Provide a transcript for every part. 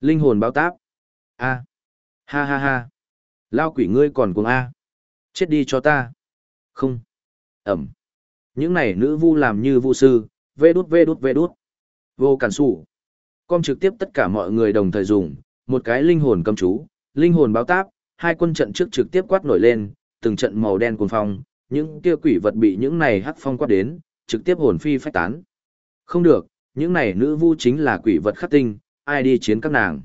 Linh hồn báo táp. A. Ha ha ha. Lao quỷ ngươi còn cùng A. Chết đi cho ta. Không. Ẩm. Những này nữ vu làm như vu sư, vê đút vê đút vê đút. Vô cản sủ. Com trực tiếp tất cả mọi người đồng thời dùng, một cái linh hồn cầm chú, linh hồn báo táp, hai quân trận trước trực tiếp quát nổi lên, từng trận màu đen cuồng phong, những kia quỷ vật bị những này hắc phong quát đến, trực tiếp hồn phi phách tán. Không được, những này nữ vu chính là quỷ vật khắc tinh, ai đi chiến các nàng.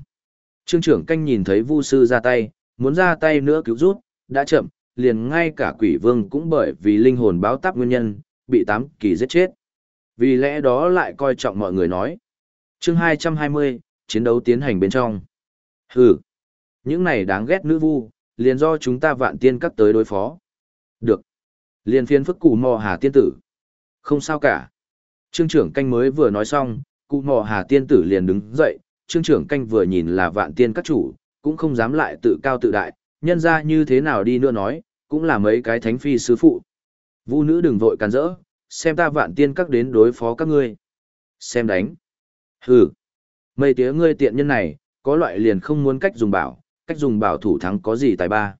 Trương trưởng canh nhìn thấy vu sư ra tay, muốn ra tay nữa cứu rút, đã chậm, liền ngay cả quỷ vương cũng bởi vì linh hồn báo táp nguyên nhân, bị tám kỳ giết chết. Vì lẽ đó lại coi trọng mọi người nói. chương 220, chiến đấu tiến hành bên trong. Hừ, những này đáng ghét nữ vu, liền do chúng ta vạn tiên cắt tới đối phó. Được. Liền phiên phức cụ mò hà tiên tử. Không sao cả. Trương trưởng canh mới vừa nói xong, cụ mò hà tiên tử liền đứng dậy, trương trưởng canh vừa nhìn là vạn tiên các chủ, cũng không dám lại tự cao tự đại, nhân ra như thế nào đi nữa nói, cũng là mấy cái thánh phi sứ phụ. Vu nữ đừng vội càn rỡ, xem ta vạn tiên các đến đối phó các ngươi. Xem đánh. Hừ. Mây tía ngươi tiện nhân này, có loại liền không muốn cách dùng bảo, cách dùng bảo thủ thắng có gì tài ba.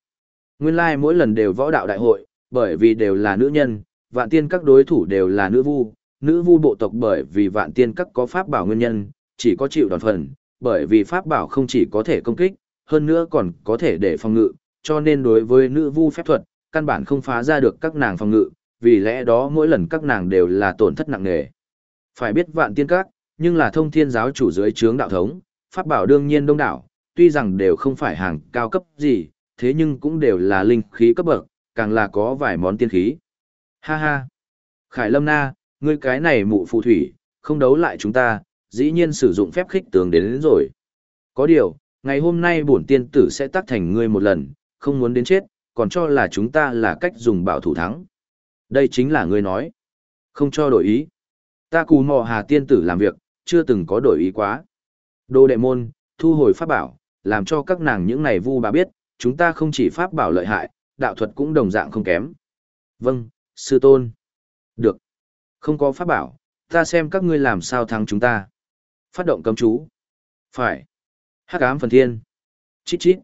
Nguyên lai like mỗi lần đều võ đạo đại hội, bởi vì đều là nữ nhân, vạn tiên các đối thủ đều là nữ vu, nữ vu bộ tộc bởi vì vạn tiên các có pháp bảo nguyên nhân, chỉ có chịu đòn phần, bởi vì pháp bảo không chỉ có thể công kích, hơn nữa còn có thể để phòng ngự, cho nên đối với nữ vu phép thuật, căn bản không phá ra được các nàng phòng ngự, vì lẽ đó mỗi lần các nàng đều là tổn thất nặng nề. Phải biết vạn tiên các, nhưng là thông thiên giáo chủ dưới trướng đạo thống, pháp bảo đương nhiên đông đảo, tuy rằng đều không phải hàng cao cấp gì, thế nhưng cũng đều là linh khí cấp bậc, càng là có vài món tiên khí. Ha ha! Khải Lâm Na, ngươi cái này mụ phù thủy, không đấu lại chúng ta, dĩ nhiên sử dụng phép khích tướng đến, đến rồi. Có điều, ngày hôm nay bổn tiên tử sẽ tác thành ngươi một lần, không muốn đến chết, còn cho là chúng ta là cách dùng bảo thủ thắng. Đây chính là ngươi nói. Không cho đổi ý. Ta cù mò hà tiên tử làm việc, chưa từng có đổi ý quá. Đô đệ môn, thu hồi pháp bảo, làm cho các nàng những này vu bà biết, chúng ta không chỉ pháp bảo lợi hại, đạo thuật cũng đồng dạng không kém. Vâng, sư tôn. Được. Không có pháp bảo, ta xem các ngươi làm sao thắng chúng ta. Phát động cấm chú. Phải. Hắc ám phần thiên. Chít chít.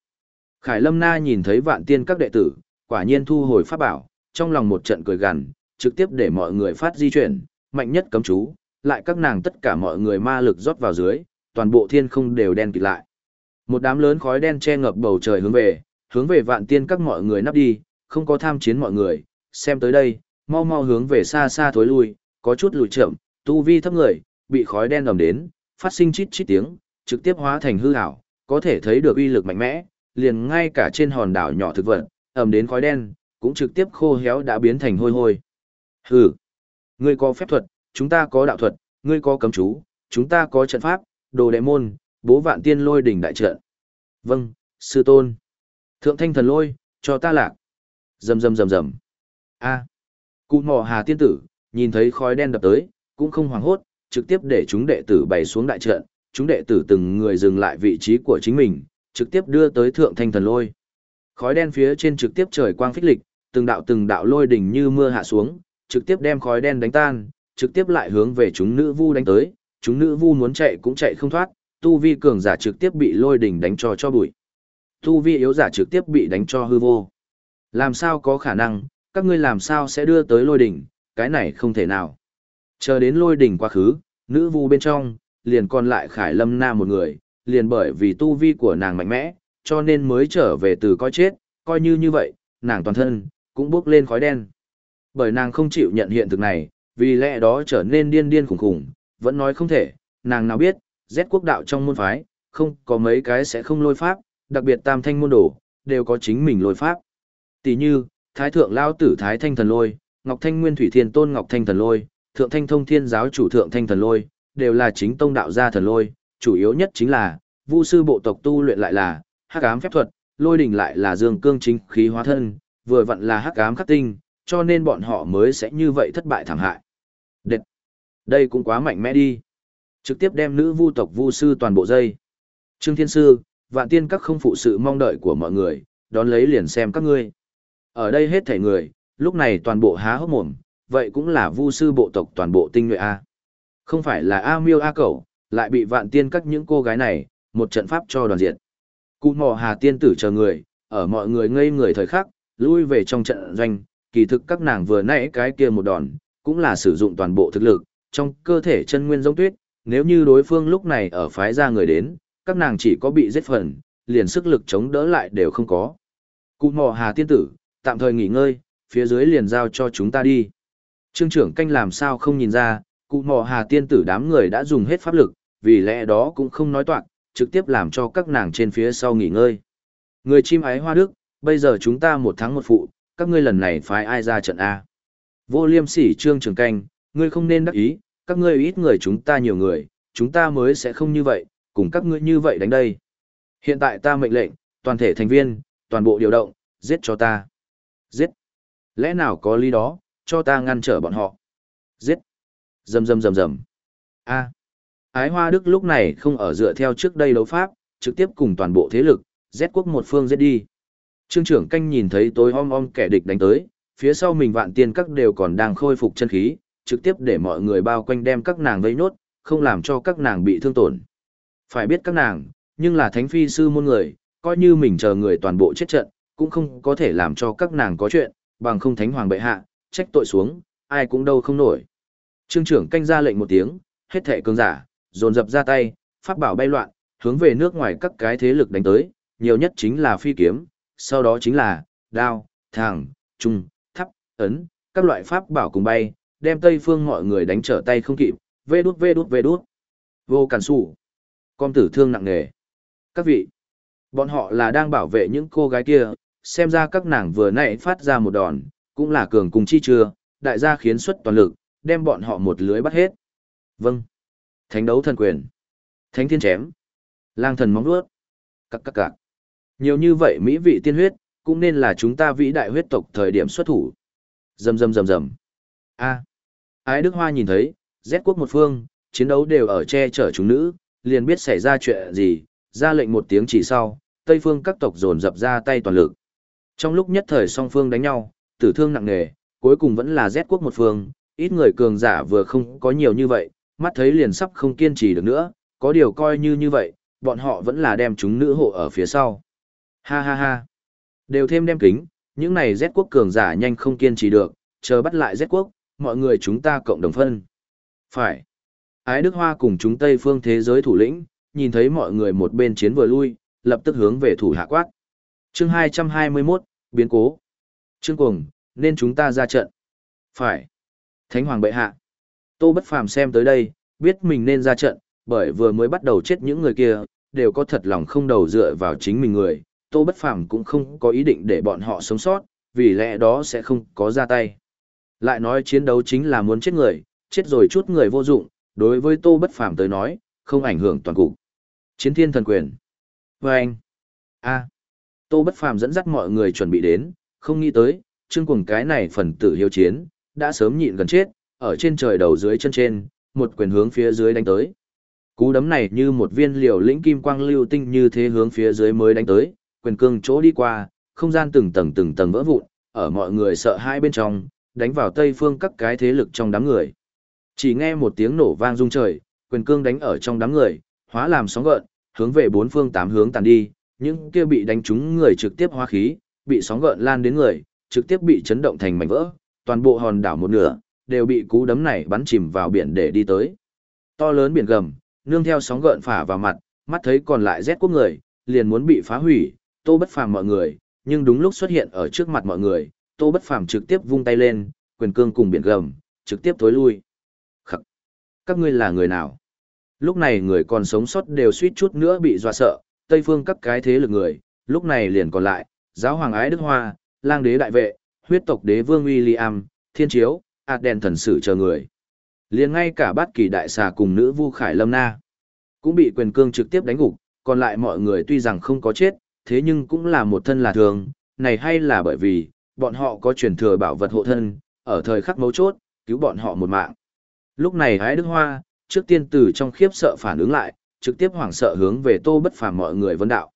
Khải Lâm Na nhìn thấy vạn tiên các đệ tử, quả nhiên thu hồi pháp bảo, trong lòng một trận cười gằn, trực tiếp để mọi người phát di chuyển, mạnh nhất cấm chú, lại các nàng tất cả mọi người ma lực rót vào dưới, toàn bộ thiên không đều đen kịt lại. Một đám lớn khói đen che ngập bầu trời hướng về, hướng về vạn tiên các mọi người nắp đi, không có tham chiến mọi người, xem tới đây, mau mau hướng về xa xa thối lui, có chút lùi chậm, tu vi thấp người, bị khói đen ầm đến, phát sinh chít chít tiếng, trực tiếp hóa thành hư ảo, có thể thấy được uy lực mạnh mẽ, liền ngay cả trên hòn đảo nhỏ thực vật, ẩm đến khói đen, cũng trực tiếp khô héo đã biến thành hôi hôi. Hừ, ngươi có phép thuật, chúng ta có đạo thuật, ngươi có cấm chú, chúng ta có trận pháp, đồ đệ môn, bố vạn tiên lôi đỉnh đại trận. Vâng, sư tôn. Thượng thanh thần lôi, cho ta lạc. Rầm rầm rầm rầm. A. Cụ mò hà tiên tử, nhìn thấy khói đen đập tới, cũng không hoảng hốt, trực tiếp để chúng đệ tử bày xuống đại trận, chúng đệ tử từng người dừng lại vị trí của chính mình, trực tiếp đưa tới thượng thanh thần lôi. Khói đen phía trên trực tiếp trời quang phích lịch, từng đạo từng đạo lôi đỉnh như mưa hạ xuống, trực tiếp đem khói đen đánh tan, trực tiếp lại hướng về chúng nữ vu đánh tới, chúng nữ vu muốn chạy cũng chạy không thoát, tu vi cường giả trực tiếp bị lôi đỉnh đánh cho cho bụi. Tu vi yếu giả trực tiếp bị đánh cho hư vô. Làm sao có khả năng, các ngươi làm sao sẽ đưa tới lôi đỉnh, cái này không thể nào. Chờ đến lôi đỉnh quá khứ, nữ vu bên trong, liền còn lại Khải Lâm Nam một người, liền bởi vì tu vi của nàng mạnh mẽ, cho nên mới trở về từ coi chết, coi như như vậy, nàng toàn thân, cũng bước lên khói đen. Bởi nàng không chịu nhận hiện thực này, vì lẽ đó trở nên điên điên khủng khủng, vẫn nói không thể, nàng nào biết, rét quốc đạo trong môn phái, không có mấy cái sẽ không lôi pháp, đặc biệt tam thanh môn đồ, đều có chính mình lôi pháp. Tỷ như, Thái Thượng Lao Tử Thái Thanh Thần Lôi, Ngọc Thanh Nguyên Thủy Thiên Tôn Ngọc Thanh Thần Lôi, Thượng Thanh Thông Thiên Giáo Chủ Thượng Thanh Thần Lôi, đều là chính tông đạo gia thần lôi, chủ yếu nhất chính là, vu sư bộ tộc tu luyện lại là, hắc ám phép thuật, lôi đỉnh lại là dương cương chính khí hóa thân, vừa vặn là hắc ám khắc tinh, cho nên bọn họ mới sẽ như vậy thất bại thảm hại. Đệt! Đây cũng quá mạnh mẽ đi. Trực tiếp đem nữ vu tộc vu sư toàn bộ dây. Trương Thiên Sư, vạn tiên các không phụ sự mong đợi của mọi người, đón lấy liền xem các ngươi. Ở đây hết thảy người, lúc này toàn bộ há hốc mồm, vậy cũng là vu sư bộ tộc toàn bộ tinh nhuệ A. Không phải là A miêu A cẩu, lại bị vạn tiên các những cô gái này, một trận pháp cho đoàn diệt. Cụ mò hà tiên tử chờ người, ở mọi người ngây người thời khắc, lui về trong trận doanh, kỳ thực các nàng vừa nãy cái kia một đòn, cũng là sử dụng toàn bộ thực lực, trong cơ thể chân nguyên giống tuyết, nếu như đối phương lúc này ở phái ra người đến, các nàng chỉ có bị giết phần, liền sức lực chống đỡ lại đều không có. Cụ mò hà tiên tử, tạm thời nghỉ ngơi, phía dưới liền giao cho chúng ta đi. Trương trưởng canh làm sao không nhìn ra, cụ mò hà tiên tử đám người đã dùng hết pháp lực, vì lẽ đó cũng không nói toạc, trực tiếp làm cho các nàng trên phía sau nghỉ ngơi. Người chim ái hoa đức, bây giờ chúng ta một tháng một phụ, các ngươi lần này phái ai ra trận A. Vô liêm sỉ trương trưởng canh, ngươi không nên đắc ý, các ngươi ít người chúng ta nhiều người, chúng ta mới sẽ không như vậy, cùng các ngươi như vậy đánh đây. Hiện tại ta mệnh lệnh, toàn thể thành viên, toàn bộ điều động, giết cho ta. Giết. Lẽ nào có lý đó, cho ta ngăn trở bọn họ. Giết. Dầm dầm dầm dầm. A. Ái Hoa Đức lúc này không ở dựa theo trước đây đấu pháp, trực tiếp cùng toàn bộ thế lực, giết quốc một phương giết đi. Trương trưởng canh nhìn thấy tối om om kẻ địch đánh tới, phía sau mình vạn tiên các đều còn đang khôi phục chân khí, trực tiếp để mọi người bao quanh đem các nàng vây nốt, không làm cho các nàng bị thương tổn. Phải biết các nàng, nhưng là thánh phi sư môn người, coi như mình chờ người toàn bộ chết trận, cũng không có thể làm cho các nàng có chuyện, bằng không thánh hoàng bệ hạ, trách tội xuống, ai cũng đâu không nổi. Trương trưởng canh ra lệnh một tiếng, hết thệ cường giả, dồn dập ra tay, pháp bảo bay loạn, hướng về nước ngoài các cái thế lực đánh tới, nhiều nhất chính là phi kiếm, sau đó chính là đao, thẳng, trung, thắp, ấn, các loại pháp bảo cùng bay, đem Tây phương mọi người đánh trở tay không kịp, vê đút vê đút vê đút. Vô cản sủ. Con tử thương nặng nề. Các vị, bọn họ là đang bảo vệ những cô gái kia, xem ra các nàng vừa nãy phát ra một đòn, cũng là cường cùng chi chưa, đại gia khiến xuất toàn lực, đem bọn họ một lưới bắt hết. Vâng. Thánh đấu thần quyền. Thánh thiên chém. Lang thần móng đuốt. Các các các. Nhiều như vậy mỹ vị tiên huyết, cũng nên là chúng ta vĩ đại huyết tộc thời điểm xuất thủ. Rầm rầm rầm rầm. A. Ái Đức Hoa nhìn thấy, rét quốc một phương, chiến đấu đều ở che chở chúng nữ, liền biết xảy ra chuyện gì, ra lệnh một tiếng chỉ sau, Tây phương các tộc dồn dập ra tay toàn lực. Trong lúc nhất thời song phương đánh nhau, tử thương nặng nề, cuối cùng vẫn là rét quốc một phương, ít người cường giả vừa không có nhiều như vậy, mắt thấy liền sắp không kiên trì được nữa, có điều coi như như vậy, bọn họ vẫn là đem chúng nữ hộ ở phía sau. Ha ha ha. Đều thêm đem kính, những này rét quốc cường giả nhanh không kiên trì được, chờ bắt lại rét quốc, mọi người chúng ta cộng đồng phân. Phải. Ái Đức Hoa cùng chúng Tây phương thế giới thủ lĩnh, nhìn thấy mọi người một bên chiến vừa lui, lập tức hướng về thủ hạ quát. Chương 221, biến cố. Trương Cuồng, nên chúng ta ra trận. Phải. Thánh Hoàng bệ hạ. Tô Bất Phàm xem tới đây, biết mình nên ra trận, bởi vừa mới bắt đầu chết những người kia, đều có thật lòng không đầu dựa vào chính mình người. Tô Bất Phàm cũng không có ý định để bọn họ sống sót, vì lẽ đó sẽ không có ra tay. Lại nói chiến đấu chính là muốn chết người, chết rồi chút người vô dụng, đối với Tô Bất Phàm tới nói, không ảnh hưởng toàn cục. Chiến thiên thần quyền. Vâng. anh. a Tô Bất Phàm dẫn dắt mọi người chuẩn bị đến, không nghĩ tới, trương cuồng cái này phần tử hiếu chiến, đã sớm nhịn gần chết, ở trên trời đầu dưới chân trên, một quyền hướng phía dưới đánh tới. Cú đấm này như một viên liều lĩnh kim quang lưu tinh như thế hướng phía dưới mới đánh tới, quyền cương chỗ đi qua, không gian từng tầng từng tầng vỡ vụn, ở mọi người sợ hai bên trong, đánh vào tây phương các cái thế lực trong đám người. Chỉ nghe một tiếng nổ vang rung trời, quyền cương đánh ở trong đám người, hóa làm sóng gợn, hướng về bốn phương tám hướng tàn đi, những kia bị đánh trúng người trực tiếp hóa khí, bị sóng gợn lan đến người, trực tiếp bị chấn động thành mảnh vỡ, toàn bộ hòn đảo một nửa, đều bị cú đấm này bắn chìm vào biển để đi tới. To lớn biển gầm, nương theo sóng gợn phả vào mặt, mắt thấy còn lại rét quốc người, liền muốn bị phá hủy, tô bất phàm mọi người, nhưng đúng lúc xuất hiện ở trước mặt mọi người, tô bất phàm trực tiếp vung tay lên, quyền cương cùng biển gầm, trực tiếp tối lui. Khắc! Các ngươi là người nào? Lúc này người còn sống sót đều suýt chút nữa bị dọa sợ, Tây phương các cái thế lực người, lúc này liền còn lại, giáo hoàng ái Đức Hoa, lang đế đại vệ, huyết tộc đế vương William, thiên chiếu, ạt đèn thần sử chờ người. liền ngay cả bát kỳ đại xà cùng nữ vu khải lâm na, cũng bị quyền cương trực tiếp đánh gục, còn lại mọi người tuy rằng không có chết, thế nhưng cũng là một thân là thường, này hay là bởi vì, bọn họ có truyền thừa bảo vật hộ thân, ở thời khắc mấu chốt, cứu bọn họ một mạng. Lúc này ái Đức Hoa, trước tiên từ trong khiếp sợ phản ứng lại, trực tiếp hoảng sợ hướng về tô bất phàm mọi người vấn đạo.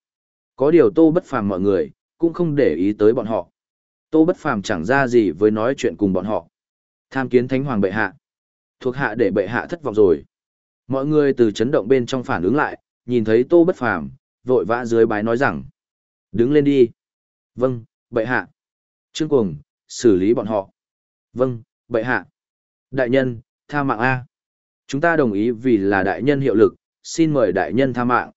Có điều tô bất phàm mọi người, cũng không để ý tới bọn họ. Tô bất phàm chẳng ra gì với nói chuyện cùng bọn họ. Tham kiến thánh hoàng bệ hạ. Thuộc hạ để bệ hạ thất vọng rồi. Mọi người từ chấn động bên trong phản ứng lại, nhìn thấy Tô Bất Phàm, vội vã dưới bái nói rằng: "Đứng lên đi." "Vâng, bệ hạ." Trương Cuồng, xử lý bọn họ. "Vâng, bệ hạ." "Đại nhân, tha mạng a." Chúng ta đồng ý vì là đại nhân hiệu lực, xin mời đại nhân tha mạng.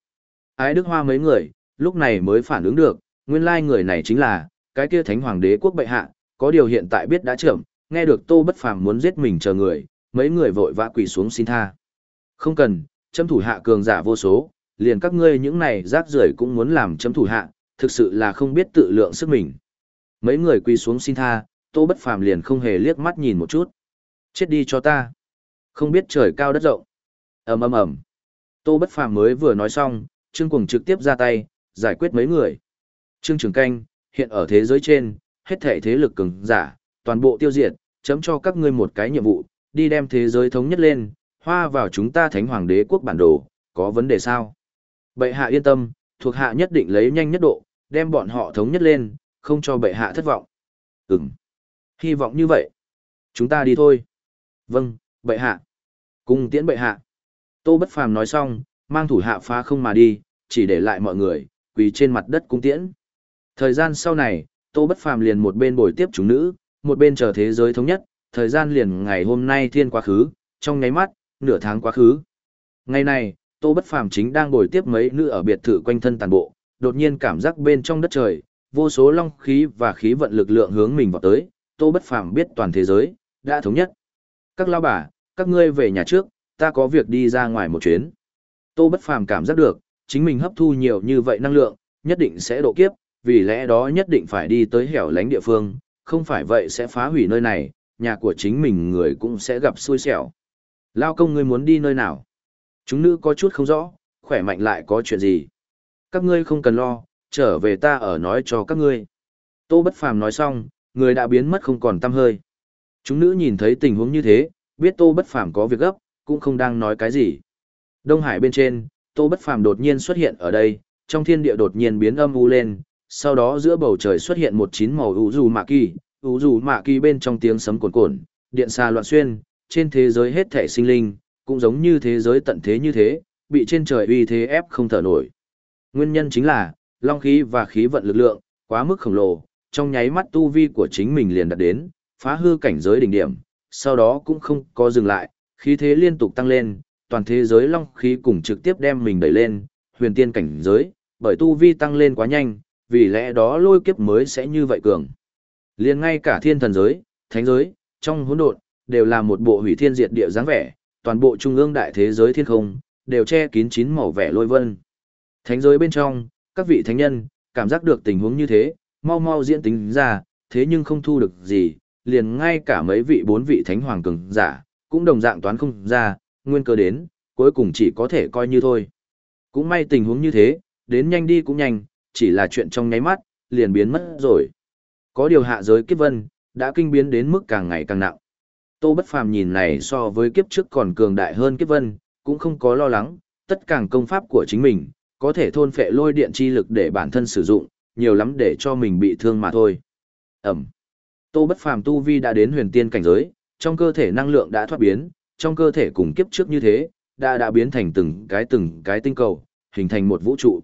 Ái Đức Hoa mấy người, lúc này mới phản ứng được, nguyên lai người này chính là, cái kia thánh hoàng đế quốc bệ hạ, có điều hiện tại biết đã trưởng, nghe được Tô Bất Phàm muốn giết mình chờ người, mấy người vội vã quỳ xuống xin tha. Không cần, chấm thủ hạ cường giả vô số, liền các ngươi những này rác rưởi cũng muốn làm chấm thủ hạ, thực sự là không biết tự lượng sức mình. Mấy người quỳ xuống xin tha, Tô Bất Phàm liền không hề liếc mắt nhìn một chút. Chết đi cho ta. Không biết trời cao đất rộng. Ầm ầm ầm. Tô Bất Phàm mới vừa nói xong, Trương Cuồng trực tiếp ra tay, giải quyết mấy người. Trương Trường Canh, hiện ở thế giới trên, hết thể thế lực cường giả, toàn bộ tiêu diệt, chấm cho các ngươi một cái nhiệm vụ, đi đem thế giới thống nhất lên, hoa vào chúng ta thánh hoàng đế quốc bản đồ, có vấn đề sao? Bệ hạ yên tâm, thuộc hạ nhất định lấy nhanh nhất độ, đem bọn họ thống nhất lên, không cho bệ hạ thất vọng. Ừm. Hy vọng như vậy. Chúng ta đi thôi. Vâng, bệ hạ. Cùng tiễn bệ hạ. Tô Bất Phàm nói xong, mang thủ hạ phá không mà đi, chỉ để lại mọi người, quỳ trên mặt đất cung tiễn. Thời gian sau này, Tô Bất Phàm liền một bên bồi tiếp chúng nữ, một bên chờ thế giới thống nhất, thời gian liền ngày hôm nay thiên quá khứ, trong nháy mắt, nửa tháng quá khứ. Ngày này, Tô Bất Phàm chính đang bồi tiếp mấy nữ ở biệt thự quanh thân tàn bộ, đột nhiên cảm giác bên trong đất trời, vô số long khí và khí vận lực lượng hướng mình vào tới, Tô Bất Phàm biết toàn thế giới đã thống nhất. Các lao bà, các ngươi về nhà trước, ta có việc đi ra ngoài một chuyến. Tô Bất Phàm cảm giác được, chính mình hấp thu nhiều như vậy năng lượng, nhất định sẽ độ kiếp, vì lẽ đó nhất định phải đi tới hẻo lánh địa phương, không phải vậy sẽ phá hủy nơi này, nhà của chính mình người cũng sẽ gặp xui xẻo. Lao công ngươi muốn đi nơi nào? Chúng nữ có chút không rõ, khỏe mạnh lại có chuyện gì? Các ngươi không cần lo, trở về ta ở nói cho các ngươi. Tô Bất Phàm nói xong, người đã biến mất không còn tăm hơi. Chúng nữ nhìn thấy tình huống như thế, biết Tô Bất Phàm có việc gấp, cũng không đang nói cái gì. Đông Hải bên trên, Tô Bất Phàm đột nhiên xuất hiện ở đây, trong thiên địa đột nhiên biến âm u lên, sau đó giữa bầu trời xuất hiện một chín màu u dù mạ kỳ, u dù mạ kỳ bên trong tiếng sấm cồn cồn, điện xa loạn xuyên, trên thế giới hết thể sinh linh, cũng giống như thế giới tận thế như thế, bị trên trời uy thế ép không thở nổi. Nguyên nhân chính là, long khí và khí vận lực lượng, quá mức khổng lồ, trong nháy mắt tu vi của chính mình liền đạt đến, phá hư cảnh giới đỉnh điểm, sau đó cũng không có dừng lại, khí thế liên tục tăng lên, toàn thế giới long khí cùng trực tiếp đem mình đẩy lên, huyền tiên cảnh giới, bởi tu vi tăng lên quá nhanh, vì lẽ đó lôi kiếp mới sẽ như vậy cường. Liền ngay cả thiên thần giới, thánh giới, trong hỗn độn, đều là một bộ hủy thiên diệt địa dáng vẻ, toàn bộ trung ương đại thế giới thiên không, đều che kín chín màu vẻ lôi vân. Thánh giới bên trong, các vị thánh nhân, cảm giác được tình huống như thế, mau mau diễn tính ra, thế nhưng không thu được gì, liền ngay cả mấy vị bốn vị thánh hoàng cường giả, cũng đồng dạng toán không ra, nguyên cơ đến, cuối cùng chỉ có thể coi như thôi. Cũng may tình huống như thế, đến nhanh đi cũng nhanh, chỉ là chuyện trong nháy mắt, liền biến mất rồi. Có điều hạ giới kiếp vân, đã kinh biến đến mức càng ngày càng nặng. Tô Bất Phàm nhìn này so với kiếp trước còn cường đại hơn kiếp vân, cũng không có lo lắng, tất cả công pháp của chính mình, có thể thôn phệ lôi điện chi lực để bản thân sử dụng, nhiều lắm để cho mình bị thương mà thôi. Ẩm. Tô Bất Phàm tu vi đã đến huyền tiên cảnh giới, trong cơ thể năng lượng đã thoát biến, trong cơ thể cùng kiếp trước như thế, đã đã biến thành từng cái từng cái tinh cầu, hình thành một vũ trụ.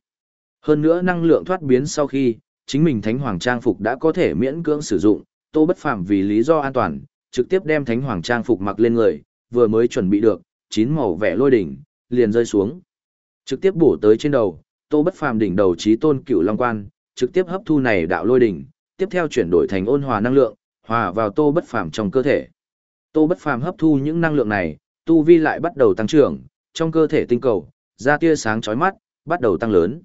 Hơn nữa năng lượng thoát biến sau khi, chính mình thánh hoàng trang phục đã có thể miễn cưỡng sử dụng, Tô Bất Phàm vì lý do an toàn, trực tiếp đem thánh hoàng trang phục mặc lên người, vừa mới chuẩn bị được, chín màu vẽ lôi đỉnh, liền rơi xuống. Trực tiếp bổ tới trên đầu, Tô Bất Phàm đỉnh đầu chí tôn cựu long quan, trực tiếp hấp thu này đạo lôi đỉnh, tiếp theo chuyển đổi thành ôn hòa năng lượng, hòa vào Tô Bất Phàm trong cơ thể. Tô Bất Phàm hấp thu những năng lượng này, tu vi lại bắt đầu tăng trưởng, trong cơ thể tinh cầu, ra tia sáng chói mắt, bắt đầu tăng lớn.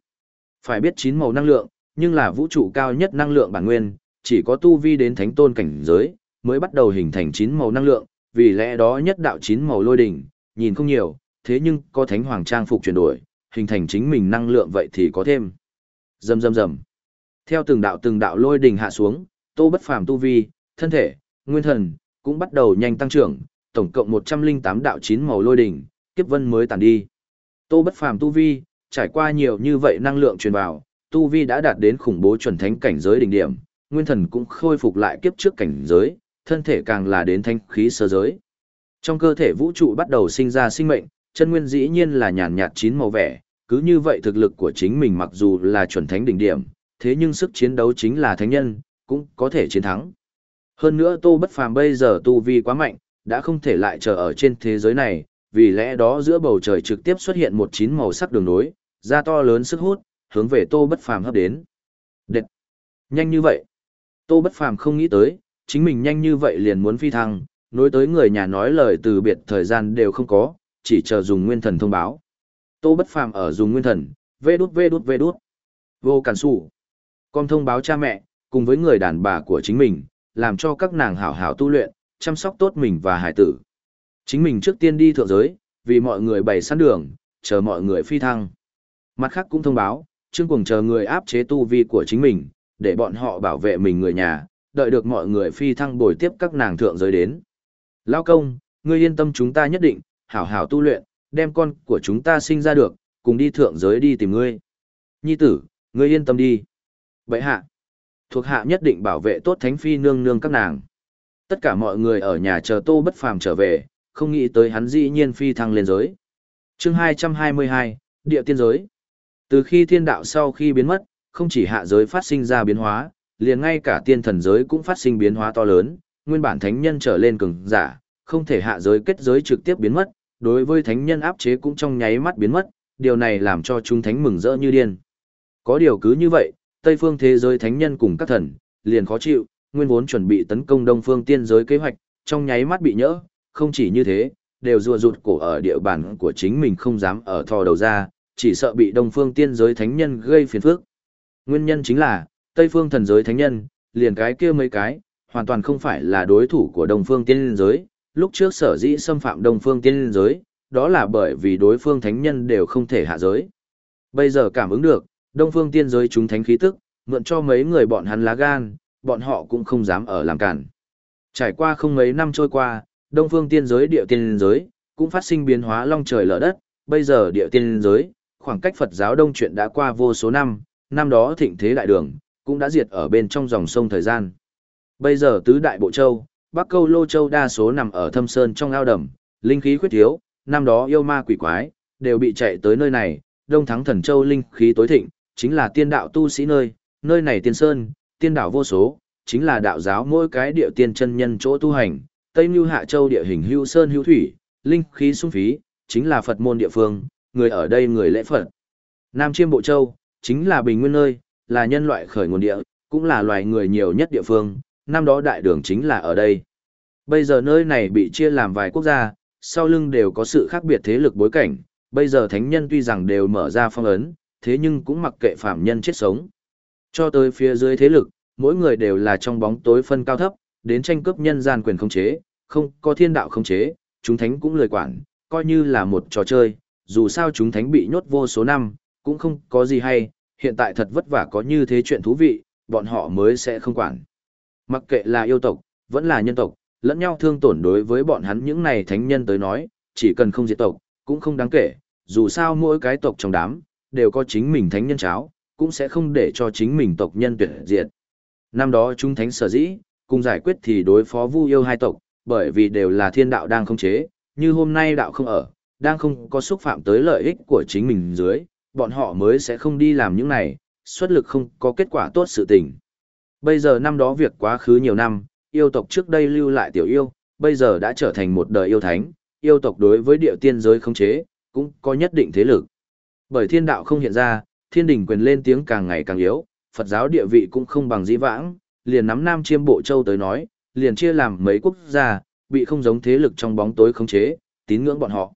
Phải biết chín màu năng lượng, nhưng là vũ trụ cao nhất năng lượng bản nguyên, chỉ có tu vi đến thánh tôn cảnh giới, mới bắt đầu hình thành chín màu năng lượng, vì lẽ đó nhất đạo chín màu lôi đỉnh, nhìn không nhiều, thế nhưng có thánh hoàng trang phục chuyển đổi, hình thành chính mình năng lượng vậy thì có thêm. Rầm rầm rầm. Theo từng đạo từng đạo lôi đỉnh hạ xuống, Tô Bất Phàm tu vi, thân thể, nguyên thần cũng bắt đầu nhanh tăng trưởng, tổng cộng 108 đạo chín màu lôi đỉnh, kiếp vân mới tàn đi. Tô Bất Phàm tu vi, trải qua nhiều như vậy năng lượng truyền vào, tu vi đã đạt đến khủng bố chuẩn thánh cảnh giới đỉnh điểm, nguyên thần cũng khôi phục lại kiếp trước cảnh giới, thân thể càng là đến thanh khí sơ giới. Trong cơ thể vũ trụ bắt đầu sinh ra sinh mệnh, chân nguyên dĩ nhiên là nhàn nhạt chín màu vẻ, cứ như vậy thực lực của chính mình mặc dù là chuẩn thánh đỉnh điểm, thế nhưng sức chiến đấu chính là thánh nhân, cũng có thể chiến thắng. Hơn nữa Tô Bất Phàm bây giờ tu vi quá mạnh, đã không thể lại chờ ở trên thế giới này, vì lẽ đó giữa bầu trời trực tiếp xuất hiện một chín màu sắc đường nối, ra to lớn sức hút, hướng về Tô Bất Phàm hấp đến. Đệt! Nhanh như vậy! Tô Bất Phàm không nghĩ tới, chính mình nhanh như vậy liền muốn phi thăng, nối tới người nhà nói lời từ biệt thời gian đều không có, chỉ chờ dùng nguyên thần thông báo. Tô Bất Phàm ở dùng nguyên thần, vê đút vê đút vê đút. Vô cản sủ. Con thông báo cha mẹ, cùng với người đàn bà của chính mình, làm cho các nàng hảo hảo tu luyện, chăm sóc tốt mình và hải tử. Chính mình trước tiên đi thượng giới, vì mọi người bày sẵn đường, chờ mọi người phi thăng. Mặt khác cũng thông báo, Trương Cuồng chờ người áp chế tu vi của chính mình, để bọn họ bảo vệ mình người nhà, đợi được mọi người phi thăng bồi tiếp các nàng thượng giới đến. Lao công, ngươi yên tâm chúng ta nhất định, hảo hảo tu luyện, đem con của chúng ta sinh ra được, cùng đi thượng giới đi tìm ngươi. Nhi tử, ngươi yên tâm đi. Vậy hạ, thuộc hạ nhất định bảo vệ tốt thánh phi nương nương các nàng. Tất cả mọi người ở nhà chờ tô bất phàm trở về, không nghĩ tới hắn dĩ nhiên phi thăng lên giới. chương 222, Địa tiên giới. Từ khi thiên đạo sau khi biến mất, không chỉ hạ giới phát sinh ra biến hóa, liền ngay cả tiên thần giới cũng phát sinh biến hóa to lớn, nguyên bản thánh nhân trở lên cường giả, không thể hạ giới kết giới trực tiếp biến mất, đối với thánh nhân áp chế cũng trong nháy mắt biến mất, điều này làm cho chúng thánh mừng rỡ như điên. Có điều cứ như vậy, Tây phương thế giới thánh nhân cùng các thần, liền khó chịu, nguyên vốn chuẩn bị tấn công Đông phương tiên giới kế hoạch, trong nháy mắt bị nhỡ, không chỉ như thế, đều rùa rụt cổ ở địa bàn của chính mình không dám ở thò đầu ra, chỉ sợ bị Đông phương tiên giới thánh nhân gây phiền phức. Nguyên nhân chính là, Tây phương thần giới thánh nhân, liền cái kia mấy cái, hoàn toàn không phải là đối thủ của Đông phương tiên giới, lúc trước sở dĩ xâm phạm Đông phương tiên giới, đó là bởi vì đối phương thánh nhân đều không thể hạ giới. Bây giờ cảm ứng được, Đông phương tiên giới chúng thánh khí tức, mượn cho mấy người bọn hắn lá gan, bọn họ cũng không dám ở làm cản. Trải qua không mấy năm trôi qua, Đông phương tiên giới địa tiên giới, cũng phát sinh biến hóa long trời lở đất, bây giờ địa tiên giới, khoảng cách Phật giáo đông chuyện đã qua vô số năm, năm đó thịnh thế đại đường, cũng đã diệt ở bên trong dòng sông thời gian. Bây giờ tứ đại bộ châu, Bắc Câu Lô Châu đa số nằm ở thâm sơn trong ao đầm, linh khí khuyết thiếu, năm đó yêu ma quỷ quái, đều bị chạy tới nơi này, Đông Thắng Thần Châu linh khí tối thịnh, chính là tiên đạo tu sĩ nơi, nơi này tiên sơn, tiên đảo vô số, chính là đạo giáo mỗi cái địa tiên chân nhân chỗ tu hành, Tây Nưu Hạ Châu địa hình hữu sơn hữu thủy, linh khí sung phí, chính là Phật môn địa phương, người ở đây người lễ Phật. Nam Chiêm Bộ Châu, chính là bình nguyên nơi, là nhân loại khởi nguồn địa, cũng là loài người nhiều nhất địa phương, năm đó đại đường chính là ở đây. Bây giờ nơi này bị chia làm vài quốc gia, sau lưng đều có sự khác biệt thế lực bối cảnh, bây giờ thánh nhân tuy rằng đều mở ra phong ấn, thế nhưng cũng mặc kệ phạm nhân chết sống. Cho tới phía dưới thế lực, mỗi người đều là trong bóng tối phân cao thấp, đến tranh cướp nhân gian quyền không chế, không có thiên đạo không chế, chúng thánh cũng lười quản, coi như là một trò chơi, dù sao chúng thánh bị nhốt vô số năm, cũng không có gì hay, hiện tại thật vất vả có như thế chuyện thú vị, bọn họ mới sẽ không quản. Mặc kệ là yêu tộc, vẫn là nhân tộc, lẫn nhau thương tổn đối với bọn hắn những này thánh nhân tới nói, chỉ cần không diệt tộc, cũng không đáng kể, dù sao mỗi cái tộc trong đám, đều có chính mình thánh nhân cháo, cũng sẽ không để cho chính mình tộc nhân tuyệt diệt. Năm đó chúng thánh sở dĩ, cùng giải quyết thì đối phó vu yêu hai tộc, bởi vì đều là thiên đạo đang không chế, như hôm nay đạo không ở, đang không có xúc phạm tới lợi ích của chính mình dưới, bọn họ mới sẽ không đi làm những này, xuất lực không có kết quả tốt sự tình. Bây giờ năm đó việc quá khứ nhiều năm, yêu tộc trước đây lưu lại tiểu yêu, bây giờ đã trở thành một đời yêu thánh, yêu tộc đối với địa tiên giới không chế, cũng có nhất định thế lực. Bởi thiên đạo không hiện ra, thiên đình quyền lên tiếng càng ngày càng yếu, Phật giáo địa vị cũng không bằng dĩ vãng, liền nắm Nam Chiêm Bộ Châu tới nói, liền chia làm mấy quốc gia, bị không giống thế lực trong bóng tối khống chế, tín ngưỡng bọn họ.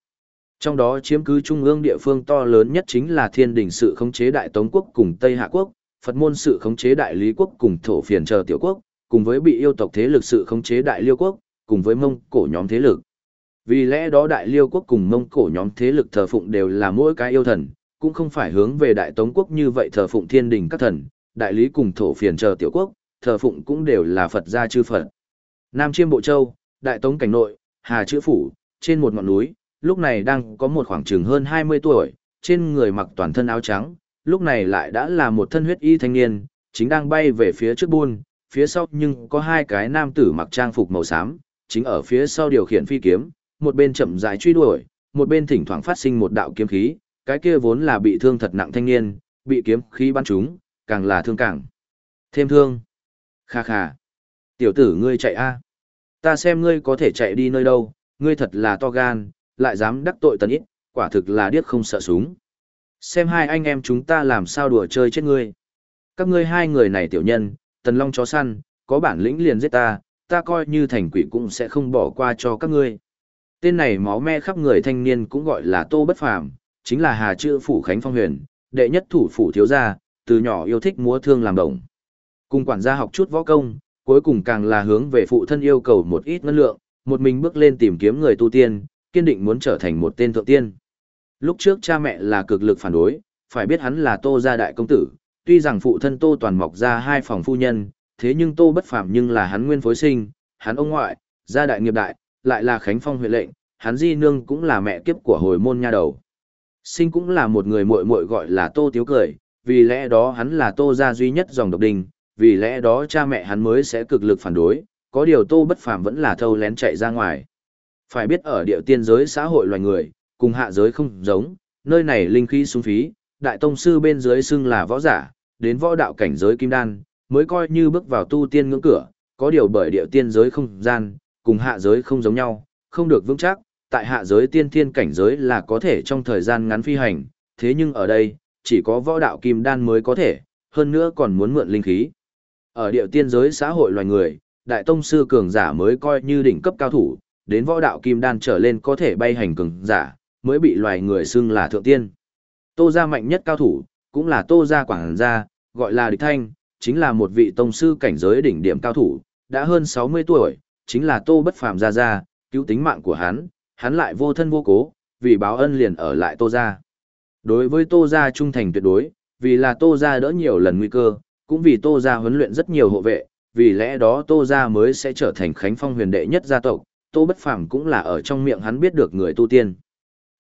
Trong đó chiếm cứ trung ương địa phương to lớn nhất chính là thiên đình sự khống chế đại tống quốc cùng Tây Hạ quốc, Phật môn sự khống chế đại lý quốc cùng thổ phiền chờ tiểu quốc, cùng với bị yêu tộc thế lực sự khống chế đại liêu quốc, cùng với mông cổ nhóm thế lực. Vì lẽ đó đại liêu quốc cùng mông cổ nhóm thế lực thờ phụng đều là mỗi cái yêu thần, cũng không phải hướng về đại tống quốc như vậy thờ phụng thiên đình các thần, đại lý cùng thổ phiền chờ tiểu quốc, thờ phụng cũng đều là Phật gia chư Phật. Nam Chiêm Bộ Châu, Đại Tống Cảnh Nội, Hà Chữ Phủ, trên một ngọn núi, lúc này đang có một khoảng chừng hơn 20 tuổi, trên người mặc toàn thân áo trắng, lúc này lại đã là một thân huyết y thanh niên, chính đang bay về phía trước buôn, phía sau nhưng có hai cái nam tử mặc trang phục màu xám, chính ở phía sau điều khiển phi kiếm, một bên chậm rãi truy đuổi, một bên thỉnh thoảng phát sinh một đạo kiếm khí, cái kia vốn là bị thương thật nặng thanh niên, bị kiếm khí bắn trúng, càng là thương càng. Thêm thương. Kha kha. Tiểu tử ngươi chạy a Ta xem ngươi có thể chạy đi nơi đâu, ngươi thật là to gan, lại dám đắc tội tần ít, quả thực là điếc không sợ súng. Xem hai anh em chúng ta làm sao đùa chơi chết ngươi. Các ngươi hai người này tiểu nhân, tần long chó săn, có bản lĩnh liền giết ta, ta coi như thành quỷ cũng sẽ không bỏ qua cho các ngươi. Tên này máu me khắp người thanh niên cũng gọi là Tô Bất Phàm, chính là Hà Chữ Phủ Khánh Phong Huyền, đệ nhất thủ phủ thiếu gia, từ nhỏ yêu thích múa thương làm đồng. Cùng quản gia học chút võ công, cuối cùng càng là hướng về phụ thân yêu cầu một ít ngân lượng, một mình bước lên tìm kiếm người tu tiên, kiên định muốn trở thành một tên thượng tiên. Lúc trước cha mẹ là cực lực phản đối, phải biết hắn là Tô gia đại công tử, tuy rằng phụ thân Tô toàn mọc ra hai phòng phu nhân, thế nhưng Tô bất phàm nhưng là hắn nguyên phối sinh, hắn ông ngoại, gia đại nghiệp đại, lại là Khánh Phong huyện lệnh, hắn di nương cũng là mẹ kiếp của hồi môn nha đầu. Sinh cũng là một người muội muội gọi là Tô Tiếu Cười, vì lẽ đó hắn là Tô gia duy nhất dòng độc đình, vì lẽ đó cha mẹ hắn mới sẽ cực lực phản đối, có điều Tô Bất Phàm vẫn là thâu lén chạy ra ngoài. Phải biết ở địa tiên giới xã hội loài người, cùng hạ giới không giống, nơi này linh khí sung phí, đại tông sư bên dưới xưng là võ giả, đến võ đạo cảnh giới kim đan, mới coi như bước vào tu tiên ngưỡng cửa, có điều bởi địa tiên giới không gian, cùng hạ giới không giống nhau, không được vững chắc, tại hạ giới tiên thiên cảnh giới là có thể trong thời gian ngắn phi hành, thế nhưng ở đây, chỉ có võ đạo kim đan mới có thể, hơn nữa còn muốn mượn linh khí. Ở địa tiên giới xã hội loài người, đại tông sư cường giả mới coi như đỉnh cấp cao thủ, đến võ đạo kim đan trở lên có thể bay hành cường giả, mới bị loài người xưng là thượng tiên. Tô gia mạnh nhất cao thủ, cũng là Tô gia quảng gia, gọi là địch thanh, chính là một vị tông sư cảnh giới đỉnh điểm cao thủ, đã hơn 60 tuổi, chính là Tô bất phàm gia gia, cứu tính mạng của hắn, hắn lại vô thân vô cố, vì báo ân liền ở lại Tô gia. Đối với Tô gia trung thành tuyệt đối, vì là Tô gia đỡ nhiều lần nguy cơ, cũng vì Tô gia huấn luyện rất nhiều hộ vệ, vì lẽ đó Tô gia mới sẽ trở thành Khánh Phong huyền đệ nhất gia tộc, Tô Bất Phàm cũng là ở trong miệng hắn biết được người tu tiên.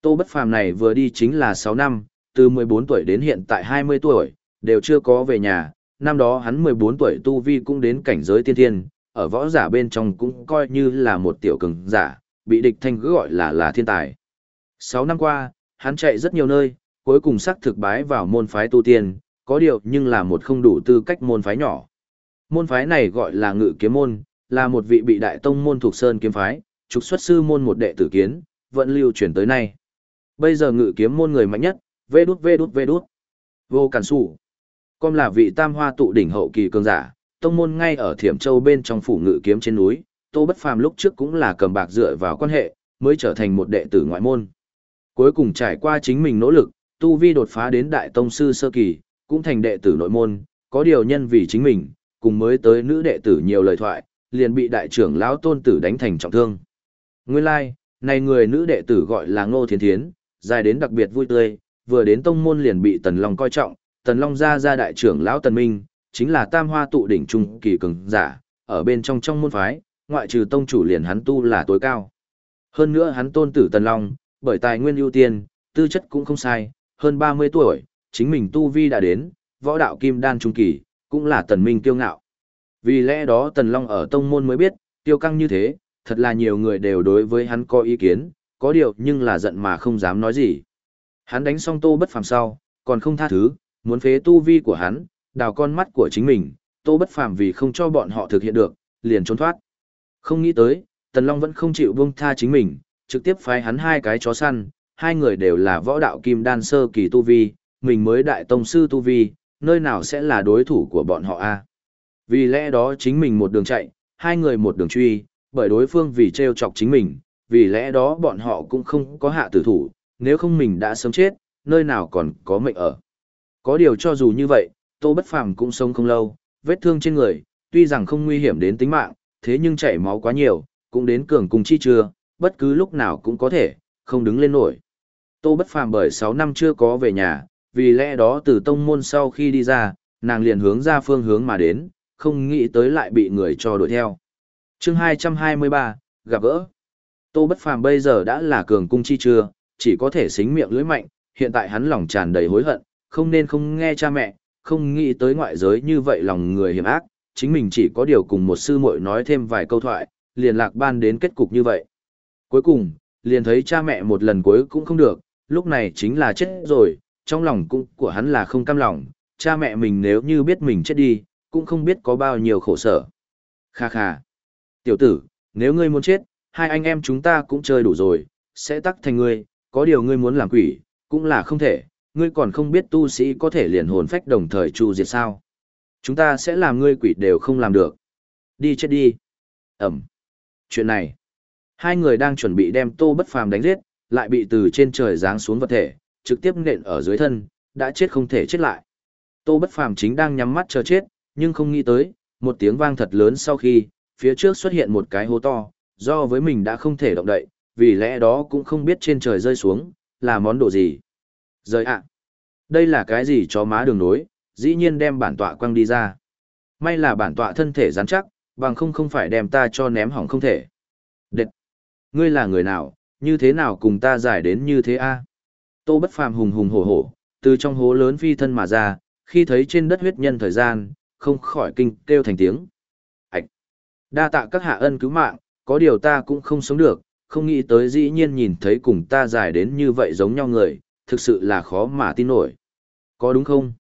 Tô Bất Phàm này vừa đi chính là 6 năm, từ 14 tuổi đến hiện tại 20 tuổi, đều chưa có về nhà, năm đó hắn 14 tuổi tu vi cũng đến cảnh giới tiên thiên, ở võ giả bên trong cũng coi như là một tiểu cường giả, bị địch thanh cứ gọi là là thiên tài. 6 năm qua, hắn chạy rất nhiều nơi, cuối cùng xác thực bái vào môn phái tu tiên, có điều nhưng là một không đủ tư cách môn phái nhỏ. Môn phái này gọi là ngự kiếm môn, là một vị bị đại tông môn thuộc sơn kiếm phái, trục xuất sư môn một đệ tử kiến, vẫn lưu truyền tới nay. Bây giờ ngự kiếm môn người mạnh nhất, vê đút vê đút vê đút. Vô cản sủ. Con là vị tam hoa tụ đỉnh hậu kỳ cường giả, tông môn ngay ở Thiểm Châu bên trong phủ ngự kiếm trên núi, Tô Bất Phàm lúc trước cũng là cầm bạc dựa vào quan hệ, mới trở thành một đệ tử ngoại môn. Cuối cùng trải qua chính mình nỗ lực, tu vi đột phá đến đại tông sư sơ kỳ, cũng thành đệ tử nội môn, có điều nhân vì chính mình, cùng mới tới nữ đệ tử nhiều lời thoại, liền bị đại trưởng lão tôn tử đánh thành trọng thương. Nguyên lai, like, này người nữ đệ tử gọi là Ngô Thiên Thiến, dài đến đặc biệt vui tươi, vừa đến tông môn liền bị Tần Long coi trọng, Tần Long ra ra đại trưởng lão Tần Minh, chính là tam hoa tụ đỉnh trung kỳ cường giả, ở bên trong trong môn phái, ngoại trừ tông chủ liền hắn tu là tối cao. Hơn nữa hắn tôn tử Tần Long, bởi tài nguyên ưu tiên, tư chất cũng không sai, hơn 30 tuổi, chính mình tu vi đã đến, võ đạo kim đan trung kỳ, cũng là Tần Minh kiêu ngạo. Vì lẽ đó Tần Long ở tông môn mới biết, tiêu căng như thế, thật là nhiều người đều đối với hắn có ý kiến, có điều nhưng là giận mà không dám nói gì. Hắn đánh xong tô bất phàm sau, còn không tha thứ, muốn phế tu vi của hắn, đào con mắt của chính mình, tô bất phàm vì không cho bọn họ thực hiện được, liền trốn thoát. Không nghĩ tới, Tần Long vẫn không chịu buông tha chính mình, trực tiếp phái hắn hai cái chó săn, hai người đều là võ đạo kim đan sơ kỳ tu vi, mình mới đại tông sư tu vi, nơi nào sẽ là đối thủ của bọn họ a? Vì lẽ đó chính mình một đường chạy, hai người một đường truy, bởi đối phương vì treo chọc chính mình, vì lẽ đó bọn họ cũng không có hạ tử thủ, nếu không mình đã sớm chết, nơi nào còn có mệnh ở. Có điều cho dù như vậy, Tô Bất Phàm cũng sống không lâu, vết thương trên người, tuy rằng không nguy hiểm đến tính mạng, thế nhưng chảy máu quá nhiều, cũng đến cường cùng chi chưa, bất cứ lúc nào cũng có thể, không đứng lên nổi. Tô Bất Phàm bởi 6 năm chưa có về nhà, vì lẽ đó từ tông môn sau khi đi ra, nàng liền hướng ra phương hướng mà đến, không nghĩ tới lại bị người cho đuổi theo. chương 223, gặp gỡ. Tô Bất Phàm bây giờ đã là cường cung chi chưa, chỉ có thể xính miệng lưỡi mạnh, hiện tại hắn lòng tràn đầy hối hận, không nên không nghe cha mẹ, không nghĩ tới ngoại giới như vậy lòng người hiểm ác, chính mình chỉ có điều cùng một sư muội nói thêm vài câu thoại, liền lạc ban đến kết cục như vậy. Cuối cùng, liền thấy cha mẹ một lần cuối cũng không được, lúc này chính là chết rồi, trong lòng cũng của hắn là không cam lòng, cha mẹ mình nếu như biết mình chết đi, cũng không biết có bao nhiêu khổ sở. Kha kha. Tiểu tử, nếu ngươi muốn chết, hai anh em chúng ta cũng chơi đủ rồi, sẽ tắc thành ngươi, có điều ngươi muốn làm quỷ, cũng là không thể, ngươi còn không biết tu sĩ có thể liền hồn phách đồng thời chu diệt sao. Chúng ta sẽ làm ngươi quỷ đều không làm được. Đi chết đi. Ẩm. Chuyện này. Hai người đang chuẩn bị đem tô bất phàm đánh giết, lại bị từ trên trời giáng xuống vật thể, trực tiếp nện ở dưới thân, đã chết không thể chết lại. Tô bất phàm chính đang nhắm mắt chờ chết, nhưng không nghĩ tới, một tiếng vang thật lớn sau khi, phía trước xuất hiện một cái hố to, do với mình đã không thể động đậy, vì lẽ đó cũng không biết trên trời rơi xuống, là món đồ gì. Rơi ạ! đây là cái gì cho má đường nối, dĩ nhiên đem bản tọa quăng đi ra. May là bản tọa thân thể rắn chắc, bằng không không phải đem ta cho ném hỏng không thể. Đệt! Ngươi là người nào, như thế nào cùng ta giải đến như thế a? Tô bất phàm hùng hùng hổ hổ, từ trong hố lớn phi thân mà ra, khi thấy trên đất huyết nhân thời gian, không khỏi kinh kêu thành tiếng. Hạch! Đa tạ các hạ ân cứu mạng, có điều ta cũng không sống được, không nghĩ tới dĩ nhiên nhìn thấy cùng ta dài đến như vậy giống nhau người, thực sự là khó mà tin nổi. Có đúng không?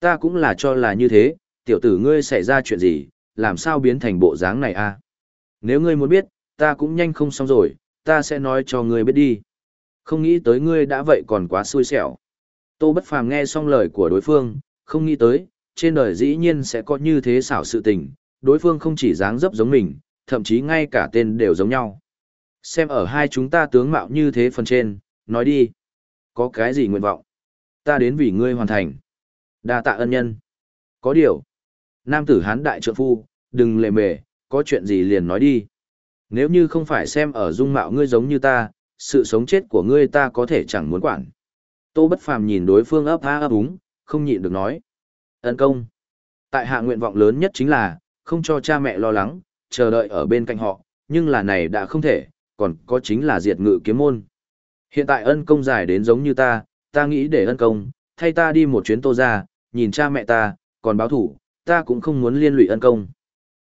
Ta cũng là cho là như thế, tiểu tử ngươi xảy ra chuyện gì, làm sao biến thành bộ dáng này a? Nếu ngươi muốn biết, ta cũng nhanh không xong rồi, ta sẽ nói cho ngươi biết đi. Không nghĩ tới ngươi đã vậy còn quá xui xẻo. Tô Bất Phàm nghe xong lời của đối phương, không nghĩ tới, trên đời dĩ nhiên sẽ có như thế xảo sự tình, đối phương không chỉ dáng dấp giống mình, thậm chí ngay cả tên đều giống nhau. Xem ở hai chúng ta tướng mạo như thế phần trên, nói đi. Có cái gì nguyện vọng? Ta đến vì ngươi hoàn thành. đa tạ ân nhân. Có điều. Nam tử hán đại trượng phu, đừng lề mề, có chuyện gì liền nói đi. Nếu như không phải xem ở dung mạo ngươi giống như ta, sự sống chết của ngươi ta có thể chẳng muốn quản. Tô Bất Phàm nhìn đối phương ấp há ấp úng, không nhịn được nói. Ân công. Tại hạ nguyện vọng lớn nhất chính là, không cho cha mẹ lo lắng, chờ đợi ở bên cạnh họ, nhưng là này đã không thể, còn có chính là diệt ngự kiếm môn. Hiện tại ân công dài đến giống như ta, ta nghĩ để ân công, thay ta đi một chuyến tô ra, nhìn cha mẹ ta, còn báo thủ, ta cũng không muốn liên lụy ân công.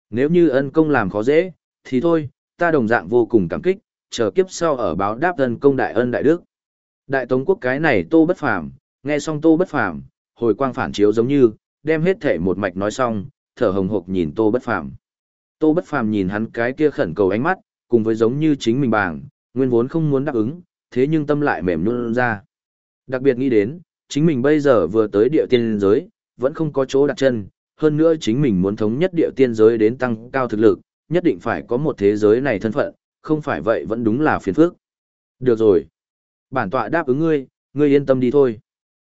Nếu như ân công làm khó dễ, thì thôi, ta đồng dạng vô cùng cảm kích, chờ kiếp sau ở báo đáp ân công đại ân đại đức. Đại Tống quốc cái này tô bất phàm, nghe xong tô bất phàm, hồi quang phản chiếu giống như, đem hết thể một mạch nói xong, thở hồng hộc nhìn tô bất phàm. Tô bất phàm nhìn hắn cái kia khẩn cầu ánh mắt, cùng với giống như chính mình bảng, nguyên vốn không muốn đáp ứng, thế nhưng tâm lại mềm nhũn ra. Đặc biệt nghĩ đến, chính mình bây giờ vừa tới địa tiên giới, vẫn không có chỗ đặt chân, hơn nữa chính mình muốn thống nhất địa tiên giới đến tăng cao thực lực, nhất định phải có một thế giới này thân phận, không phải vậy vẫn đúng là phiền phức. Được rồi. Bản tọa đáp ứng ngươi, ngươi yên tâm đi thôi.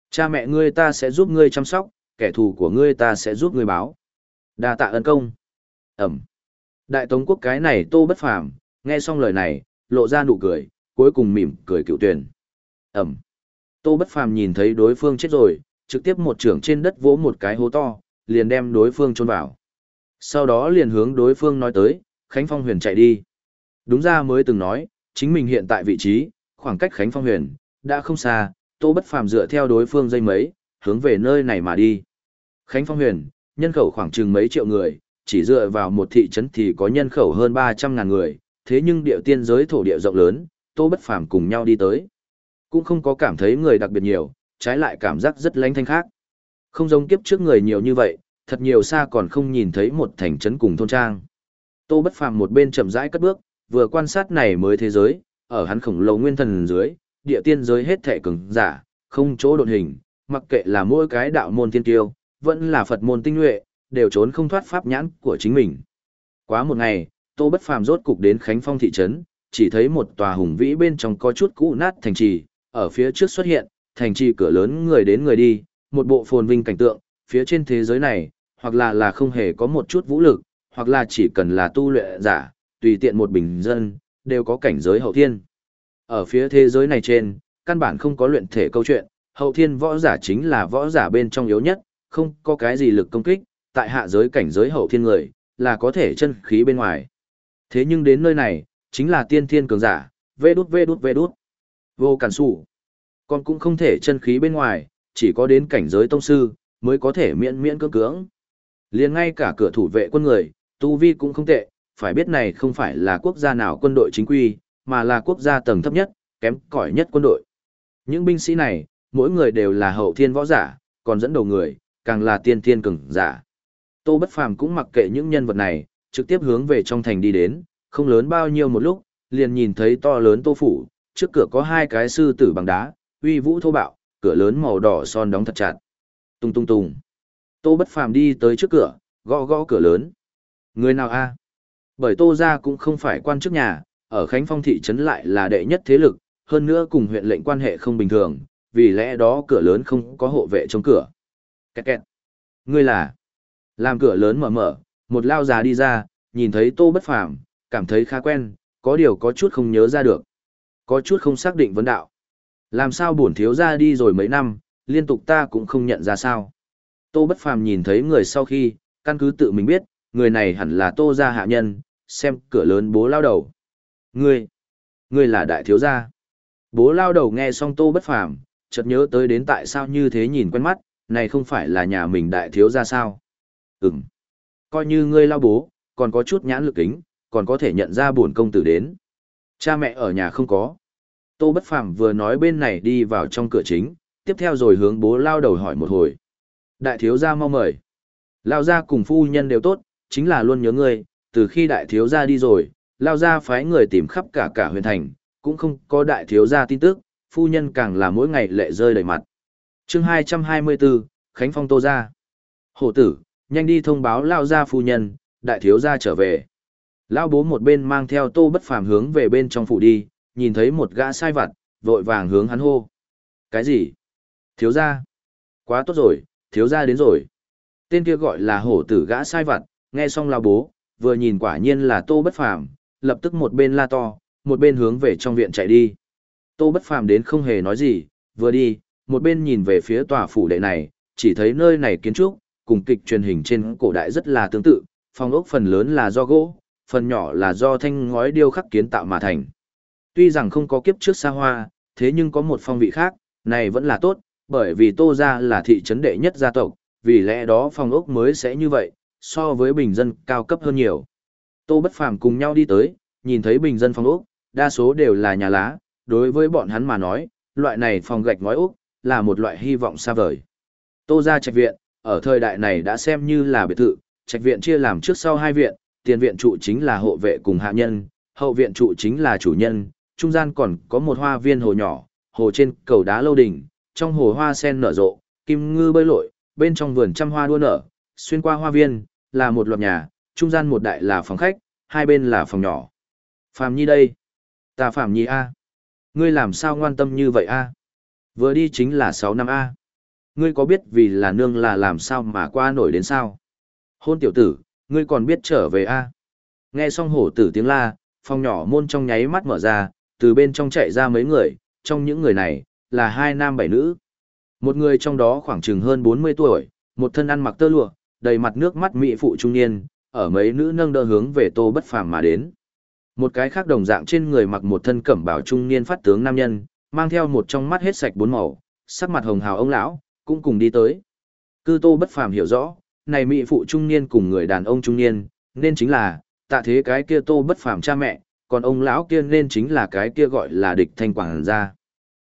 Cha mẹ ngươi ta sẽ giúp ngươi chăm sóc, kẻ thù của ngươi ta sẽ giúp ngươi báo. Đa tạ ân công. Ẩm. Đại Tống quốc cái này tô bất phàm, nghe xong lời này, lộ ra nụ cười, cuối cùng mỉm cười cựu tuyển. Ẩm. Tô bất phàm nhìn thấy đối phương chết rồi, trực tiếp một trưởng trên đất vỗ một cái hố to, liền đem đối phương chôn vào. Sau đó liền hướng đối phương nói tới, Khánh Phong huyền chạy đi. Đúng ra mới từng nói, chính mình hiện tại vị trí, khoảng cách Khánh Phong huyền, đã không xa, Tô bất phàm dựa theo đối phương dây mấy, hướng về nơi này mà đi. Khánh Phong huyền, nhân khẩu khoảng chừng mấy triệu người, chỉ dựa vào một thị trấn thì có nhân khẩu hơn 300 ngàn người, thế nhưng địa tiên giới thổ địa rộng lớn, Tô Bất Phàm cùng nhau đi tới. Cũng không có cảm thấy người đặc biệt nhiều, trái lại cảm giác rất lánh thanh khác. Không giống kiếp trước người nhiều như vậy, thật nhiều xa còn không nhìn thấy một thành trấn cùng thôn trang. Tô Bất Phàm một bên chậm rãi cất bước, vừa quan sát này mới thế giới, ở hắn khổng lồ nguyên thần dưới, địa tiên giới hết thể cứng giả, không chỗ đột hình, mặc kệ là mỗi cái đạo môn tiên tiêu, vẫn là Phật môn tinh nhuệ, đều trốn không thoát pháp nhãn của chính mình. Quá một ngày, Tô Bất Phàm rốt cục đến Khánh Phong thị trấn, chỉ thấy một tòa hùng vĩ bên trong có chút cũ nát thành trì, ở phía trước xuất hiện, thành trì cửa lớn người đến người đi, một bộ phồn vinh cảnh tượng, phía trên thế giới này, hoặc là là không hề có một chút vũ lực, hoặc là chỉ cần là tu luyện giả, tùy tiện một bình dân, đều có cảnh giới hậu thiên. Ở phía thế giới này trên, căn bản không có luyện thể câu chuyện, hậu thiên võ giả chính là võ giả bên trong yếu nhất, không có cái gì lực công kích, tại hạ giới cảnh giới hậu thiên người, là có thể chân khí bên ngoài. Thế nhưng đến nơi này, chính là tiên thiên cường giả, vê đút vê đút vê đút. Vô cản sủ. Còn cũng không thể chân khí bên ngoài, chỉ có đến cảnh giới tông sư, mới có thể miễn miễn cưỡng cưỡng. liền ngay cả cửa thủ vệ quân người, tu vi cũng không tệ, phải biết này không phải là quốc gia nào quân đội chính quy, mà là quốc gia tầng thấp nhất, kém cỏi nhất quân đội. Những binh sĩ này, mỗi người đều là hậu thiên võ giả, còn dẫn đầu người, càng là tiên thiên cường giả. Tô Bất Phàm cũng mặc kệ những nhân vật này, trực tiếp hướng về trong thành đi đến, không lớn bao nhiêu một lúc, liền nhìn thấy to lớn Tô phủ, trước cửa có hai cái sư tử bằng đá, uy vũ thô bạo, cửa lớn màu đỏ son đóng thật chặt. Tung tung tung. Tô Bất Phàm đi tới trước cửa, gõ gõ cửa lớn. Người nào a? Bởi Tô gia cũng không phải quan chức nhà, ở Khánh Phong thị trấn lại là đệ nhất thế lực, hơn nữa cùng huyện lệnh quan hệ không bình thường, vì lẽ đó cửa lớn không có hộ vệ trong cửa. Kẹt kẹt. Ngươi là? Làm cửa lớn mở mở, một lao già đi ra, nhìn thấy Tô Bất Phàm, cảm thấy khá quen, có điều có chút không nhớ ra được. Có chút không xác định vấn đạo. Làm sao bổn thiếu gia đi rồi mấy năm, liên tục ta cũng không nhận ra sao. Tô Bất Phàm nhìn thấy người sau khi, căn cứ tự mình biết, người này hẳn là Tô gia hạ nhân, xem cửa lớn bố lao đầu. Ngươi, ngươi là đại thiếu gia. Bố lao đầu nghe xong Tô Bất Phàm, chợt nhớ tới đến tại sao như thế nhìn quen mắt, này không phải là nhà mình đại thiếu gia sao? Ừm. Coi như ngươi lao bố, còn có chút nhãn lực kính, còn có thể nhận ra buồn công tử đến. Cha mẹ ở nhà không có. Tô Bất Phàm vừa nói bên này đi vào trong cửa chính, tiếp theo rồi hướng bố lao đầu hỏi một hồi. Đại thiếu gia mau mời. Lao gia cùng phu nhân đều tốt, chính là luôn nhớ ngươi, từ khi đại thiếu gia đi rồi, lao gia phái người tìm khắp cả cả huyền thành, cũng không có đại thiếu gia tin tức, phu nhân càng là mỗi ngày lệ rơi đầy mặt. chương 224, Khánh Phong Tô gia. Hổ tử, nhanh đi thông báo lao gia phu nhân, đại thiếu gia trở về. Lao bố một bên mang theo tô bất phàm hướng về bên trong phủ đi, nhìn thấy một gã sai vặt, vội vàng hướng hắn hô. Cái gì? Thiếu gia? Quá tốt rồi, thiếu gia đến rồi. Tên kia gọi là hổ tử gã sai vặt, nghe xong lao bố, vừa nhìn quả nhiên là tô bất phàm, lập tức một bên la to, một bên hướng về trong viện chạy đi. Tô bất phàm đến không hề nói gì, vừa đi, một bên nhìn về phía tòa phủ đệ này, chỉ thấy nơi này kiến trúc, cùng kịch truyền hình trên cổ đại rất là tương tự, phòng ốc phần lớn là do gỗ, phần nhỏ là do thanh ngói điêu khắc kiến tạo mà thành. Tuy rằng không có kiếp trước xa hoa, thế nhưng có một phong vị khác, này vẫn là tốt, bởi vì Tô Gia là thị trấn đệ nhất gia tộc, vì lẽ đó phòng ốc mới sẽ như vậy, so với bình dân cao cấp hơn nhiều. Tô Bất Phàm cùng nhau đi tới, nhìn thấy bình dân phòng ốc, đa số đều là nhà lá, đối với bọn hắn mà nói, loại này phòng gạch ngói ốc, là một loại hy vọng xa vời. Tô Gia trạch viện, ở thời đại này đã xem như là biệt thự, trạch viện chia làm trước sau hai viện, tiền viện trụ chính là hộ vệ cùng hạ nhân, hậu viện trụ chính là chủ nhân, trung gian còn có một hoa viên hồ nhỏ, hồ trên cầu đá lâu đỉnh, trong hồ hoa sen nở rộ, kim ngư bơi lội, bên trong vườn trăm hoa đua nở, xuyên qua hoa viên, là một loạt nhà, trung gian một đại là phòng khách, hai bên là phòng nhỏ. Phạm Nhi đây. Ta Phạm Nhi A. Ngươi làm sao ngoan tâm như vậy A? Vừa đi chính là 6 năm A. Ngươi có biết vì là nương là làm sao mà qua nổi đến sao? Hôn tiểu tử, ngươi còn biết trở về A. Nghe xong hổ tử tiếng la, phòng nhỏ môn trong nháy mắt mở ra, từ bên trong chạy ra mấy người, trong những người này, là hai nam bảy nữ. Một người trong đó khoảng chừng hơn 40 tuổi, một thân ăn mặc tơ lụa, đầy mặt nước mắt mỹ phụ trung niên, ở mấy nữ nâng đỡ hướng về tô bất phàm mà đến. Một cái khác đồng dạng trên người mặc một thân cẩm bào trung niên phát tướng nam nhân, mang theo một trong mắt hết sạch bốn màu, sắc mặt hồng hào ông lão, cũng cùng đi tới. Cư tô bất phàm hiểu rõ, này mỹ phụ trung niên cùng người đàn ông trung niên, nên chính là, tạ thế cái kia tô bất phàm cha mẹ, còn ông lão kia nên chính là cái kia gọi là địch thanh quảng gia.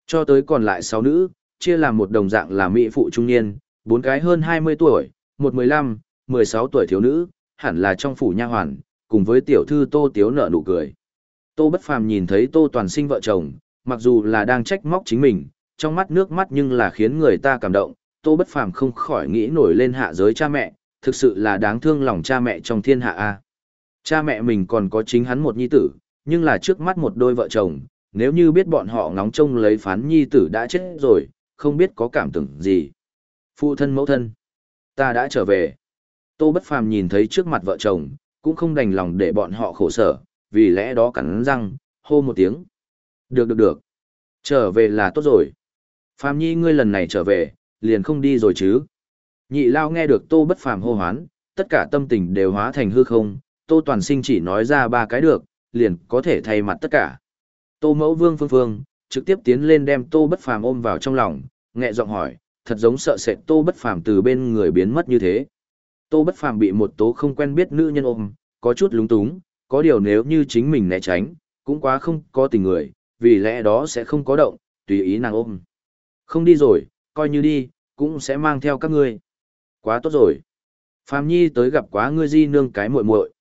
Cho tới còn lại sáu nữ, chia làm một đồng dạng là mỹ phụ trung niên, bốn cái hơn 20 tuổi, một 15, 16 tuổi thiếu nữ, hẳn là trong phủ nha hoàn, cùng với tiểu thư Tô Tiếu nở nụ cười. Tô Bất Phàm nhìn thấy Tô Toàn Sinh vợ chồng, mặc dù là đang trách móc chính mình, trong mắt nước mắt nhưng là khiến người ta cảm động, Tô Bất Phàm không khỏi nghĩ nổi lên hạ giới cha mẹ, thực sự là đáng thương lòng cha mẹ trong thiên hạ a. Cha mẹ mình còn có chính hắn một nhi tử, nhưng là trước mắt một đôi vợ chồng, nếu như biết bọn họ ngóng trông lấy phán nhi tử đã chết rồi, không biết có cảm tưởng gì. Phụ thân mẫu thân, ta đã trở về. Tô Bất Phàm nhìn thấy trước mặt vợ chồng, cũng không đành lòng để bọn họ khổ sở, vì lẽ đó cắn răng, hô một tiếng. Được được được. Trở về là tốt rồi. Phàm nhi ngươi lần này trở về, liền không đi rồi chứ. Nhị lao nghe được tô bất phàm hô hoán, tất cả tâm tình đều hóa thành hư không, tô toàn sinh chỉ nói ra ba cái được, liền có thể thay mặt tất cả. Tô mẫu vương phương phương, trực tiếp tiến lên đem tô bất phàm ôm vào trong lòng, nhẹ giọng hỏi, thật giống sợ sệt tô bất phàm từ bên người biến mất như thế. Tô bất phàm bị một tố không quen biết nữ nhân ôm, có chút lúng túng, có điều nếu như chính mình né tránh, cũng quá không có tình người, vì lẽ đó sẽ không có động, tùy ý nàng ôm. Không đi rồi, coi như đi, cũng sẽ mang theo các ngươi. Quá tốt rồi. Phàm Nhi tới gặp quá ngươi di nương cái muội muội.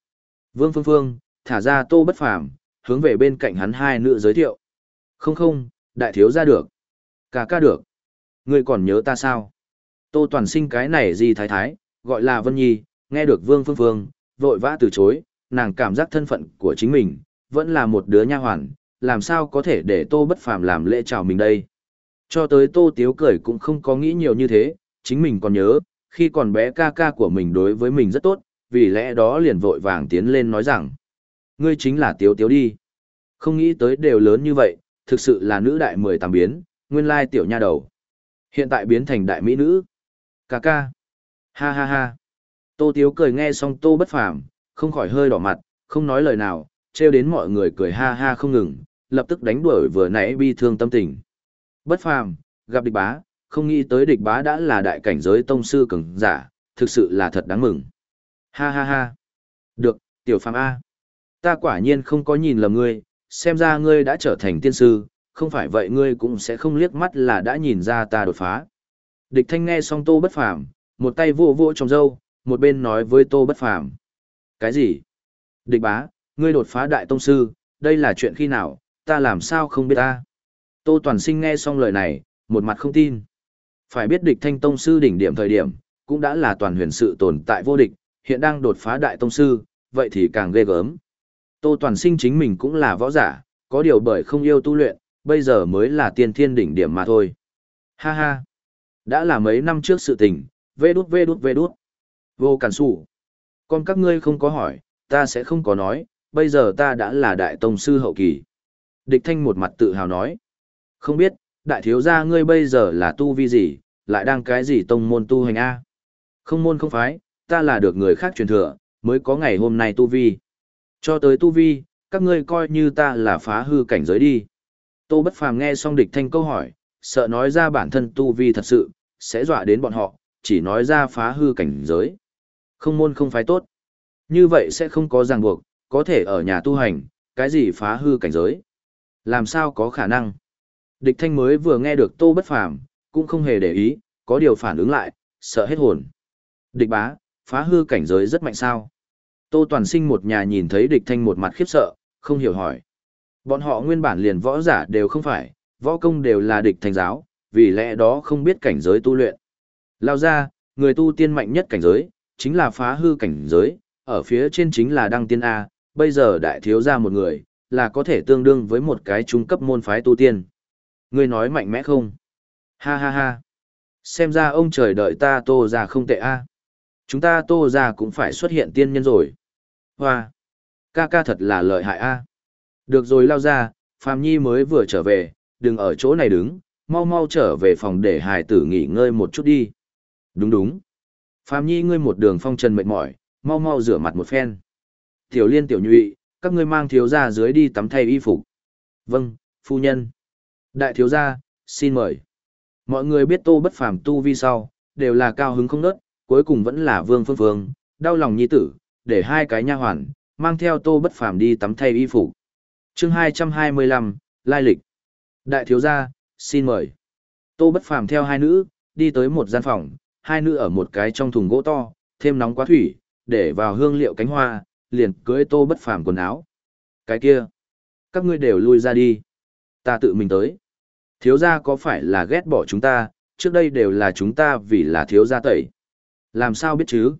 Vương Phương Phương, thả ra tô bất phàm, hướng về bên cạnh hắn hai nữ giới thiệu. Không không, đại thiếu gia được. Cả ca được. Ngươi còn nhớ ta sao? Tô toàn sinh cái này gì thái thái, gọi là Vân Nhi, nghe được Vương Phương Phương, vội vã từ chối, nàng cảm giác thân phận của chính mình, vẫn là một đứa nha hoàn, làm sao có thể để Tô Bất Phàm làm lễ chào mình đây. Cho tới Tô Tiếu cười cũng không có nghĩ nhiều như thế, chính mình còn nhớ, khi còn bé ca ca của mình đối với mình rất tốt, vì lẽ đó liền vội vàng tiến lên nói rằng, ngươi chính là Tiếu Tiếu đi. Không nghĩ tới đều lớn như vậy, thực sự là nữ đại mười tàm biến, nguyên lai tiểu nha đầu. Hiện tại biến thành đại mỹ nữ. Ca ca. Ha ha ha. Tô Tiếu cười nghe xong Tô Bất Phàm, không khỏi hơi đỏ mặt, không nói lời nào, trêu đến mọi người cười ha ha không ngừng, lập tức đánh đuổi vừa nãy bi thương tâm tình. Bất Phàm, gặp địch bá, không nghĩ tới địch bá đã là đại cảnh giới tông sư cường giả, thực sự là thật đáng mừng. Ha ha ha. Được, tiểu phàm A. Ta quả nhiên không có nhìn lầm ngươi, xem ra ngươi đã trở thành tiên sư, không phải vậy ngươi cũng sẽ không liếc mắt là đã nhìn ra ta đột phá. Địch thanh nghe xong tô bất phàm, một tay vỗ vỗ trong râu, một bên nói với tô bất phàm. Cái gì? Địch bá, ngươi đột phá đại tông sư, đây là chuyện khi nào, ta làm sao không biết ta? Tô toàn sinh nghe xong lời này, một mặt không tin. Phải biết địch thanh tông sư đỉnh điểm thời điểm, cũng đã là toàn huyền sự tồn tại vô địch, hiện đang đột phá đại tông sư, vậy thì càng ghê gớm. Tô toàn sinh chính mình cũng là võ giả, có điều bởi không yêu tu luyện, bây giờ mới là tiên thiên đỉnh điểm mà thôi. Ha ha! Đã là mấy năm trước sự tình, vê đút vê đút vê đút. Vô cản sủ. Còn các ngươi không có hỏi, ta sẽ không có nói, bây giờ ta đã là đại tông sư hậu kỳ. Địch thanh một mặt tự hào nói. Không biết, đại thiếu gia ngươi bây giờ là tu vi gì, lại đang cái gì tông môn tu hành A. Không môn không phái, ta là được người khác truyền thừa, mới có ngày hôm nay tu vi. Cho tới tu vi, các ngươi coi như ta là phá hư cảnh giới đi. Tô Bất Phàm nghe xong địch thanh câu hỏi, sợ nói ra bản thân tu vi thật sự, sẽ dọa đến bọn họ, chỉ nói ra phá hư cảnh giới. Không môn không phái tốt. Như vậy sẽ không có ràng buộc, có thể ở nhà tu hành, cái gì phá hư cảnh giới. Làm sao có khả năng? Địch thanh mới vừa nghe được tô bất phàm, cũng không hề để ý, có điều phản ứng lại, sợ hết hồn. Địch bá, phá hư cảnh giới rất mạnh sao? Tô toàn sinh một nhà nhìn thấy địch thanh một mặt khiếp sợ, không hiểu hỏi. Bọn họ nguyên bản liền võ giả đều không phải, võ công đều là địch thành giáo, vì lẽ đó không biết cảnh giới tu luyện. Lao ra, người tu tiên mạnh nhất cảnh giới, chính là phá hư cảnh giới, ở phía trên chính là đăng tiên A, bây giờ đại thiếu ra một người, là có thể tương đương với một cái trung cấp môn phái tu tiên. Ngươi nói mạnh mẽ không? Ha ha ha. Xem ra ông trời đợi ta tô ra không tệ A. Chúng ta tô ra cũng phải xuất hiện tiên nhân rồi. Hoa. Ca ca thật là lợi hại A. Được rồi lao ra, Phạm Nhi mới vừa trở về, đừng ở chỗ này đứng, mau mau trở về phòng để hài tử nghỉ ngơi một chút đi. Đúng đúng. Phạm Nhi ngươi một đường phong trần mệt mỏi, mau mau rửa mặt một phen. Tiểu liên tiểu nhụy, các ngươi mang thiếu gia dưới đi tắm thay y phục. Vâng, phu nhân. Đại thiếu gia, xin mời. Mọi người biết tô bất phàm tu vi sau, đều là cao hứng không nớt, cuối cùng vẫn là vương phương phương, đau lòng nhi tử, để hai cái nha hoàn, mang theo tô bất phàm đi tắm thay y phục chương 225, Lai lịch. Đại thiếu gia, xin mời. Tô bất phàm theo hai nữ, đi tới một gian phòng, hai nữ ở một cái trong thùng gỗ to, thêm nóng quá thủy, để vào hương liệu cánh hoa, liền cưới tô bất phàm quần áo. Cái kia, các ngươi đều lui ra đi. Ta tự mình tới. Thiếu gia có phải là ghét bỏ chúng ta, trước đây đều là chúng ta vì là thiếu gia tẩy. Làm sao biết chứ?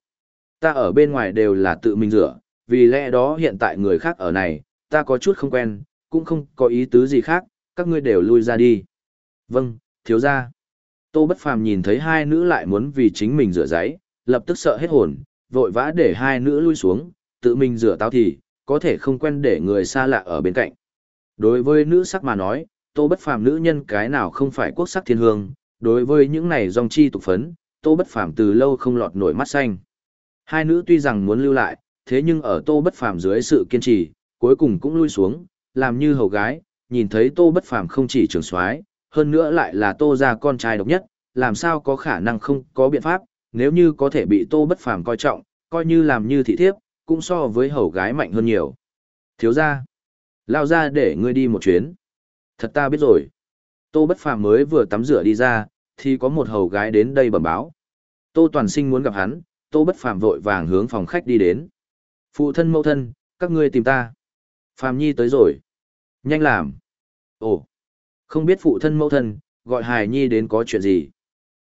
Ta ở bên ngoài đều là tự mình rửa, vì lẽ đó hiện tại người khác ở này, ta có chút không quen, cũng không có ý tứ gì khác, các ngươi đều lui ra đi. Vâng, thiếu gia. Tô Bất Phàm nhìn thấy hai nữ lại muốn vì chính mình rửa giấy, lập tức sợ hết hồn, vội vã để hai nữ lui xuống, tự mình rửa tao thì, có thể không quen để người xa lạ ở bên cạnh. Đối với nữ sắc mà nói, Tô Bất Phàm nữ nhân cái nào không phải quốc sắc thiên hương, đối với những này dòng chi tục phấn, Tô Bất Phàm từ lâu không lọt nổi mắt xanh. Hai nữ tuy rằng muốn lưu lại, thế nhưng ở Tô Bất Phàm dưới sự kiên trì, cuối cùng cũng lui xuống, làm như hầu gái, nhìn thấy Tô Bất Phàm không chỉ trưởng soái, hơn nữa lại là Tô gia con trai độc nhất, làm sao có khả năng không có biện pháp, nếu như có thể bị Tô Bất Phàm coi trọng, coi như làm như thị thiếp, cũng so với hầu gái mạnh hơn nhiều. Thiếu gia, lao ra để ngươi đi một chuyến. Thật ta biết rồi. Tô Bất Phàm mới vừa tắm rửa đi ra, thì có một hầu gái đến đây bẩm báo. Tô Toàn Sinh muốn gặp hắn, Tô Bất Phàm vội vàng hướng phòng khách đi đến. Phụ thân mẫu thân, các ngươi tìm ta. Phàm Nhi tới rồi. Nhanh làm. Ồ, không biết phụ thân mẫu thân, gọi Hải Nhi đến có chuyện gì.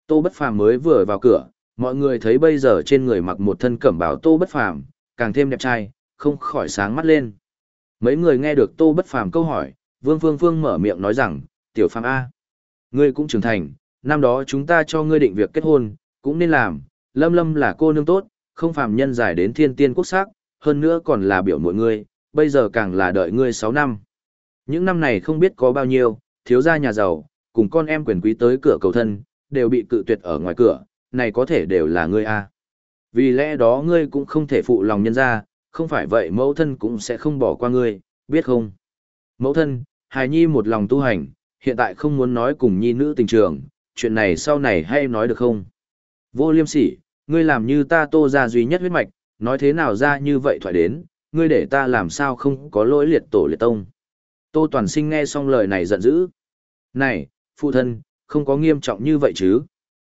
Tô Bất Phàm mới vừa vào cửa, mọi người thấy bây giờ trên người mặc một thân cẩm bào Tô Bất Phàm, càng thêm đẹp trai, không khỏi sáng mắt lên. Mấy người nghe được Tô Bất Phàm câu hỏi, Vương Phương Phương mở miệng nói rằng, "Tiểu Phàm a, ngươi cũng trưởng thành, năm đó chúng ta cho ngươi định việc kết hôn, cũng nên làm, Lâm Lâm là cô nương tốt, không phàm nhân giải đến thiên tiên quốc sắc, hơn nữa còn là biểu muội ngươi, bây giờ càng là đợi ngươi 6 năm. Những năm này không biết có bao nhiêu, thiếu gia nhà giàu, cùng con em quyền quý tới cửa cầu thân, đều bị cự tuyệt ở ngoài cửa, này có thể đều là ngươi a. Vì lẽ đó ngươi cũng không thể phụ lòng nhân gia, không phải vậy mẫu thân cũng sẽ không bỏ qua ngươi, biết không? Mẫu thân, hài nhi một lòng tu hành, hiện tại không muốn nói cùng nhi nữ tình trường, chuyện này sau này hay nói được không? Vô liêm sỉ, ngươi làm như ta tô ra duy nhất huyết mạch, nói thế nào ra như vậy thoại đến, ngươi để ta làm sao không có lỗi liệt tổ liệt tông. Tô toàn sinh nghe xong lời này giận dữ. Này, phụ thân, không có nghiêm trọng như vậy chứ.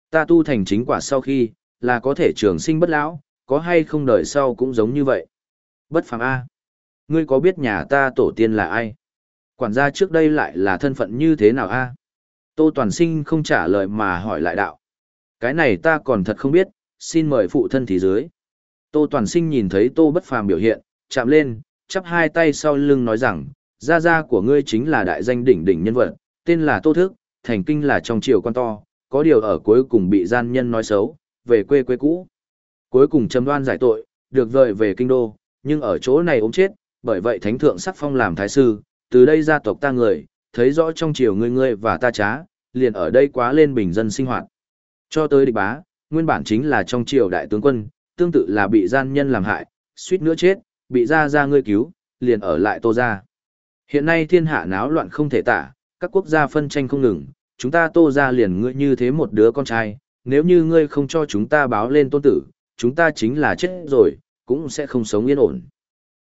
Ta tu thành chính quả sau khi, là có thể trường sinh bất lão, có hay không đời sau cũng giống như vậy. Bất phàm A. Ngươi có biết nhà ta tổ tiên là ai? Quản gia trước đây lại là thân phận như thế nào A? Tô Toàn Sinh không trả lời mà hỏi lại đạo. Cái này ta còn thật không biết, xin mời phụ thân thì dưới. Tô Toàn Sinh nhìn thấy Tô Bất Phàm biểu hiện, chạm lên, chắp hai tay sau lưng nói rằng, gia gia của ngươi chính là đại danh đỉnh đỉnh nhân vật, tên là Tô Thức, thành kinh là trong triều quan to, có điều ở cuối cùng bị gian nhân nói xấu, về quê quê cũ. Cuối cùng châm đoan giải tội, được vợi về kinh đô, nhưng ở chỗ này ốm chết, bởi vậy thánh thượng sắc phong làm thái sư, từ đây gia tộc ta người, thấy rõ trong triều ngươi ngươi và ta trá, liền ở đây quá lên bình dân sinh hoạt. Cho tới địch bá, nguyên bản chính là trong triều đại tướng quân, tương tự là bị gian nhân làm hại, suýt nữa chết, bị ra ra ngươi cứu, liền ở lại tô ra. Hiện nay thiên hạ náo loạn không thể tả, các quốc gia phân tranh không ngừng, chúng ta tô ra liền ngươi như thế một đứa con trai, nếu như ngươi không cho chúng ta báo lên tôn tử, chúng ta chính là chết rồi, cũng sẽ không sống yên ổn.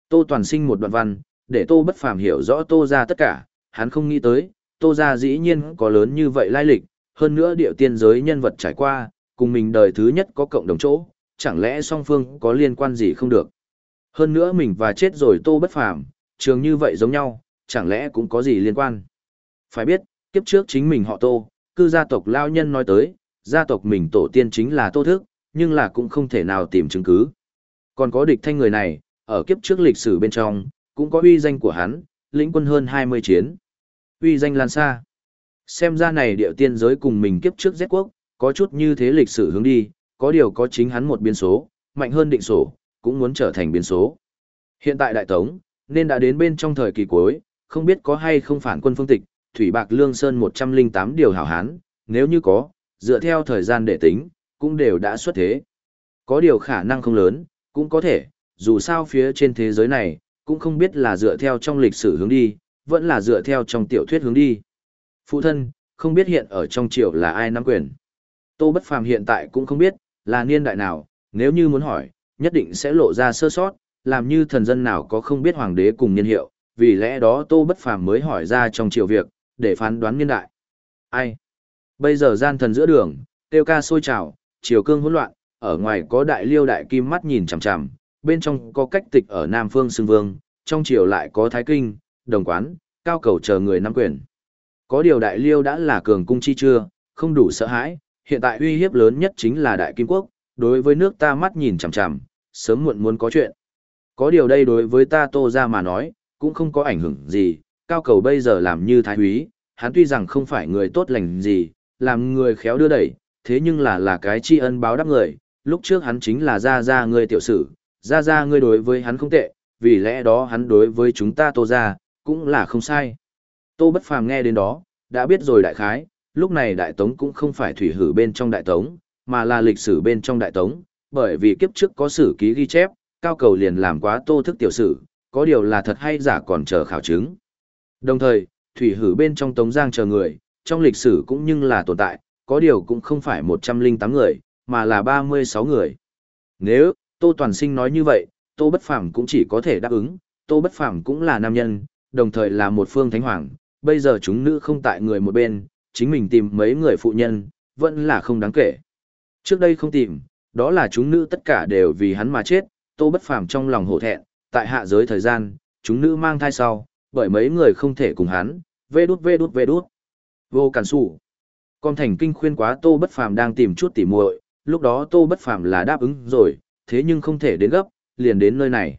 Tô toàn sinh một đoạn văn, để tô bất phàm hiểu rõ tô ra tất cả, hắn không nghĩ tới, tô ra dĩ nhiên có lớn như vậy lai lịch, hơn nữa điệu tiên giới nhân vật trải qua, cùng mình đời thứ nhất có cộng đồng chỗ, chẳng lẽ song phương có liên quan gì không được. Hơn nữa mình và chết rồi tô bất phàm, trường như vậy giống nhau, chẳng lẽ cũng có gì liên quan. Phải biết, kiếp trước chính mình họ tô, cư gia tộc lao nhân nói tới, gia tộc mình tổ tiên chính là tô thức, nhưng là cũng không thể nào tìm chứng cứ. Còn có địch thanh người này, ở kiếp trước lịch sử bên trong, cũng có uy danh của hắn, lĩnh quân hơn 20 chiến. Uy danh lan xa. Xem ra này điệu tiên giới cùng mình kiếp trước Z quốc, có chút như thế lịch sử hướng đi, có điều có chính hắn một biên số, mạnh hơn định số cũng muốn trở thành biến số. Hiện tại Đại Tống, nên đã đến bên trong thời kỳ cuối, không biết có hay không phản quân phương tịch, Thủy Bạc Lương Sơn 108 điều hảo hán, nếu như có, dựa theo thời gian để tính, cũng đều đã xuất thế. Có điều khả năng không lớn, cũng có thể, dù sao phía trên thế giới này, cũng không biết là dựa theo trong lịch sử hướng đi, vẫn là dựa theo trong tiểu thuyết hướng đi. Phụ thân, không biết hiện ở trong triều là ai nắm quyền. Tô Bất Phàm hiện tại cũng không biết, là niên đại nào, nếu như muốn hỏi, nhất định sẽ lộ ra sơ sót, làm như thần dân nào có không biết hoàng đế cùng niên hiệu, vì lẽ đó Tô Bất Phàm mới hỏi ra trong triều việc, để phán đoán niên đại. Ai? Bây giờ gian thần giữa đường, tiêu ca sôi trào, triều cương hỗn loạn, ở ngoài có đại liêu đại kim mắt nhìn chằm chằm, bên trong có cách tịch ở Nam Phương Sương Vương, trong triều lại có Thái Kinh, Đồng Quán, Cao Cầu chờ người nắm quyền. Có điều đại liêu đã là cường cung chi chưa, không đủ sợ hãi, hiện tại uy hiếp lớn nhất chính là đại kim quốc, đối với nước ta mắt nhìn chằm chằm, sớm muộn muốn có chuyện. Có điều đây đối với ta tô ra mà nói, cũng không có ảnh hưởng gì, cao cầu bây giờ làm như thái úy, hắn tuy rằng không phải người tốt lành gì, làm người khéo đưa đẩy, thế nhưng là là cái tri ân báo đáp người, lúc trước hắn chính là ra ra người tiểu sử, ra ra ngươi đối với hắn không tệ, vì lẽ đó hắn đối với chúng ta tô ra, cũng là không sai. Tô Bất Phàm nghe đến đó, đã biết rồi đại khái, lúc này đại tống cũng không phải thủy hử bên trong đại tống, mà là lịch sử bên trong đại tống, bởi vì kiếp trước có sử ký ghi chép, cao cầu liền làm quá tô thức tiểu sử, có điều là thật hay giả còn chờ khảo chứng. Đồng thời, thủy hử bên trong tống giang chờ người, trong lịch sử cũng nhưng là tồn tại, có điều cũng không phải 108 người, mà là 36 người. Nếu, Tô Toàn Sinh nói như vậy, Tô Bất Phàm cũng chỉ có thể đáp ứng, Tô Bất Phàm cũng là nam nhân, đồng thời là một phương thánh hoàng, bây giờ chúng nữ không tại người một bên, chính mình tìm mấy người phụ nhân, vẫn là không đáng kể. Trước đây không tìm, đó là chúng nữ tất cả đều vì hắn mà chết, tô bất phàm trong lòng hổ thẹn, tại hạ giới thời gian, chúng nữ mang thai sau, bởi mấy người không thể cùng hắn, vê đút vê đút vê đút. Vô cản sủ. Con thành kinh khuyên quá tô bất phàm đang tìm chút tỉ muội, lúc đó tô bất phàm là đáp ứng rồi, thế nhưng không thể đến gấp, liền đến nơi này.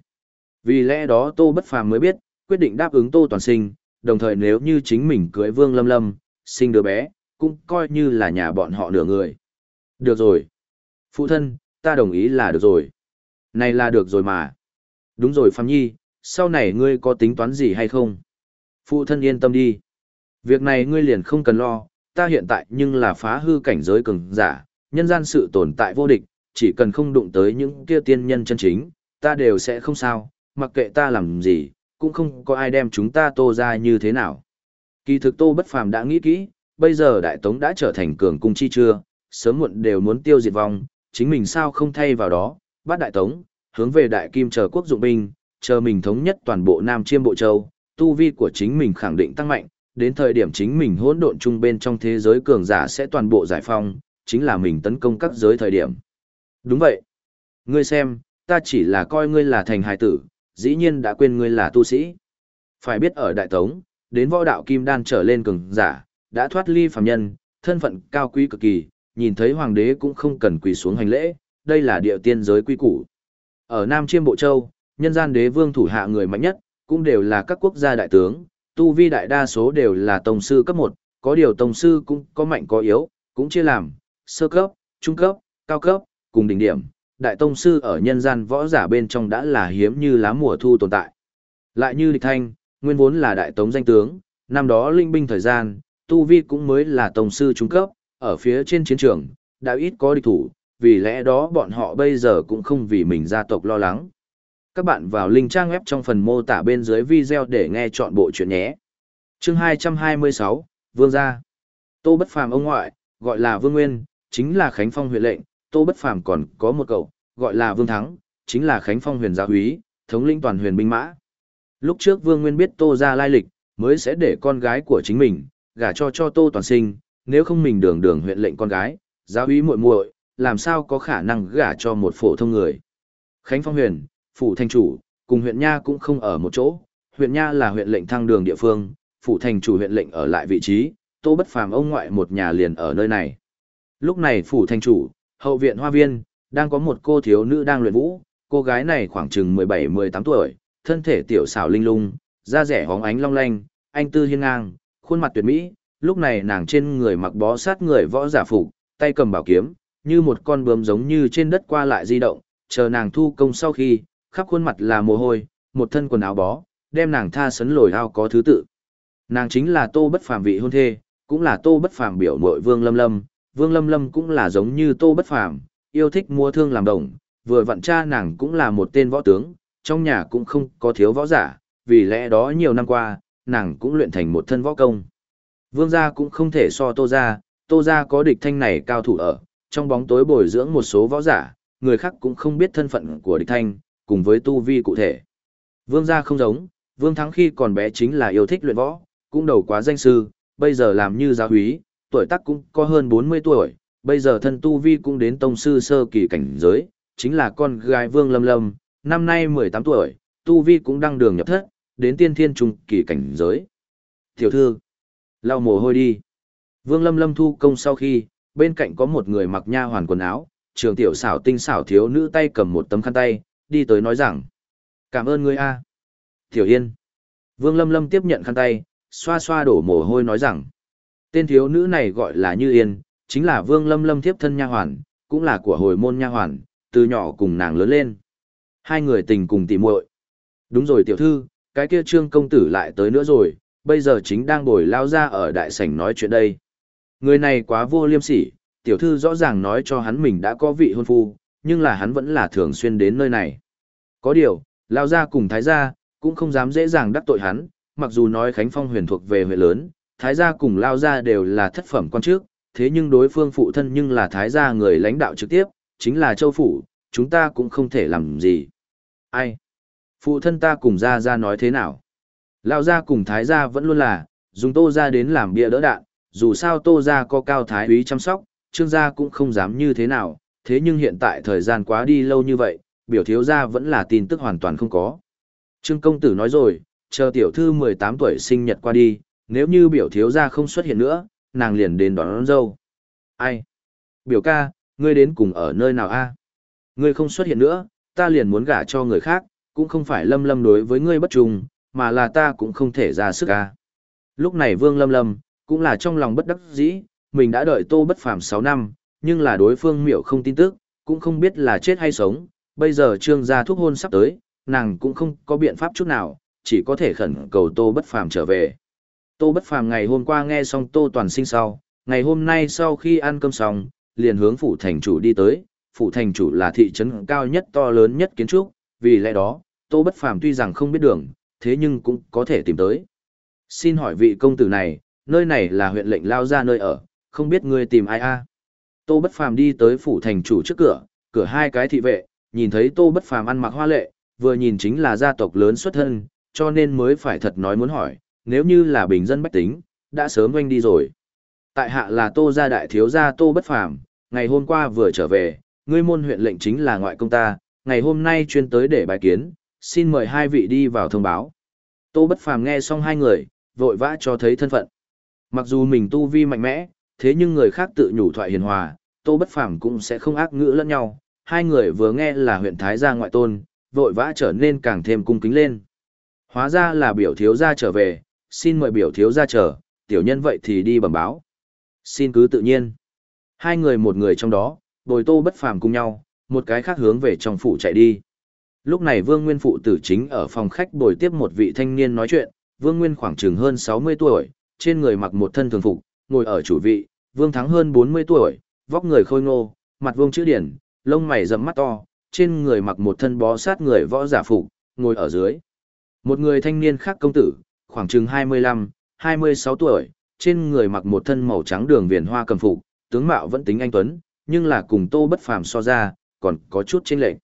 Vì lẽ đó tô bất phàm mới biết, quyết định đáp ứng tô toàn sinh, đồng thời nếu như chính mình cưới vương lâm lâm, sinh đứa bé, cũng coi như là nhà bọn họ nửa người. Được rồi. Phụ thân, ta đồng ý là được rồi. Này là được rồi mà. Đúng rồi Phạm Nhi, sau này ngươi có tính toán gì hay không? Phụ thân yên tâm đi. Việc này ngươi liền không cần lo, ta hiện tại nhưng là phá hư cảnh giới cường giả, nhân gian sự tồn tại vô địch, chỉ cần không đụng tới những kia tiên nhân chân chính, ta đều sẽ không sao, mặc kệ ta làm gì, cũng không có ai đem chúng ta tô ra như thế nào. Kỳ thực tô bất phàm đã nghĩ kỹ, bây giờ đại tống đã trở thành cường cung chi chưa, sớm muộn đều muốn tiêu diệt vong, chính mình sao không thay vào đó, bắt đại tống, hướng về đại kim chờ quốc dụng binh, chờ mình thống nhất toàn bộ Nam Chiêm Bộ Châu, tu vi của chính mình khẳng định tăng mạnh, đến thời điểm chính mình hỗn độn chung bên trong thế giới cường giả sẽ toàn bộ giải phong, chính là mình tấn công các giới thời điểm. Đúng vậy. Ngươi xem, ta chỉ là coi ngươi là thành hài tử, dĩ nhiên đã quên ngươi là tu sĩ. Phải biết ở Đại Tống, đến võ đạo kim đan trở lên cường giả, đã thoát ly phàm nhân, thân phận cao quý cực kỳ, nhìn thấy hoàng đế cũng không cần quỳ xuống hành lễ, đây là địa tiên giới quy củ. Ở Nam Chiêm Bộ Châu, nhân gian đế vương thủ hạ người mạnh nhất, cũng đều là các quốc gia đại tướng, tu vi đại đa số đều là tông sư cấp 1, có điều tông sư cũng có mạnh có yếu, cũng chia làm sơ cấp, trung cấp, cao cấp, cùng đỉnh điểm. Đại tông sư ở nhân gian võ giả bên trong đã là hiếm như lá mùa thu tồn tại. Lại như địch thanh, nguyên vốn là đại tống danh tướng, năm đó linh binh thời gian, tu vi cũng mới là tông sư trung cấp, ở phía trên chiến trường, đã ít có địch thủ, vì lẽ đó bọn họ bây giờ cũng không vì mình gia tộc lo lắng. Các bạn vào link trang web trong phần mô tả bên dưới video để nghe chọn bộ chuyện nhé. Chương 226, Vương gia. Tô Bất Phàm ông ngoại, gọi là Vương Nguyên, chính là Khánh Phong huyện lệnh, Tô Bất Phàm còn có một cậu, gọi là Vương Thắng, chính là Khánh Phong huyền gia úy, thống lĩnh toàn huyền binh mã. Lúc trước Vương Nguyên biết Tô gia lai lịch, mới sẽ để con gái của chính mình gả cho cho Tô Toàn Sinh, nếu không mình đường đường huyện lệnh con gái, giáo úy muội muội, làm sao có khả năng gả cho một phổ thông người. Khánh Phong huyền, phủ thành chủ, cùng huyện Nha cũng không ở một chỗ, huyện Nha là huyện lệnh thăng đường địa phương, phủ thành chủ huyện lệnh ở lại vị trí, Tô Bất Phàm ông ngoại một nhà liền ở nơi này. Lúc này phủ thành chủ, hậu viện hoa viên, đang có một cô thiếu nữ đang luyện vũ, cô gái này khoảng chừng 17-18 tuổi, thân thể tiểu xảo linh lung, da rẻ hóng ánh long lanh, anh tư hiên ngang, khuôn mặt tuyệt mỹ, lúc này nàng trên người mặc bó sát người võ giả phục, tay cầm bảo kiếm, như một con bướm giống như trên đất qua lại di động, chờ nàng thu công sau khi, khắp khuôn mặt là mồ hôi, một thân quần áo bó, đem nàng tha sấn lồi ao có thứ tự. Nàng chính là Tô Bất Phàm vị hôn thê, cũng là Tô Bất Phàm biểu muội Vương Lâm Lâm, Vương Lâm Lâm cũng là giống như Tô Bất Phàm, yêu thích mua thương làm đồng, vừa vặn cha nàng cũng là một tên võ tướng, trong nhà cũng không có thiếu võ giả, vì lẽ đó nhiều năm qua, nàng cũng luyện thành một thân võ công. Vương gia cũng không thể so Tô gia, Tô gia có địch thanh này cao thủ ở, trong bóng tối bồi dưỡng một số võ giả, người khác cũng không biết thân phận của địch thanh, cùng với tu vi cụ thể. Vương gia không giống, Vương Thắng khi còn bé chính là yêu thích luyện võ, cũng đầu quá danh sư, bây giờ làm như giáo úy, tuổi tác cũng có hơn 40 tuổi, bây giờ thân tu vi cũng đến tông sư sơ kỳ cảnh giới, chính là con gái Vương Lâm Lâm, năm nay 18 tuổi, tu vi cũng đang đường nhập thất, đến tiên thiên trung kỳ cảnh giới. Tiểu thư, lau mồ hôi đi. Vương Lâm Lâm thu công sau khi, bên cạnh có một người mặc nha hoàn quần áo, trường tiểu xảo tinh xảo thiếu nữ tay cầm một tấm khăn tay, đi tới nói rằng, cảm ơn ngươi a. Tiểu Yên. Vương Lâm Lâm tiếp nhận khăn tay, xoa xoa đổ mồ hôi nói rằng, tên thiếu nữ này gọi là Như Yên, chính là Vương Lâm Lâm tiếp thân nha hoàn, cũng là của hồi môn nha hoàn, từ nhỏ cùng nàng lớn lên. Hai người tình cùng tỉ muội. Đúng rồi tiểu thư, cái kia trương công tử lại tới nữa rồi, bây giờ chính đang bồi lao ra ở đại sảnh nói chuyện đây. Người này quá vô liêm sỉ, tiểu thư rõ ràng nói cho hắn mình đã có vị hôn phu, nhưng là hắn vẫn là thường xuyên đến nơi này. Có điều, lao ra cùng thái gia, cũng không dám dễ dàng đắc tội hắn, mặc dù nói Khánh Phong huyền thuộc về huyện lớn, thái gia cùng lao gia đều là thất phẩm quan trước, thế nhưng đối phương phụ thân nhưng là thái gia người lãnh đạo trực tiếp, chính là châu phủ, chúng ta cũng không thể làm gì. Ai? Phụ thân ta cùng gia gia nói thế nào? Lão gia cùng thái gia vẫn luôn là, dùng tô gia đến làm bia đỡ đạn, dù sao tô gia có cao thái úy chăm sóc, trương gia cũng không dám như thế nào, thế nhưng hiện tại thời gian quá đi lâu như vậy, biểu thiếu gia vẫn là tin tức hoàn toàn không có. Trương công tử nói rồi, chờ tiểu thư 18 tuổi sinh nhật qua đi, nếu như biểu thiếu gia không xuất hiện nữa, nàng liền đến đón, đón dâu. Ai? Biểu ca, ngươi đến cùng ở nơi nào a? Ngươi không xuất hiện nữa, ta liền muốn gả cho người khác, cũng không phải lâm lâm đối với ngươi bất trùng, mà là ta cũng không thể ra sức ca. Lúc này vương lâm lâm, cũng là trong lòng bất đắc dĩ, mình đã đợi tô bất phàm 6 năm, nhưng là đối phương miểu không tin tức, cũng không biết là chết hay sống, bây giờ trương gia thuốc hôn sắp tới, nàng cũng không có biện pháp chút nào, chỉ có thể khẩn cầu tô bất phàm trở về. Tô bất phàm ngày hôm qua nghe xong tô toàn sinh sau, ngày hôm nay sau khi ăn cơm xong, liền hướng phủ thành chủ đi tới, phủ thành chủ là thị trấn cao nhất to lớn nhất kiến trúc, vì lẽ đó, tô bất phàm tuy rằng không biết đường, thế nhưng cũng có thể tìm tới. Xin hỏi vị công tử này, nơi này là huyện lệnh lao ra nơi ở, không biết ngươi tìm ai a? Tô Bất Phàm đi tới phủ thành chủ trước cửa, cửa hai cái thị vệ, nhìn thấy Tô Bất Phàm ăn mặc hoa lệ, vừa nhìn chính là gia tộc lớn xuất thân, cho nên mới phải thật nói muốn hỏi, nếu như là bình dân bách tính, đã sớm oanh đi rồi. Tại hạ là Tô gia đại thiếu gia Tô Bất Phàm, ngày hôm qua vừa trở về, ngươi môn huyện lệnh chính là ngoại công ta, ngày hôm nay chuyên tới để bài kiến, xin mời hai vị đi vào thông báo. Tô Bất Phàm nghe xong hai người, vội vã cho thấy thân phận. Mặc dù mình tu vi mạnh mẽ, thế nhưng người khác tự nhủ thoại hiền hòa, Tô Bất Phàm cũng sẽ không ác ngữ lẫn nhau. Hai người vừa nghe là huyện Thái gia ngoại tôn, vội vã trở nên càng thêm cung kính lên. Hóa ra là biểu thiếu gia trở về, xin mời biểu thiếu gia chờ, tiểu nhân vậy thì đi bẩm báo. Xin cứ tự nhiên. Hai người một người trong đó, bồi Tô Bất Phàm cùng nhau, một cái khác hướng về trong phủ chạy đi. Lúc này Vương Nguyên phụ tử chính ở phòng khách bồi tiếp một vị thanh niên nói chuyện, Vương Nguyên khoảng chừng hơn 60 tuổi, trên người mặc một thân thường phục, ngồi ở chủ vị, Vương Thắng hơn 40 tuổi, vóc người khôi ngô, mặt vương chữ điển, lông mày rậm mắt to, trên người mặc một thân bó sát người võ giả phục, ngồi ở dưới. Một người thanh niên khác công tử, khoảng chừng 25, 26 tuổi, trên người mặc một thân màu trắng đường viền hoa cầm phục, tướng mạo vẫn tính anh tuấn, nhưng là cùng Tô Bất Phàm so ra, còn có chút chênh lệch.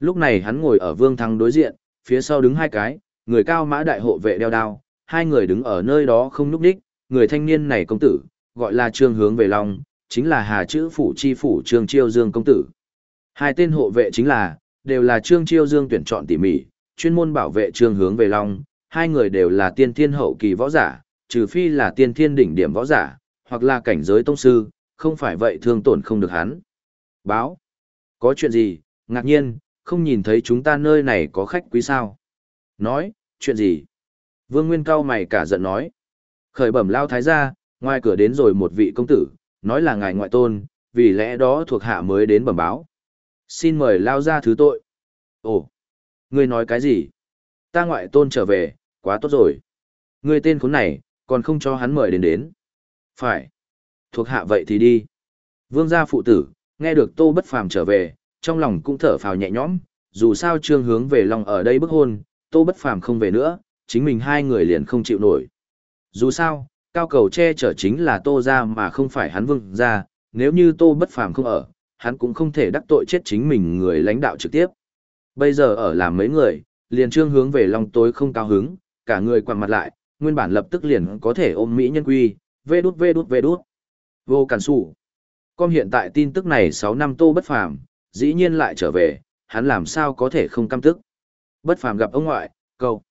Lúc này hắn ngồi ở Vương Thắng đối diện, phía sau đứng hai cái, người cao mã đại hộ vệ đeo đao, hai người đứng ở nơi đó không núp đích, người thanh niên này công tử, gọi là Trương Hướng Về Long, chính là Hà chữ phủ chi phủ Trương Chiêu Dương công tử. Hai tên hộ vệ chính là, đều là Trương Chiêu Dương tuyển chọn tỉ mỉ, chuyên môn bảo vệ Trương Hướng Về Long, hai người đều là tiên thiên hậu kỳ võ giả, trừ phi là tiên thiên đỉnh điểm võ giả, hoặc là cảnh giới tông sư, không phải vậy thương tổn không được hắn. Báo. Có chuyện gì, ngạc nhiên, không nhìn thấy chúng ta nơi này có khách quý sao. Nói, chuyện gì? Vương Nguyên cao mày cả giận nói. Khởi bẩm lao thái gia, ngoài cửa đến rồi một vị công tử, nói là ngài ngoại tôn, vì lẽ đó thuộc hạ mới đến bẩm báo. Xin mời lao ra thứ tội. Ồ, ngươi nói cái gì? Ta ngoại tôn trở về, quá tốt rồi. Ngươi tên khốn này, còn không cho hắn mời đến đến. Phải. Thuộc hạ vậy thì đi. Vương gia phụ tử, nghe được tô bất phàm trở về, trong lòng cũng thở phào nhẹ nhõm, dù sao trương hướng về lòng ở đây bức hôn, tô bất phàm không về nữa, chính mình hai người liền không chịu nổi. Dù sao, cao cầu che chở chính là tô ra mà không phải hắn vương ra, nếu như tô bất phàm không ở, hắn cũng không thể đắc tội chết chính mình người lãnh đạo trực tiếp. Bây giờ ở làm mấy người, liền trương hướng về lòng tối không cao hứng, cả người quằn mặt lại, nguyên bản lập tức liền có thể ôm Mỹ nhân quy, vê đút vê đút vê đút. Vô cản sủ. Com hiện tại tin tức này 6 năm tô bất phàm, dĩ nhiên lại trở về, hắn làm sao có thể không căm tức. Bất phàm gặp ông ngoại, câu.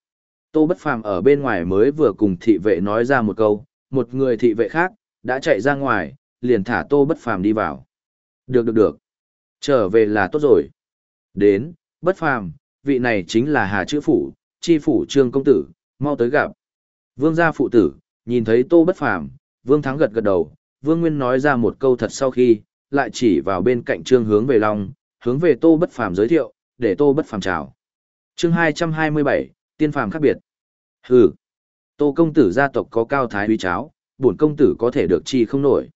Tô Bất Phàm ở bên ngoài mới vừa cùng thị vệ nói ra một câu, một người thị vệ khác, đã chạy ra ngoài, liền thả Tô Bất Phàm đi vào. Được được được. Trở về là tốt rồi. Đến, Bất Phàm, vị này chính là Hà Chữ Phủ, chi phủ trương công tử, mau tới gặp. Vương gia phụ tử, nhìn thấy Tô Bất Phàm, Vương Thắng gật gật đầu, Vương Nguyên nói ra một câu thật sau khi, lại chỉ vào bên cạnh trương hướng về long hướng về Tô Bất Phàm giới thiệu, để Tô Bất Phàm chào. Chương 227, tiên phàm khác biệt. Hừ, tô công tử gia tộc có cao thái uy cháo, bổn công tử có thể được chi không nổi.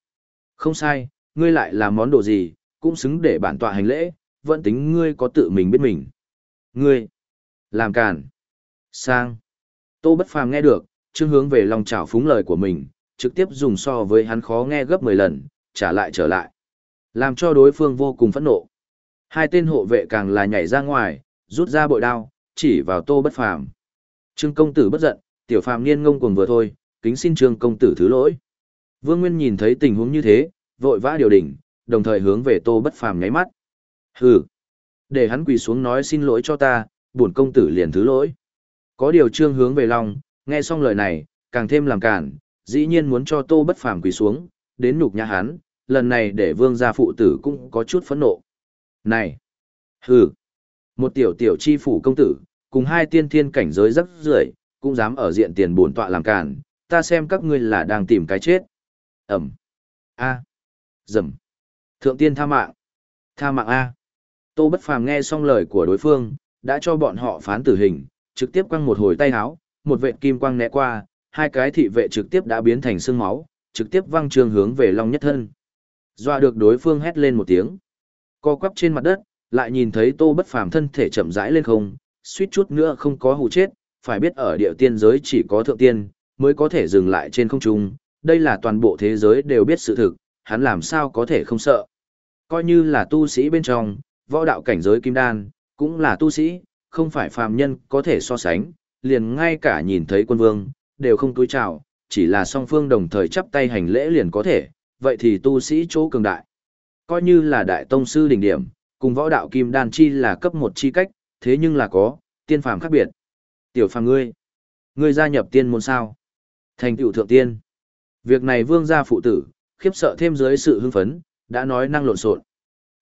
Không sai, ngươi lại làm món đồ gì, cũng xứng để bản tọa hành lễ, vẫn tính ngươi có tự mình biết mình. Ngươi, làm càn, sang. Tô bất phàm nghe được, trương hướng về lòng trào phúng lời của mình, trực tiếp dùng so với hắn khó nghe gấp 10 lần, trả lại trở lại. Làm cho đối phương vô cùng phẫn nộ. Hai tên hộ vệ càng là nhảy ra ngoài, rút ra bội đao, chỉ vào tô bất phàm. Trương công tử bất giận, tiểu phàm niên ngông cuồng vừa thôi, kính xin trương công tử thứ lỗi. Vương Nguyên nhìn thấy tình huống như thế, vội vã điều đỉnh, đồng thời hướng về Tô Bất Phàm nháy mắt. Hừ, để hắn quỳ xuống nói xin lỗi cho ta, bổn công tử liền thứ lỗi. Có điều trương hướng về lòng, nghe xong lời này, càng thêm làm cản, dĩ nhiên muốn cho Tô Bất Phàm quỳ xuống, đến nhục nhã hắn, lần này để vương gia phụ tử cũng có chút phẫn nộ. Này! Hừ! Một tiểu tiểu chi phủ công tử, cùng hai tiên thiên cảnh giới rất rưởi cũng dám ở diện tiền bổn tọa làm cản, ta xem các ngươi là đang tìm cái chết. Ẩm! A! À. Dầm! Thượng tiên tha mạng! Tha mạng A! Tô Bất Phàm nghe xong lời của đối phương, đã cho bọn họ phán tử hình, trực tiếp quăng một hồi tay háo, một vệ kim quang né qua, hai cái thị vệ trực tiếp đã biến thành xương máu, trực tiếp văng trường hướng về Long Nhất Thân. Dọa được đối phương hét lên một tiếng. Co quắp trên mặt đất, lại nhìn thấy Tô Bất Phàm thân thể chậm rãi lên không, suýt chút nữa không có hù chết, phải biết ở địa tiên giới chỉ có thượng tiên mới có thể dừng lại trên không trung, đây là toàn bộ thế giới đều biết sự thực, hắn làm sao có thể không sợ. Coi như là tu sĩ bên trong, võ đạo cảnh giới kim đan, cũng là tu sĩ, không phải phàm nhân có thể so sánh, liền ngay cả nhìn thấy quân vương, đều không túi chào, chỉ là song phương đồng thời chắp tay hành lễ liền có thể, vậy thì tu sĩ chỗ cường đại. Coi như là đại tông sư đỉnh điểm, cùng võ đạo kim đan chi là cấp một chi cách, thế nhưng là có, tiên phàm khác biệt. Tiểu phàm ngươi, ngươi gia nhập tiên môn sao? Thành tựu thượng tiên. Việc này vương gia phụ tử, khiếp sợ thêm dưới sự hưng phấn, đã nói năng lộn xộn.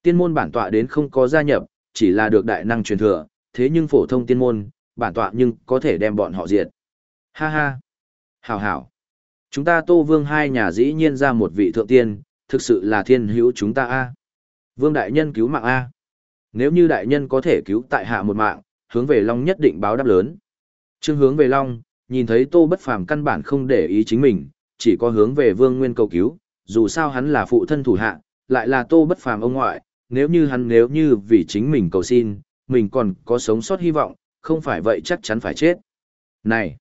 Tiên môn bản tọa đến không có gia nhập, chỉ là được đại năng truyền thừa, thế nhưng phổ thông tiên môn, bản tọa nhưng có thể đem bọn họ diệt. Ha ha. Hảo hảo. Chúng ta Tô Vương hai nhà dĩ nhiên ra một vị thượng tiên, thực sự là thiên hữu chúng ta a. Vương đại nhân cứu mạng a. Nếu như đại nhân có thể cứu tại hạ một mạng, hướng về Long nhất định báo đáp lớn. Trương hướng về Long, nhìn thấy Tô Bất Phàm căn bản không để ý chính mình, chỉ có hướng về Vương Nguyên cầu cứu, dù sao hắn là phụ thân thủ hạ, lại là Tô Bất Phàm ông ngoại, nếu như hắn nếu như vì chính mình cầu xin, mình còn có sống sót hy vọng, không phải vậy chắc chắn phải chết. Này,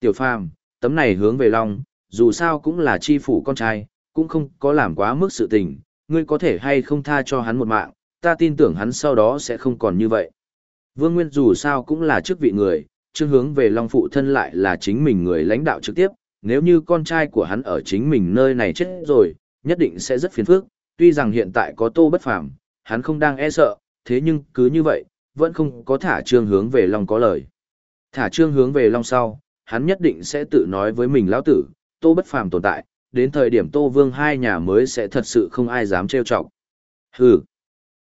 Tiểu Phàm, tấm này hướng về Long, dù sao cũng là chi phủ con trai, cũng không có làm quá mức sự tình, ngươi có thể hay không tha cho hắn một mạng, ta tin tưởng hắn sau đó sẽ không còn như vậy. Vương Nguyên dù sao cũng là chức vị người, chương hướng về Long Phụ thân lại là chính mình người lãnh đạo trực tiếp, nếu như con trai của hắn ở chính mình nơi này chết rồi, nhất định sẽ rất phiền phức, tuy rằng hiện tại có tô bất phàm, hắn không đang e sợ, thế nhưng cứ như vậy, vẫn không có thả trương hướng về Long có lời. Thả trương hướng về Long sau, hắn nhất định sẽ tự nói với mình lão tử, tô bất phàm tồn tại, đến thời điểm tô vương hai nhà mới sẽ thật sự không ai dám trêu chọc. Hừ,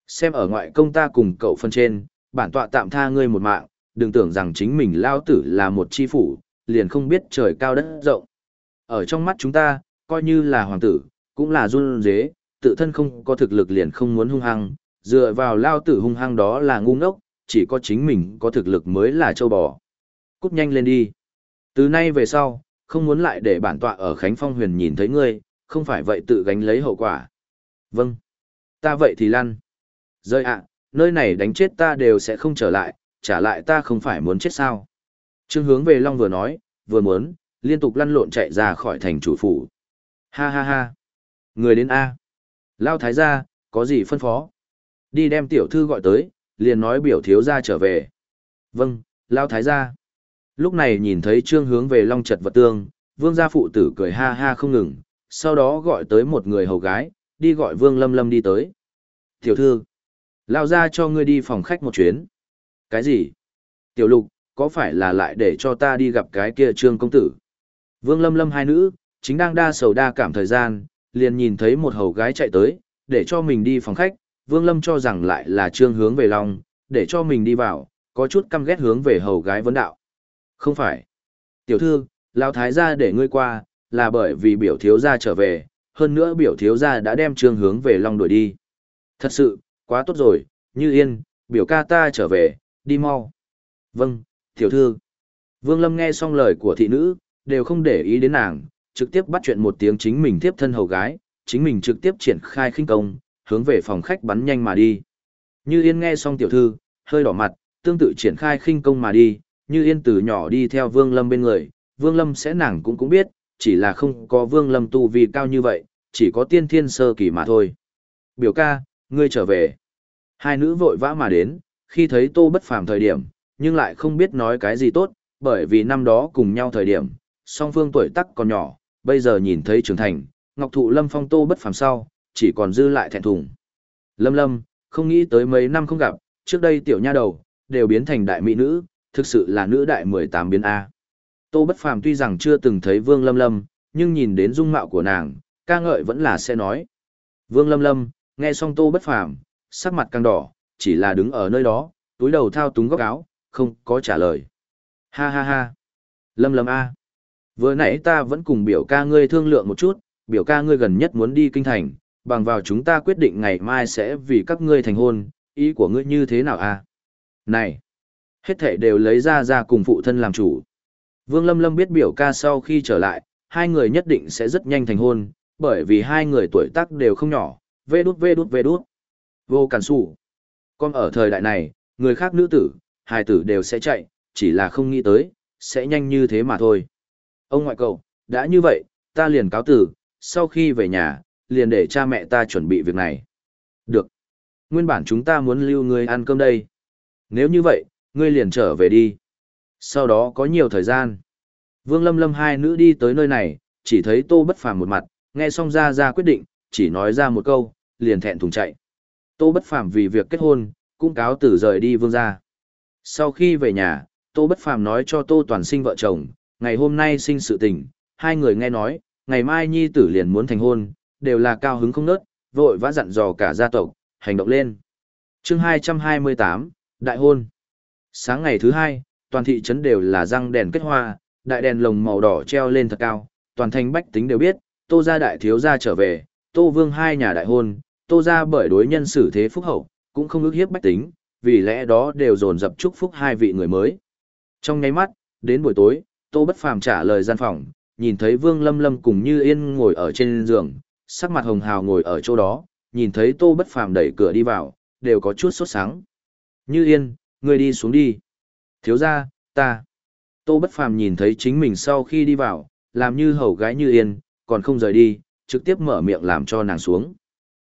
xem ở ngoại công ta cùng cậu phân trên, bản tọa tạm tha ngươi một mạng, đừng tưởng rằng chính mình lao tử là một chi phủ, liền không biết trời cao đất rộng. Ở trong mắt chúng ta, coi như là hoàng tử, cũng là run dế, tự thân không có thực lực liền không muốn hung hăng, dựa vào lao tử hung hăng đó là ngu ngốc, chỉ có chính mình có thực lực mới là châu bò. Cút nhanh lên đi. Từ nay về sau, không muốn lại để bản tọa ở Khánh Phong huyền nhìn thấy ngươi, không phải vậy tự gánh lấy hậu quả. Vâng. Ta vậy thì lăn. Rơi ạ, nơi này đánh chết ta đều sẽ không trở lại, trả lại ta không phải muốn chết sao. Trương hướng về Long vừa nói, vừa muốn, liên tục lăn lộn chạy ra khỏi thành chủ phủ. Ha ha ha. Người đến A. Lao thái gia, có gì phân phó? Đi đem tiểu thư gọi tới, liền nói biểu thiếu gia trở về. Vâng, Lao thái gia. Lúc này nhìn thấy trương hướng về long trật vật tương, vương gia phụ tử cười ha ha không ngừng, sau đó gọi tới một người hầu gái, đi gọi vương lâm lâm đi tới. Tiểu thư, lao ra cho ngươi đi phòng khách một chuyến. Cái gì? Tiểu lục, có phải là lại để cho ta đi gặp cái kia trương công tử? Vương lâm lâm hai nữ, chính đang đa sầu đa cảm thời gian, liền nhìn thấy một hầu gái chạy tới, để cho mình đi phòng khách, vương lâm cho rằng lại là trương hướng về long để cho mình đi vào, có chút căm ghét hướng về hầu gái vấn đạo. Không phải. Tiểu thư, Lão Thái gia để ngươi qua, là bởi vì biểu thiếu gia trở về, hơn nữa biểu thiếu gia đã đem trương hướng về Long đuổi đi. Thật sự, quá tốt rồi, như yên, biểu ca ta trở về, đi mau. Vâng, tiểu thư. Vương Lâm nghe xong lời của thị nữ, đều không để ý đến nàng, trực tiếp bắt chuyện một tiếng chính mình tiếp thân hầu gái, chính mình trực tiếp triển khai khinh công, hướng về phòng khách bắn nhanh mà đi. Như Yên nghe xong tiểu thư, hơi đỏ mặt, tương tự triển khai khinh công mà đi, như yên từ nhỏ đi theo Vương Lâm bên người, Vương Lâm sẽ nàng cũng cũng biết, chỉ là không có Vương Lâm tu vi cao như vậy, chỉ có tiên thiên sơ kỳ mà thôi. Biểu ca, ngươi trở về. Hai nữ vội vã mà đến, khi thấy tô bất phàm thời điểm, nhưng lại không biết nói cái gì tốt, bởi vì năm đó cùng nhau thời điểm, song phương tuổi tắc còn nhỏ, bây giờ nhìn thấy trưởng thành, Ngọc Thụ Lâm phong tô bất phàm sau, chỉ còn dư lại thẹn thùng. Lâm Lâm, không nghĩ tới mấy năm không gặp, trước đây tiểu nha đầu, đều biến thành đại mỹ nữ, thực sự là nữ đại 18 biến A. Tô Bất Phàm tuy rằng chưa từng thấy Vương Lâm Lâm, nhưng nhìn đến dung mạo của nàng, ca ngợi vẫn là sẽ nói. Vương Lâm Lâm, nghe xong Tô Bất Phàm, sắc mặt càng đỏ, chỉ là đứng ở nơi đó, túi đầu thao túng góc áo, không có trả lời. Ha ha ha. Lâm Lâm A. Vừa nãy ta vẫn cùng biểu ca ngươi thương lượng một chút, biểu ca ngươi gần nhất muốn đi kinh thành, bằng vào chúng ta quyết định ngày mai sẽ vì các ngươi thành hôn, ý của ngươi như thế nào a? Này, hết thể đều lấy ra ra cùng phụ thân làm chủ. Vương Lâm Lâm biết biểu ca sau khi trở lại, hai người nhất định sẽ rất nhanh thành hôn, bởi vì hai người tuổi tác đều không nhỏ, vê đút vê đút vê đút. Vô cản sủ. Còn ở thời đại này, người khác nữ tử, hài tử đều sẽ chạy, chỉ là không nghĩ tới, sẽ nhanh như thế mà thôi. Ông ngoại cậu, đã như vậy, ta liền cáo tử, sau khi về nhà, liền để cha mẹ ta chuẩn bị việc này. Được. Nguyên bản chúng ta muốn lưu người ăn cơm đây. Nếu như vậy, ngươi liền trở về đi. Sau đó có nhiều thời gian. Vương Lâm Lâm hai nữ đi tới nơi này, chỉ thấy Tô Bất Phàm một mặt, nghe xong ra ra quyết định, chỉ nói ra một câu, liền thẹn thùng chạy. Tô Bất Phàm vì việc kết hôn, cũng cáo từ rời đi vương gia. Sau khi về nhà, Tô Bất Phàm nói cho Tô Toàn Sinh vợ chồng, ngày hôm nay sinh sự tình, hai người nghe nói, ngày mai nhi tử liền muốn thành hôn, đều là cao hứng không nớt, vội vã dặn dò cả gia tộc, hành động lên. chương 228, Đại hôn. Sáng ngày thứ hai, toàn thị trấn đều là răng đèn kết hoa, đại đèn lồng màu đỏ treo lên thật cao, toàn thành bách tính đều biết, tô gia đại thiếu gia trở về, tô vương hai nhà đại hôn, tô gia bởi đối nhân xử thế phúc hậu, cũng không ước hiếp bách tính, vì lẽ đó đều dồn dập chúc phúc hai vị người mới. Trong nháy mắt, đến buổi tối, tô bất phàm trả lời gian phòng, nhìn thấy vương lâm lâm cùng như yên ngồi ở trên giường, sắc mặt hồng hào ngồi ở chỗ đó, nhìn thấy tô bất phàm đẩy cửa đi vào, đều có chút sốt sáng. Như yên, ngươi đi xuống đi. Thiếu ra, ta. Tô bất phàm nhìn thấy chính mình sau khi đi vào, làm như hầu gái như yên, còn không rời đi, trực tiếp mở miệng làm cho nàng xuống.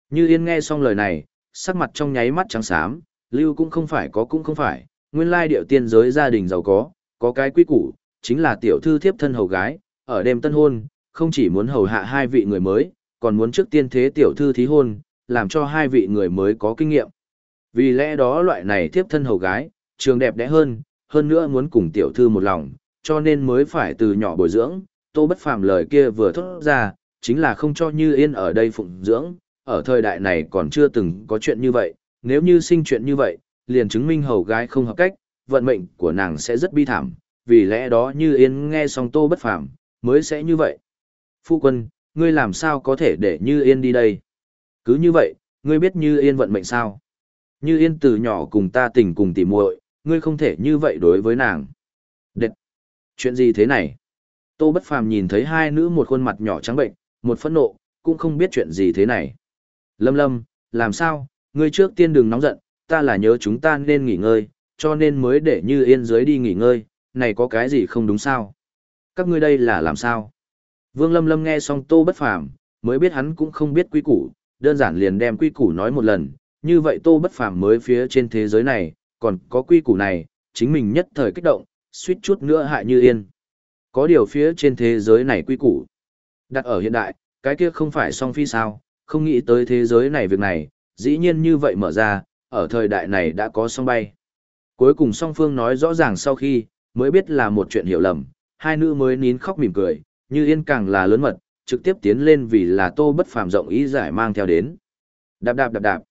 Như yên nghe xong lời này, sắc mặt trong nháy mắt trắng xám, lưu cũng không phải có cũng không phải, nguyên lai điệu tiên giới gia đình giàu có, có cái quy củ, chính là tiểu thư thiếp thân hầu gái, ở đêm tân hôn, không chỉ muốn hầu hạ hai vị người mới, còn muốn trước tiên thế tiểu thư thí hôn, làm cho hai vị người mới có kinh nghiệm. Vì lẽ đó loại này tiếp thân hầu gái, trường đẹp đẽ hơn, hơn nữa muốn cùng tiểu thư một lòng, cho nên mới phải từ nhỏ bồi dưỡng, tô bất phàm lời kia vừa thốt ra, chính là không cho như yên ở đây phụng dưỡng, ở thời đại này còn chưa từng có chuyện như vậy, nếu như sinh chuyện như vậy, liền chứng minh hầu gái không hợp cách, vận mệnh của nàng sẽ rất bi thảm, vì lẽ đó như yên nghe xong tô bất phàm, mới sẽ như vậy. Phu quân, ngươi làm sao có thể để Như Yên đi đây? Cứ như vậy, ngươi biết Như Yên vận mệnh sao? Như Yên từ nhỏ cùng ta tình cùng tỉ muội, ngươi không thể như vậy đối với nàng. Đệt! Chuyện gì thế này? Tô Bất Phàm nhìn thấy hai nữ một khuôn mặt nhỏ trắng bệnh, một phẫn nộ, cũng không biết chuyện gì thế này. Lâm Lâm, làm sao? Ngươi trước tiên đừng nóng giận, ta là nhớ chúng ta nên nghỉ ngơi, cho nên mới để Như Yên dưới đi nghỉ ngơi, này có cái gì không đúng sao? Các ngươi đây là làm sao? Vương Lâm Lâm nghe xong Tô Bất Phàm, mới biết hắn cũng không biết quy củ, đơn giản liền đem quy củ nói một lần, như vậy Tô Bất Phàm mới phía trên thế giới này, còn có quy củ này, chính mình nhất thời kích động, suýt chút nữa hại như yên. Có điều phía trên thế giới này quy củ. Đặt ở hiện đại, cái kia không phải song phi sao, không nghĩ tới thế giới này việc này, dĩ nhiên như vậy mở ra, ở thời đại này đã có song bay. Cuối cùng song phương nói rõ ràng sau khi, mới biết là một chuyện hiểu lầm, hai nữ mới nín khóc mỉm cười, như yên càng là lớn mật, trực tiếp tiến lên vì là tô bất phàm rộng ý giải mang theo đến. Đạp đạp đạp đạp.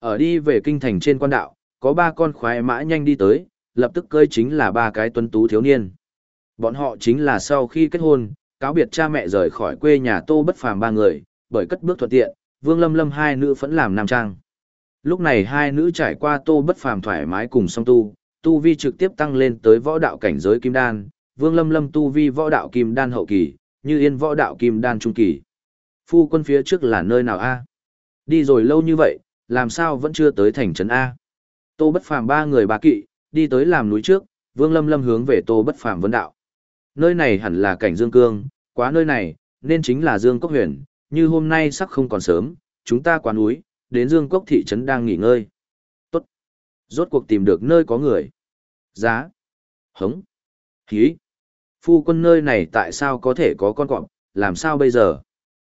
Ở đi về kinh thành trên quan đạo, có ba con khoái mã nhanh đi tới, lập tức cơi chính là ba cái tuấn tú thiếu niên. Bọn họ chính là sau khi kết hôn, cáo biệt cha mẹ rời khỏi quê nhà tô bất phàm ba người, bởi cất bước thuận tiện, vương lâm lâm hai nữ vẫn làm nam trang. Lúc này hai nữ trải qua tô bất phàm thoải mái cùng song tu, tu vi trực tiếp tăng lên tới võ đạo cảnh giới kim đan, Vương Lâm Lâm tu vi võ đạo kim đan hậu kỳ, như yên võ đạo kim đan trung kỳ. Phu quân phía trước là nơi nào a? Đi rồi lâu như vậy, làm sao vẫn chưa tới thành trấn A? Tô Bất Phàm ba người ba kỵ, đi tới làm núi trước, Vương Lâm Lâm hướng về Tô Bất Phàm vấn đạo. Nơi này hẳn là cảnh Dương Cương, quá nơi này, nên chính là Dương Cốc Huyền, như hôm nay sắc không còn sớm, chúng ta quá núi, đến Dương Cốc thị trấn đang nghỉ ngơi. Tốt. Rốt cuộc tìm được nơi có người. Giá. Hống. Hí phu quân nơi này tại sao có thể có con cọp, làm sao bây giờ?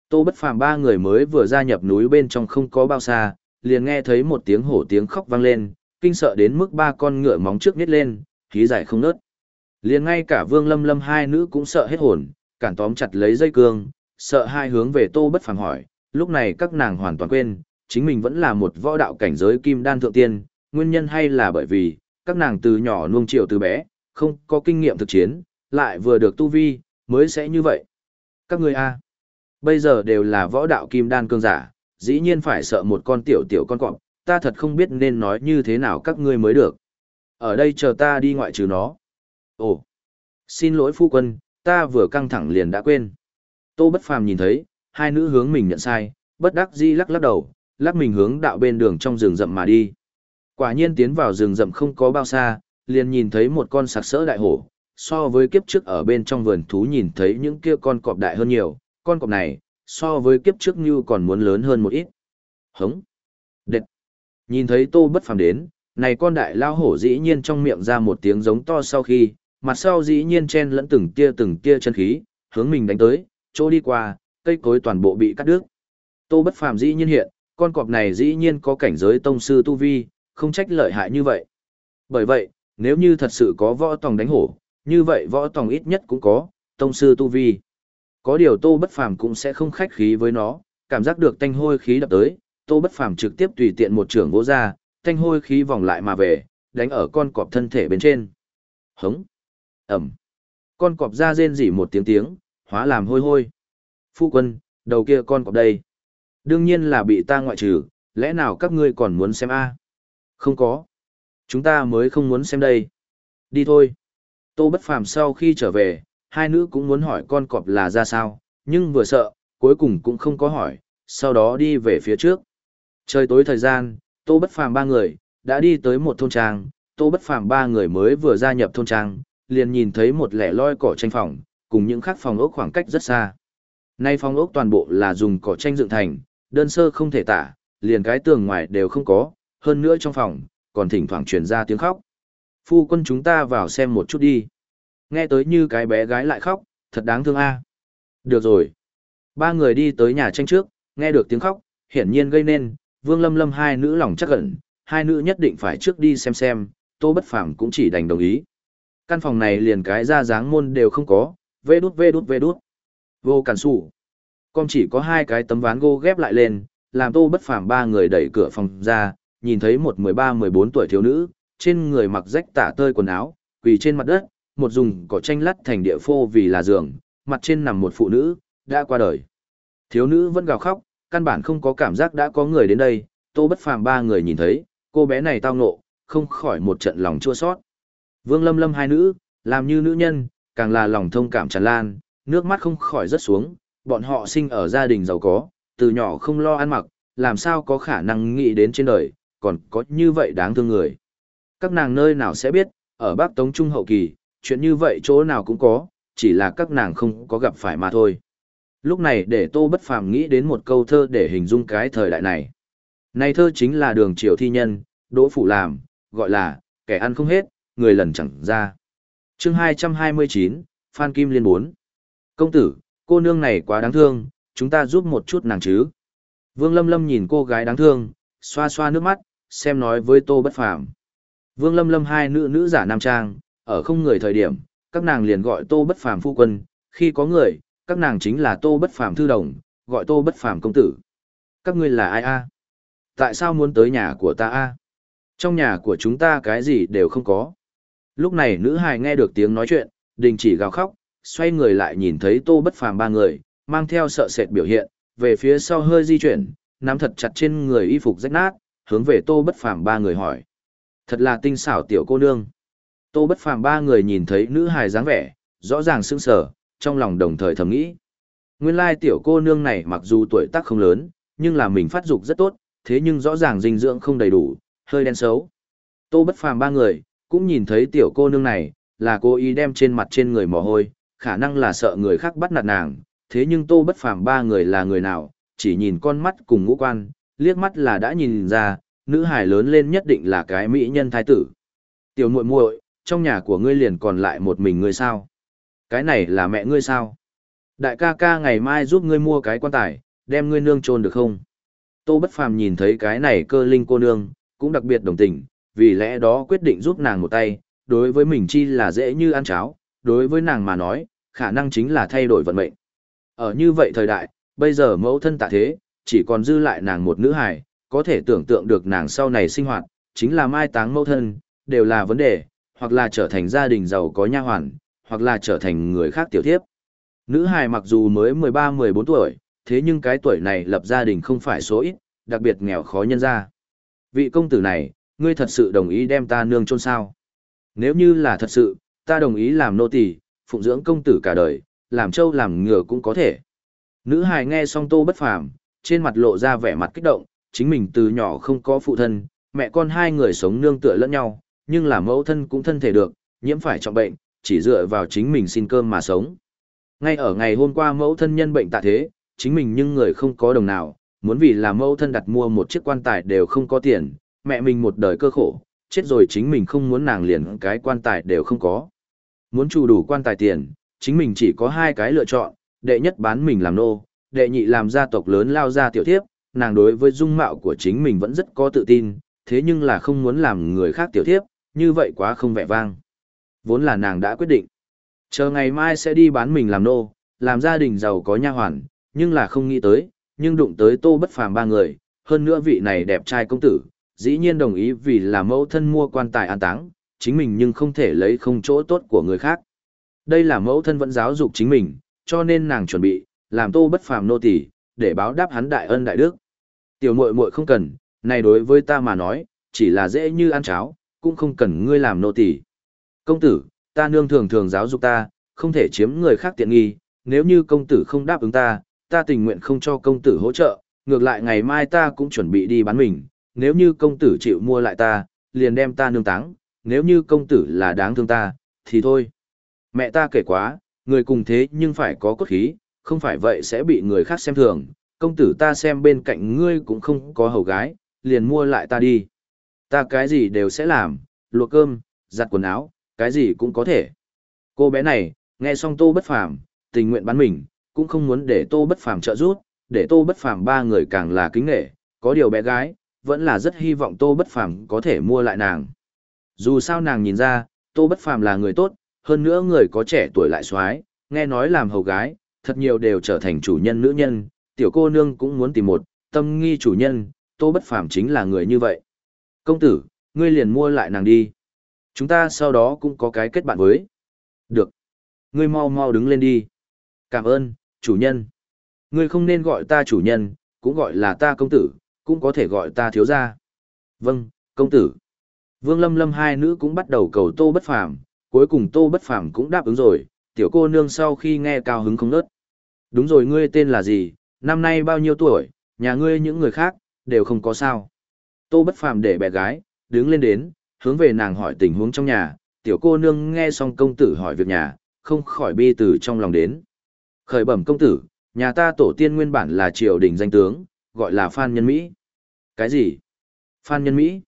Tô Bất Phàm ba người mới vừa gia nhập núi bên trong không có bao xa, liền nghe thấy một tiếng hổ tiếng khóc vang lên, kinh sợ đến mức ba con ngựa móng trước nhét lên, khí giải không nớt. Liền ngay cả Vương Lâm Lâm hai nữ cũng sợ hết hồn, cản tóm chặt lấy dây cương, sợ hai hướng về Tô Bất Phàm hỏi, lúc này các nàng hoàn toàn quên, chính mình vẫn là một võ đạo cảnh giới kim đan thượng tiên, nguyên nhân hay là bởi vì, các nàng từ nhỏ nuông chiều từ bé, không có kinh nghiệm thực chiến, lại vừa được tu vi, mới sẽ như vậy. Các ngươi a, bây giờ đều là võ đạo kim đan cương giả, dĩ nhiên phải sợ một con tiểu tiểu con cọp, ta thật không biết nên nói như thế nào các ngươi mới được. Ở đây chờ ta đi ngoại trừ nó. Ồ, xin lỗi phu quân, ta vừa căng thẳng liền đã quên. Tô Bất Phàm nhìn thấy, hai nữ hướng mình nhận sai, bất đắc dĩ lắc lắc đầu, lắc mình hướng đạo bên đường trong rừng rậm mà đi. Quả nhiên tiến vào rừng rậm không có bao xa, liền nhìn thấy một con sặc sỡ đại hổ, so với kiếp trước ở bên trong vườn thú nhìn thấy những kia con cọp đại hơn nhiều, con cọp này, so với kiếp trước như còn muốn lớn hơn một ít. Hống! Đệt! Nhìn thấy tô bất phàm đến, này con đại lao hổ dĩ nhiên trong miệng ra một tiếng giống to sau khi, mặt sau dĩ nhiên chen lẫn từng tia từng tia chân khí, hướng mình đánh tới, chỗ đi qua, cây cối toàn bộ bị cắt đứt. Tô bất phàm dĩ nhiên hiện, con cọp này dĩ nhiên có cảnh giới tông sư tu vi, không trách lợi hại như vậy. Bởi vậy, nếu như thật sự có võ tòng đánh hổ, như vậy võ tòng ít nhất cũng có, tông sư tu vi. Có điều tô bất phàm cũng sẽ không khách khí với nó, cảm giác được tanh hôi khí đập tới, tô bất phàm trực tiếp tùy tiện một trưởng vỗ ra, tanh hôi khí vòng lại mà về, đánh ở con cọp thân thể bên trên. Hống! ầm Con cọp ra rên rỉ một tiếng tiếng, hóa làm hôi hôi. Phu quân, đầu kia con cọp đây. Đương nhiên là bị ta ngoại trừ, lẽ nào các ngươi còn muốn xem a? Không có. Chúng ta mới không muốn xem đây. Đi thôi. Tô Bất Phàm sau khi trở về, hai nữ cũng muốn hỏi con cọp là ra sao, nhưng vừa sợ, cuối cùng cũng không có hỏi, sau đó đi về phía trước. Trời tối thời gian, Tô Bất Phàm ba người đã đi tới một thôn trang, Tô Bất Phàm ba người mới vừa gia nhập thôn trang, liền nhìn thấy một lẻ loi cỏ tranh phòng, cùng những khác phòng ốc khoảng cách rất xa. Nay phòng ốc toàn bộ là dùng cỏ tranh dựng thành, đơn sơ không thể tả, liền cái tường ngoài đều không có, hơn nữa trong phòng, còn thỉnh thoảng truyền ra tiếng khóc. Phu quân chúng ta vào xem một chút đi. Nghe tới như cái bé gái lại khóc, thật đáng thương a. Được rồi. Ba người đi tới nhà tranh trước, nghe được tiếng khóc, hiển nhiên gây nên, Vương Lâm Lâm hai nữ lòng chắc ẩn, hai nữ nhất định phải trước đi xem xem, Tô Bất Phàm cũng chỉ đành đồng ý. Căn phòng này liền cái ra dáng môn đều không có, vê đút vê đút vê đút. Vô cản sủ. Con chỉ có hai cái tấm ván gỗ ghép lại lên, làm Tô Bất Phàm ba người đẩy cửa phòng ra, nhìn thấy một 13-14 tuổi thiếu nữ, trên người mặc rách tả tơi quần áo, quỳ trên mặt đất, một dùng cỏ tranh lắt thành địa phô vì là giường, mặt trên nằm một phụ nữ, đã qua đời. Thiếu nữ vẫn gào khóc, căn bản không có cảm giác đã có người đến đây, tô bất phàm ba người nhìn thấy, cô bé này tao ngộ, không khỏi một trận lòng chua xót Vương lâm lâm hai nữ, làm như nữ nhân, càng là lòng thông cảm tràn lan, nước mắt không khỏi rớt xuống, bọn họ sinh ở gia đình giàu có, từ nhỏ không lo ăn mặc, làm sao có khả năng nghĩ đến trên đời, còn có như vậy đáng thương người. Các nàng nơi nào sẽ biết, ở Bắc Tống Trung hậu kỳ, chuyện như vậy chỗ nào cũng có, chỉ là các nàng không có gặp phải mà thôi. Lúc này để Tô Bất Phàm nghĩ đến một câu thơ để hình dung cái thời đại này. Này thơ chính là đường triều thi nhân, đỗ phủ làm, gọi là, kẻ ăn không hết, người lần chẳng ra. chương 229, Phan Kim Liên 4. Công tử, cô nương này quá đáng thương, chúng ta giúp một chút nàng chứ. Vương Lâm Lâm nhìn cô gái đáng thương, xoa xoa nước mắt, xem nói với Tô Bất Phàm. Vương Lâm Lâm hai nữ nữ giả nam trang, ở không người thời điểm, các nàng liền gọi Tô Bất Phàm phu quân, khi có người, các nàng chính là Tô Bất Phàm thư đồng, gọi Tô Bất Phàm công tử. Các ngươi là ai a? Tại sao muốn tới nhà của ta a? Trong nhà của chúng ta cái gì đều không có. Lúc này nữ hài nghe được tiếng nói chuyện, đình chỉ gào khóc, xoay người lại nhìn thấy Tô Bất Phàm ba người, mang theo sợ sệt biểu hiện, về phía sau hơi di chuyển, nắm thật chặt trên người y phục rách nát, hướng về Tô Bất Phàm ba người hỏi. Thật là tinh xảo tiểu cô nương. Tô Bất Phàm ba người nhìn thấy nữ hài dáng vẻ, rõ ràng sững sờ, trong lòng đồng thời thầm nghĩ. Nguyên lai tiểu cô nương này mặc dù tuổi tác không lớn, nhưng là mình phát dục rất tốt, thế nhưng rõ ràng dinh dưỡng không đầy đủ, hơi đen xấu. Tô Bất Phàm ba người cũng nhìn thấy tiểu cô nương này, là cô ý đem trên mặt trên người mồ hôi, khả năng là sợ người khác bắt nạt nàng, thế nhưng Tô Bất Phàm ba người là người nào, chỉ nhìn con mắt cùng ngũ quan, liếc mắt là đã nhìn ra, nữ hài lớn lên nhất định là cái mỹ nhân thái tử. Tiểu muội muội, trong nhà của ngươi liền còn lại một mình ngươi sao? Cái này là mẹ ngươi sao? Đại ca ca ngày mai giúp ngươi mua cái quan tài, đem ngươi nương chôn được không? Tô Bất Phàm nhìn thấy cái này cơ linh cô nương, cũng đặc biệt đồng tình, vì lẽ đó quyết định giúp nàng một tay, đối với mình chi là dễ như ăn cháo, đối với nàng mà nói, khả năng chính là thay đổi vận mệnh. Ở như vậy thời đại, bây giờ mẫu thân tạ thế, chỉ còn dư lại nàng một nữ hài, có thể tưởng tượng được nàng sau này sinh hoạt, chính là mai táng mẫu thân, đều là vấn đề, hoặc là trở thành gia đình giàu có nha hoàn, hoặc là trở thành người khác tiểu thiếp. Nữ hài mặc dù mới 13-14 tuổi, thế nhưng cái tuổi này lập gia đình không phải số ít, đặc biệt nghèo khó nhân ra. Vị công tử này, ngươi thật sự đồng ý đem ta nương chôn sao? Nếu như là thật sự, ta đồng ý làm nô tỳ, phụng dưỡng công tử cả đời, làm trâu làm ngựa cũng có thể. Nữ hài nghe xong tô bất phàm, trên mặt lộ ra vẻ mặt kích động, chính mình từ nhỏ không có phụ thân, mẹ con hai người sống nương tựa lẫn nhau, nhưng là mẫu thân cũng thân thể được, nhiễm phải trọng bệnh, chỉ dựa vào chính mình xin cơm mà sống. Ngay ở ngày hôm qua mẫu thân nhân bệnh tạ thế, chính mình nhưng người không có đồng nào, muốn vì là mẫu thân đặt mua một chiếc quan tài đều không có tiền, mẹ mình một đời cơ khổ, chết rồi chính mình không muốn nàng liền cái quan tài đều không có. Muốn chủ đủ quan tài tiền, chính mình chỉ có hai cái lựa chọn, đệ nhất bán mình làm nô, đệ nhị làm gia tộc lớn lao ra tiểu thiếp, nàng đối với dung mạo của chính mình vẫn rất có tự tin, thế nhưng là không muốn làm người khác tiểu thiếp, như vậy quá không vẻ vang. Vốn là nàng đã quyết định. Chờ ngày mai sẽ đi bán mình làm nô, làm gia đình giàu có nha hoàn, nhưng là không nghĩ tới, nhưng đụng tới tô bất phàm ba người, hơn nữa vị này đẹp trai công tử, dĩ nhiên đồng ý vì là mẫu thân mua quan tài an táng, chính mình nhưng không thể lấy không chỗ tốt của người khác. Đây là mẫu thân vẫn giáo dục chính mình, cho nên nàng chuẩn bị, làm tô bất phàm nô tỳ để báo đáp hắn đại ân đại đức. Tiểu muội muội không cần, này đối với ta mà nói, chỉ là dễ như ăn cháo, cũng không cần ngươi làm nô tỳ. Công tử, ta nương thường thường giáo dục ta, không thể chiếm người khác tiện nghi, nếu như công tử không đáp ứng ta, ta tình nguyện không cho công tử hỗ trợ, ngược lại ngày mai ta cũng chuẩn bị đi bán mình, nếu như công tử chịu mua lại ta, liền đem ta nương táng, nếu như công tử là đáng thương ta, thì thôi. Mẹ ta kể quá, người cùng thế nhưng phải có cốt khí, không phải vậy sẽ bị người khác xem thường, công tử ta xem bên cạnh ngươi cũng không có hầu gái, liền mua lại ta đi. Ta cái gì đều sẽ làm, luộc cơm, giặt quần áo, cái gì cũng có thể. Cô bé này, nghe xong tô bất phàm, tình nguyện bán mình, cũng không muốn để tô bất phàm trợ giúp, để tô bất phàm ba người càng là kính nghệ, có điều bé gái, vẫn là rất hy vọng tô bất phàm có thể mua lại nàng. Dù sao nàng nhìn ra, tô bất phàm là người tốt, hơn nữa người có trẻ tuổi lại xoái, nghe nói làm hầu gái, thật nhiều đều trở thành chủ nhân nữ nhân, tiểu cô nương cũng muốn tìm một, tâm nghi chủ nhân, tô bất phàm chính là người như vậy. Công tử, ngươi liền mua lại nàng đi. Chúng ta sau đó cũng có cái kết bạn với. Được. Ngươi mau mau đứng lên đi. Cảm ơn, chủ nhân. Ngươi không nên gọi ta chủ nhân, cũng gọi là ta công tử, cũng có thể gọi ta thiếu gia. Vâng, công tử. Vương Lâm Lâm hai nữ cũng bắt đầu cầu Tô Bất Phàm, cuối cùng Tô Bất Phàm cũng đáp ứng rồi, tiểu cô nương sau khi nghe cao hứng không nớt. Đúng rồi ngươi tên là gì, năm nay bao nhiêu tuổi, nhà ngươi những người khác, đều không có sao. Tô Bất Phàm để bé gái, đứng lên đến, hướng về nàng hỏi tình huống trong nhà, tiểu cô nương nghe xong công tử hỏi việc nhà, không khỏi bi từ trong lòng đến. Khởi bẩm công tử, nhà ta tổ tiên nguyên bản là triều đình danh tướng, gọi là Phan Nhân Mỹ. Cái gì? Phan Nhân Mỹ?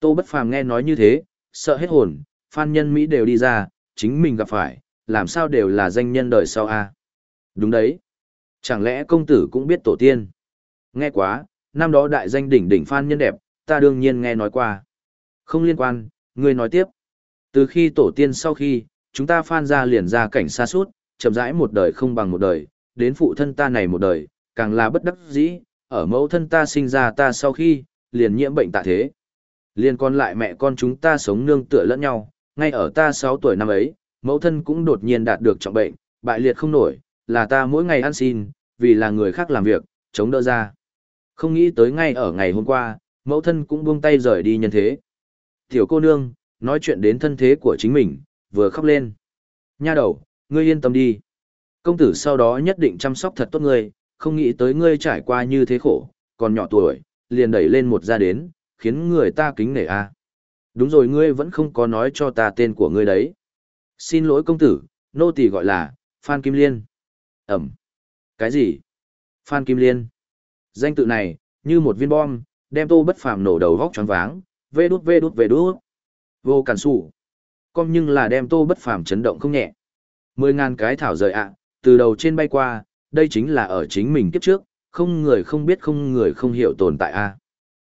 Tô Bất Phàm nghe nói như thế, sợ hết hồn, Phan Nhân Mỹ đều đi ra, chính mình gặp phải, làm sao đều là danh nhân đời sau a? Đúng đấy. Chẳng lẽ công tử cũng biết tổ tiên? Nghe quá, năm đó đại danh đỉnh đỉnh Phan Nhân đẹp, ta đương nhiên nghe nói qua. Không liên quan, ngươi nói tiếp. Từ khi tổ tiên sau khi, chúng ta Phan ra liền ra cảnh xa suốt, chậm rãi một đời không bằng một đời, đến phụ thân ta này một đời, càng là bất đắc dĩ, ở mẫu thân ta sinh ra ta sau khi, liền nhiễm bệnh tạ thế. Liên còn lại mẹ con chúng ta sống nương tựa lẫn nhau, ngay ở ta 6 tuổi năm ấy, mẫu thân cũng đột nhiên đạt được trọng bệnh, bại liệt không nổi, là ta mỗi ngày ăn xin, vì là người khác làm việc, chống đỡ ra. Không nghĩ tới ngay ở ngày hôm qua, mẫu thân cũng buông tay rời đi nhân thế. Tiểu cô nương, nói chuyện đến thân thế của chính mình, vừa khóc lên. Nha đầu, ngươi yên tâm đi. Công tử sau đó nhất định chăm sóc thật tốt ngươi, không nghĩ tới ngươi trải qua như thế khổ, còn nhỏ tuổi, liền đẩy lên một gia đến, khiến người ta kính nể a. Đúng rồi ngươi vẫn không có nói cho ta tên của ngươi đấy. Xin lỗi công tử, nô tỳ gọi là, Phan Kim Liên. Ẩm. Cái gì? Phan Kim Liên. Danh tự này, như một viên bom, đem tô bất phàm nổ đầu vóc choáng váng, vê đút vê đút vê đút. Vô cản sủ. Con nhưng là đem tô bất phàm chấn động không nhẹ. Mười ngàn cái thảo rời ạ, Từ đầu trên bay qua, đây chính là ở chính mình kiếp trước, không người không biết không người không hiểu tồn tại a.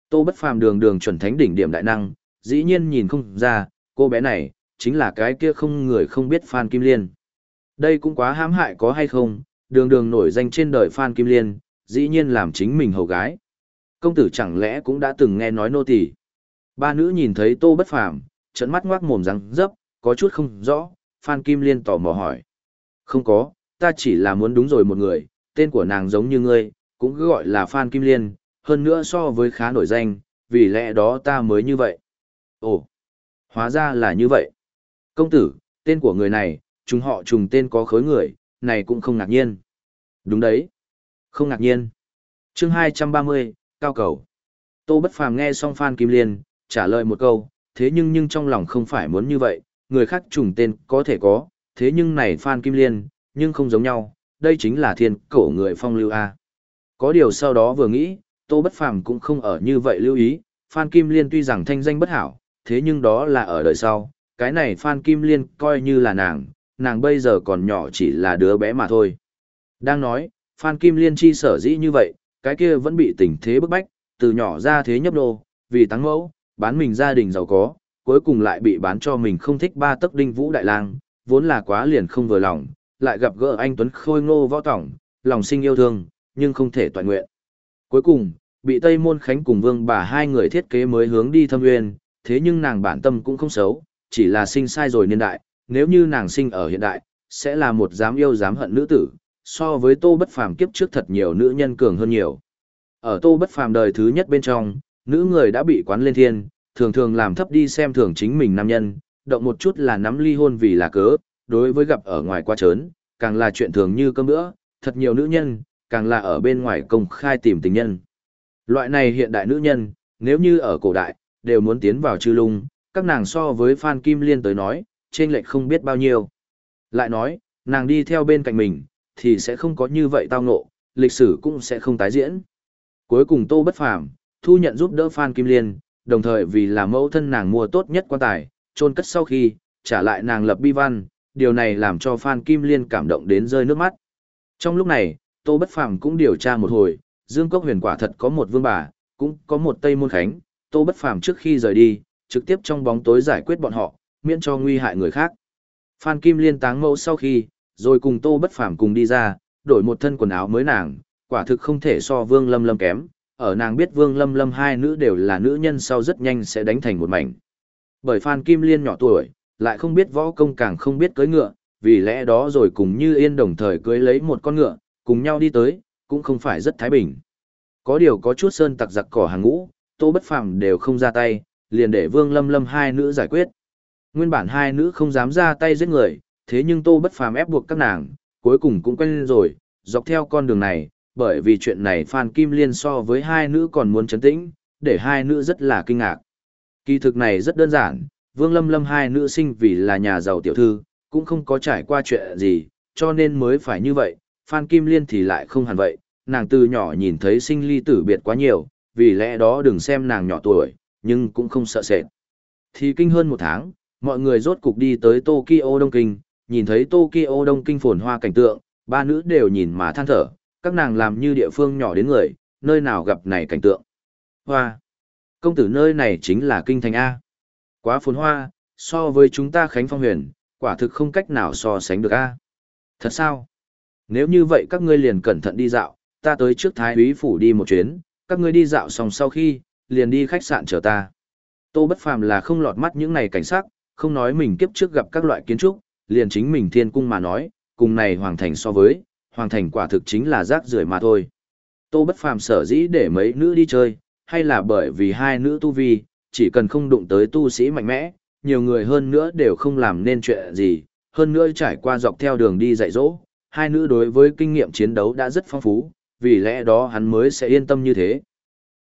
Tô Bất Phàm đường đường chuẩn thánh đỉnh điểm đại năng, dĩ nhiên nhìn không ra, cô bé này chính là cái kia không người không biết Phan Kim Liên. Đây cũng quá hãm hại có hay không, đường đường nổi danh trên đời Phan Kim Liên, dĩ nhiên làm chính mình hầu gái. Công tử chẳng lẽ cũng đã từng nghe nói nô tỳ. Ba nữ nhìn thấy Tô Bất Phàm, trận mắt ngoác mồm răng dấp, có chút không rõ, Phan Kim Liên tò mò hỏi. Không có, ta chỉ là muốn đúng rồi một người, tên của nàng giống như ngươi, cũng cứ gọi là Phan Kim Liên, hơn nữa so với khá nổi danh, vì lẽ đó ta mới như vậy. Ồ, hóa ra là như vậy. Công tử, tên của người này, chúng họ trùng tên có khối người, này cũng không ngạc nhiên. Đúng đấy. Không ngạc nhiên. chương 230, Cao Cầu. Tô Bất Phàm nghe xong Phan Kim Liên, trả lời một câu, thế nhưng nhưng trong lòng không phải muốn như vậy, người khác trùng tên có thể có, thế nhưng này Phan Kim Liên, nhưng không giống nhau, đây chính là thiên cổ người phong lưu A. Có điều sau đó vừa nghĩ, Tô Bất Phàm cũng không ở như vậy lưu ý, Phan Kim Liên tuy rằng thanh danh bất hảo, thế nhưng đó là ở đời sau, cái này Phan Kim Liên coi như là nàng, nàng bây giờ còn nhỏ chỉ là đứa bé mà thôi. Đang nói, Phan Kim Liên chi sở dĩ như vậy, cái kia vẫn bị tình thế bức bách, từ nhỏ ra thế nhấp đô, vì tăng mẫu, bán mình gia đình giàu có, cuối cùng lại bị bán cho mình không thích ba tấc đinh vũ đại lang, vốn là quá liền không vừa lòng, lại gặp gỡ anh Tuấn Khôi Ngô Võ Tổng, lòng sinh yêu thương, nhưng không thể toàn nguyện. Cuối cùng, bị Tây Môn Khánh cùng Vương bà hai người thiết kế mới hướng đi thâm nguyên, thế nhưng nàng bản tâm cũng không xấu, chỉ là sinh sai rồi niên đại, nếu như nàng sinh ở hiện đại, sẽ là một dám yêu dám hận nữ tử, so với Tô Bất Phàm kiếp trước thật nhiều nữ nhân cường hơn nhiều. Ở Tô Bất Phàm đời thứ nhất bên trong, nữ người đã bị quán lên thiên, thường thường làm thấp đi xem thường chính mình nam nhân, động một chút là nắm ly hôn vì là cớ, đối với gặp ở ngoài qua trớn, càng là chuyện thường như cơm bữa, thật nhiều nữ nhân, càng là ở bên ngoài công khai tìm tình nhân. Loại này hiện đại nữ nhân, nếu như ở cổ đại, đều muốn tiến vào chư lung, các nàng so với Phan Kim Liên tới nói, trên lệch không biết bao nhiêu. Lại nói, nàng đi theo bên cạnh mình, thì sẽ không có như vậy tao ngộ, lịch sử cũng sẽ không tái diễn. Cuối cùng Tô Bất Phàm thu nhận giúp đỡ Phan Kim Liên, đồng thời vì là mẫu thân nàng mua tốt nhất quan tài, chôn cất sau khi, trả lại nàng lập bi văn, điều này làm cho Phan Kim Liên cảm động đến rơi nước mắt. Trong lúc này, Tô Bất Phàm cũng điều tra một hồi, Dương Cốc Huyền quả thật có một vương bà, cũng có một Tây Môn Khánh, Tô Bất Phàm trước khi rời đi, trực tiếp trong bóng tối giải quyết bọn họ, miễn cho nguy hại người khác. Phan Kim Liên táng mẫu sau khi, rồi cùng Tô Bất Phàm cùng đi ra, đổi một thân quần áo mới nàng, quả thực không thể so Vương Lâm Lâm kém, ở nàng biết Vương Lâm Lâm hai nữ đều là nữ nhân sau rất nhanh sẽ đánh thành một mảnh. Bởi Phan Kim Liên nhỏ tuổi, lại không biết võ công càng không biết cưỡi ngựa, vì lẽ đó rồi cùng như yên đồng thời cưới lấy một con ngựa, cùng nhau đi tới, cũng không phải rất thái bình. Có điều có chút sơn tặc giặc cỏ hàng ngũ, Tô Bất Phàm đều không ra tay, liền để Vương Lâm Lâm hai nữ giải quyết. Nguyên bản hai nữ không dám ra tay giết người, thế nhưng Tô Bất Phàm ép buộc các nàng, cuối cùng cũng quen rồi, dọc theo con đường này, bởi vì chuyện này Phan Kim Liên so với hai nữ còn muốn chấn tĩnh, để hai nữ rất là kinh ngạc. Kỳ thực này rất đơn giản, Vương Lâm Lâm hai nữ sinh vì là nhà giàu tiểu thư, cũng không có trải qua chuyện gì, cho nên mới phải như vậy, Phan Kim Liên thì lại không hẳn vậy, nàng từ nhỏ nhìn thấy sinh ly tử biệt quá nhiều, vì lẽ đó đừng xem nàng nhỏ tuổi, nhưng cũng không sợ sệt. Thì kinh hơn một tháng, mọi người rốt cục đi tới Tokyo Đông Kinh, nhìn thấy Tokyo Đông Kinh phồn hoa cảnh tượng, ba nữ đều nhìn mà than thở, các nàng làm như địa phương nhỏ đến người, nơi nào gặp này cảnh tượng. Hoa! Công tử nơi này chính là kinh thành A. Quá phồn hoa, so với chúng ta Khánh Phong huyền, quả thực không cách nào so sánh được A. Thật sao? Nếu như vậy các ngươi liền cẩn thận đi dạo, ta tới trước Thái úy phủ đi một chuyến, các ngươi đi dạo xong sau khi, liền đi khách sạn chờ ta. Tô Bất Phàm là không lọt mắt những này cảnh sắc, không nói mình kiếp trước gặp các loại kiến trúc, liền chính mình thiên cung mà nói, cùng này hoàng thành so với, hoàng thành quả thực chính là rác rưởi mà thôi. Tô Bất Phàm sở dĩ để mấy nữ đi chơi, hay là bởi vì hai nữ tu vi, chỉ cần không đụng tới tu sĩ mạnh mẽ, nhiều người hơn nữa đều không làm nên chuyện gì, hơn nữa trải qua dọc theo đường đi dạy dỗ, hai nữ đối với kinh nghiệm chiến đấu đã rất phong phú, vì lẽ đó hắn mới sẽ yên tâm như thế.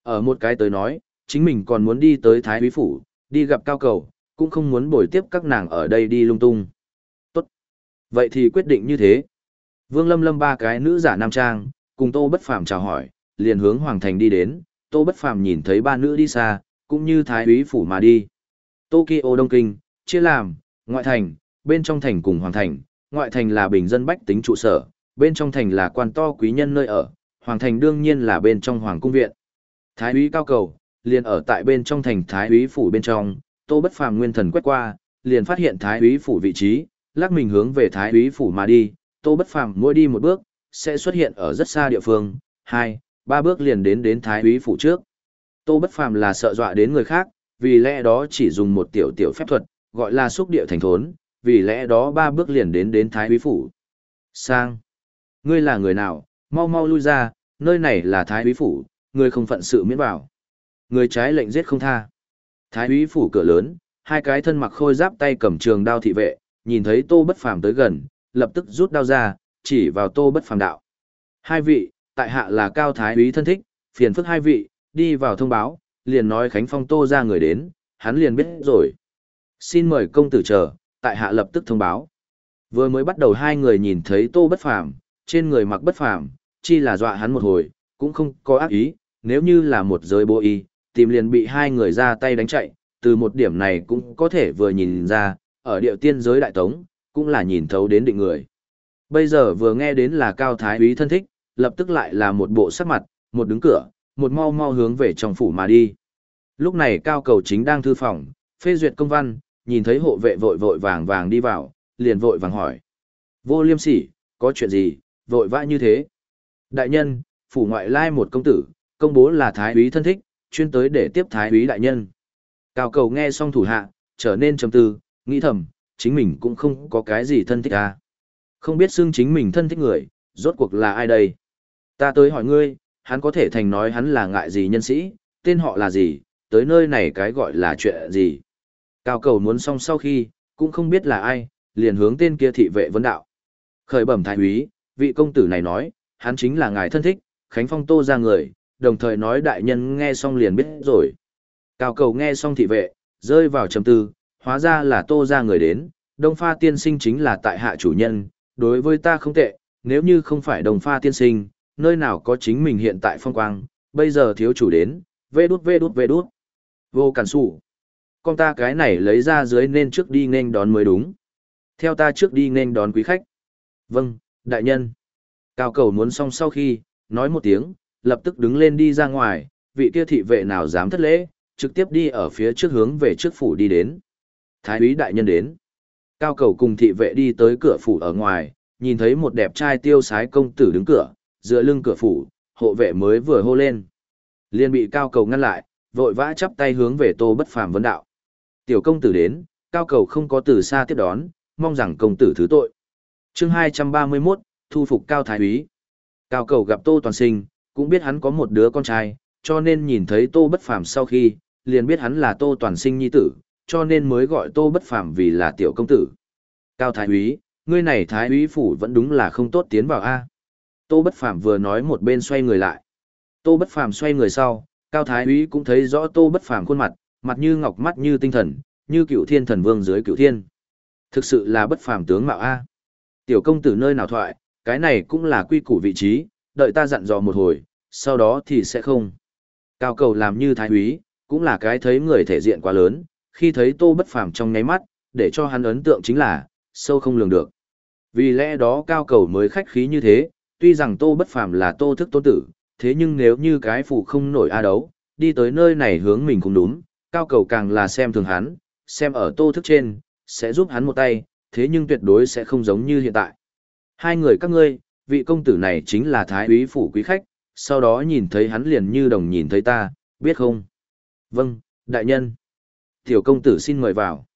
Ở một cái tới nói, chính mình còn muốn đi tới Thái Quý Phủ, đi gặp cao cầu, cũng không muốn bồi tiếp các nàng ở đây đi lung tung. Vậy thì quyết định như thế. Vương Lâm Lâm ba cái nữ giả nam trang, cùng Tô Bất Phàm chào hỏi, liền hướng Hoàng Thành đi đến, Tô Bất Phàm nhìn thấy ba nữ đi xa, cũng như Thái úy Phủ mà đi. Tokyo Đông Kinh, chia làm, ngoại thành, bên trong thành cùng Hoàng Thành, ngoại thành là bình dân bách tính trụ sở, bên trong thành là quan to quý nhân nơi ở, hoàng thành đương nhiên là bên trong hoàng cung viện. Thái úy cao cầu, liền ở tại bên trong thành thái úy phủ bên trong, Tô Bất Phàm nguyên thần quét qua, liền phát hiện thái úy phủ vị trí, lắc mình hướng về thái úy phủ mà đi, Tô Bất Phàm mỗi đi một bước, sẽ xuất hiện ở rất xa địa phương, hai, ba bước liền đến đến thái úy phủ trước. Tô Bất Phàm là sợ dọa đến người khác, vì lẽ đó chỉ dùng một tiểu tiểu phép thuật, gọi là xúc địa thành thốn, vì lẽ đó ba bước liền đến đến thái úy phủ. Sang, ngươi là người nào, mau mau lui ra, nơi này là thái úy phủ, ngươi không phận sự miễn bảo, Người trái lệnh giết không tha. Thái úy phủ cửa lớn, hai cái thân mặc khôi giáp tay cầm trường đao thị vệ, nhìn thấy Tô Bất Phàm tới gần, lập tức rút đao ra, chỉ vào Tô Bất Phàm đạo. Hai vị, tại hạ là Cao Thái úy thân thích, phiền phức hai vị, đi vào thông báo, liền nói Khánh Phong Tô ra người đến, hắn liền biết rồi. Xin mời công tử chờ, tại hạ lập tức thông báo. Vừa mới bắt đầu hai người nhìn thấy Tô Bất Phàm, trên người mặc bất phàm, chi là dọa hắn một hồi, cũng không có ác ý, nếu như là một giới bố y, tìm liền bị hai người ra tay đánh chạy, từ một điểm này cũng có thể vừa nhìn ra, ở điệu tiên giới đại tống, cũng là nhìn thấu đến định người. Bây giờ vừa nghe đến là cao thái úy thân thích, lập tức lại là một bộ sắc mặt, một đứng cửa, một mau mau hướng về trong phủ mà đi. Lúc này cao cầu chính đang thư phòng, phê duyệt công văn, nhìn thấy hộ vệ vội vội vàng vàng đi vào, liền vội vàng hỏi. Vô liêm sỉ, có chuyện gì, vội vã như thế? Đại nhân, phủ ngoại lai một công tử, công bố là thái úy thân thích, chuyên tới để tiếp thái úy đại nhân. Cao cầu nghe xong thủ hạ, trở nên trầm tư, nghĩ thầm, chính mình cũng không có cái gì thân thích à. Không biết xưng chính mình thân thích người, rốt cuộc là ai đây? Ta tới hỏi ngươi, hắn có thể thành nói hắn là ngại gì nhân sĩ, tên họ là gì, tới nơi này cái gọi là chuyện gì. Cao cầu muốn xong sau khi, cũng không biết là ai, liền hướng tên kia thị vệ vấn đạo. Khởi bẩm thái úy, vị công tử này nói, hắn chính là ngài thân thích, Khánh Phong Tô ra người, đồng thời nói đại nhân nghe xong liền biết rồi. Cao cầu nghe xong thị vệ, rơi vào trầm tư, hóa ra là Tô ra người đến, Đông Pha tiên sinh chính là tại hạ chủ nhân, đối với ta không tệ, nếu như không phải Đông Pha tiên sinh, nơi nào có chính mình hiện tại phong quang, bây giờ thiếu chủ đến, vê đút vê đút vê đút. Vô cản sủ. Con ta cái này lấy ra dưới nên trước đi nên đón mới đúng. Theo ta trước đi nên đón quý khách. Vâng, đại nhân. Cao cầu muốn xong sau khi, nói một tiếng, lập tức đứng lên đi ra ngoài, vị kia thị vệ nào dám thất lễ, trực tiếp đi ở phía trước hướng về trước phủ đi đến. Thái úy đại nhân đến. Cao cầu cùng thị vệ đi tới cửa phủ ở ngoài, nhìn thấy một đẹp trai tiêu sái công tử đứng cửa, dựa lưng cửa phủ, hộ vệ mới vừa hô lên. Liên bị cao cầu ngăn lại, vội vã chắp tay hướng về tô bất phàm vấn đạo. Tiểu công tử đến, cao cầu không có từ xa tiếp đón, mong rằng công tử thứ tội. chương 231, thu phục cao thái úy. Cao cầu gặp tô toàn sinh, cũng biết hắn có một đứa con trai, cho nên nhìn thấy tô bất phàm sau khi, liền biết hắn là tô toàn sinh nhi tử, cho nên mới gọi tô bất phàm vì là tiểu công tử. Cao thái úy, ngươi này thái úy phủ vẫn đúng là không tốt tiến vào A. Tô bất phàm vừa nói một bên xoay người lại. Tô bất phàm xoay người sau, cao thái úy cũng thấy rõ tô bất phàm khuôn mặt, mặt như ngọc mắt như tinh thần, như cựu thiên thần vương dưới cựu thiên. Thực sự là bất phàm tướng mạo A. Tiểu công tử nơi nào thoại, cái này cũng là quy củ vị trí, đợi ta dặn dò một hồi, sau đó thì sẽ không. Cao cầu làm như thái úy, cũng là cái thấy người thể diện quá lớn, khi thấy tô bất phàm trong nháy mắt, để cho hắn ấn tượng chính là, sâu không lường được. Vì lẽ đó cao cầu mới khách khí như thế, tuy rằng tô bất phàm là tô thức tôn tử, thế nhưng nếu như cái phụ không nổi a đấu, đi tới nơi này hướng mình cũng đúng, cao cầu càng là xem thường hắn, xem ở tô thức trên, sẽ giúp hắn một tay, thế nhưng tuyệt đối sẽ không giống như hiện tại. Hai người các ngươi, vị công tử này chính là thái úy phủ quý khách, sau đó nhìn thấy hắn liền như đồng nhìn thấy ta, biết không? Vâng, đại nhân. Tiểu công tử xin mời vào.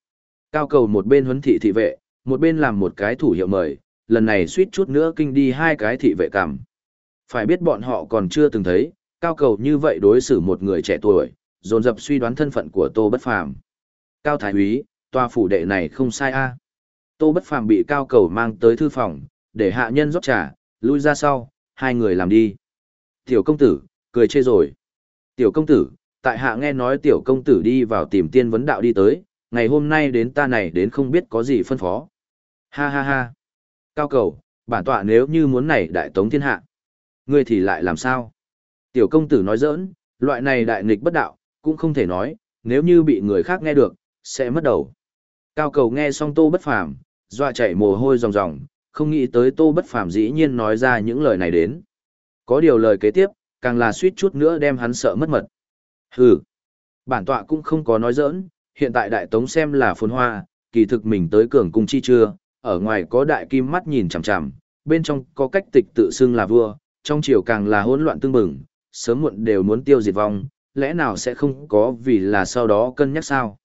Cao cầu một bên huấn thị thị vệ, một bên làm một cái thủ hiệu mời, lần này suýt chút nữa kinh đi hai cái thị vệ cảm. Phải biết bọn họ còn chưa từng thấy, cao cầu như vậy đối xử một người trẻ tuổi, dồn dập suy đoán thân phận của Tô Bất Phàm. Cao Thái úy, tòa phủ đệ này không sai a. Tô Bất Phàm bị cao cầu mang tới thư phòng, để hạ nhân rót trà, lui ra sau, hai người làm đi. Tiểu công tử, cười chê rồi. Tiểu công tử, tại hạ nghe nói tiểu công tử đi vào tìm tiên vấn đạo đi tới, ngày hôm nay đến ta này đến không biết có gì phân phó. Ha ha ha. Cao cầu, bản tọa nếu như muốn này đại tống thiên hạ. Ngươi thì lại làm sao? Tiểu công tử nói giỡn, loại này đại nghịch bất đạo, cũng không thể nói, nếu như bị người khác nghe được, sẽ mất đầu. Cao cầu nghe xong tô bất phàm, doa chảy mồ hôi ròng ròng, không nghĩ tới Tô Bất Phàm dĩ nhiên nói ra những lời này đến. Có điều lời kế tiếp, càng là suýt chút nữa đem hắn sợ mất mật. Hừ, bản tọa cũng không có nói giỡn, hiện tại đại tống xem là phồn hoa, kỳ thực mình tới cường cung chi chưa, ở ngoài có đại kim mắt nhìn chằm chằm, bên trong có cách tịch tự xưng là vua, trong triều càng là hỗn loạn tương bừng, sớm muộn đều muốn tiêu diệt vong, lẽ nào sẽ không có vì là sau đó cân nhắc sao?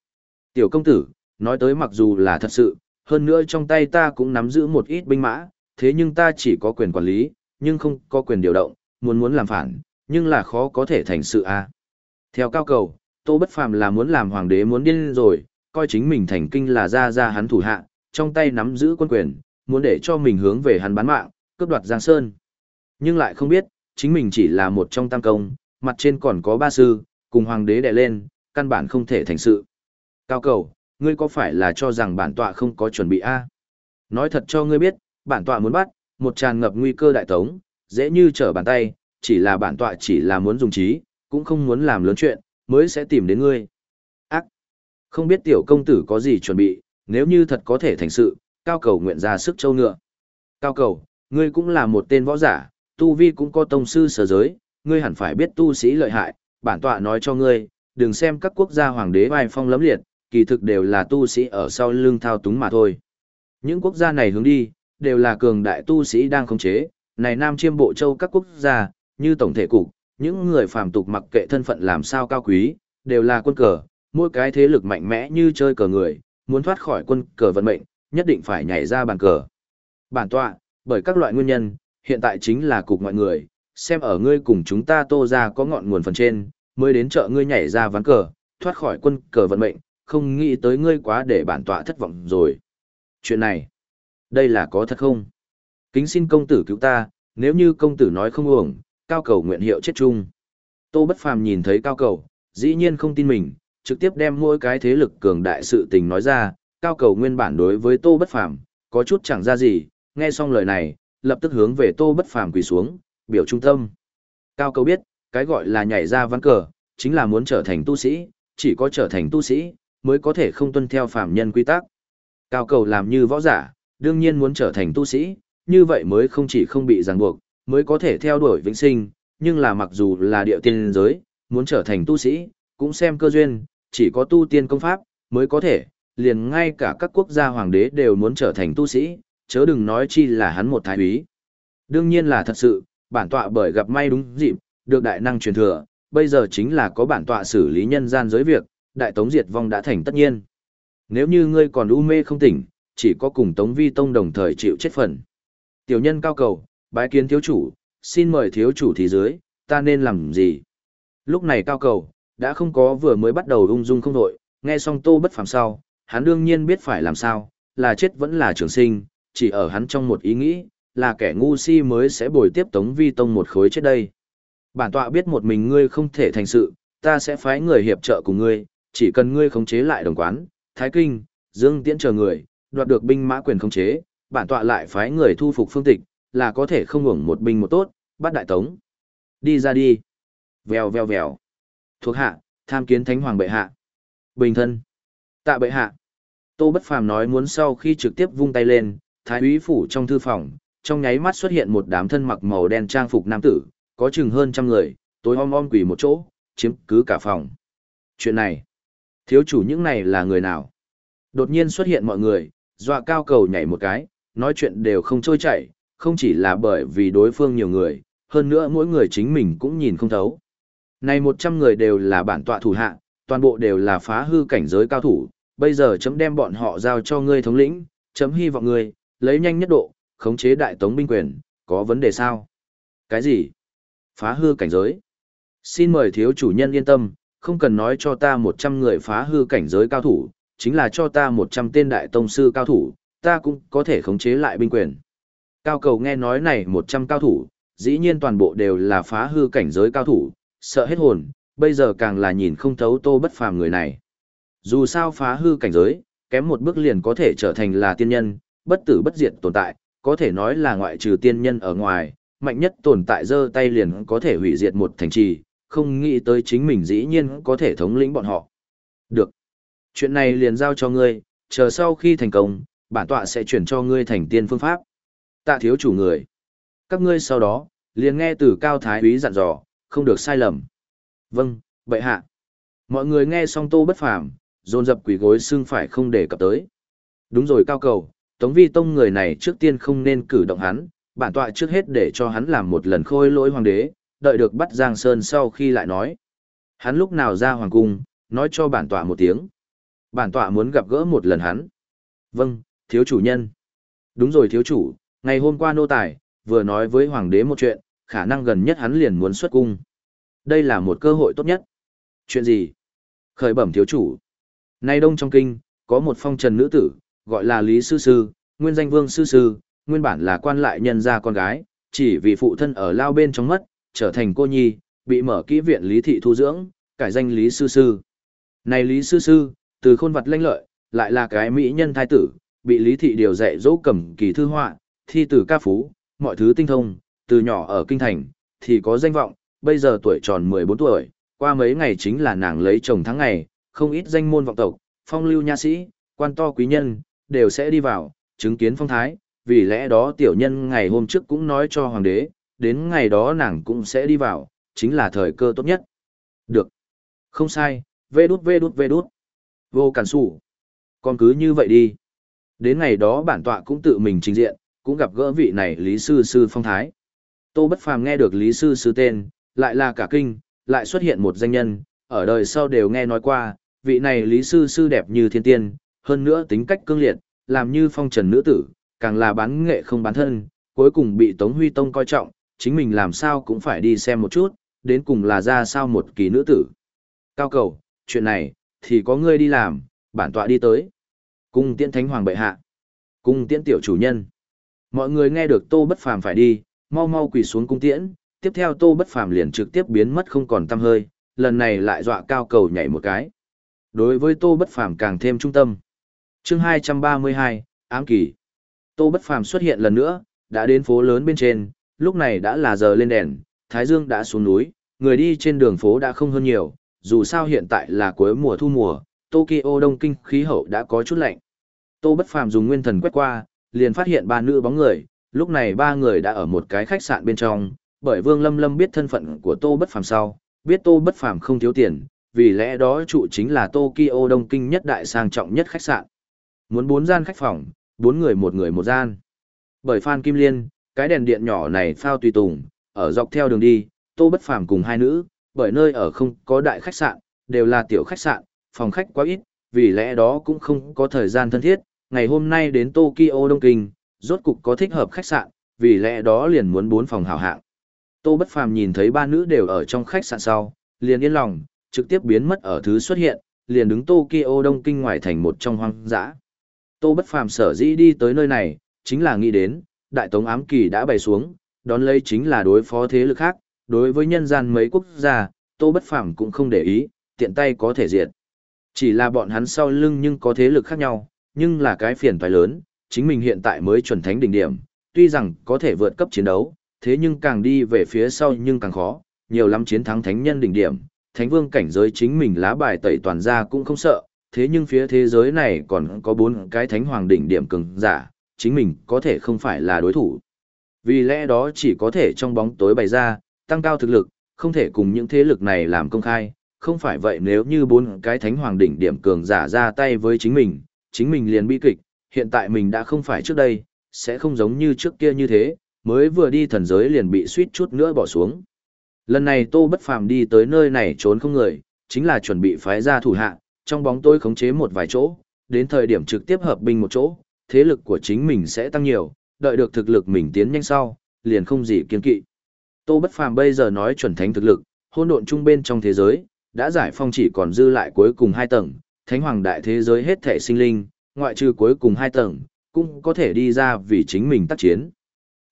Tiểu công tử, nói tới mặc dù là thật sự, hơn nữa trong tay ta cũng nắm giữ một ít binh mã, thế nhưng ta chỉ có quyền quản lý, nhưng không có quyền điều động, muốn muốn làm phản, nhưng là khó có thể thành sự a. Theo cao cầu, Tô Bất Phàm là muốn làm hoàng đế muốn điên rồi, coi chính mình thành kinh là ra ra hắn thủ hạ, trong tay nắm giữ quân quyền, muốn để cho mình hướng về hắn bán mạng, cướp đoạt Giang Sơn. Nhưng lại không biết, chính mình chỉ là một trong tam công, mặt trên còn có ba sư, cùng hoàng đế đè lên, căn bản không thể thành sự. Cao cầu, ngươi có phải là cho rằng bản tọa không có chuẩn bị a? Nói thật cho ngươi biết, bản tọa muốn bắt, một tràn ngập nguy cơ đại tống, dễ như trở bàn tay, chỉ là bản tọa chỉ là muốn dùng trí, cũng không muốn làm lớn chuyện, mới sẽ tìm đến ngươi. Ác! Không biết tiểu công tử có gì chuẩn bị, nếu như thật có thể thành sự, cao cầu nguyện ra sức châu ngựa. Cao cầu, ngươi cũng là một tên võ giả, tu vi cũng có tông sư sở giới, ngươi hẳn phải biết tu sĩ lợi hại, bản tọa nói cho ngươi, đừng xem các quốc gia hoàng đế vai phong lấm liệt, kỳ thực đều là tu sĩ ở sau lưng thao túng mà thôi. Những quốc gia này hướng đi, đều là cường đại tu sĩ đang khống chế, này Nam Chiêm Bộ Châu các quốc gia, như tổng thể cục, những người phàm tục mặc kệ thân phận làm sao cao quý, đều là quân cờ, mỗi cái thế lực mạnh mẽ như chơi cờ người, muốn thoát khỏi quân cờ vận mệnh, nhất định phải nhảy ra bàn cờ. Bản tọa, bởi các loại nguyên nhân, hiện tại chính là cục mọi người, xem ở ngươi cùng chúng ta tô ra có ngọn nguồn phần trên, mới đến chợ ngươi nhảy ra ván cờ, thoát khỏi quân cờ vận mệnh, không nghĩ tới ngươi quá để bản tọa thất vọng rồi. Chuyện này, đây là có thật không? Kính xin công tử cứu ta, nếu như công tử nói không uổng, cao cầu nguyện hiệu chết chung. Tô Bất Phàm nhìn thấy cao cầu, dĩ nhiên không tin mình, trực tiếp đem mỗi cái thế lực cường đại sự tình nói ra, cao cầu nguyên bản đối với Tô Bất Phàm có chút chẳng ra gì, nghe xong lời này, lập tức hướng về Tô Bất Phàm quỳ xuống, biểu trung tâm. Cao cầu biết, cái gọi là nhảy ra ván cờ, chính là muốn trở thành tu sĩ, chỉ có trở thành tu sĩ, mới có thể không tuân theo phàm nhân quy tắc. Cao cầu làm như võ giả, đương nhiên muốn trở thành tu sĩ, như vậy mới không chỉ không bị ràng buộc, mới có thể theo đuổi vĩnh sinh, nhưng là mặc dù là địa tiên giới, muốn trở thành tu sĩ, cũng xem cơ duyên, chỉ có tu tiên công pháp, mới có thể, liền ngay cả các quốc gia hoàng đế đều muốn trở thành tu sĩ, chớ đừng nói chi là hắn một thái úy. Đương nhiên là thật sự, bản tọa bởi gặp may đúng dịp, được đại năng truyền thừa, bây giờ chính là có bản tọa xử lý nhân gian giới việc, đại tống diệt vong đã thành tất nhiên. Nếu như ngươi còn u mê không tỉnh, chỉ có cùng Tống Vi Tông đồng thời chịu chết phần. Tiểu nhân cao cầu, bái kiến thiếu chủ, xin mời thiếu chủ thì dưới, ta nên làm gì? Lúc này cao cầu, đã không có vừa mới bắt đầu ung dung không đội, nghe xong tô bất phàm sau, hắn đương nhiên biết phải làm sao, là chết vẫn là trường sinh, chỉ ở hắn trong một ý nghĩ, là kẻ ngu si mới sẽ bồi tiếp Tống Vi Tông một khối chết đây. Bản tọa biết một mình ngươi không thể thành sự, ta sẽ phái người hiệp trợ cùng ngươi, chỉ cần ngươi khống chế lại đồng quán, Thái Kinh, Dương Tiễn chờ người, đoạt được binh mã quyền khống chế, bản tọa lại phái người thu phục phương tịch, là có thể không hưởng một binh một tốt, bắt đại tống. Đi ra đi. Vèo vèo vèo. Thuộc hạ, tham kiến thánh hoàng bệ hạ. Bình thân. Tạ bệ hạ. Tô Bất Phàm nói muốn sau khi trực tiếp vung tay lên, thái úy phủ trong thư phòng, trong nháy mắt xuất hiện một đám thân mặc màu đen trang phục nam tử, có chừng hơn trăm người, tối om om quỳ một chỗ, chiếm cứ cả phòng. Chuyện này, thiếu chủ những này là người nào? Đột nhiên xuất hiện mọi người, dọa cao cầu nhảy một cái, nói chuyện đều không trôi chảy, không chỉ là bởi vì đối phương nhiều người, hơn nữa mỗi người chính mình cũng nhìn không thấu. Này 100 người đều là bản tọa thủ hạ, toàn bộ đều là phá hư cảnh giới cao thủ, bây giờ chấm đem bọn họ giao cho ngươi thống lĩnh, chấm hy vọng ngươi, lấy nhanh nhất độ, khống chế đại tống binh quyền, có vấn đề sao? Cái gì? Phá hư cảnh giới? Xin mời thiếu chủ nhân yên tâm, không cần nói cho ta 100 người phá hư cảnh giới cao thủ, chính là cho ta 100 tên đại tông sư cao thủ, ta cũng có thể khống chế lại binh quyền. Cao cầu nghe nói này 100 cao thủ, dĩ nhiên toàn bộ đều là phá hư cảnh giới cao thủ, sợ hết hồn, bây giờ càng là nhìn không thấu tô bất phàm người này. Dù sao phá hư cảnh giới, kém một bước liền có thể trở thành là tiên nhân, bất tử bất diệt tồn tại, có thể nói là ngoại trừ tiên nhân ở ngoài, mạnh nhất tồn tại giơ tay liền có thể hủy diệt một thành trì, không nghĩ tới chính mình dĩ nhiên có thể thống lĩnh bọn họ. Được. Chuyện này liền giao cho ngươi, chờ sau khi thành công, bản tọa sẽ chuyển cho ngươi thành tiên phương pháp. Tạ thiếu chủ người. Các ngươi sau đó, liền nghe từ cao thái úy dặn dò, không được sai lầm. Vâng, bệ hạ. Mọi người nghe xong tô bất phàm, dồn dập quỷ gối xưng phải không để cập tới. Đúng rồi cao cầu, Tống Vi Tông người này trước tiên không nên cử động hắn, bản tọa trước hết để cho hắn làm một lần khôi lỗi hoàng đế, đợi được bắt Giang Sơn sau khi lại nói. Hắn lúc nào ra hoàng cung, nói cho bản tọa một tiếng. Bản tọa muốn gặp gỡ một lần hắn. Vâng, thiếu chủ nhân. Đúng rồi thiếu chủ, ngày hôm qua nô tài, vừa nói với hoàng đế một chuyện, khả năng gần nhất hắn liền muốn xuất cung. Đây là một cơ hội tốt nhất. Chuyện gì? Khởi bẩm thiếu chủ. Nay đông trong kinh, có một phong trần nữ tử, gọi là Lý Sư Sư, nguyên danh Vương Sư Sư, nguyên bản là quan lại nhân gia con gái, chỉ vì phụ thân ở lao bên trong mất, trở thành cô nhi, bị mở kỹ viện Lý Thị thu dưỡng, cải danh Lý Sư Sư. Này Lý Sư Sư, từ khôn vật lanh lợi, lại là cái mỹ nhân thái tử, bị Lý Thị điều dạy dỗ cầm kỳ thư họa, thi tử ca phú, mọi thứ tinh thông, từ nhỏ ở kinh thành, thì có danh vọng, bây giờ tuổi tròn 14 tuổi, qua mấy ngày chính là nàng lấy chồng tháng ngày, không ít danh môn vọng tộc, phong lưu nha sĩ, quan to quý nhân, đều sẽ đi vào, chứng kiến phong thái, vì lẽ đó tiểu nhân ngày hôm trước cũng nói cho hoàng đế, đến ngày đó nàng cũng sẽ đi vào, chính là thời cơ tốt nhất. Được. Không sai, vê đút vê đút vê đút. Vô cản sủ. Còn cứ như vậy đi. Đến ngày đó bản tọa cũng tự mình trình diện, cũng gặp gỡ vị này Lý Sư Sư phong thái. Tô Bất Phàm nghe được Lý Sư Sư tên, lại là cả kinh, lại xuất hiện một danh nhân, ở đời sau đều nghe nói qua, vị này Lý Sư Sư đẹp như thiên tiên, hơn nữa tính cách cương liệt, làm như phong trần nữ tử, càng là bán nghệ không bán thân, cuối cùng bị Tống Huy Tông coi trọng, chính mình làm sao cũng phải đi xem một chút, đến cùng là ra sao một kỳ nữ tử. Cao cầu, chuyện này, thì có ngươi đi làm, bản tọa đi tới. Cung tiễn thánh hoàng bệ hạ. Cung tiễn tiểu chủ nhân. Mọi người nghe được tô bất phàm phải đi, mau mau quỳ xuống cung tiễn, tiếp theo tô bất phàm liền trực tiếp biến mất không còn tăm hơi, lần này lại dọa cao cầu nhảy một cái. Đối với tô bất phàm càng thêm trung tâm. chương 232, ám kỳ. Tô bất phàm xuất hiện lần nữa, đã đến phố lớn bên trên, lúc này đã là giờ lên đèn, Thái Dương đã xuống núi, người đi trên đường phố đã không hơn nhiều, dù sao hiện tại là cuối mùa thu mùa, Tokyo Đông Kinh khí hậu đã có chút lạnh. Tô Bất Phàm dùng nguyên thần quét qua, liền phát hiện ba nữ bóng người, lúc này ba người đã ở một cái khách sạn bên trong, bởi Vương Lâm Lâm biết thân phận của Tô Bất Phàm sau, biết Tô Bất Phàm không thiếu tiền, vì lẽ đó trụ chính là Tokyo Đông Kinh nhất đại sang trọng nhất khách sạn. Muốn bốn gian khách phòng, bốn người một người một gian. Bởi Phan Kim Liên, cái đèn điện nhỏ này phao tùy tùng, ở dọc theo đường đi, Tô Bất Phàm cùng hai nữ, bởi nơi ở không có đại khách sạn, đều là tiểu khách sạn, phòng khách quá ít, vì lẽ đó cũng không có thời gian thân thiết. Ngày hôm nay đến Tokyo Đông Kinh, rốt cục có thích hợp khách sạn, vì lẽ đó liền muốn bốn phòng hảo hạng. Tô Bất Phàm nhìn thấy ba nữ đều ở trong khách sạn sau, liền yên lòng, trực tiếp biến mất ở thứ xuất hiện, liền đứng Tokyo Đông Kinh ngoài thành một trong hoang dã. Tô Bất Phàm sở dĩ đi tới nơi này, chính là nghĩ đến, Đại Tống ám kỳ đã bày xuống, đón lấy chính là đối phó thế lực khác, đối với nhân gian mấy quốc gia, Tô Bất Phàm cũng không để ý, tiện tay có thể diệt. Chỉ là bọn hắn sau lưng nhưng có thế lực khác nhau, nhưng là cái phiền toái lớn, chính mình hiện tại mới chuẩn thánh đỉnh điểm, tuy rằng có thể vượt cấp chiến đấu, thế nhưng càng đi về phía sau nhưng càng khó, nhiều lắm chiến thắng thánh nhân đỉnh điểm, thánh vương cảnh giới chính mình lá bài tẩy toàn ra cũng không sợ, thế nhưng phía thế giới này còn có bốn cái thánh hoàng đỉnh điểm cường giả, chính mình có thể không phải là đối thủ. Vì lẽ đó chỉ có thể trong bóng tối bày ra, tăng cao thực lực, không thể cùng những thế lực này làm công khai, không phải vậy nếu như bốn cái thánh hoàng đỉnh điểm cường giả ra tay với chính mình, chính mình liền bi kịch, hiện tại mình đã không phải trước đây, sẽ không giống như trước kia như thế, mới vừa đi thần giới liền bị suýt chút nữa bỏ xuống. Lần này Tô Bất Phàm đi tới nơi này trốn không người, chính là chuẩn bị phái ra thủ hạ, trong bóng tối khống chế một vài chỗ, đến thời điểm trực tiếp hợp binh một chỗ, thế lực của chính mình sẽ tăng nhiều, đợi được thực lực mình tiến nhanh sau, liền không gì kiên kỵ. Tô Bất Phàm bây giờ nói chuẩn thánh thực lực, hôn độn trung bên trong thế giới, đã giải phong chỉ còn dư lại cuối cùng hai tầng, thánh hoàng đại thế giới hết thể sinh linh, ngoại trừ cuối cùng hai tầng, cũng có thể đi ra vì chính mình tác chiến.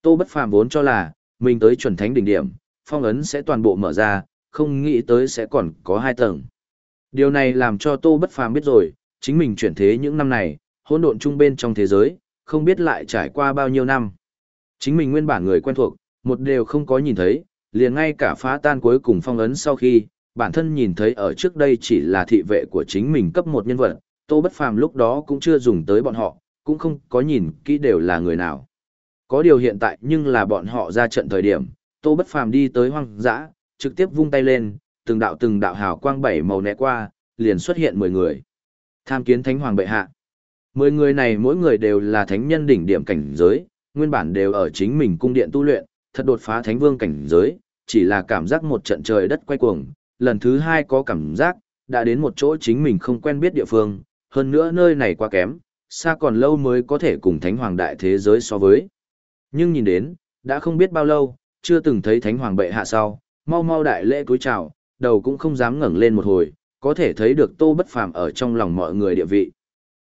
Tô Bất Phàm vốn cho là, mình tới chuẩn thánh đỉnh điểm, phong ấn sẽ toàn bộ mở ra, không nghĩ tới sẽ còn có hai tầng. Điều này làm cho Tô Bất Phàm biết rồi, chính mình chuyển thế những năm này, hỗn độn trung bên trong thế giới, không biết lại trải qua bao nhiêu năm. Chính mình nguyên bản người quen thuộc, một đều không có nhìn thấy, liền ngay cả phá tan cuối cùng phong ấn sau khi, bản thân nhìn thấy ở trước đây chỉ là thị vệ của chính mình cấp một nhân vật, Tô Bất Phàm lúc đó cũng chưa dùng tới bọn họ, cũng không có nhìn kỹ đều là người nào. Có điều hiện tại nhưng là bọn họ ra trận thời điểm, Tô Bất Phàm đi tới hoang dã, trực tiếp vung tay lên, từng đạo từng đạo hào quang bảy màu né qua, liền xuất hiện 10 người. Tham kiến Thánh Hoàng bệ hạ. 10 người này mỗi người đều là thánh nhân đỉnh điểm cảnh giới, nguyên bản đều ở chính mình cung điện tu luyện, thật đột phá thánh vương cảnh giới, chỉ là cảm giác một trận trời đất quay cuồng, lần thứ hai có cảm giác, đã đến một chỗ chính mình không quen biết địa phương, hơn nữa nơi này quá kém, xa còn lâu mới có thể cùng thánh hoàng đại thế giới so với. Nhưng nhìn đến, đã không biết bao lâu, chưa từng thấy thánh hoàng bệ hạ sau, mau mau đại lễ cúi chào, đầu cũng không dám ngẩng lên một hồi, có thể thấy được tô bất phàm ở trong lòng mọi người địa vị.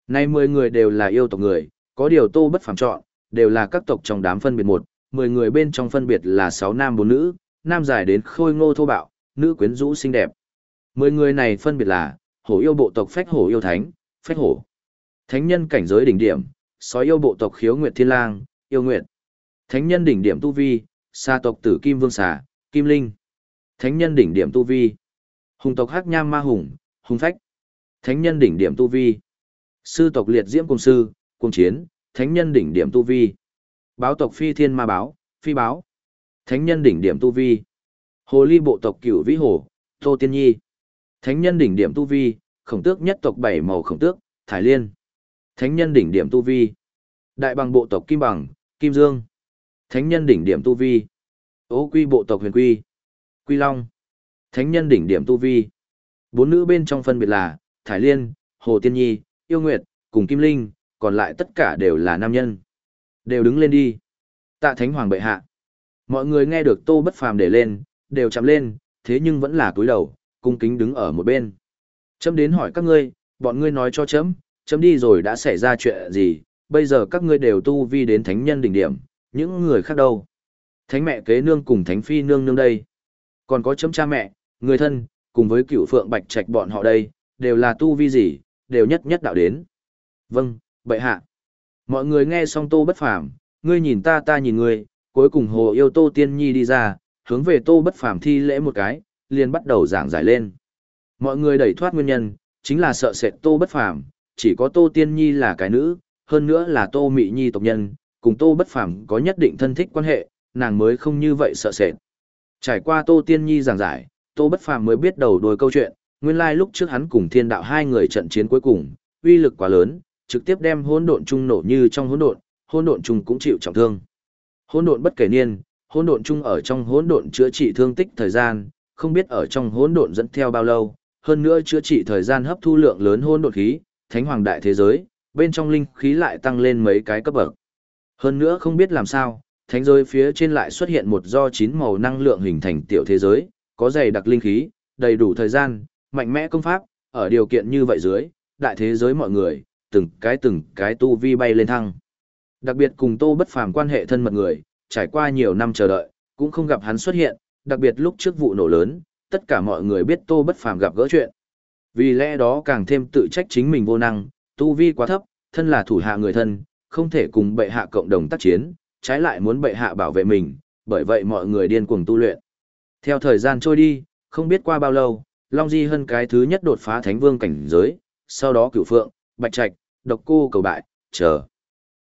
Nay 10 người đều là yêu tộc người, có điều tô bất phàm chọn, đều là các tộc trong đám phân biệt một, 10 người bên trong phân biệt là 6 nam 4 nữ, nam dài đến khôi ngô thô bạo, nữ quyến rũ xinh đẹp. 10 người này phân biệt là, hổ yêu bộ tộc phách hổ yêu thánh, phách hổ. Thánh nhân cảnh giới đỉnh điểm, sói yêu bộ tộc khiếu nguyệt thiên lang, yêu nguyệt. Thánh nhân đỉnh điểm tu vi, sa tộc tử kim vương xà, kim linh. Thánh nhân đỉnh điểm tu vi. Hùng tộc hắc nham ma hùng, hùng phách. Thánh nhân đỉnh điểm tu vi. Sư tộc liệt diễm cung sư, cung chiến, thánh nhân đỉnh điểm tu vi. Báo tộc phi thiên ma báo, phi báo. Thánh nhân đỉnh điểm tu vi. Hồ ly bộ tộc cửu vĩ hồ, tô tiên nhi. Thánh nhân đỉnh điểm tu vi, khổng tước nhất tộc bảy màu khổng tước, thải liên. Thánh nhân đỉnh điểm tu vi. Đại bằng bộ tộc kim bằng, kim dương. Thánh nhân đỉnh điểm tu vi. Ô quy bộ tộc huyền quy. Quy long. Thánh nhân đỉnh điểm tu vi. Bốn nữ bên trong phân biệt là, Thải Liên, Hồ Tiên Nhi, Yêu Nguyệt, cùng Kim Linh, còn lại tất cả đều là nam nhân. Đều đứng lên đi. Tạ Thánh Hoàng bệ hạ. Mọi người nghe được Tô Bất Phàm để lên, đều chạm lên, thế nhưng vẫn là cúi đầu, cung kính đứng ở một bên. Chấm đến hỏi các ngươi, bọn ngươi nói cho chấm, chấm đi rồi đã xảy ra chuyện gì, bây giờ các ngươi đều tu vi đến thánh nhân đỉnh điểm, những người khác đâu? Thánh mẹ kế nương cùng thánh phi nương nương đây. Còn có chấm cha mẹ, người thân, cùng với cựu phượng bạch trạch bọn họ đây, đều là tu vi gì, đều nhất nhất đạo đến. Vâng, bệ hạ. Mọi người nghe xong tô bất phàm, ngươi nhìn ta ta nhìn ngươi, cuối cùng hồ yêu tô tiên nhi đi ra, hướng về tô bất phàm thi lễ một cái, liền bắt đầu giảng giải lên. Mọi người đẩy thoát nguyên nhân, chính là sợ sệt tô bất phàm, chỉ có tô tiên nhi là cái nữ, hơn nữa là tô mị nhi tộc nhân, cùng tô bất phàm có nhất định thân thích quan hệ, nàng mới không như vậy sợ sệt. Trải qua tô tiên nhi giảng giải, tô bất phàm mới biết đầu đuôi câu chuyện, nguyên lai lúc trước hắn cùng thiên đạo hai người trận chiến cuối cùng, uy lực quá lớn, trực tiếp đem hỗn độn chung nổ như trong hỗn độn, hỗn độn chung cũng chịu trọng thương. Hỗn độn bất kể niên, hỗn độn chung ở trong hỗn độn chữa trị thương tích thời gian, không biết ở trong hỗn độn dẫn theo bao lâu, hơn nữa chữa trị thời gian hấp thu lượng lớn hỗn độn khí, thánh hoàng đại thế giới, bên trong linh khí lại tăng lên mấy cái cấp bậc. Hơn nữa không biết làm sao, thánh giới phía trên lại xuất hiện một do chín màu năng lượng hình thành tiểu thế giới, có dày đặc linh khí, đầy đủ thời gian, mạnh mẽ công pháp, ở điều kiện như vậy dưới, đại thế giới mọi người, từng cái từng cái tu vi bay lên thăng. Đặc biệt cùng Tô Bất Phàm quan hệ thân mật người, trải qua nhiều năm chờ đợi, cũng không gặp hắn xuất hiện, đặc biệt lúc trước vụ nổ lớn, tất cả mọi người biết Tô Bất Phàm gặp gỡ chuyện. Vì lẽ đó càng thêm tự trách chính mình vô năng, tu vi quá thấp, thân là thủ hạ người thân, không thể cùng bệ hạ cộng đồng tác chiến, trái lại muốn bệ hạ bảo vệ mình, bởi vậy mọi người điên cuồng tu luyện. Theo thời gian trôi đi, không biết qua bao lâu, Long Di Hân cái thứ nhất đột phá Thánh Vương cảnh giới, sau đó Cửu Phượng, Bạch Trạch, Độc Cô cầu bại, chờ.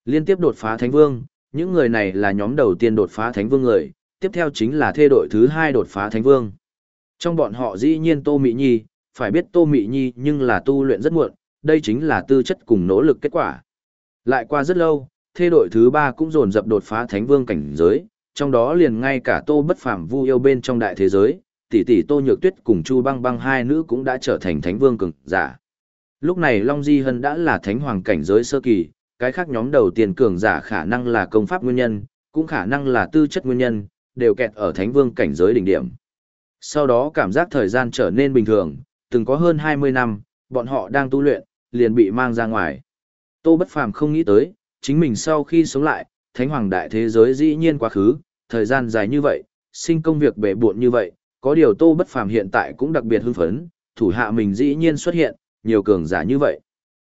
Liên tiếp đột phá Thánh Vương, những người này là nhóm đầu tiên đột phá Thánh Vương người, tiếp theo chính là thê đội thứ hai đột phá Thánh Vương. Trong bọn họ dĩ nhiên Tô Mị Nhi, phải biết Tô Mị Nhi nhưng là tu luyện rất muộn, đây chính là tư chất cùng nỗ lực kết quả. Lại qua rất lâu, thê đội thứ ba cũng dồn dập đột phá thánh vương cảnh giới, trong đó liền ngay cả tô bất phàm vu yêu bên trong đại thế giới, tỷ tỷ tô nhược tuyết cùng chu băng băng hai nữ cũng đã trở thành thánh vương cường giả. Lúc này Long Di Hân đã là thánh hoàng cảnh giới sơ kỳ, cái khác nhóm đầu tiên cường giả khả năng là công pháp nguyên nhân, cũng khả năng là tư chất nguyên nhân, đều kẹt ở thánh vương cảnh giới đỉnh điểm. Sau đó cảm giác thời gian trở nên bình thường, từng có hơn 20 năm, bọn họ đang tu luyện, liền bị mang ra ngoài. Tô Bất Phàm không nghĩ tới, chính mình sau khi sống lại, thánh hoàng đại thế giới dĩ nhiên quá khứ, thời gian dài như vậy, sinh công việc bể buộn như vậy, có điều Tô Bất Phàm hiện tại cũng đặc biệt hưng phấn, thủ hạ mình dĩ nhiên xuất hiện, nhiều cường giả như vậy.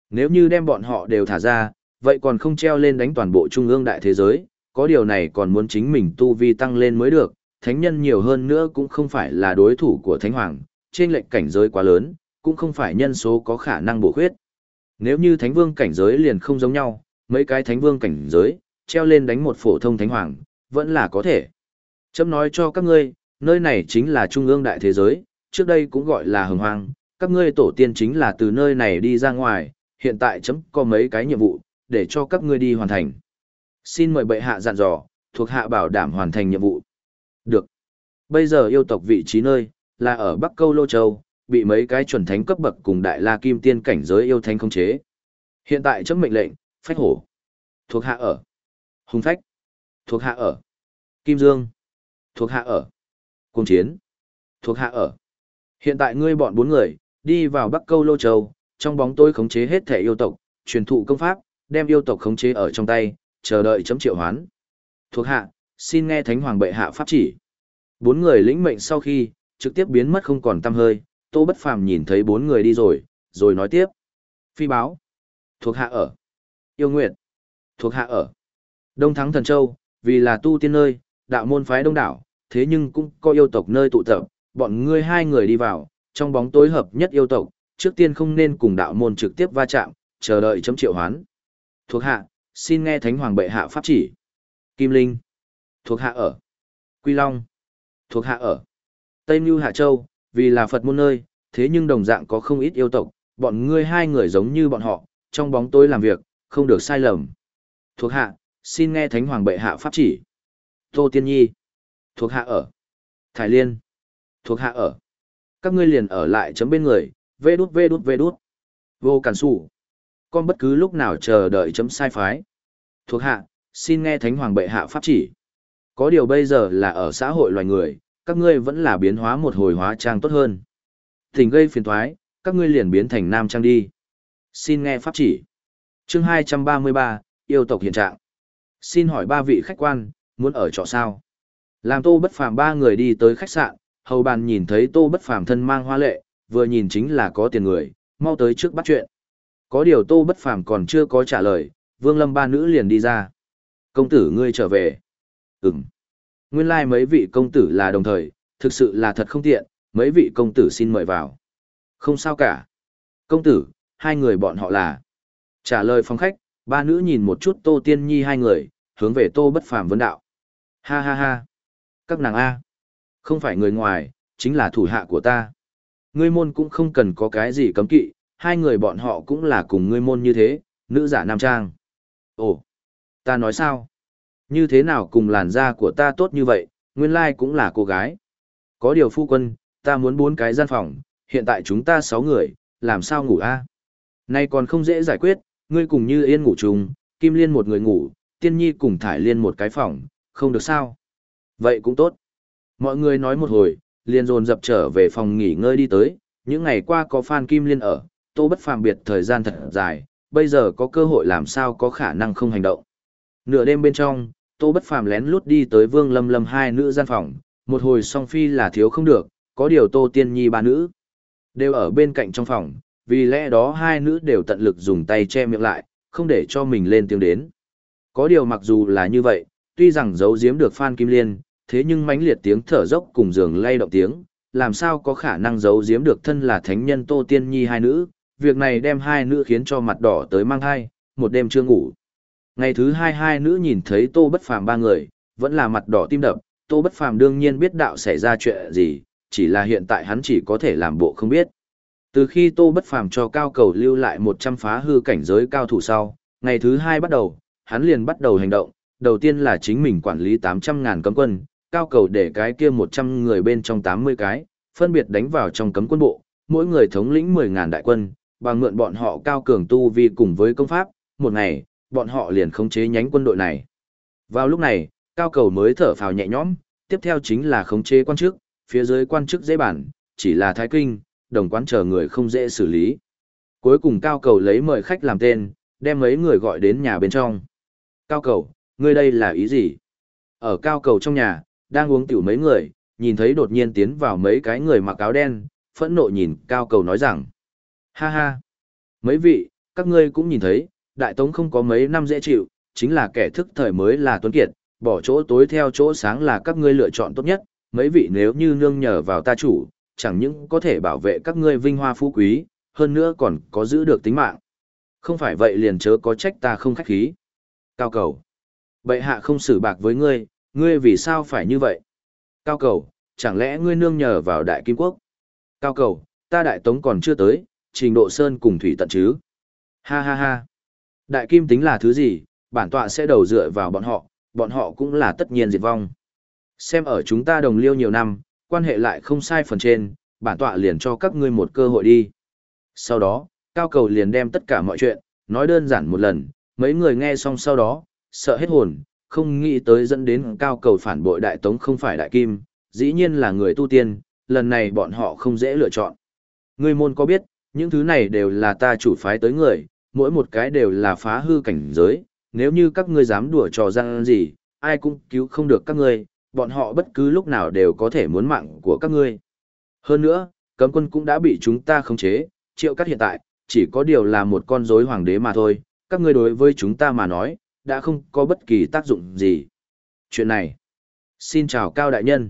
Nếu như đem bọn họ đều thả ra, vậy còn không treo lên đánh toàn bộ trung ương đại thế giới, có điều này còn muốn chính mình tu vi tăng lên mới được, thánh nhân nhiều hơn nữa cũng không phải là đối thủ của thánh hoàng, trên lệnh cảnh giới quá lớn, cũng không phải nhân số có khả năng bổ khuyết. Nếu như thánh vương cảnh giới liền không giống nhau, mấy cái thánh vương cảnh giới, treo lên đánh một phổ thông thánh hoàng, vẫn là có thể. Chấm nói cho các ngươi, nơi này chính là trung ương đại thế giới, trước đây cũng gọi là hồng hoang, các ngươi tổ tiên chính là từ nơi này đi ra ngoài, hiện tại chấm có mấy cái nhiệm vụ, để cho các ngươi đi hoàn thành. Xin mời bệ hạ dặn dò, thuộc hạ bảo đảm hoàn thành nhiệm vụ. Được. Bây giờ yêu tộc vị trí nơi, là ở Bắc Câu Lô Châu, bị mấy cái chuẩn thánh cấp bậc cùng đại la kim tiên cảnh giới yêu thánh không chế. Hiện tại chấm mệnh lệnh, phách hổ. Thuộc hạ ở. Hùng phách. Thuộc hạ ở. Kim Dương. Thuộc hạ ở. Cung chiến. Thuộc hạ ở. Hiện tại ngươi bọn bốn người, đi vào Bắc Câu Lô Châu, trong bóng tôi khống chế hết thể yêu tộc, truyền thụ công pháp, đem yêu tộc khống chế ở trong tay, chờ đợi chấm triệu hoán. Thuộc hạ, xin nghe Thánh Hoàng bệ hạ pháp chỉ. Bốn người lĩnh mệnh sau khi, trực tiếp biến mất không còn tăm hơi, Tô Bất Phàm nhìn thấy bốn người đi rồi, rồi nói tiếp. Phi báo. Thuộc hạ ở. Yêu Nguyệt. Thuộc hạ ở. Đông Thắng Thần Châu, vì là tu tiên nơi, đạo môn phái đông đảo, thế nhưng cũng có yêu tộc nơi tụ tập, bọn ngươi hai người đi vào, trong bóng tối hợp nhất yêu tộc, trước tiên không nên cùng đạo môn trực tiếp va chạm, chờ đợi chấm triệu hoán. Thuộc hạ, xin nghe Thánh Hoàng bệ hạ pháp chỉ. Kim Linh. Thuộc hạ ở. Quy Long. Thuộc hạ ở. Tây Mưu Hạ Châu, vì là Phật môn nơi, thế nhưng đồng dạng có không ít yêu tộc, bọn ngươi hai người giống như bọn họ, trong bóng tối làm việc, không được sai lầm. Thuộc hạ, xin nghe Thánh Hoàng bệ hạ pháp chỉ. Tô Tiên Nhi. Thuộc hạ ở. Thái Liên. Thuộc hạ ở. Các ngươi liền ở lại chấm bên người, vê đút vê đút vê đút. Vô cản sủ. Con bất cứ lúc nào chờ đợi chấm sai phái. Thuộc hạ, xin nghe Thánh Hoàng bệ hạ pháp chỉ. Có điều bây giờ là ở xã hội loài người, các ngươi vẫn là biến hóa một hồi hóa trang tốt hơn. Tình gây phiền thoái, các ngươi liền biến thành nam trang đi. Xin nghe pháp chỉ. Chương 233, yêu tộc hiện trạng. Xin hỏi ba vị khách quan, muốn ở trọ sao? Làm tô bất phàm ba người đi tới khách sạn, hầu bàn nhìn thấy tô bất phàm thân mang hoa lệ, vừa nhìn chính là có tiền người, mau tới trước bắt chuyện. Có điều tô bất phàm còn chưa có trả lời, vương lâm ba nữ liền đi ra. Công tử ngươi trở về. Ừm. Nguyên lai like mấy vị công tử là đồng thời, thực sự là thật không tiện, mấy vị công tử xin mời vào. Không sao cả. Công tử, hai người bọn họ là. Trả lời phòng khách, ba nữ nhìn một chút Tô Tiên Nhi hai người, hướng về Tô Bất Phàm vấn đạo. Ha ha ha. Các nàng A. Không phải người ngoài, chính là thủ hạ của ta. Ngươi môn cũng không cần có cái gì cấm kỵ, hai người bọn họ cũng là cùng ngươi môn như thế, nữ giả nam trang. Ồ, ta nói sao? Như thế nào cùng làn da của ta tốt như vậy, nguyên lai cũng là cô gái. Có điều phu quân, ta muốn bốn cái gian phòng, hiện tại chúng ta sáu người, làm sao ngủ a? Nay còn không dễ giải quyết, ngươi cùng như yên ngủ chung, kim liên một người ngủ, tiên nhi cùng thải liên một cái phòng, không được sao? Vậy cũng tốt. Mọi người nói một hồi, liền dồn dập trở về phòng nghỉ ngơi đi tới, những ngày qua có Phan Kim Liên ở, tô bất phàm biệt thời gian thật dài, bây giờ có cơ hội làm sao có khả năng không hành động. Nửa đêm bên trong, tô bất phàm lén lút đi tới vương lâm lâm hai nữ gian phòng, một hồi song phi là thiếu không được, có điều tô tiên nhi ba nữ. Đều ở bên cạnh trong phòng, vì lẽ đó hai nữ đều tận lực dùng tay che miệng lại, không để cho mình lên tiếng đến. Có điều mặc dù là như vậy, tuy rằng giấu giếm được Phan Kim Liên, thế nhưng mãnh liệt tiếng thở dốc cùng giường lay động tiếng, làm sao có khả năng giấu giếm được thân là thánh nhân Tô Tiên Nhi hai nữ, việc này đem hai nữ khiến cho mặt đỏ tới mang hai, một đêm chưa ngủ. Ngày thứ hai hai nữ nhìn thấy Tô Bất Phàm ba người, vẫn là mặt đỏ tim đập, Tô Bất Phàm đương nhiên biết đạo xảy ra chuyện gì, chỉ là hiện tại hắn chỉ có thể làm bộ không biết. Từ khi Tô Bất Phàm cho cao cầu lưu lại 100 phá hư cảnh giới cao thủ sau, ngày thứ hai bắt đầu, hắn liền bắt đầu hành động, đầu tiên là chính mình quản lý 800 ngàn cấm quân, cao cầu để cái kia 100 người bên trong 80 cái, phân biệt đánh vào trong cấm quân bộ, mỗi người thống lĩnh 10 ngàn đại quân, bằng mượn bọn họ cao cường tu vi cùng với công pháp, một ngày, bọn họ liền khống chế nhánh quân đội này. Vào lúc này, cao cầu mới thở phào nhẹ nhõm, tiếp theo chính là khống chế quan chức, phía dưới quan chức dễ bản, chỉ là thái kinh, đồng quán chờ người không dễ xử lý. Cuối cùng cao cầu lấy mời khách làm tên, đem mấy người gọi đến nhà bên trong. Cao cầu, ngươi đây là ý gì? Ở cao cầu trong nhà, đang uống tiểu mấy người, nhìn thấy đột nhiên tiến vào mấy cái người mặc áo đen, phẫn nộ nhìn cao cầu nói rằng. Ha ha! Mấy vị, các ngươi cũng nhìn thấy, đại tống không có mấy năm dễ chịu, chính là kẻ thức thời mới là tuấn kiệt, bỏ chỗ tối theo chỗ sáng là các ngươi lựa chọn tốt nhất, mấy vị nếu như nương nhờ vào ta chủ, chẳng những có thể bảo vệ các ngươi vinh hoa phú quý, hơn nữa còn có giữ được tính mạng. Không phải vậy liền chớ có trách ta không khách khí. Cao cầu. Bệ hạ không xử bạc với ngươi, ngươi vì sao phải như vậy? Cao cầu, chẳng lẽ ngươi nương nhờ vào đại kim quốc? Cao cầu, ta đại tống còn chưa tới, trình độ sơn cùng thủy tận chứ? Ha ha ha. Đại kim tính là thứ gì, bản tọa sẽ đầu dựa vào bọn họ, bọn họ cũng là tất nhiên diệt vong. Xem ở chúng ta đồng liêu nhiều năm, quan hệ lại không sai phần trên, bản tọa liền cho các ngươi một cơ hội đi. Sau đó, cao cầu liền đem tất cả mọi chuyện, nói đơn giản một lần, mấy người nghe xong sau đó, sợ hết hồn, không nghĩ tới dẫn đến cao cầu phản bội đại tống không phải đại kim, dĩ nhiên là người tu tiên, lần này bọn họ không dễ lựa chọn. Người môn có biết, những thứ này đều là ta chủ phái tới người, mỗi một cái đều là phá hư cảnh giới, nếu như các ngươi dám đùa trò răng gì, ai cũng cứu không được các ngươi, bọn họ bất cứ lúc nào đều có thể muốn mạng của các ngươi. Hơn nữa, cấm quân cũng đã bị chúng ta khống chế, triệu cắt hiện tại, chỉ có điều là một con rối hoàng đế mà thôi, các ngươi đối với chúng ta mà nói, đã không có bất kỳ tác dụng gì. Chuyện này, xin chào cao đại nhân.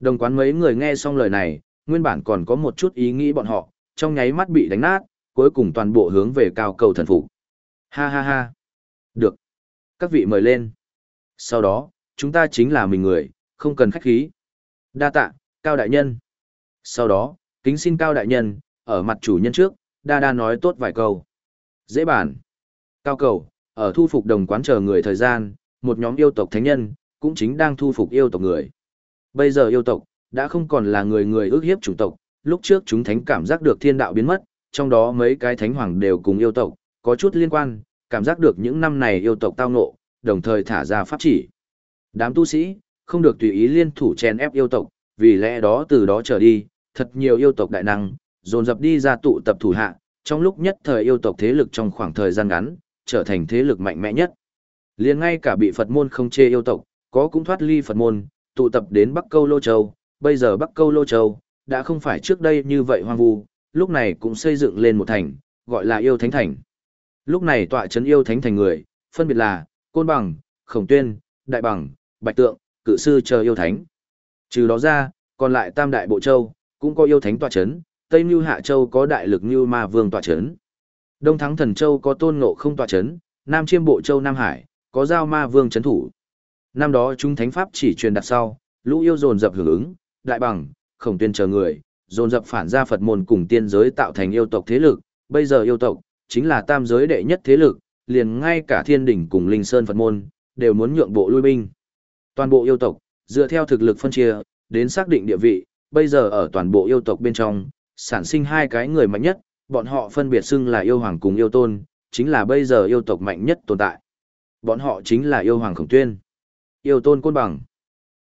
Đồng quán mấy người nghe xong lời này, nguyên bản còn có một chút ý nghĩ bọn họ, trong nháy mắt bị đánh nát, cuối cùng toàn bộ hướng về cao cầu thần phục. Ha ha ha. Được. Các vị mời lên. Sau đó, chúng ta chính là mình người, không cần khách khí. Đa tạ, cao đại nhân. Sau đó, kính xin cao đại nhân, ở mặt chủ nhân trước, đa đa nói tốt vài câu. Dễ bản. Cao cầu, ở thu phục đồng quán chờ người thời gian, một nhóm yêu tộc thánh nhân, cũng chính đang thu phục yêu tộc người. Bây giờ yêu tộc, đã không còn là người người ước hiếp chủng tộc, lúc trước chúng thánh cảm giác được thiên đạo biến mất, trong đó mấy cái thánh hoàng đều cùng yêu tộc, có chút liên quan, cảm giác được những năm này yêu tộc tao ngộ, đồng thời thả ra pháp chỉ. Đám tu sĩ, không được tùy ý liên thủ chèn ép yêu tộc, vì lẽ đó từ đó trở đi, thật nhiều yêu tộc đại năng, dồn dập đi ra tụ tập thủ hạ, trong lúc nhất thời yêu tộc thế lực trong khoảng thời gian ngắn, trở thành thế lực mạnh mẽ nhất. liền ngay cả bị Phật môn không chê yêu tộc, có cũng thoát ly Phật môn, tụ tập đến Bắc Câu Lô Châu, bây giờ Bắc Câu Lô Châu, đã không phải trước đây như vậy hoang vu, lúc này cũng xây dựng lên một thành, gọi là yêu thánh thành. Lúc này tọa trấn yêu thánh thành người, phân biệt là, Côn Bằng, Khổng Tuyên, Đại Bằng, Bạch Tượng, Cự Sư chờ yêu thánh. Trừ đó ra, còn lại Tam Đại Bộ Châu, cũng có yêu thánh tọa trấn, Tây Nưu Hạ Châu có Đại Lực Nưu Ma Vương tọa trấn. Đông Thắng Thần Châu có Tôn Ngộ không tọa chấn, Nam Chiêm Bộ Châu Nam Hải, có Giao Ma Vương chấn thủ. Năm đó chúng thánh pháp chỉ truyền đặt sau, lũ yêu dồn dập hưởng ứng, đại bằng, khổng tuyên chờ người, dồn dập phản ra Phật môn cùng tiên giới tạo thành yêu tộc thế lực, bây giờ yêu tộc chính là tam giới đệ nhất thế lực, liền ngay cả Thiên đỉnh cùng Linh Sơn Phật môn đều muốn nhượng bộ lui binh. Toàn bộ yêu tộc, dựa theo thực lực phân chia, đến xác định địa vị, bây giờ ở toàn bộ yêu tộc bên trong, sản sinh hai cái người mạnh nhất, bọn họ phân biệt xưng là yêu hoàng cùng yêu tôn, chính là bây giờ yêu tộc mạnh nhất tồn tại. Bọn họ chính là yêu hoàng khổng tuyên, yêu tôn côn bằng.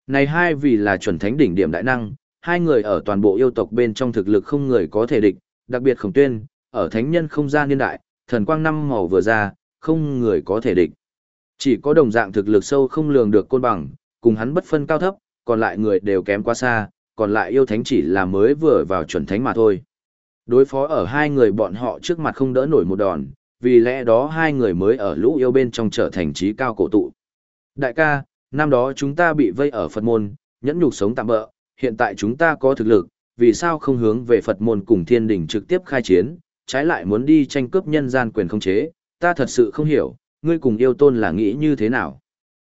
Này hai vì là chuẩn thánh đỉnh điểm đại năng, hai người ở toàn bộ yêu tộc bên trong thực lực không người có thể địch, đặc biệt khổng tuyên, ở thánh nhân không gian niên đại, thần quang năm màu vừa ra, không người có thể địch. Chỉ có đồng dạng thực lực sâu không lường được côn bằng, cùng hắn bất phân cao thấp, còn lại người đều kém quá xa, còn lại yêu thánh chỉ là mới vừa vào chuẩn thánh mà thôi. Đối phó ở hai người bọn họ trước mặt không đỡ nổi một đòn, vì lẽ đó hai người mới ở lũ yêu bên trong trở thành trí cao cổ tụ. Đại ca, năm đó chúng ta bị vây ở Phật môn, nhẫn nhục sống tạm bỡ, hiện tại chúng ta có thực lực, vì sao không hướng về Phật môn cùng thiên đình trực tiếp khai chiến, trái lại muốn đi tranh cướp nhân gian quyền không chế, ta thật sự không hiểu, ngươi cùng yêu tôn là nghĩ như thế nào.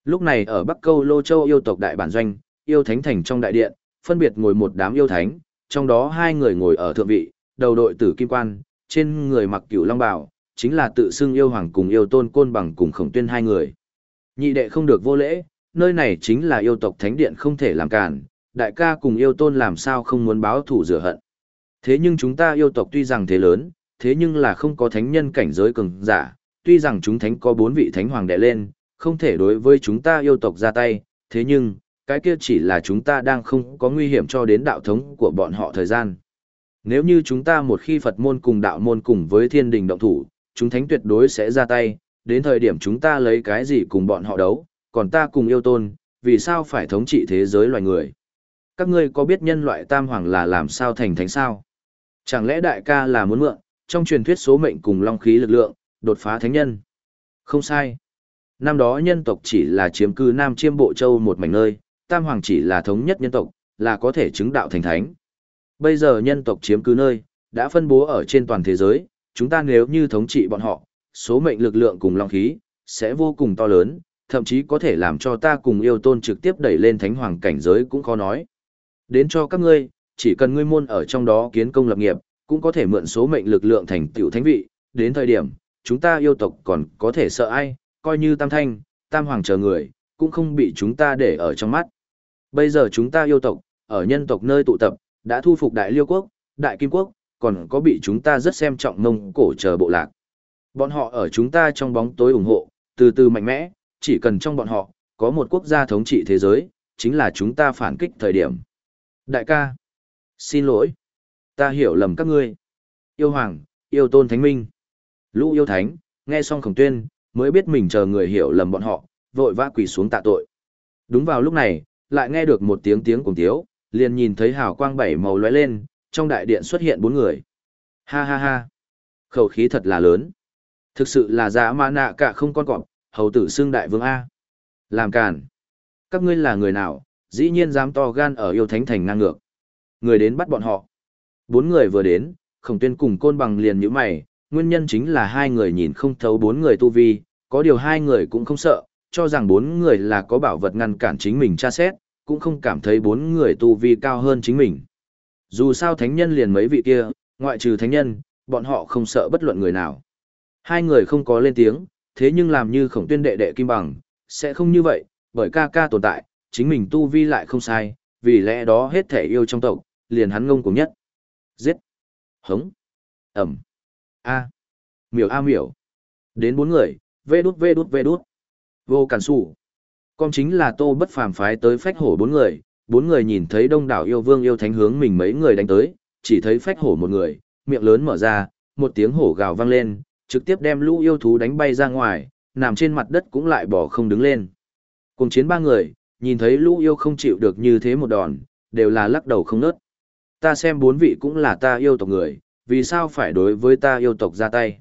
Lúc này ở Bắc Câu Lô Châu yêu tộc đại bản doanh, yêu thánh thành trong đại điện, phân biệt ngồi một đám yêu thánh, trong đó hai người ngồi ở thượng vị, đầu đội tử kim quan, trên người mặc cửu long bào, chính là tự xưng yêu hoàng cùng yêu tôn côn bằng cùng khổng tuyên hai người. Nhị đệ không được vô lễ, nơi này chính là yêu tộc thánh điện không thể làm cản, đại ca cùng yêu tôn làm sao không muốn báo thủ rửa hận. Thế nhưng chúng ta yêu tộc tuy rằng thế lớn, thế nhưng là không có thánh nhân cảnh giới cường giả, tuy rằng chúng thánh có bốn vị thánh hoàng đệ lên, không thể đối với chúng ta yêu tộc ra tay, thế nhưng, cái kia chỉ là chúng ta đang không có nguy hiểm cho đến đạo thống của bọn họ thời gian. Nếu như chúng ta một khi Phật môn cùng đạo môn cùng với thiên đình động thủ, chúng thánh tuyệt đối sẽ ra tay, đến thời điểm chúng ta lấy cái gì cùng bọn họ đấu, còn ta cùng yêu tôn, vì sao phải thống trị thế giới loài người? Các ngươi có biết nhân loại tam hoàng là làm sao thành thánh sao? Chẳng lẽ đại ca là muốn mượn, trong truyền thuyết số mệnh cùng long khí lực lượng, đột phá thánh nhân? Không sai. Năm đó nhân tộc chỉ là chiếm cư Nam Chiêm Bộ Châu một mảnh nơi, tam hoàng chỉ là thống nhất nhân tộc, là có thể chứng đạo thành thánh. Bây giờ nhân tộc chiếm cứ nơi, đã phân bố ở trên toàn thế giới, chúng ta nếu như thống trị bọn họ, số mệnh lực lượng cùng long khí, sẽ vô cùng to lớn, thậm chí có thể làm cho ta cùng yêu tôn trực tiếp đẩy lên thánh hoàng cảnh giới cũng khó nói. Đến cho các ngươi, chỉ cần ngươi môn ở trong đó kiến công lập nghiệp, cũng có thể mượn số mệnh lực lượng thành tiểu thánh vị, đến thời điểm, chúng ta yêu tộc còn có thể sợ ai, coi như tam thanh, tam hoàng chờ người, cũng không bị chúng ta để ở trong mắt. Bây giờ chúng ta yêu tộc, ở nhân tộc nơi tụ tập, đã thu phục đại liêu quốc, đại kim quốc, còn có bị chúng ta rất xem trọng mông cổ chờ bộ lạc. Bọn họ ở chúng ta trong bóng tối ủng hộ, từ từ mạnh mẽ, chỉ cần trong bọn họ, có một quốc gia thống trị thế giới, chính là chúng ta phản kích thời điểm. Đại ca, xin lỗi, ta hiểu lầm các ngươi. Yêu hoàng, yêu tôn thánh minh. Lũ yêu thánh, nghe xong khổng tuyên, mới biết mình chờ người hiểu lầm bọn họ, vội vã quỳ xuống tạ tội. Đúng vào lúc này, lại nghe được một tiếng tiếng cùng tiếu, liền nhìn thấy hào quang bảy màu lóe lên, trong đại điện xuất hiện bốn người. Ha ha ha, khẩu khí thật là lớn. Thực sự là giả ma nạ cả không con cọp, hầu tử xương đại vương A. Làm càn. Các ngươi là người nào, dĩ nhiên dám to gan ở yêu thánh thành ngang ngược. Người đến bắt bọn họ. Bốn người vừa đến, khổng tuyên cùng côn bằng liền như mày, nguyên nhân chính là hai người nhìn không thấu bốn người tu vi, có điều hai người cũng không sợ, cho rằng bốn người là có bảo vật ngăn cản chính mình tra xét, cũng không cảm thấy bốn người tu vi cao hơn chính mình. Dù sao thánh nhân liền mấy vị kia, ngoại trừ thánh nhân, bọn họ không sợ bất luận người nào. Hai người không có lên tiếng, thế nhưng làm như khổng tuyên đệ đệ kim bằng, sẽ không như vậy, bởi ca ca tồn tại, chính mình tu vi lại không sai, vì lẽ đó hết thể yêu trong tộc, liền hắn ngông cùng nhất. Giết! Hống! Ẩm! A! Miểu A miểu! Đến bốn người, vê đút vê đút vê đút. Vô cản sủ. Con chính là tô bất phàm phái tới phách hổ bốn người, bốn người nhìn thấy đông đảo yêu vương yêu thánh hướng mình mấy người đánh tới, chỉ thấy phách hổ một người, miệng lớn mở ra, một tiếng hổ gào vang lên, trực tiếp đem lũ yêu thú đánh bay ra ngoài, nằm trên mặt đất cũng lại bỏ không đứng lên. Cùng chiến ba người, nhìn thấy lũ yêu không chịu được như thế một đòn, đều là lắc đầu không nớt. Ta xem bốn vị cũng là ta yêu tộc người, vì sao phải đối với ta yêu tộc ra tay?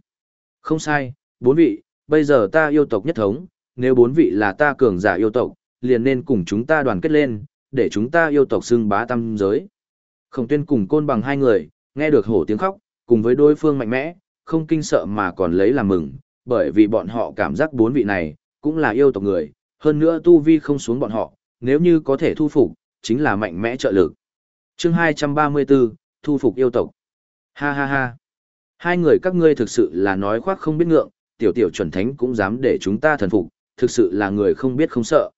Không sai, bốn vị, bây giờ ta yêu tộc nhất thống, nếu bốn vị là ta cường giả yêu tộc, liền nên cùng chúng ta đoàn kết lên, để chúng ta yêu tộc xưng bá tam giới. Khổng tuyên cùng côn bằng hai người, nghe được hổ tiếng khóc, cùng với đối phương mạnh mẽ, không kinh sợ mà còn lấy làm mừng, bởi vì bọn họ cảm giác bốn vị này, cũng là yêu tộc người, hơn nữa tu vi không xuống bọn họ, nếu như có thể thu phục, chính là mạnh mẽ trợ lực. chương 234, thu phục yêu tộc. Ha ha ha. Hai người các ngươi thực sự là nói khoác không biết ngượng, tiểu tiểu chuẩn thánh cũng dám để chúng ta thần phục, thực sự là người không biết không sợ.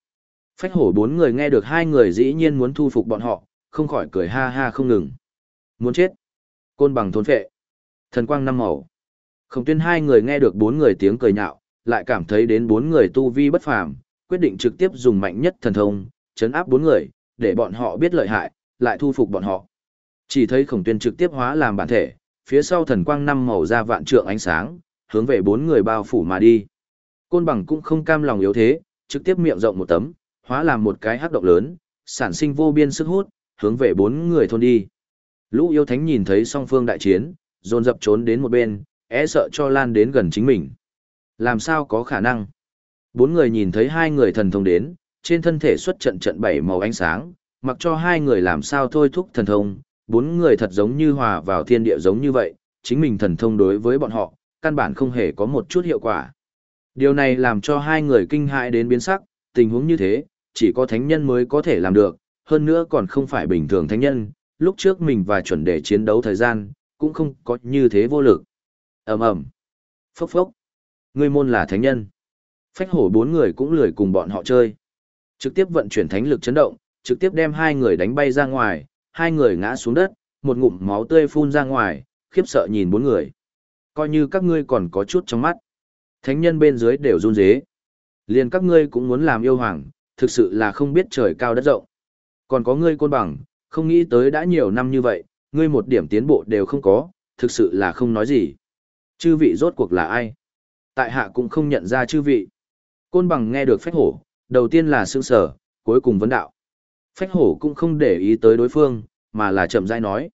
Phách hổ bốn người nghe được hai người dĩ nhiên muốn thu phục bọn họ, không khỏi cười ha ha không ngừng. Muốn chết. Côn bằng thôn phệ. Thần quang năm màu. không tuyên hai người nghe được bốn người tiếng cười nhạo, lại cảm thấy đến bốn người tu vi bất phàm, quyết định trực tiếp dùng mạnh nhất thần thông, chấn áp bốn người, để bọn họ biết lợi hại, lại thu phục bọn họ. Chỉ thấy khổng tuyên trực tiếp hóa làm bản thể, phía sau thần quang năm màu ra vạn trượng ánh sáng, hướng về bốn người bao phủ mà đi. Côn bằng cũng không cam lòng yếu thế, trực tiếp miệng rộng một tấm, hóa làm một cái hắc động lớn, sản sinh vô biên sức hút, hướng về bốn người thôn đi. Lũ yêu thánh nhìn thấy song phương đại chiến, dồn dập trốn đến một bên, e sợ cho lan đến gần chính mình. Làm sao có khả năng? Bốn người nhìn thấy hai người thần thông đến, trên thân thể xuất trận trận bảy màu ánh sáng, mặc cho hai người làm sao thôi thúc thần thông, bốn người thật giống như hòa vào thiên địa giống như vậy, chính mình thần thông đối với bọn họ, căn bản không hề có một chút hiệu quả. Điều này làm cho hai người kinh hại đến biến sắc, tình huống như thế, chỉ có thánh nhân mới có thể làm được, hơn nữa còn không phải bình thường thánh nhân, lúc trước mình và chuẩn đề chiến đấu thời gian, cũng không có như thế vô lực. Ầm ầm. Phốc phốc. Ngươi môn là thánh nhân phách hổ bốn người cũng lười cùng bọn họ chơi. Trực tiếp vận chuyển thánh lực chấn động, trực tiếp đem hai người đánh bay ra ngoài, hai người ngã xuống đất, một ngụm máu tươi phun ra ngoài, khiếp sợ nhìn bốn người. Coi như các ngươi còn có chút trong mắt. Thánh nhân bên dưới đều run rế. Liền các ngươi cũng muốn làm yêu hoàng, thực sự là không biết trời cao đất rộng. Còn có ngươi côn bằng, không nghĩ tới đã nhiều năm như vậy, ngươi một điểm tiến bộ đều không có, thực sự là không nói gì. Chư vị rốt cuộc là ai? Tại hạ cũng không nhận ra chư vị. Côn bằng nghe được phách hổ, đầu tiên là sương sở, cuối cùng vấn đạo. Phách hổ cũng không để ý tới đối phương, mà là chậm rãi nói.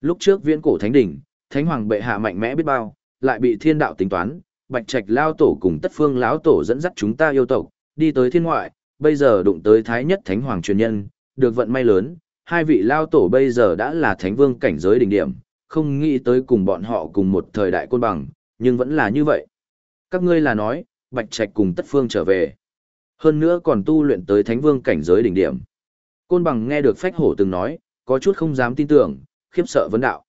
Lúc trước viễn cổ thánh đỉnh, thánh hoàng bệ hạ mạnh mẽ biết bao, lại bị thiên đạo tính toán, bạch trạch lao tổ cùng tất phương lão tổ dẫn dắt chúng ta yêu tộc, đi tới thiên ngoại, bây giờ đụng tới thái nhất thánh hoàng truyền nhân, được vận may lớn, hai vị lao tổ bây giờ đã là thánh vương cảnh giới đỉnh điểm, không nghĩ tới cùng bọn họ cùng một thời đại côn bằng, nhưng vẫn là như vậy. Các ngươi là nói, Bạch Trạch cùng Tất Phương trở về. Hơn nữa còn tu luyện tới thánh vương cảnh giới đỉnh điểm. Côn bằng nghe được phách hổ từng nói, có chút không dám tin tưởng, khiếp sợ vấn đạo.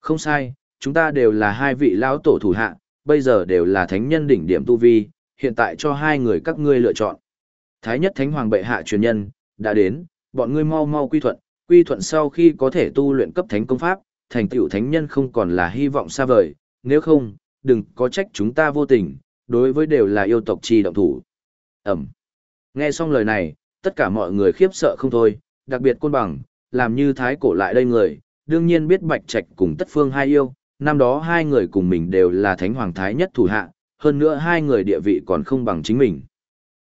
Không sai, chúng ta đều là hai vị lão tổ thủ hạ, bây giờ đều là thánh nhân đỉnh điểm tu vi, hiện tại cho hai người các ngươi lựa chọn. Thái nhất thánh hoàng bệ hạ truyền nhân, đã đến, bọn ngươi mau mau quy thuận, quy thuận sau khi có thể tu luyện cấp thánh công pháp, thành tựu thánh nhân không còn là hy vọng xa vời, nếu không, đừng có trách chúng ta vô tình, đối với đều là yêu tộc chi động thủ. Ẩm. Nghe xong lời này, tất cả mọi người khiếp sợ không thôi, đặc biệt côn bằng, làm như thái cổ lại đây người, đương nhiên biết bạch trạch cùng tất phương hai yêu, năm đó hai người cùng mình đều là thánh hoàng thái nhất thủ hạ, hơn nữa hai người địa vị còn không bằng chính mình.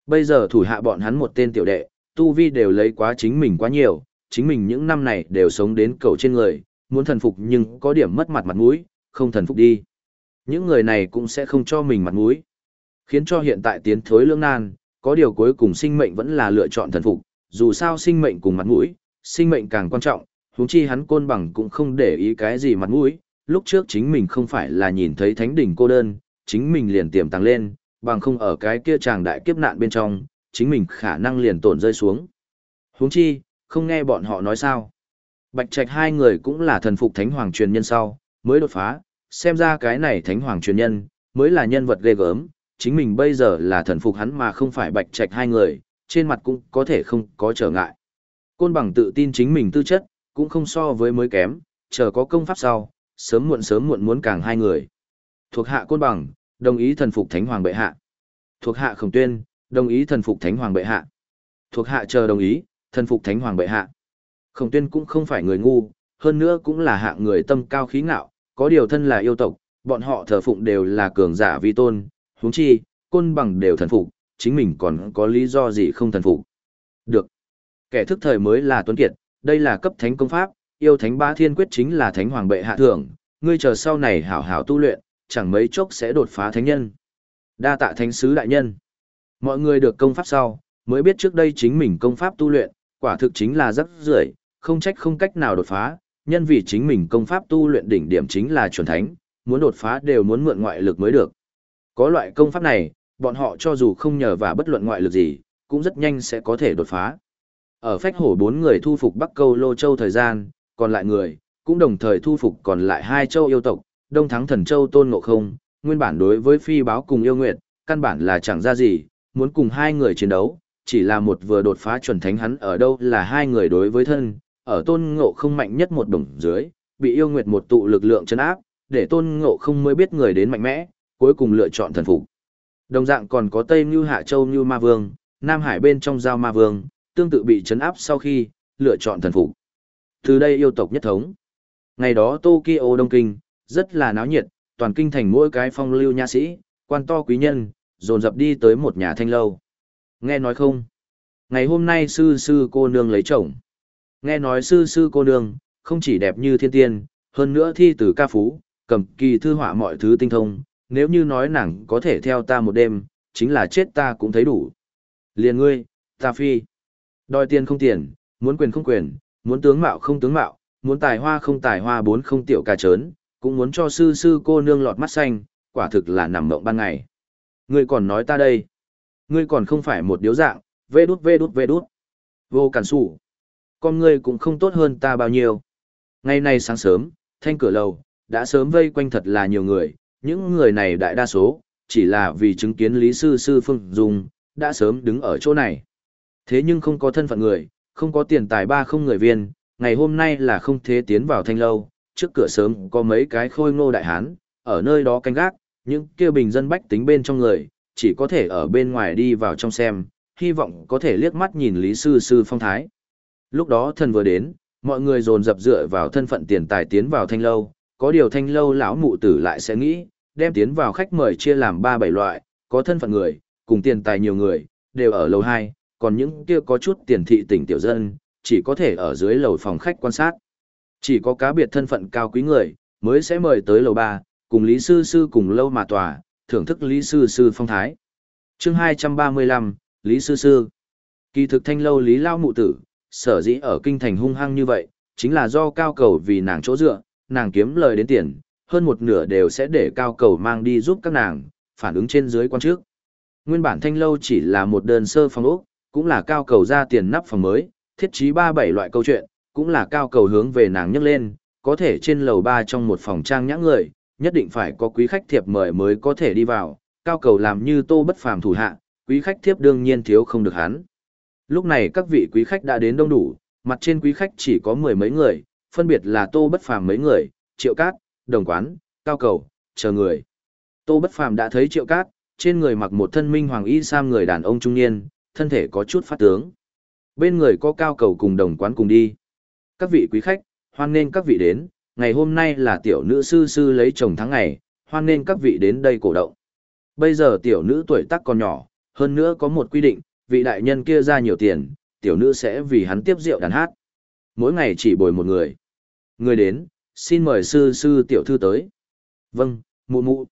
Bây giờ thủ hạ bọn hắn một tên tiểu đệ, tu vi đều lấy quá chính mình quá nhiều, chính mình những năm này đều sống đến cầu trên người, muốn thần phục nhưng có điểm mất mặt mặt mũi, không thần phục đi. Những người này cũng sẽ không cho mình mặt mũi. Khiến cho hiện tại tiến thối lương nan, có điều cuối cùng sinh mệnh vẫn là lựa chọn thần phục, dù sao sinh mệnh cùng mặt mũi, sinh mệnh càng quan trọng, huống chi hắn côn bằng cũng không để ý cái gì mặt mũi, lúc trước chính mình không phải là nhìn thấy thánh đỉnh cô đơn, chính mình liền tiềm tăng lên, bằng không ở cái kia chàng đại kiếp nạn bên trong, chính mình khả năng liền tổn rơi xuống. Huống chi, không nghe bọn họ nói sao. Bạch Trạch hai người cũng là thần phục thánh hoàng truyền nhân sau, mới đột phá, xem ra cái này thánh hoàng truyền nhân, mới là nhân vật ghê gớm, chính mình bây giờ là thần phục hắn mà không phải Bạch Trạch hai người, trên mặt cũng có thể không có trở ngại. Côn bằng tự tin chính mình tư chất, cũng không so với mới kém, chờ có công pháp sau, sớm muộn sớm muộn muốn càng hai người. Thuộc hạ côn bằng, đồng ý thần phục thánh hoàng bệ hạ. Thuộc hạ khổng tuyên, đồng ý thần phục thánh hoàng bệ hạ. Thuộc hạ chờ đồng ý, thần phục thánh hoàng bệ hạ. Khổng tuyên cũng không phải người ngu, hơn nữa cũng là hạng người tâm cao khí ngạo, có điều thân là yêu tộc, bọn họ thờ phụng đều là cường giả vi tôn, huống chi, côn bằng đều thần phục, chính mình còn có lý do gì không thần phục. Được. Kẻ thức thời mới là tuấn kiệt, đây là cấp thánh công pháp, yêu thánh ba thiên quyết chính là thánh hoàng bệ hạ thưởng, ngươi chờ sau này hảo hảo tu luyện, chẳng mấy chốc sẽ đột phá thánh nhân. Đa tạ thánh sứ đại nhân. Mọi người được công pháp sau, mới biết trước đây chính mình công pháp tu luyện, quả thực chính là rất rưởi, không trách không cách nào đột phá, nhân vì chính mình công pháp tu luyện đỉnh điểm chính là chuẩn thánh, muốn đột phá đều muốn mượn ngoại lực mới được. Có loại công pháp này, bọn họ cho dù không nhờ và bất luận ngoại lực gì, cũng rất nhanh sẽ có thể đột phá. Ở phách hổ bốn người thu phục Bắc Câu Lô Châu thời gian, còn lại người, cũng đồng thời thu phục còn lại hai châu yêu tộc, Đông Thắng Thần Châu Tôn Ngộ Không, nguyên bản đối với phi báo cùng yêu nguyệt, căn bản là chẳng ra gì, muốn cùng hai người chiến đấu, chỉ là một vừa đột phá chuẩn thánh hắn ở đâu là hai người đối với thân, ở Tôn Ngộ Không mạnh nhất một đồng dưới, bị yêu nguyệt một tụ lực lượng chấn áp, để Tôn Ngộ Không mới biết người đến mạnh mẽ, cuối cùng lựa chọn thần phục. Đồng dạng còn có Tây Như Hạ Châu Như Ma Vương, Nam Hải bên trong Giao Ma Vương, tương tự bị chấn áp sau khi lựa chọn thần phục. Từ đây yêu tộc nhất thống. Ngày đó Tokyo Đông Kinh, rất là náo nhiệt, toàn kinh thành mỗi cái phong lưu nha sĩ, quan to quý nhân, dồn dập đi tới một nhà thanh lâu. Nghe nói không? Ngày hôm nay sư sư cô nương lấy chồng. Nghe nói sư sư cô nương, không chỉ đẹp như thiên tiên, hơn nữa thi từ ca phú, cầm kỳ thư họa mọi thứ tinh thông, nếu như nói nàng có thể theo ta một đêm, chính là chết ta cũng thấy đủ. Liền ngươi, ta phi. Đòi tiền không tiền, muốn quyền không quyền, muốn tướng mạo không tướng mạo, muốn tài hoa không tài hoa bốn không tiểu ca trớn, cũng muốn cho sư sư cô nương lọt mắt xanh, quả thực là nằm mộng ban ngày. Ngươi còn nói ta đây. Ngươi còn không phải một điếu dạng, vê đút vê đút vê đút. Vô cản sủ. Con ngươi cũng không tốt hơn ta bao nhiêu. Ngày nay sáng sớm, thanh cửa lầu, đã sớm vây quanh thật là nhiều người, những người này đại đa số, chỉ là vì chứng kiến Lý Sư Sư Phương Dung, đã sớm đứng ở chỗ này. Thế nhưng không có thân phận người, không có tiền tài ba không người viên, ngày hôm nay là không thể tiến vào thanh lâu, trước cửa sớm có mấy cái khôi ngô đại hán, ở nơi đó canh gác, những kia bình dân bách tính bên trong người, chỉ có thể ở bên ngoài đi vào trong xem, hy vọng có thể liếc mắt nhìn Lý Sư Sư phong thái. Lúc đó thần vừa đến, mọi người dồn dập dựa vào thân phận tiền tài tiến vào thanh lâu, có điều thanh lâu lão mụ tử lại sẽ nghĩ, đem tiến vào khách mời chia làm ba bảy loại, có thân phận người, cùng tiền tài nhiều người, đều ở lầu 2, còn những kia có chút tiền thị tỉnh tiểu dân, chỉ có thể ở dưới lầu phòng khách quan sát. Chỉ có cá biệt thân phận cao quý người, mới sẽ mời tới lầu 3, cùng Lý Sư Sư cùng lâu mà tòa, thưởng thức Lý Sư Sư phong thái. chương 235, Lý Sư Sư. Kỳ thực thanh lâu Lý Lao Mụ Tử, sở dĩ ở kinh thành hung hăng như vậy, chính là do cao cầu vì nàng chỗ dựa, nàng kiếm lời đến tiền, hơn một nửa đều sẽ để cao cầu mang đi giúp các nàng, phản ứng trên dưới quan trước. Nguyên bản thanh lâu chỉ là một đơn sơ phòng ốc, cũng là cao cầu ra tiền nắp phòng mới, thiết trí ba bảy loại câu chuyện, cũng là cao cầu hướng về nàng nhấc lên, có thể trên lầu ba trong một phòng trang nhã người, nhất định phải có quý khách thiệp mời mới có thể đi vào, cao cầu làm như tô bất phàm thủ hạ, quý khách thiếp đương nhiên thiếu không được hắn. Lúc này các vị quý khách đã đến đông đủ, mặt trên quý khách chỉ có mười mấy người, phân biệt là tô bất phàm mấy người, triệu cát, đồng quán, cao cầu, chờ người. Tô bất phàm đã thấy triệu cát, trên người mặc một thân minh hoàng y sam người đàn ông trung niên, thân thể có chút phát tướng. Bên người có cao cầu cùng đồng quán cùng đi. Các vị quý khách, hoan nên các vị đến, ngày hôm nay là tiểu nữ sư sư lấy chồng tháng ngày, hoan nên các vị đến đây cổ động. Bây giờ tiểu nữ tuổi tác còn nhỏ, hơn nữa có một quy định, vị đại nhân kia ra nhiều tiền, tiểu nữ sẽ vì hắn tiếp rượu đàn hát. Mỗi ngày chỉ bồi một người. Người đến, xin mời sư sư tiểu thư tới. Vâng, mụ mụ.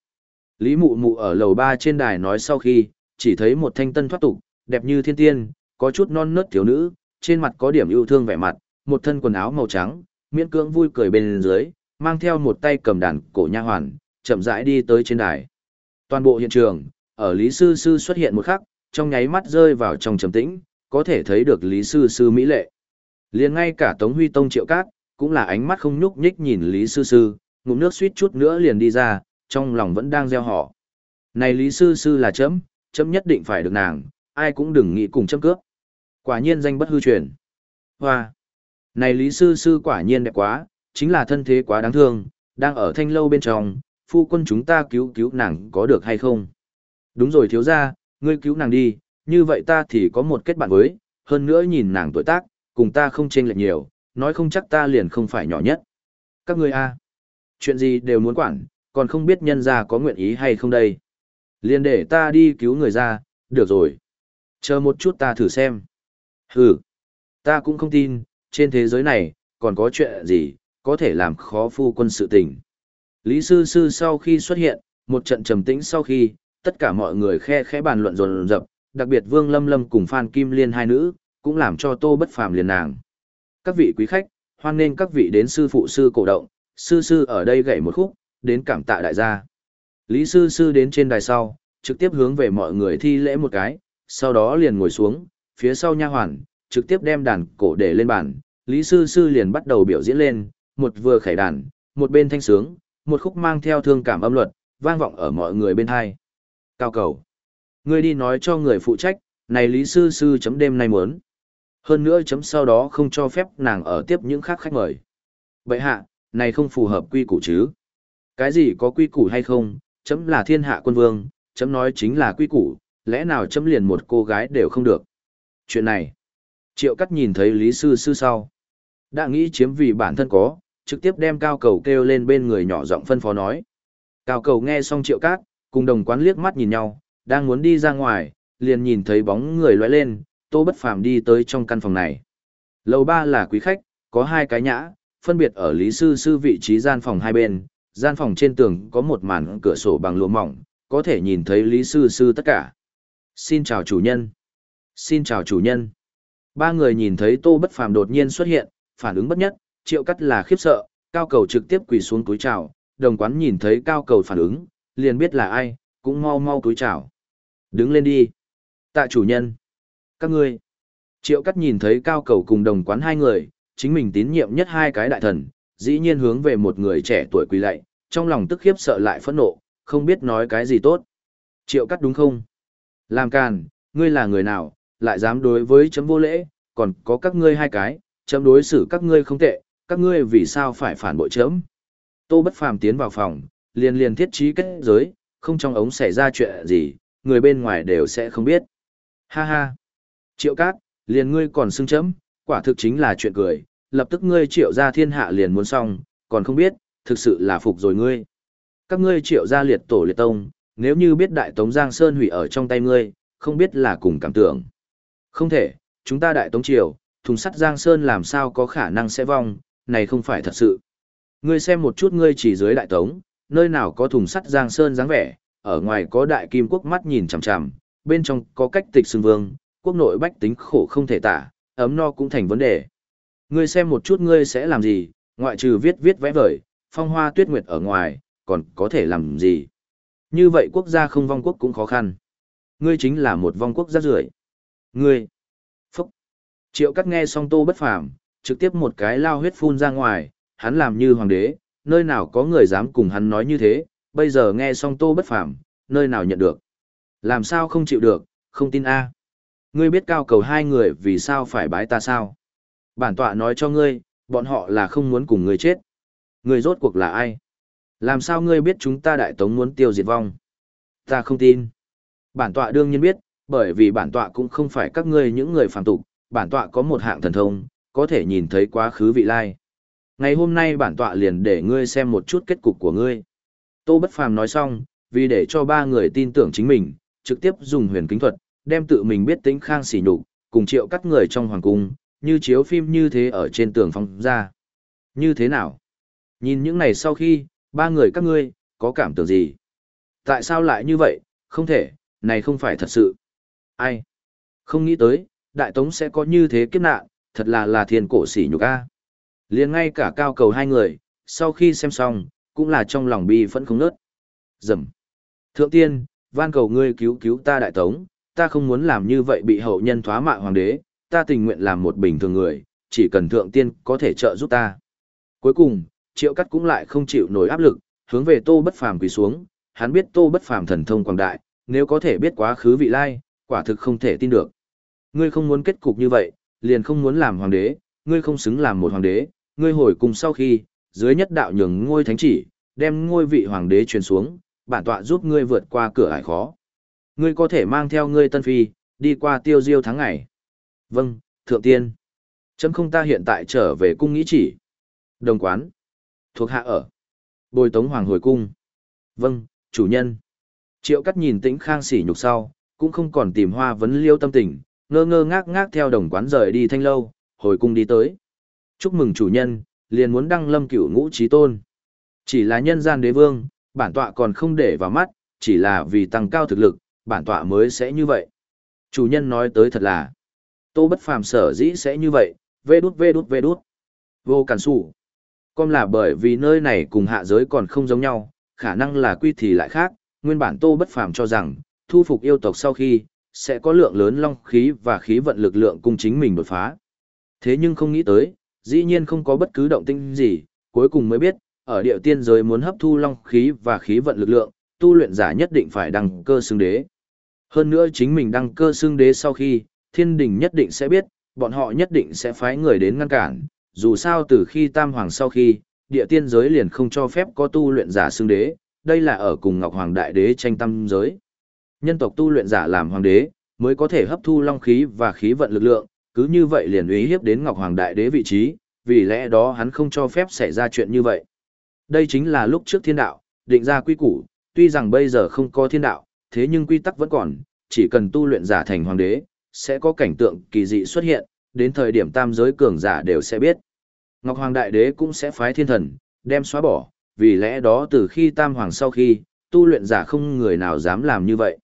Lý mụ mụ ở lầu ba trên đài nói sau khi, chỉ thấy một thanh tân thoát tục, đẹp như thiên tiên, có chút non nớt thiếu nữ, trên mặt có điểm yêu thương vẻ mặt, một thân quần áo màu trắng, miễn cưỡng vui cười bên dưới, mang theo một tay cầm đàn cổ nha hoàn, chậm rãi đi tới trên đài. Toàn bộ hiện trường, ở Lý Sư Sư xuất hiện một khắc, trong nháy mắt rơi vào trong trầm tĩnh, có thể thấy được Lý Sư Sư mỹ lệ. liền ngay cả Tống Huy Tông triệu cát, cũng là ánh mắt không nhúc nhích nhìn Lý Sư Sư, ngụm nước suýt chút nữa liền đi ra, trong lòng vẫn đang gieo họ. Này Lý Sư Sư là chấm, chấm nhất định phải được nàng, ai cũng đừng nghĩ cùng chấm cướp. Quả nhiên danh bất hư truyền. Hoa! Này Lý Sư Sư quả nhiên đẹp quá, chính là thân thế quá đáng thương, đang ở thanh lâu bên trong, phu quân chúng ta cứu cứu nàng có được hay không? Đúng rồi thiếu ra, ngươi cứu nàng đi, như vậy ta thì có một kết bạn với, hơn nữa nhìn nàng tuổi tác, cùng ta không chênh lệch nhiều, nói không chắc ta liền không phải nhỏ nhất. Các ngươi a, chuyện gì đều muốn quản, còn không biết nhân gia có nguyện ý hay không đây. Liền để ta đi cứu người ra, được rồi. Chờ một chút ta thử xem. Hừ, ta cũng không tin, trên thế giới này, còn có chuyện gì, có thể làm khó phu quân sự tình. Lý Sư Sư sau khi xuất hiện, một trận trầm tĩnh sau khi, tất cả mọi người khe khẽ bàn luận rồn rập, đặc biệt Vương Lâm Lâm cùng Phan Kim Liên hai nữ, cũng làm cho Tô Bất Phàm liền nàng. Các vị quý khách, hoan nên các vị đến sư phụ sư cổ động, sư sư ở đây gảy một khúc, đến cảm tạ đại gia. Lý sư sư đến trên đài sau, trực tiếp hướng về mọi người thi lễ một cái, sau đó liền ngồi xuống, phía sau nha hoàn, trực tiếp đem đàn cổ để lên bàn, Lý sư sư liền bắt đầu biểu diễn lên, một vừa khải đàn, một bên thanh sướng, một khúc mang theo thương cảm âm luật, vang vọng ở mọi người bên hai. Cao cầu. Ngươi đi nói cho người phụ trách, này Lý Sư Sư chấm đêm nay muốn. Hơn nữa chấm sau đó không cho phép nàng ở tiếp những khác khách mời. Vậy hạ, này không phù hợp quy củ chứ. Cái gì có quy củ hay không, chấm là thiên hạ quân vương, chấm nói chính là quy củ, lẽ nào chấm liền một cô gái đều không được. Chuyện này, triệu cắt nhìn thấy Lý Sư Sư sau. Đã nghĩ chiếm vì bản thân có, trực tiếp đem cao cầu kêu lên bên người nhỏ giọng phân phó nói. Cao cầu nghe xong triệu cát, cùng đồng quán liếc mắt nhìn nhau, đang muốn đi ra ngoài, liền nhìn thấy bóng người lóe lên, tô bất phàm đi tới trong căn phòng này. Lầu ba là quý khách, có hai cái nhã, phân biệt ở lý sư sư vị trí gian phòng hai bên, gian phòng trên tường có một màn cửa sổ bằng lụa mỏng, có thể nhìn thấy lý sư sư tất cả. Xin chào chủ nhân. Xin chào chủ nhân. Ba người nhìn thấy tô bất phàm đột nhiên xuất hiện, phản ứng bất nhất, triệu cắt là khiếp sợ, cao cầu trực tiếp quỳ xuống túi chào, đồng quán nhìn thấy cao cầu phản ứng, liền biết là ai, cũng mau mau túi chào. Đứng lên đi. Tạ chủ nhân. Các ngươi. Triệu cắt nhìn thấy cao cầu cùng đồng quán hai người, chính mình tín nhiệm nhất hai cái đại thần, dĩ nhiên hướng về một người trẻ tuổi quỳ lạy, trong lòng tức khiếp sợ lại phẫn nộ, không biết nói cái gì tốt. Triệu cắt đúng không? Làm càn, ngươi là người nào, lại dám đối với chấm vô lễ, còn có các ngươi hai cái, chấm đối xử các ngươi không tệ, các ngươi vì sao phải phản bội chấm. Tô Bất Phàm tiến vào phòng, liền liền thiết trí kết giới, không trong ống xảy ra chuyện gì, người bên ngoài đều sẽ không biết. Ha ha. Triệu Cát, liền ngươi còn xưng chấm, quả thực chính là chuyện cười, lập tức ngươi triệu ra thiên hạ liền muốn xong, còn không biết, thực sự là phục rồi ngươi. Các ngươi triệu ra liệt tổ liệt tông, nếu như biết đại tống Giang Sơn hủy ở trong tay ngươi, không biết là cùng cảm tưởng. Không thể, chúng ta đại tống triều, thùng sắt Giang Sơn làm sao có khả năng sẽ vong, này không phải thật sự. Ngươi xem một chút ngươi chỉ dưới đại tống, nơi nào có thùng sắt Giang Sơn dáng vẻ, ở ngoài có đại kim quốc mắt nhìn chằm chằm, bên trong có cách tịch xương vương, quốc nội bách tính khổ không thể tả, ấm no cũng thành vấn đề. Ngươi xem một chút ngươi sẽ làm gì, ngoại trừ viết viết vẽ vời, phong hoa tuyết nguyệt ở ngoài, còn có thể làm gì. Như vậy quốc gia không vong quốc cũng khó khăn. Ngươi chính là một vong quốc rác rưởi. Ngươi. Phúc. Triệu cắt nghe xong tô bất phàm, trực tiếp một cái lao huyết phun ra ngoài, hắn làm như hoàng đế, nơi nào có người dám cùng hắn nói như thế, bây giờ nghe xong tô bất phàm, nơi nào nhận được. Làm sao không chịu được, không tin a Ngươi biết cao cầu hai người vì sao phải bái ta sao? Bản tọa nói cho ngươi, bọn họ là không muốn cùng ngươi chết. Ngươi rốt cuộc là ai? Làm sao ngươi biết chúng ta đại tống muốn tiêu diệt vong? Ta không tin. Bản tọa đương nhiên biết, bởi vì bản tọa cũng không phải các ngươi những người phàm tục, bản tọa có một hạng thần thông, có thể nhìn thấy quá khứ vị lai. Ngày hôm nay bản tọa liền để ngươi xem một chút kết cục của ngươi. Tô Bất Phàm nói xong, vì để cho ba người tin tưởng chính mình, trực tiếp dùng huyền kính thuật, đem tự mình biết tính khang xỉ nhục, cùng triệu cắt người trong hoàng cung, như chiếu phim như thế ở trên tường phong ra. Như thế nào? Nhìn những này sau khi, ba người các ngươi, có cảm tưởng gì? Tại sao lại như vậy? Không thể, này không phải thật sự. Ai? Không nghĩ tới, đại tống sẽ có như thế kiếp nạn, thật là là thiên cổ sỉ nhục a. Liền ngay cả cao cầu hai người, sau khi xem xong, cũng là trong lòng bi phẫn không nớt. Dầm. Thượng tiên, van cầu ngươi cứu cứu ta đại tống, ta không muốn làm như vậy bị hậu nhân thoá mạ hoàng đế, ta tình nguyện làm một bình thường người, chỉ cần thượng tiên có thể trợ giúp ta. Cuối cùng, triệu cắt cũng lại không chịu nổi áp lực, hướng về tô bất phàm quỳ xuống, hắn biết tô bất phàm thần thông quảng đại, nếu có thể biết quá khứ vị lai, quả thực không thể tin được. Ngươi không muốn kết cục như vậy, liền không muốn làm hoàng đế, ngươi không xứng làm một hoàng đế, ngươi hồi cùng sau khi, dưới nhất đạo nhường ngôi thánh chỉ, đem ngôi vị hoàng đế truyền xuống, bản tọa giúp ngươi vượt qua cửa ải khó. Ngươi có thể mang theo ngươi tân phi, đi qua tiêu diêu tháng ngày. Vâng, thượng tiên. Chấm không ta hiện tại trở về cung nghĩ chỉ. Đồng quán. Thuộc hạ ở. Bồi tống hoàng hồi cung. Vâng, chủ nhân. Triệu cắt nhìn tĩnh khang sỉ nhục sau, cũng không còn tìm hoa vấn liêu tâm tình, ngơ ngơ ngác ngác theo đồng quán rời đi thanh lâu, hồi cung đi tới. Chúc mừng chủ nhân, liền muốn đăng lâm cửu ngũ trí tôn. Chỉ là nhân gian đế vương, bản tọa còn không để vào mắt, chỉ là vì tăng cao thực lực, bản tọa mới sẽ như vậy. Chủ nhân nói tới thật là, tô bất phàm sở dĩ sẽ như vậy, vê đút vê đút vê đút. Vô cản sủ. Con là bởi vì nơi này cùng hạ giới còn không giống nhau, khả năng là quy thì lại khác, nguyên bản tô bất phàm cho rằng, thu phục yêu tộc sau khi, sẽ có lượng lớn long khí và khí vận lực lượng cùng chính mình đột phá. Thế nhưng không nghĩ tới, dĩ nhiên không có bất cứ động tĩnh gì, cuối cùng mới biết, ở địa tiên giới muốn hấp thu long khí và khí vận lực lượng, tu luyện giả nhất định phải đăng cơ xứng đế. Hơn nữa chính mình đăng cơ xương đế sau khi, thiên đình nhất định sẽ biết, bọn họ nhất định sẽ phái người đến ngăn cản, dù sao từ khi tam hoàng sau khi, địa tiên giới liền không cho phép có tu luyện giả xương đế, đây là ở cùng Ngọc Hoàng Đại Đế tranh tâm giới. Nhân tộc tu luyện giả làm hoàng đế, mới có thể hấp thu long khí và khí vận lực lượng, cứ như vậy liền uy hiếp đến Ngọc Hoàng Đại Đế vị trí, vì lẽ đó hắn không cho phép xảy ra chuyện như vậy. Đây chính là lúc trước thiên đạo, định ra quy củ, tuy rằng bây giờ không có thiên đạo, thế nhưng quy tắc vẫn còn, chỉ cần tu luyện giả thành hoàng đế, sẽ có cảnh tượng kỳ dị xuất hiện, đến thời điểm tam giới cường giả đều sẽ biết. Ngọc Hoàng Đại Đế cũng sẽ phái thiên thần, đem xóa bỏ, vì lẽ đó từ khi tam hoàng sau khi, tu luyện giả không người nào dám làm như vậy.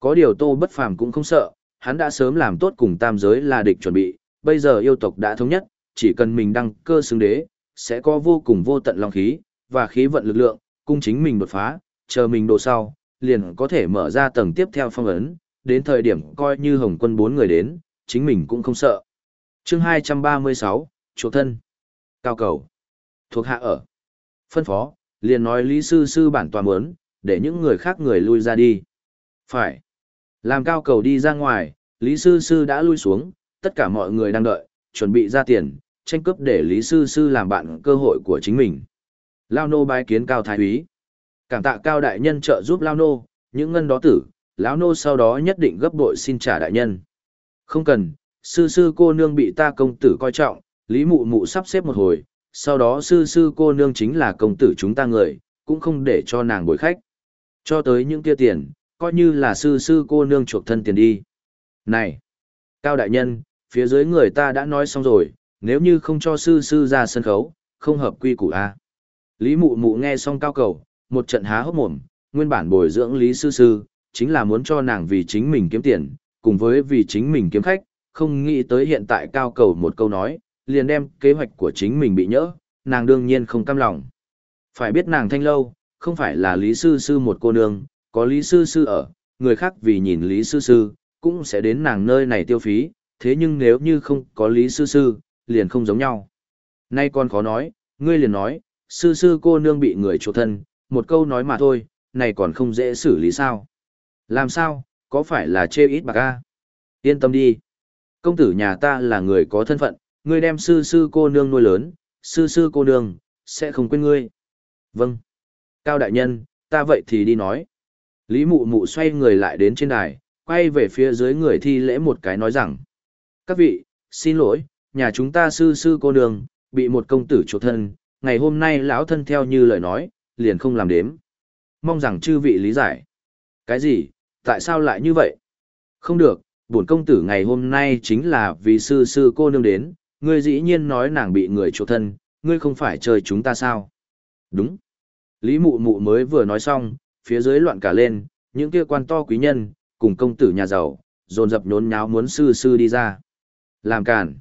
Có điều tô bất phàm cũng không sợ, hắn đã sớm làm tốt cùng tam giới là địch chuẩn bị, bây giờ yêu tộc đã thống nhất, chỉ cần mình đăng cơ xứng đế, sẽ có vô cùng vô tận long khí, và khí vận lực lượng, cung chính mình đột phá, chờ mình đổ sau, liền có thể mở ra tầng tiếp theo phong ấn, đến thời điểm coi như hồng quân bốn người đến, chính mình cũng không sợ. chương 236, Chủ thân, Cao cầu, thuộc hạ ở, phân phó, liền nói Lý Sư Sư bản toàn muốn, để những người khác người lui ra đi. Phải. Làm cao cầu đi ra ngoài, Lý Sư Sư đã lui xuống, tất cả mọi người đang đợi, chuẩn bị ra tiền, tranh cướp để Lý Sư Sư làm bạn cơ hội của chính mình. Lao nô bái kiến cao thái úy. Cảm tạ cao đại nhân trợ giúp Lao nô, những ngân đó tử, lão nô sau đó nhất định gấp bội xin trả đại nhân. Không cần, sư sư cô nương bị ta công tử coi trọng, Lý mụ mụ sắp xếp một hồi, sau đó sư sư cô nương chính là công tử chúng ta người, cũng không để cho nàng bồi khách. Cho tới những kia tiền, coi như là sư sư cô nương chuộc thân tiền đi. Này, Cao Đại Nhân, phía dưới người ta đã nói xong rồi, nếu như không cho sư sư ra sân khấu, không hợp quy củ A. Lý mụ mụ nghe xong cao cầu, một trận há hốc mồm, nguyên bản bồi dưỡng Lý sư sư, chính là muốn cho nàng vì chính mình kiếm tiền, cùng với vì chính mình kiếm khách, không nghĩ tới hiện tại cao cầu một câu nói, liền đem kế hoạch của chính mình bị nhỡ, nàng đương nhiên không cam lòng. Phải biết nàng thanh lâu, không phải là Lý Sư Sư một cô nương, có Lý Sư Sư ở, người khác vì nhìn Lý Sư Sư, cũng sẽ đến nàng nơi này tiêu phí, thế nhưng nếu như không có Lý Sư Sư, liền không giống nhau. Nay con khó nói, ngươi liền nói, Sư Sư cô nương bị người chỗ thân, một câu nói mà thôi, này còn không dễ xử lý sao. Làm sao, có phải là chê ít bạc a? Yên tâm đi. Công tử nhà ta là người có thân phận, ngươi đem sư sư cô nương nuôi lớn, sư sư cô nương, sẽ không quên ngươi. Vâng. Cao đại nhân, ta vậy thì đi nói. Lý mụ mụ xoay người lại đến trên đài, quay về phía dưới người thi lễ một cái nói rằng. Các vị, xin lỗi, nhà chúng ta sư sư cô nương, bị một công tử chủ thân, ngày hôm nay lão thân theo như lời nói, liền không làm đếm. Mong rằng chư vị lý giải. Cái gì, tại sao lại như vậy? Không được, bổn công tử ngày hôm nay chính là vì sư sư cô nương đến, ngươi dĩ nhiên nói nàng bị người chỗ thân, ngươi không phải chơi chúng ta sao? Đúng. Lý mụ mụ mới vừa nói xong, phía dưới loạn cả lên, những kia quan to quý nhân, cùng công tử nhà giàu, dồn dập nhốn nháo muốn sư sư đi ra. Làm cản.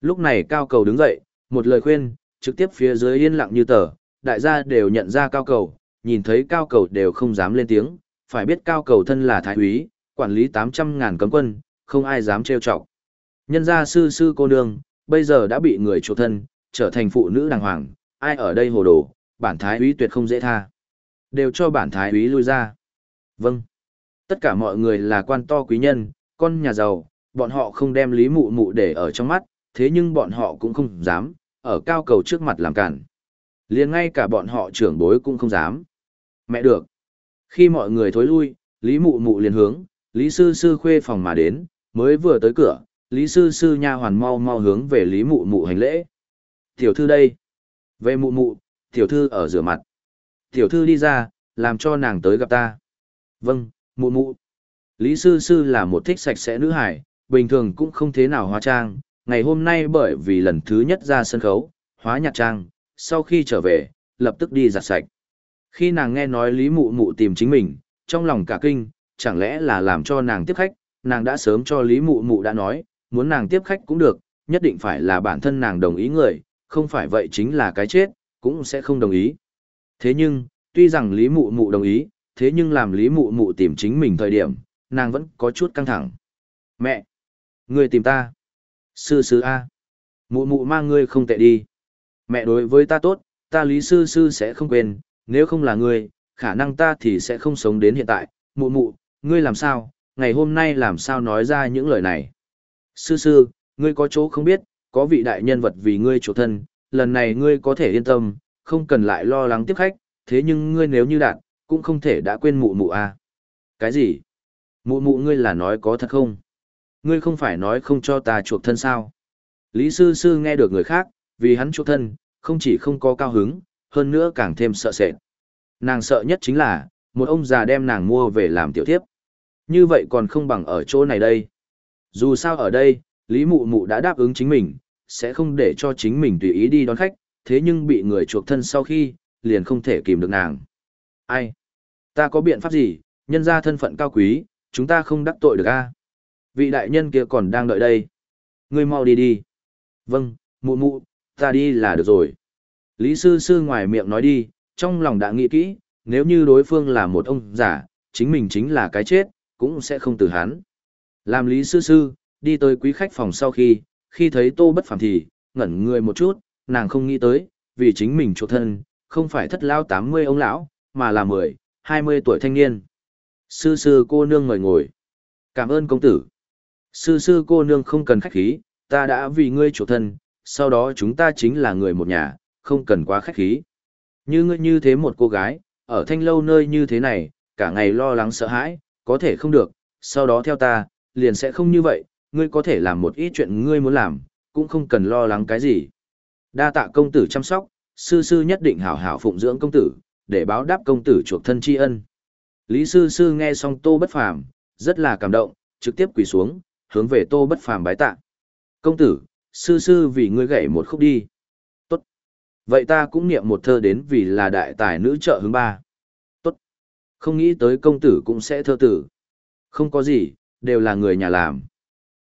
Lúc này cao cầu đứng dậy, một lời khuyên, trực tiếp phía dưới yên lặng như tờ, đại gia đều nhận ra cao cầu, nhìn thấy cao cầu đều không dám lên tiếng, phải biết cao cầu thân là thái úy, quản lý 800 ngàn cấm quân, không ai dám trêu chọc. Nhân gia sư sư cô nương, bây giờ đã bị người chủ thân, trở thành phụ nữ đàng hoàng, ai ở đây hồ đồ, bản thái úy tuyệt không dễ tha. Đều cho bản thái úy lui ra. Vâng. Tất cả mọi người là quan to quý nhân, con nhà giàu, bọn họ không đem lý mụ mụ để ở trong mắt, thế nhưng bọn họ cũng không dám, ở cao cầu trước mặt làm cản liền ngay cả bọn họ trưởng bối cũng không dám. Mẹ được. Khi mọi người thối lui, Lý Mụ Mụ liền hướng, Lý Sư Sư khuê phòng mà đến, mới vừa tới cửa, Lý Sư Sư nha hoàn mau mau hướng về Lý Mụ Mụ hành lễ. Tiểu thư đây. Về Mụ Mụ, tiểu thư ở rửa mặt. Tiểu thư đi ra, làm cho nàng tới gặp ta. Vâng, Mụ Mụ. Lý Sư Sư là một thích sạch sẽ nữ hải, bình thường cũng không thế nào hóa trang. Ngày hôm nay bởi vì lần thứ nhất ra sân khấu, hóa nhạc trang, sau khi trở về, lập tức đi giặt sạch. Khi nàng nghe nói Lý Mụ Mụ tìm chính mình, trong lòng cả kinh, chẳng lẽ là làm cho nàng tiếp khách, nàng đã sớm cho Lý Mụ Mụ đã nói, muốn nàng tiếp khách cũng được, nhất định phải là bản thân nàng đồng ý người, không phải vậy chính là cái chết, cũng sẽ không đồng ý. Thế nhưng, tuy rằng Lý Mụ Mụ đồng ý, thế nhưng làm Lý Mụ Mụ tìm chính mình thời điểm, nàng vẫn có chút căng thẳng. Mẹ! Người tìm ta! Sư sư A! Mụ mụ mang ngươi không tệ đi. Mẹ đối với ta tốt, ta Lý Sư Sư sẽ không quên, nếu không là ngươi, khả năng ta thì sẽ không sống đến hiện tại, mụ mụ, ngươi làm sao, ngày hôm nay làm sao nói ra những lời này. Sư sư, ngươi có chỗ không biết, có vị đại nhân vật vì ngươi chủ thân, lần này ngươi có thể yên tâm, không cần lại lo lắng tiếp khách, thế nhưng ngươi nếu như đạt, cũng không thể đã quên mụ mụ à. Cái gì? Mụ mụ ngươi là nói có thật không? Ngươi không phải nói không cho ta chuộc thân sao? Lý sư sư nghe được người khác, vì hắn chỗ thân, không chỉ không có cao hứng, hơn nữa càng thêm sợ sệt. Nàng sợ nhất chính là, một ông già đem nàng mua về làm tiểu thiếp. Như vậy còn không bằng ở chỗ này đây. Dù sao ở đây, Lý Mụ Mụ đã đáp ứng chính mình, sẽ không để cho chính mình tùy ý đi đón khách, thế nhưng bị người chuộc thân sau khi, liền không thể kìm được nàng. Ai? Ta có biện pháp gì, nhân ra thân phận cao quý, chúng ta không đắc tội được a Vị đại nhân kia còn đang đợi đây. Ngươi mau đi đi. Vâng, mụ mụ, ta đi là được rồi. Lý sư sư ngoài miệng nói đi, trong lòng đã nghĩ kỹ, nếu như đối phương là một ông giả, chính mình chính là cái chết, cũng sẽ không từ hắn. Làm Lý sư sư, đi tới quý khách phòng sau khi, khi thấy tô bất phàm thì, ngẩn người một chút, nàng không nghĩ tới, vì chính mình chỗ thân, không phải thất lao 80 ông lão, mà là 10, 20 tuổi thanh niên. Sư sư cô nương ngồi ngồi. Cảm ơn công tử. Sư sư cô nương không cần khách khí, ta đã vì ngươi chỗ thân, sau đó chúng ta chính là người một nhà, không cần quá khách khí. Như ngươi như thế một cô gái, ở thanh lâu nơi như thế này, cả ngày lo lắng sợ hãi, có thể không được, sau đó theo ta, liền sẽ không như vậy, ngươi có thể làm một ít chuyện ngươi muốn làm, cũng không cần lo lắng cái gì. Đa tạ công tử chăm sóc, sư sư nhất định hảo hảo phụng dưỡng công tử, để báo đáp công tử chuộc thân tri ân. Lý sư sư nghe xong tô bất phàm, rất là cảm động, trực tiếp quỳ xuống, hướng về tô bất phàm bái tạ. Công tử, sư sư vì ngươi gậy một khúc đi. tốt. Vậy ta cũng niệm một thơ đến vì là đại tài nữ trợ hướng ba. Tốt. Không nghĩ tới công tử cũng sẽ thơ tử. Không có gì, đều là người nhà làm.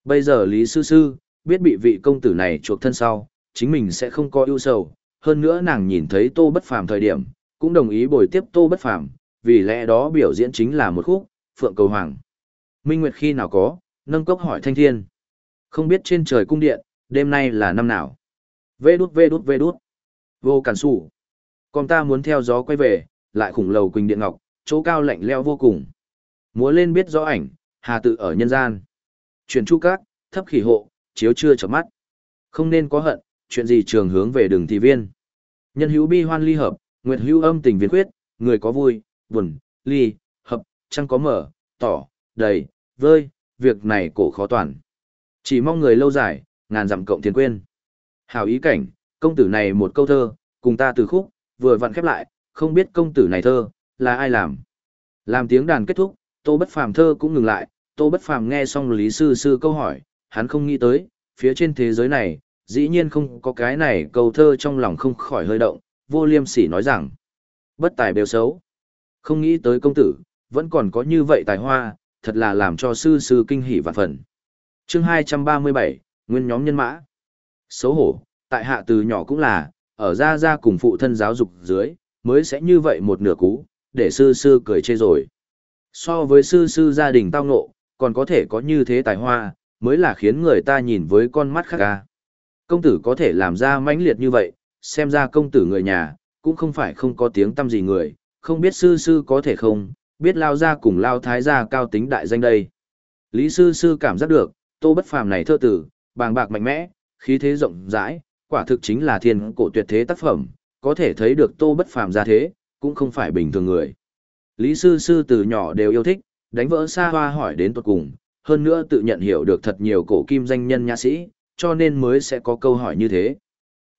Bây giờ Lý Sư Sư, biết bị vị công tử này chuộc thân sau, chính mình sẽ không có ưu sầu. Hơn nữa nàng nhìn thấy tô bất phàm thời điểm, cũng đồng ý bồi tiếp tô bất phàm, vì lẽ đó biểu diễn chính là một khúc, phượng cầu hoàng. Minh Nguyệt khi nào có, nâng cốc hỏi thanh thiên. Không biết trên trời cung điện, đêm nay là năm nào. Vê đút vê đút vê đút. Vô cản sủ. Còn ta muốn theo gió quay về, lại khủng lầu quỳnh điện ngọc, chỗ cao lạnh leo vô cùng. Múa lên biết rõ ảnh, hà tự ở nhân gian. Chuyển chu cát, thấp khỉ hộ, chiếu chưa chợp mắt. Không nên có hận, chuyện gì trường hướng về đường thị viên. Nhân hữu bi hoan ly hợp, nguyệt hữu âm tình viên quyết, người có vui, buồn, ly, hợp, chăng có mở, tỏ, đầy, vơi, việc này cổ khó toàn. Chỉ mong người lâu dài, ngàn dặm cộng tiền quên. Hào ý cảnh, công tử này một câu thơ, cùng ta từ khúc, vừa vặn khép lại, không biết công tử này thơ, là ai làm. Làm tiếng đàn kết thúc, Tô Bất Phàm thơ cũng ngừng lại, Tô Bất Phàm nghe xong Lý Sư Sư câu hỏi, hắn không nghĩ tới, phía trên thế giới này, dĩ nhiên không có cái này câu thơ trong lòng không khỏi hơi động, vô liêm sỉ nói rằng, bất tài bèo xấu. Không nghĩ tới công tử, vẫn còn có như vậy tài hoa, thật là làm cho sư sư kinh hỉ vạn phần. chương 237, nguyên nhóm nhân mã. Xấu hổ, tại hạ từ nhỏ cũng là, ở ra ra cùng phụ thân giáo dục dưới, mới sẽ như vậy một nửa cú, để sư sư cười chê rồi. So với sư sư gia đình tao ngộ, còn có thể có như thế tài hoa, mới là khiến người ta nhìn với con mắt khác ca. Công tử có thể làm ra mãnh liệt như vậy, xem ra công tử người nhà, cũng không phải không có tiếng tâm gì người, không biết sư sư có thể không, biết lao ra cùng lao thái gia cao tính đại danh đây. Lý sư sư cảm giác được, tô bất phàm này thơ tử, bàng bạc mạnh mẽ, khí thế rộng rãi, quả thực chính là thiên cổ tuyệt thế tác phẩm, có thể thấy được tô bất phàm ra thế, cũng không phải bình thường người. Lý sư sư từ nhỏ đều yêu thích, đánh vỡ xa hoa hỏi đến tuột cùng, hơn nữa tự nhận hiểu được thật nhiều cổ kim danh nhân nhã sĩ, cho nên mới sẽ có câu hỏi như thế.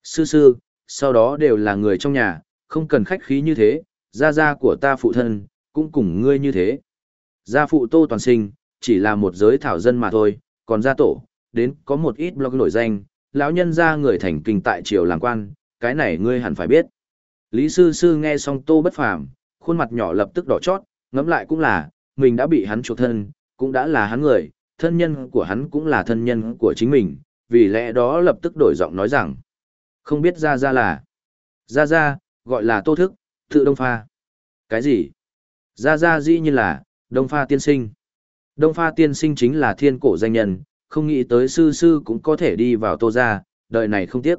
Sư sư, sau đó đều là người trong nhà, không cần khách khí như thế, gia gia của ta phụ thân, cũng cùng ngươi như thế. Gia phụ tô toàn sinh, chỉ là một giới thảo dân mà thôi, còn gia tổ, đến có một ít blog nổi danh, lão nhân gia người thành kinh tại triều làm quan, cái này ngươi hẳn phải biết. Lý sư sư nghe xong tô bất phàm, khuôn mặt nhỏ lập tức đỏ chót, ngẫm lại cũng là, mình đã bị hắn chuộc thân, cũng đã là hắn người, thân nhân của hắn cũng là thân nhân của chính mình, vì lẽ đó lập tức đổi giọng nói rằng, không biết ra ra là, ra ra, gọi là tô thức, tự đông pha. Cái gì? Ra ra dĩ như là, đông pha tiên sinh. Đông pha tiên sinh chính là thiên cổ danh nhân, không nghĩ tới sư sư cũng có thể đi vào tô ra, đời này không tiếc.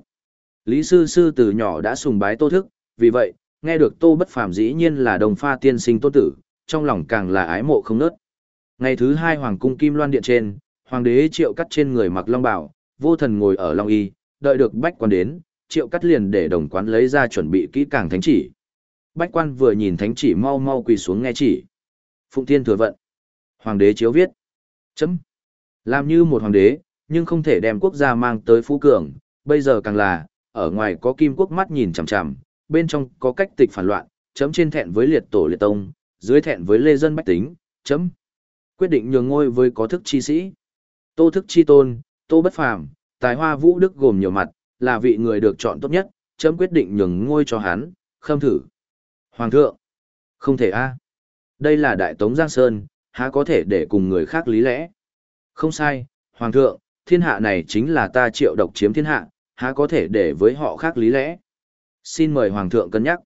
Lý sư sư từ nhỏ đã sùng bái tô thức, vì vậy, nghe được tô bất phàm dĩ nhiên là đồng pha tiên sinh tô tử, trong lòng càng là ái mộ không nớt. Ngày thứ hai hoàng cung kim loan điện trên, hoàng đế triệu cắt trên người mặc long bảo, vô thần ngồi ở long y, đợi được bách quan đến, triệu cắt liền để đồng quán lấy ra chuẩn bị kỹ càng thánh chỉ. Bách quan vừa nhìn thánh chỉ mau mau quỳ xuống nghe chỉ. Phụng tiên thừa vận. Hoàng đế chiếu viết. Chấm. Làm như một hoàng đế, nhưng không thể đem quốc gia mang tới phú cường, bây giờ càng là, ở ngoài có kim quốc mắt nhìn chằm chằm, bên trong có cách tịch phản loạn, chấm trên thẹn với liệt tổ liệt tông, dưới thẹn với lê dân bách tính, chấm. Quyết định nhường ngôi với có thức chi sĩ. Tô thức chi tôn, tô bất phàm, tài hoa vũ đức gồm nhiều mặt, là vị người được chọn tốt nhất, chấm quyết định nhường ngôi cho hắn, khâm thử. Hoàng thượng, không thể a Đây là đại tống Giang Sơn, há có thể để cùng người khác lý lẽ. Không sai, Hoàng thượng, thiên hạ này chính là ta triệu độc chiếm thiên hạ, há có thể để với họ khác lý lẽ. Xin mời Hoàng thượng cân nhắc.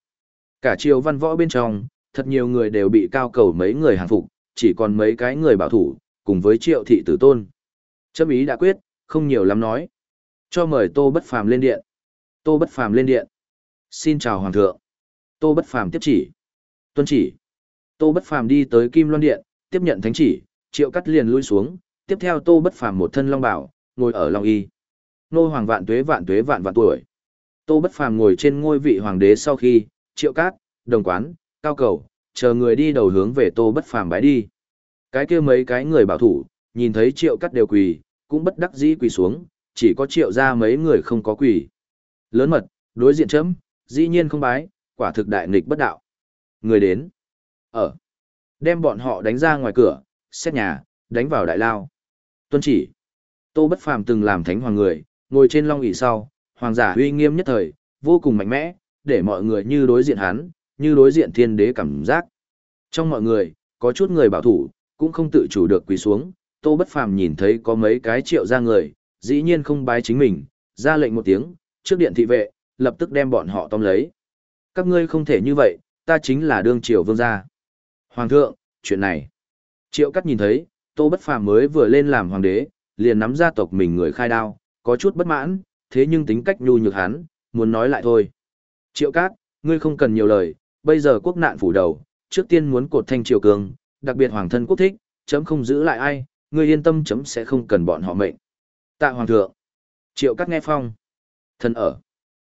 Cả triều văn võ bên trong, thật nhiều người đều bị cao cầu mấy người hàng phục, chỉ còn mấy cái người bảo thủ, cùng với triệu thị tử tôn. Chấm ý đã quyết, không nhiều lắm nói. Cho mời Tô Bất Phàm lên điện. Tô Bất Phàm lên điện. Xin chào Hoàng thượng. Tô Bất Phàm tiếp chỉ. Tuân chỉ. Tô Bất Phàm đi tới Kim Loan Điện, tiếp nhận thánh chỉ, triệu cắt liền lui xuống, tiếp theo Tô Bất Phàm một thân long bảo, ngồi ở long y. Nô hoàng vạn tuế vạn tuế vạn vạn tuổi. Tô Bất Phàm ngồi trên ngôi vị hoàng đế sau khi, Triệu Cát, Đồng Quán, Cao Cầu, chờ người đi đầu hướng về Tô Bất Phàm bái đi. Cái kia mấy cái người bảo thủ, nhìn thấy Triệu Cát đều quỳ, cũng bất đắc dĩ quỳ xuống, chỉ có Triệu ra mấy người không có quỳ. Lớn mật, đối diện chấm, dĩ nhiên không bái, quả thực đại nghịch bất đạo. Người đến. Ở. Đem bọn họ đánh ra ngoài cửa, xét nhà, đánh vào đại lao. Tuân chỉ. Tô Bất Phàm từng làm thánh hoàng người, ngồi trên long ỷ sau, hoàng giả uy nghiêm nhất thời, vô cùng mạnh mẽ, để mọi người như đối diện hắn, như đối diện thiên đế cảm giác. Trong mọi người, có chút người bảo thủ, cũng không tự chủ được quỳ xuống, Tô Bất Phàm nhìn thấy có mấy cái triệu ra người, dĩ nhiên không bái chính mình, ra lệnh một tiếng, trước điện thị vệ, lập tức đem bọn họ tóm lấy. Các ngươi không thể như vậy, ta chính là đương triều vương gia. Hoàng thượng, chuyện này, Triệu Cắt nhìn thấy, Tô Bất Phàm mới vừa lên làm hoàng đế, liền nắm gia tộc mình người khai đao, có chút bất mãn, thế nhưng tính cách nhu nhược hắn, muốn nói lại thôi. Triệu Cát, ngươi không cần nhiều lời, bây giờ quốc nạn phủ đầu, trước tiên muốn cột thanh triều cường, đặc biệt hoàng thân quốc thích, chấm không giữ lại ai, ngươi yên tâm chấm sẽ không cần bọn họ mệnh. Tạ hoàng thượng. Triệu Cát nghe phong. Thân ở.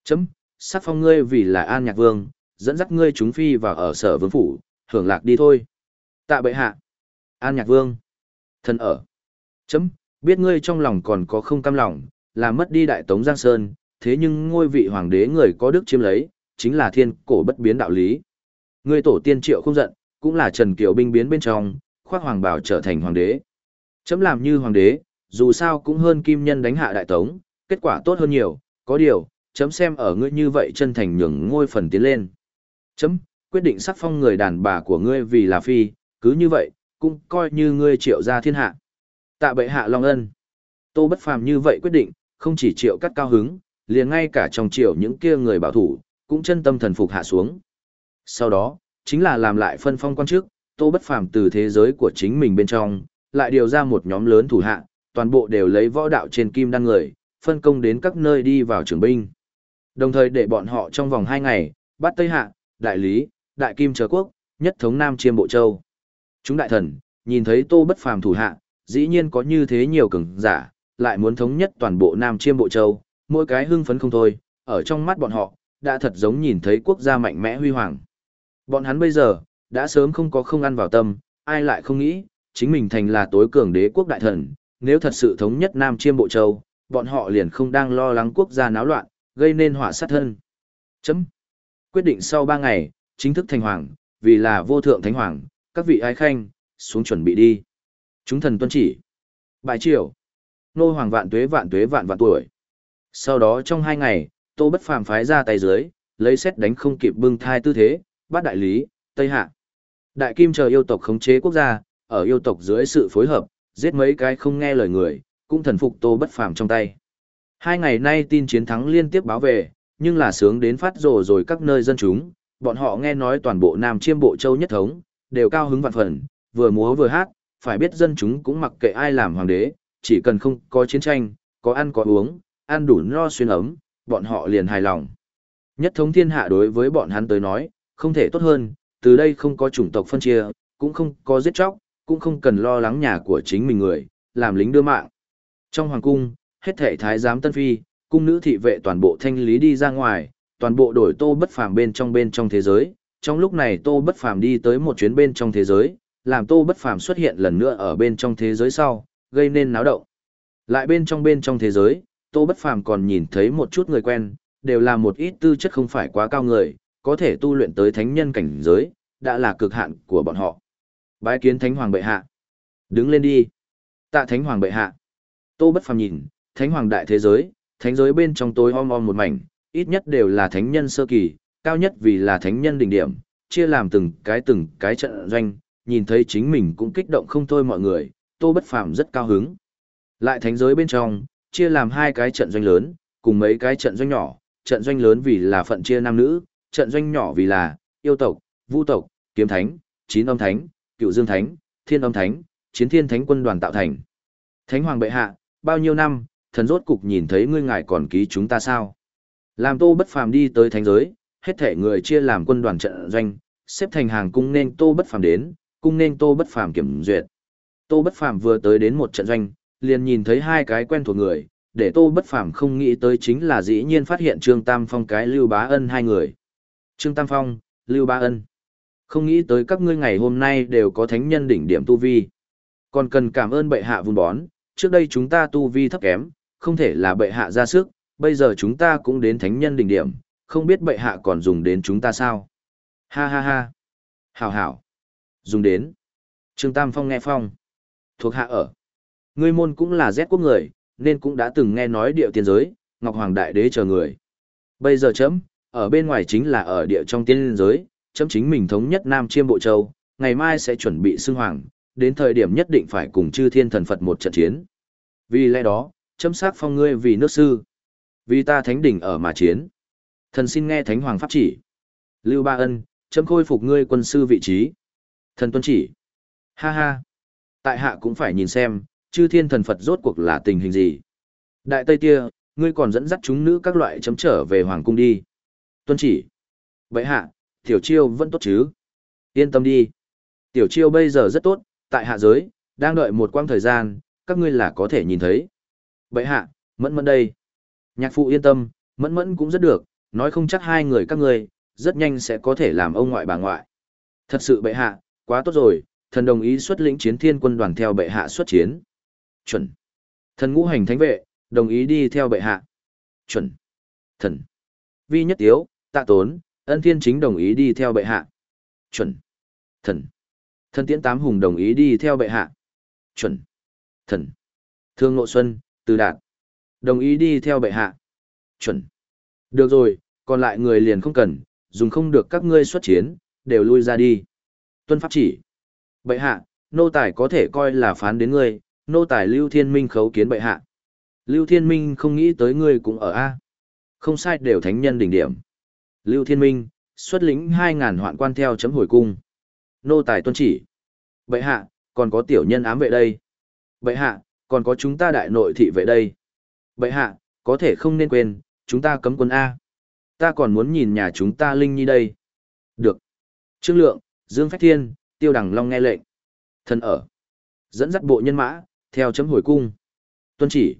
Chấm, sát phong ngươi vì là an nhạc vương, dẫn dắt ngươi chúng phi vào ở sở vương phủ, hưởng lạc đi thôi. Tạ bệ hạ. An nhạc vương thần ở. Chấm, biết ngươi trong lòng còn có không cam lòng, làm mất đi đại tống Giang Sơn, thế nhưng ngôi vị hoàng đế người có đức chiếm lấy, chính là thiên cổ bất biến đạo lý. Ngươi tổ tiên triệu không giận, cũng là Trần Kiều binh biến bên trong, khoác hoàng bảo trở thành hoàng đế. Chấm làm như hoàng đế, dù sao cũng hơn kim nhân đánh hạ đại tống, kết quả tốt hơn nhiều, có điều, chấm xem ở ngươi như vậy chân thành nhường ngôi phần tiến lên. Chấm, quyết định sắc phong người đàn bà của ngươi vì là phi, cứ như vậy, cũng coi như ngươi triệu ra thiên hạ. Tạ bệ hạ long ân. Tô bất phàm như vậy quyết định, không chỉ triệu cắt cao hứng, liền ngay cả trong triệu những kia người bảo thủ, cũng chân tâm thần phục hạ xuống. Sau đó, chính là làm lại phân phong quan chức, tô bất phàm từ thế giới của chính mình bên trong, lại điều ra một nhóm lớn thủ hạ, toàn bộ đều lấy võ đạo trên kim đăng người, phân công đến các nơi đi vào trường binh. Đồng thời để bọn họ trong vòng 2 ngày, bắt Tây Hạ, Đại Lý, Đại Kim Trở Quốc, nhất thống Nam Chiêm Bộ Châu. Chúng đại thần, nhìn thấy tô bất phàm thủ hạ, dĩ nhiên có như thế nhiều cường giả, lại muốn thống nhất toàn bộ Nam Chiêm Bộ Châu, mỗi cái hưng phấn không thôi, ở trong mắt bọn họ, đã thật giống nhìn thấy quốc gia mạnh mẽ huy hoàng. Bọn hắn bây giờ, đã sớm không có không ăn vào tâm, ai lại không nghĩ, chính mình thành là tối cường đế quốc đại thần, nếu thật sự thống nhất Nam Chiêm Bộ Châu, bọn họ liền không đang lo lắng quốc gia náo loạn, gây nên hỏa sát thân. Chấm. Quyết định sau 3 ngày, chính thức thành hoàng, vì là vô thượng thánh hoàng, các vị ái khanh, xuống chuẩn bị đi. Chúng thần tuân chỉ. Bài triều. Nô hoàng vạn tuế vạn tuế vạn vạn tuổi. Sau đó trong hai ngày, Tô Bất Phàm phái ra tay dưới, lấy xét đánh không kịp bưng thai tư thế, bắt đại lý, Tây Hạ. Đại Kim chờ yêu tộc khống chế quốc gia, ở yêu tộc dưới sự phối hợp, giết mấy cái không nghe lời người, cũng thần phục Tô Bất Phàm trong tay. Hai ngày nay tin chiến thắng liên tiếp báo về, nhưng là sướng đến phát rồ rồi các nơi dân chúng, bọn họ nghe nói toàn bộ Nam Chiêm Bộ Châu nhất thống, đều cao hứng vạn phần, vừa múa vừa hát, phải biết dân chúng cũng mặc kệ ai làm hoàng đế, chỉ cần không có chiến tranh, có ăn có uống, ăn đủ no xuyên ấm, bọn họ liền hài lòng. Nhất thống thiên hạ đối với bọn hắn tới nói, không thể tốt hơn, từ đây không có chủng tộc phân chia, cũng không có giết chóc, cũng không cần lo lắng nhà của chính mình người, làm lính đưa mạng. Trong hoàng cung, hết thể thái giám tân phi, cung nữ thị vệ toàn bộ thanh lý đi ra ngoài, toàn bộ đổi tô bất phàm bên trong bên trong thế giới. Trong lúc này tô bất phàm đi tới một chuyến bên trong thế giới, làm tô bất phàm xuất hiện lần nữa ở bên trong thế giới sau, gây nên náo động. Lại bên trong bên trong thế giới, tô bất phàm còn nhìn thấy một chút người quen, đều là một ít tư chất không phải quá cao người, có thể tu luyện tới thánh nhân cảnh giới, đã là cực hạn của bọn họ. Bái kiến thánh hoàng bệ hạ. Đứng lên đi. Tạ thánh hoàng bệ hạ. Tô bất phàm nhìn, thánh hoàng đại thế giới, thánh giới bên trong tối om om một mảnh, ít nhất đều là thánh nhân sơ kỳ, cao nhất vì là thánh nhân đỉnh điểm, chia làm từng cái từng cái trận doanh, nhìn thấy chính mình cũng kích động không thôi mọi người, Tô Bất Phàm rất cao hứng. Lại thánh giới bên trong, chia làm hai cái trận doanh lớn, cùng mấy cái trận doanh nhỏ, trận doanh lớn vì là phận chia nam nữ, trận doanh nhỏ vì là yêu tộc, vu tộc, kiếm thánh, chín âm thánh, cựu dương thánh, thiên âm thánh, chiến thiên thánh quân đoàn tạo thành. Thánh hoàng bệ hạ, bao nhiêu năm, thần rốt cục nhìn thấy ngươi ngài còn ký chúng ta sao? Làm Tô Bất Phàm đi tới thánh giới, hết thể người chia làm quân đoàn trận doanh, xếp thành hàng cung nên Tô Bất Phàm đến, cung nên Tô Bất Phàm kiểm duyệt. Tô Bất Phàm vừa tới đến một trận doanh, liền nhìn thấy hai cái quen thuộc người, để Tô Bất Phàm không nghĩ tới chính là dĩ nhiên phát hiện Trương Tam Phong cái Lưu Bá Ân hai người. Trương Tam Phong, Lưu Bá Ân. Không nghĩ tới các ngươi ngày hôm nay đều có thánh nhân đỉnh điểm tu vi. Còn cần cảm ơn bệ hạ vun bón, trước đây chúng ta tu vi thấp kém, không thể là bệ hạ ra sức, bây giờ chúng ta cũng đến thánh nhân đỉnh điểm, không biết bệ hạ còn dùng đến chúng ta sao. Ha ha ha. Hảo hảo. Dùng đến. Trương Tam Phong nghe phong. Thuộc hạ ở. Ngươi môn cũng là rét quốc người, nên cũng đã từng nghe nói địa tiên giới, Ngọc Hoàng Đại Đế chờ người. Bây giờ chấm, ở bên ngoài chính là ở địa trong tiên giới, chấm chính mình thống nhất Nam Chiêm Bộ Châu, ngày mai sẽ chuẩn bị xưng hoàng, đến thời điểm nhất định phải cùng chư thiên thần Phật một trận chiến. Vì lẽ đó, chấm sát phong ngươi vì nước sư. Vì ta thánh đỉnh ở mà chiến. Thần xin nghe thánh hoàng pháp chỉ. Lưu Ba Ân, chấm khôi phục ngươi quân sư vị trí. Thần tuân chỉ. Ha ha. Tại hạ cũng phải nhìn xem, chư thiên thần Phật rốt cuộc là tình hình gì. Đại Tây Tia, ngươi còn dẫn dắt chúng nữ các loại chấm trở về Hoàng Cung đi. Tuân chỉ. Vậy hạ, tiểu chiêu vẫn tốt chứ. Yên tâm đi. Tiểu chiêu bây giờ rất tốt, tại hạ giới, đang đợi một quãng thời gian, các ngươi là có thể nhìn thấy. Vậy hạ, mẫn mẫn đây. Nhạc phụ yên tâm, mẫn mẫn cũng rất được, nói không chắc hai người các ngươi, rất nhanh sẽ có thể làm ông ngoại bà ngoại. Thật sự bệ hạ, quá tốt rồi, thần đồng ý xuất lĩnh chiến thiên quân đoàn theo bệ hạ xuất chiến. Chuẩn. Thần ngũ hành thánh vệ, đồng ý đi theo bệ hạ. Chuẩn. Thần. Vi nhất tiếu, tạ tốn, ân thiên chính đồng ý đi theo bệ hạ. Chuẩn. Thần. Thần tiễn tám hùng đồng ý đi theo bệ hạ. Chuẩn. Thần. Thương Ngộ Xuân, Từ Đạt. Đồng ý đi theo bệ hạ. Chuẩn. Được rồi, còn lại người liền không cần, dùng không được các ngươi xuất chiến, đều lui ra đi. Tuân pháp chỉ. Bệ hạ, nô tài có thể coi là phán đến ngươi, nô tài Lưu Thiên Minh khấu kiến bệ hạ. Lưu Thiên Minh không nghĩ tới ngươi cũng ở A. Không sai đều thánh nhân đỉnh điểm. Lưu Thiên Minh, xuất lĩnh 2.000 hoạn quan theo chấm hồi cung. Nô tài tuân chỉ. Bệ hạ, còn có tiểu nhân ám vệ đây. Bệ hạ, còn có chúng ta đại nội thị vệ đây. Bệ hạ, có thể không nên quên, chúng ta cấm quân A. Ta còn muốn nhìn nhà chúng ta Linh Nhi đây. Được. Trương Lượng, Dương Phách Thiên, Tiêu Đằng Long nghe lệnh. Thần ở. Dẫn dắt bộ nhân mã, theo chấm hồi cung. Tuân chỉ.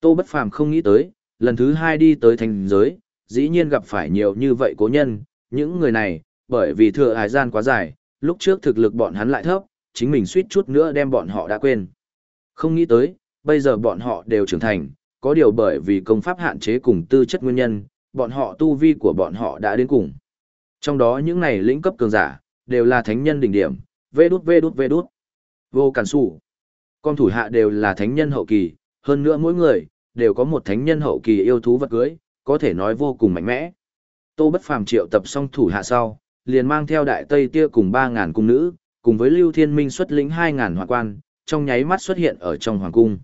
Tô Bất Phàm không nghĩ tới, lần thứ hai đi tới thành giới, dĩ nhiên gặp phải nhiều như vậy cố nhân, những người này, bởi vì thừa hải gian quá dài, lúc trước thực lực bọn hắn lại thấp, chính mình suýt chút nữa đem bọn họ đã quên. Không nghĩ tới, bây giờ bọn họ đều trưởng thành, có điều bởi vì công pháp hạn chế cùng tư chất nguyên nhân, bọn họ tu vi của bọn họ đã đến cùng. Trong đó những này lĩnh cấp cường giả, đều là thánh nhân đỉnh điểm, vê đút vê đút vê đút. Vô cản sủ. Con thủ hạ đều là thánh nhân hậu kỳ, hơn nữa mỗi người, đều có một thánh nhân hậu kỳ yêu thú vật cưới, có thể nói vô cùng mạnh mẽ. Tô Bất Phàm triệu tập xong thủ hạ sau, liền mang theo đại tây tia cùng 3.000 cung nữ, cùng với Lưu Thiên Minh xuất lĩnh 2.000 hoàng quan, trong nháy mắt xuất hiện ở trong hoàng cung.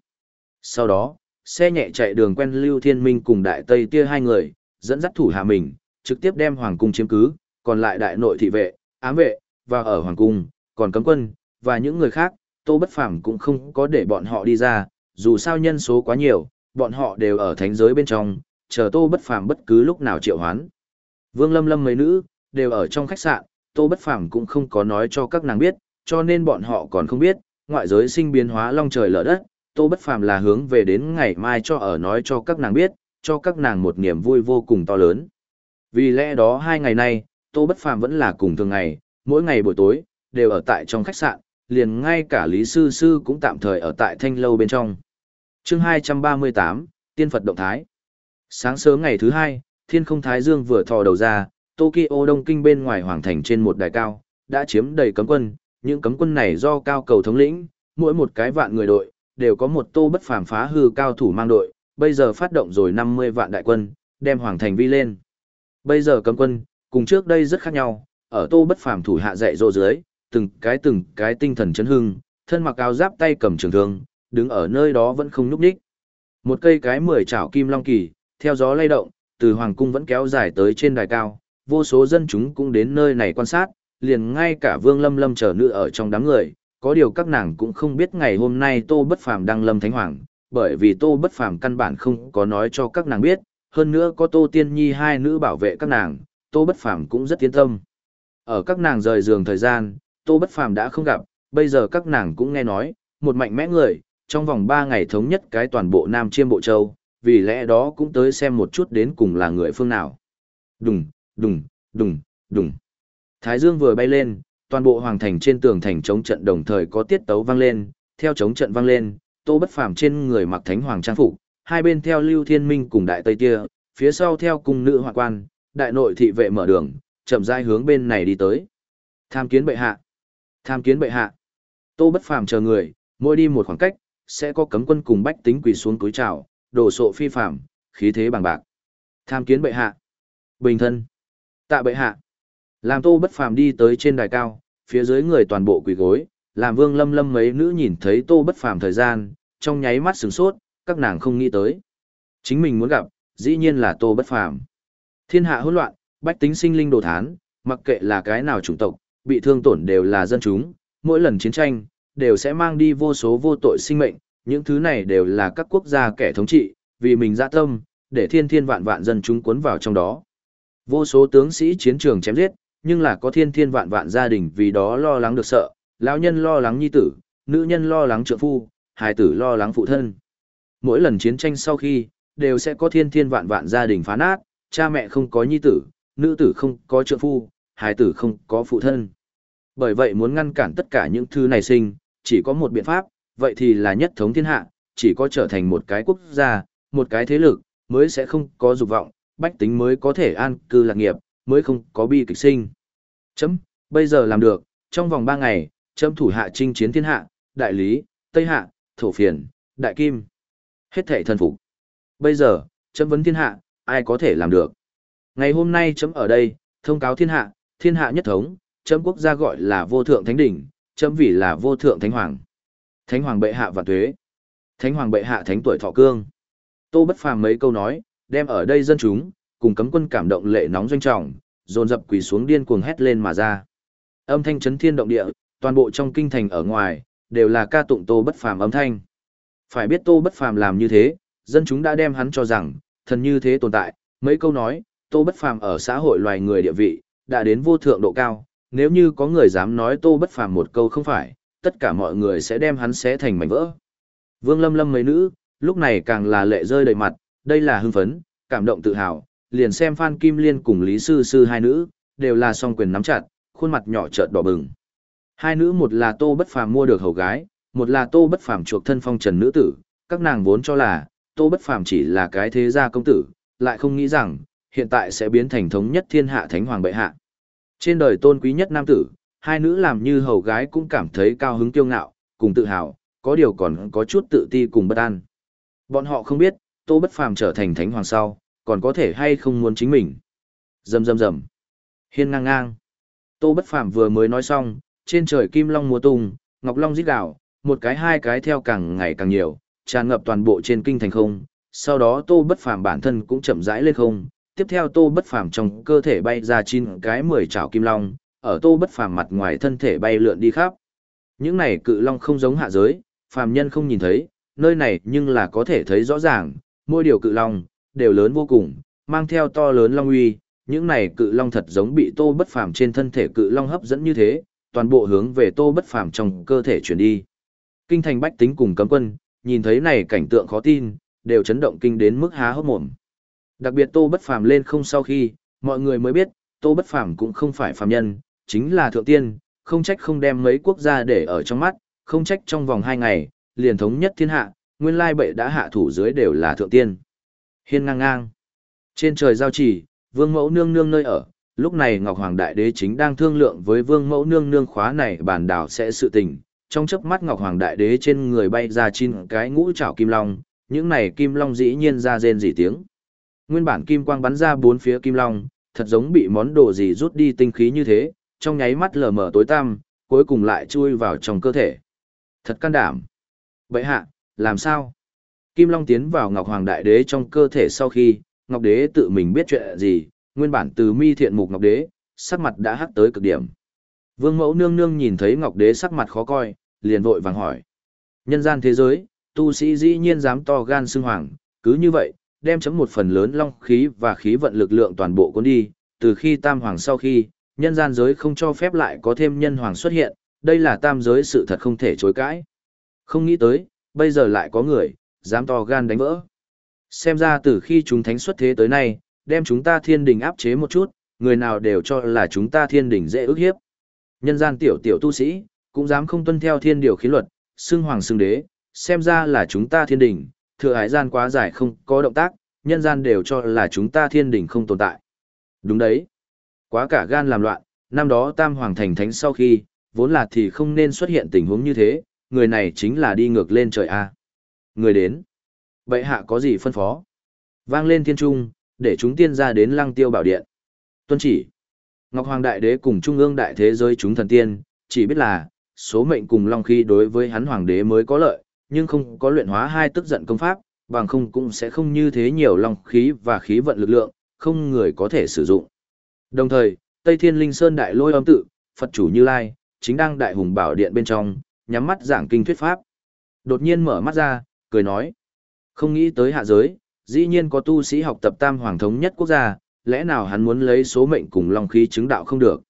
Sau đó, xe nhẹ chạy đường quen Lưu Thiên Minh cùng đại tây tia hai người, dẫn dắt thủ hạ mình, trực tiếp đem hoàng cung chiếm cứ, còn lại đại nội thị vệ, ám vệ, và ở hoàng cung, còn cấm quân, và những người khác, Tô Bất Phàm cũng không có để bọn họ đi ra, dù sao nhân số quá nhiều, bọn họ đều ở thánh giới bên trong, chờ Tô Bất Phàm bất cứ lúc nào triệu hoán. Vương Lâm Lâm mấy nữ đều ở trong khách sạn, Tô Bất Phàm cũng không có nói cho các nàng biết, cho nên bọn họ còn không biết, ngoại giới sinh biến hóa long trời lở đất, Tô Bất Phàm là hướng về đến ngày mai cho ở nói cho các nàng biết, cho các nàng một niềm vui vô cùng to lớn. Vì lẽ đó hai ngày nay, Tô Bất Phàm vẫn là cùng thường ngày, mỗi ngày buổi tối, đều ở tại trong khách sạn, liền ngay cả Lý Sư Sư cũng tạm thời ở tại thanh lâu bên trong. chương 238, Tiên Phật Động Thái Sáng sớm ngày thứ hai, thiên không Thái Dương vừa thò đầu ra, Tokyo Đông Kinh bên ngoài hoàng thành trên một đài cao, đã chiếm đầy cấm quân, những cấm quân này do cao cầu thống lĩnh, mỗi một cái vạn người đội, đều có một tô bất phàm phá hư cao thủ mang đội, bây giờ phát động rồi 50 vạn đại quân, đem hoàng thành vi lên. Bây giờ cấm quân, cùng trước đây rất khác nhau, ở tô bất phàm thủ hạ dạy dỗ dưới, từng cái từng cái tinh thần chấn hưng, thân mặc áo giáp tay cầm trường thương, đứng ở nơi đó vẫn không nhúc nhích. Một cây cái mười chảo kim long kỳ, theo gió lay động, từ hoàng cung vẫn kéo dài tới trên đài cao, vô số dân chúng cũng đến nơi này quan sát, liền ngay cả Vương Lâm Lâm chờ nữ ở trong đám người, có điều các nàng cũng không biết ngày hôm nay Tô Bất Phàm đang lâm thánh hoàng, bởi vì Tô Bất Phàm căn bản không có nói cho các nàng biết, hơn nữa có Tô Tiên Nhi hai nữ bảo vệ các nàng, Tô Bất Phàm cũng rất yên tâm. Ở các nàng rời giường thời gian, Tô Bất Phàm đã không gặp, bây giờ các nàng cũng nghe nói, một mạnh mẽ người, trong vòng 3 ngày thống nhất cái toàn bộ Nam Chiêm Bộ Châu, vì lẽ đó cũng tới xem một chút đến cùng là người phương nào. Đùng, đùng, đùng, đùng. Thái Dương vừa bay lên, toàn bộ hoàng thành trên tường thành chống trận đồng thời có tiết tấu vang lên, theo chống trận vang lên, Tô Bất Phàm trên người mặc thánh hoàng trang phục, hai bên theo Lưu Thiên Minh cùng Đại Tây kia, phía sau theo cung nữ hoàng quan, đại nội thị vệ mở đường, chậm rãi hướng bên này đi tới. Tham kiến bệ hạ. Tham kiến bệ hạ. Tô Bất Phàm chờ người, mỗi đi một khoảng cách, sẽ có cấm quân cùng bách tính quỳ xuống cúi chào, đổ sộ phi phàm, khí thế bằng bạc. Tham kiến bệ hạ. Bình thân. Tạ bệ hạ. Làm Tô Bất Phàm đi tới trên đài cao, phía dưới người toàn bộ quỳ gối, làm Vương Lâm Lâm mấy nữ nhìn thấy Tô Bất Phàm thời gian, trong nháy mắt sửng sốt, các nàng không nghĩ tới. Chính mình muốn gặp, dĩ nhiên là Tô Bất Phàm. Thiên hạ hỗn loạn, bách tính sinh linh đồ thán, mặc kệ là cái nào chủng tộc, bị thương tổn đều là dân chúng, mỗi lần chiến tranh, đều sẽ mang đi vô số vô tội sinh mệnh, những thứ này đều là các quốc gia kẻ thống trị, vì mình dạ tâm, để thiên thiên vạn vạn dân chúng cuốn vào trong đó. Vô số tướng sĩ chiến trường chém giết, nhưng là có thiên thiên vạn vạn gia đình vì đó lo lắng được sợ, lão nhân lo lắng nhi tử, nữ nhân lo lắng trượng phu, hài tử lo lắng phụ thân. Mỗi lần chiến tranh sau khi, đều sẽ có thiên thiên vạn vạn gia đình phá nát, cha mẹ không có nhi tử, nữ tử không có trượng phu, hài tử không có phụ thân. Bởi vậy muốn ngăn cản tất cả những thứ này sinh, chỉ có một biện pháp, vậy thì là nhất thống thiên hạ, chỉ có trở thành một cái quốc gia, một cái thế lực, mới sẽ không có dục vọng, bách tính mới có thể an cư lạc nghiệp, mới không có bi kịch sinh. Chấm, bây giờ làm được, trong vòng 3 ngày, chấm thủ hạ chinh chiến thiên hạ, đại lý, tây hạ, thổ phiền, đại kim. Hết thể thần phục. Bây giờ, chấm vấn thiên hạ, ai có thể làm được. Ngày hôm nay chấm ở đây, thông cáo thiên hạ, thiên hạ nhất thống, chấm quốc gia gọi là vô thượng thánh đỉnh, chấm vì là vô thượng thánh hoàng. Thánh hoàng bệ hạ và tuế. Thánh hoàng bệ hạ thánh tuổi thọ cương. Tô bất phàm mấy câu nói, đem ở đây dân chúng, cùng cấm quân cảm động lệ nóng doanh trọng, dồn dập quỳ xuống điên cuồng hét lên mà ra. Âm thanh chấn thiên động địa, toàn bộ trong kinh thành ở ngoài, đều là ca tụng Tô bất phàm âm thanh. Phải biết Tô bất phàm làm như thế, dân chúng đã đem hắn cho rằng, thần như thế tồn tại, mấy câu nói, Tô bất phàm ở xã hội loài người địa vị, đã đến vô thượng độ cao, nếu như có người dám nói Tô bất phàm một câu không phải, tất cả mọi người sẽ đem hắn xé thành mảnh vỡ. Vương Lâm Lâm mấy nữ, lúc này càng là lệ rơi đầy mặt, đây là hưng phấn, cảm động tự hào, liền xem Phan Kim Liên cùng Lý Sư Sư hai nữ, đều là song quyền nắm chặt, khuôn mặt nhỏ chợt đỏ bừng. Hai nữ một là Tô Bất Phàm mua được hầu gái, một là Tô Bất Phàm chuộc thân phong trần nữ tử, các nàng vốn cho là Tô Bất Phàm chỉ là cái thế gia công tử, lại không nghĩ rằng hiện tại sẽ biến thành thống nhất thiên hạ thánh hoàng bệ hạ. Trên đời tôn quý nhất nam tử, hai nữ làm như hầu gái cũng cảm thấy cao hứng kiêu ngạo, cùng tự hào, có điều còn có chút tự ti cùng bất an. Bọn họ không biết, Tô Bất Phàm trở thành thánh hoàng sau, còn có thể hay không muốn chính mình. Rầm rầm rầm. Hiên ngang ngang. Tô Bất Phàm vừa mới nói xong, trên trời kim long múa tung, ngọc long rít gào, một cái hai cái theo càng ngày càng nhiều, tràn ngập toàn bộ trên kinh thành không. Sau đó Tô Bất Phàm bản thân cũng chậm rãi lên không, tiếp theo Tô Bất Phàm trong cơ thể bay ra chín cái mười chảo kim long, ở Tô Bất Phàm mặt ngoài thân thể bay lượn đi khắp. Những này cự long không giống hạ giới, phàm nhân không nhìn thấy, nơi này nhưng là có thể thấy rõ ràng, mỗi điều cự long đều lớn vô cùng, mang theo to lớn long uy, những này cự long thật giống bị Tô Bất Phàm trên thân thể cự long hấp dẫn như thế, toàn bộ hướng về Tô Bất Phàm trong cơ thể chuyển đi. Kinh thành bách tính cùng cấm quân, nhìn thấy này cảnh tượng khó tin, đều chấn động kinh đến mức há hốc mồm. Đặc biệt Tô Bất Phàm lên không sau khi, mọi người mới biết, Tô Bất Phàm cũng không phải phàm nhân, chính là thượng tiên, không trách không đem mấy quốc gia để ở trong mắt, không trách trong vòng hai ngày, liền thống nhất thiên hạ, nguyên lai bệ đã hạ thủ dưới đều là thượng tiên. Hiên ngang ngang. Trên trời giao chỉ, vương mẫu nương nương nơi ở, lúc này Ngọc Hoàng Đại Đế chính đang thương lượng với vương mẫu nương nương khóa này bản đảo sẽ sự tình. Trong chớp mắt Ngọc Hoàng Đại Đế trên người bay ra chín cái ngũ trảo kim long, những này kim long dĩ nhiên ra rên rỉ tiếng. Nguyên bản kim quang bắn ra bốn phía kim long, thật giống bị món đồ gì rút đi tinh khí như thế, trong nháy mắt lờ mờ tối tăm, cuối cùng lại chui vào trong cơ thể. Thật can đảm. Vậy hạ, làm sao? Kim Long tiến vào Ngọc Hoàng Đại Đế trong cơ thể sau khi, Ngọc Đế tự mình biết chuyện gì, nguyên bản từ mi thiện mục Ngọc Đế, sắc mặt đã hắc tới cực điểm. Vương Mẫu Nương Nương nhìn thấy Ngọc Đế sắc mặt khó coi, liền vội vàng hỏi. Nhân gian thế giới, tu sĩ dĩ nhiên dám to gan xưng hoàng, cứ như vậy, đem chấm một phần lớn long khí và khí vận lực lượng toàn bộ cuốn đi, từ khi tam hoàng sau khi, nhân gian giới không cho phép lại có thêm nhân hoàng xuất hiện, đây là tam giới sự thật không thể chối cãi. Không nghĩ tới, bây giờ lại có người, dám to gan đánh vỡ. Xem ra từ khi chúng thánh xuất thế tới nay, đem chúng ta thiên đình áp chế một chút, người nào đều cho là chúng ta thiên đình dễ ức hiếp. Nhân gian tiểu tiểu tu sĩ, cũng dám không tuân theo thiên điều khí luật, xưng hoàng xưng đế, xem ra là chúng ta thiên đình, thừa hải gian quá dài không có động tác, nhân gian đều cho là chúng ta thiên đình không tồn tại. Đúng đấy. Quá cả gan làm loạn, năm đó tam hoàng thành thánh sau khi, vốn là thì không nên xuất hiện tình huống như thế, người này chính là đi ngược lên trời A. Người đến. Bệ hạ có gì phân phó? Vang lên thiên trung, để chúng tiên ra đến lăng tiêu bảo điện. Tuân chỉ. Ngọc Hoàng Đại Đế cùng Trung ương Đại Thế giới chúng thần tiên, chỉ biết là, số mệnh cùng Long Khí đối với hắn Hoàng Đế mới có lợi, nhưng không có luyện hóa hai tức giận công pháp, bằng không cũng sẽ không như thế nhiều Long Khí và khí vận lực lượng, không người có thể sử dụng. Đồng thời, Tây Thiên Linh Sơn Đại Lôi âm tự, Phật chủ Như Lai, chính đang Đại Hùng Bảo Điện bên trong, nhắm mắt giảng kinh thuyết pháp. Đột nhiên mở mắt ra, cười nói. Không nghĩ tới hạ giới, dĩ nhiên có tu sĩ học tập tam hoàng thống nhất quốc gia, lẽ nào hắn muốn lấy số mệnh cùng long khí chứng đạo không được.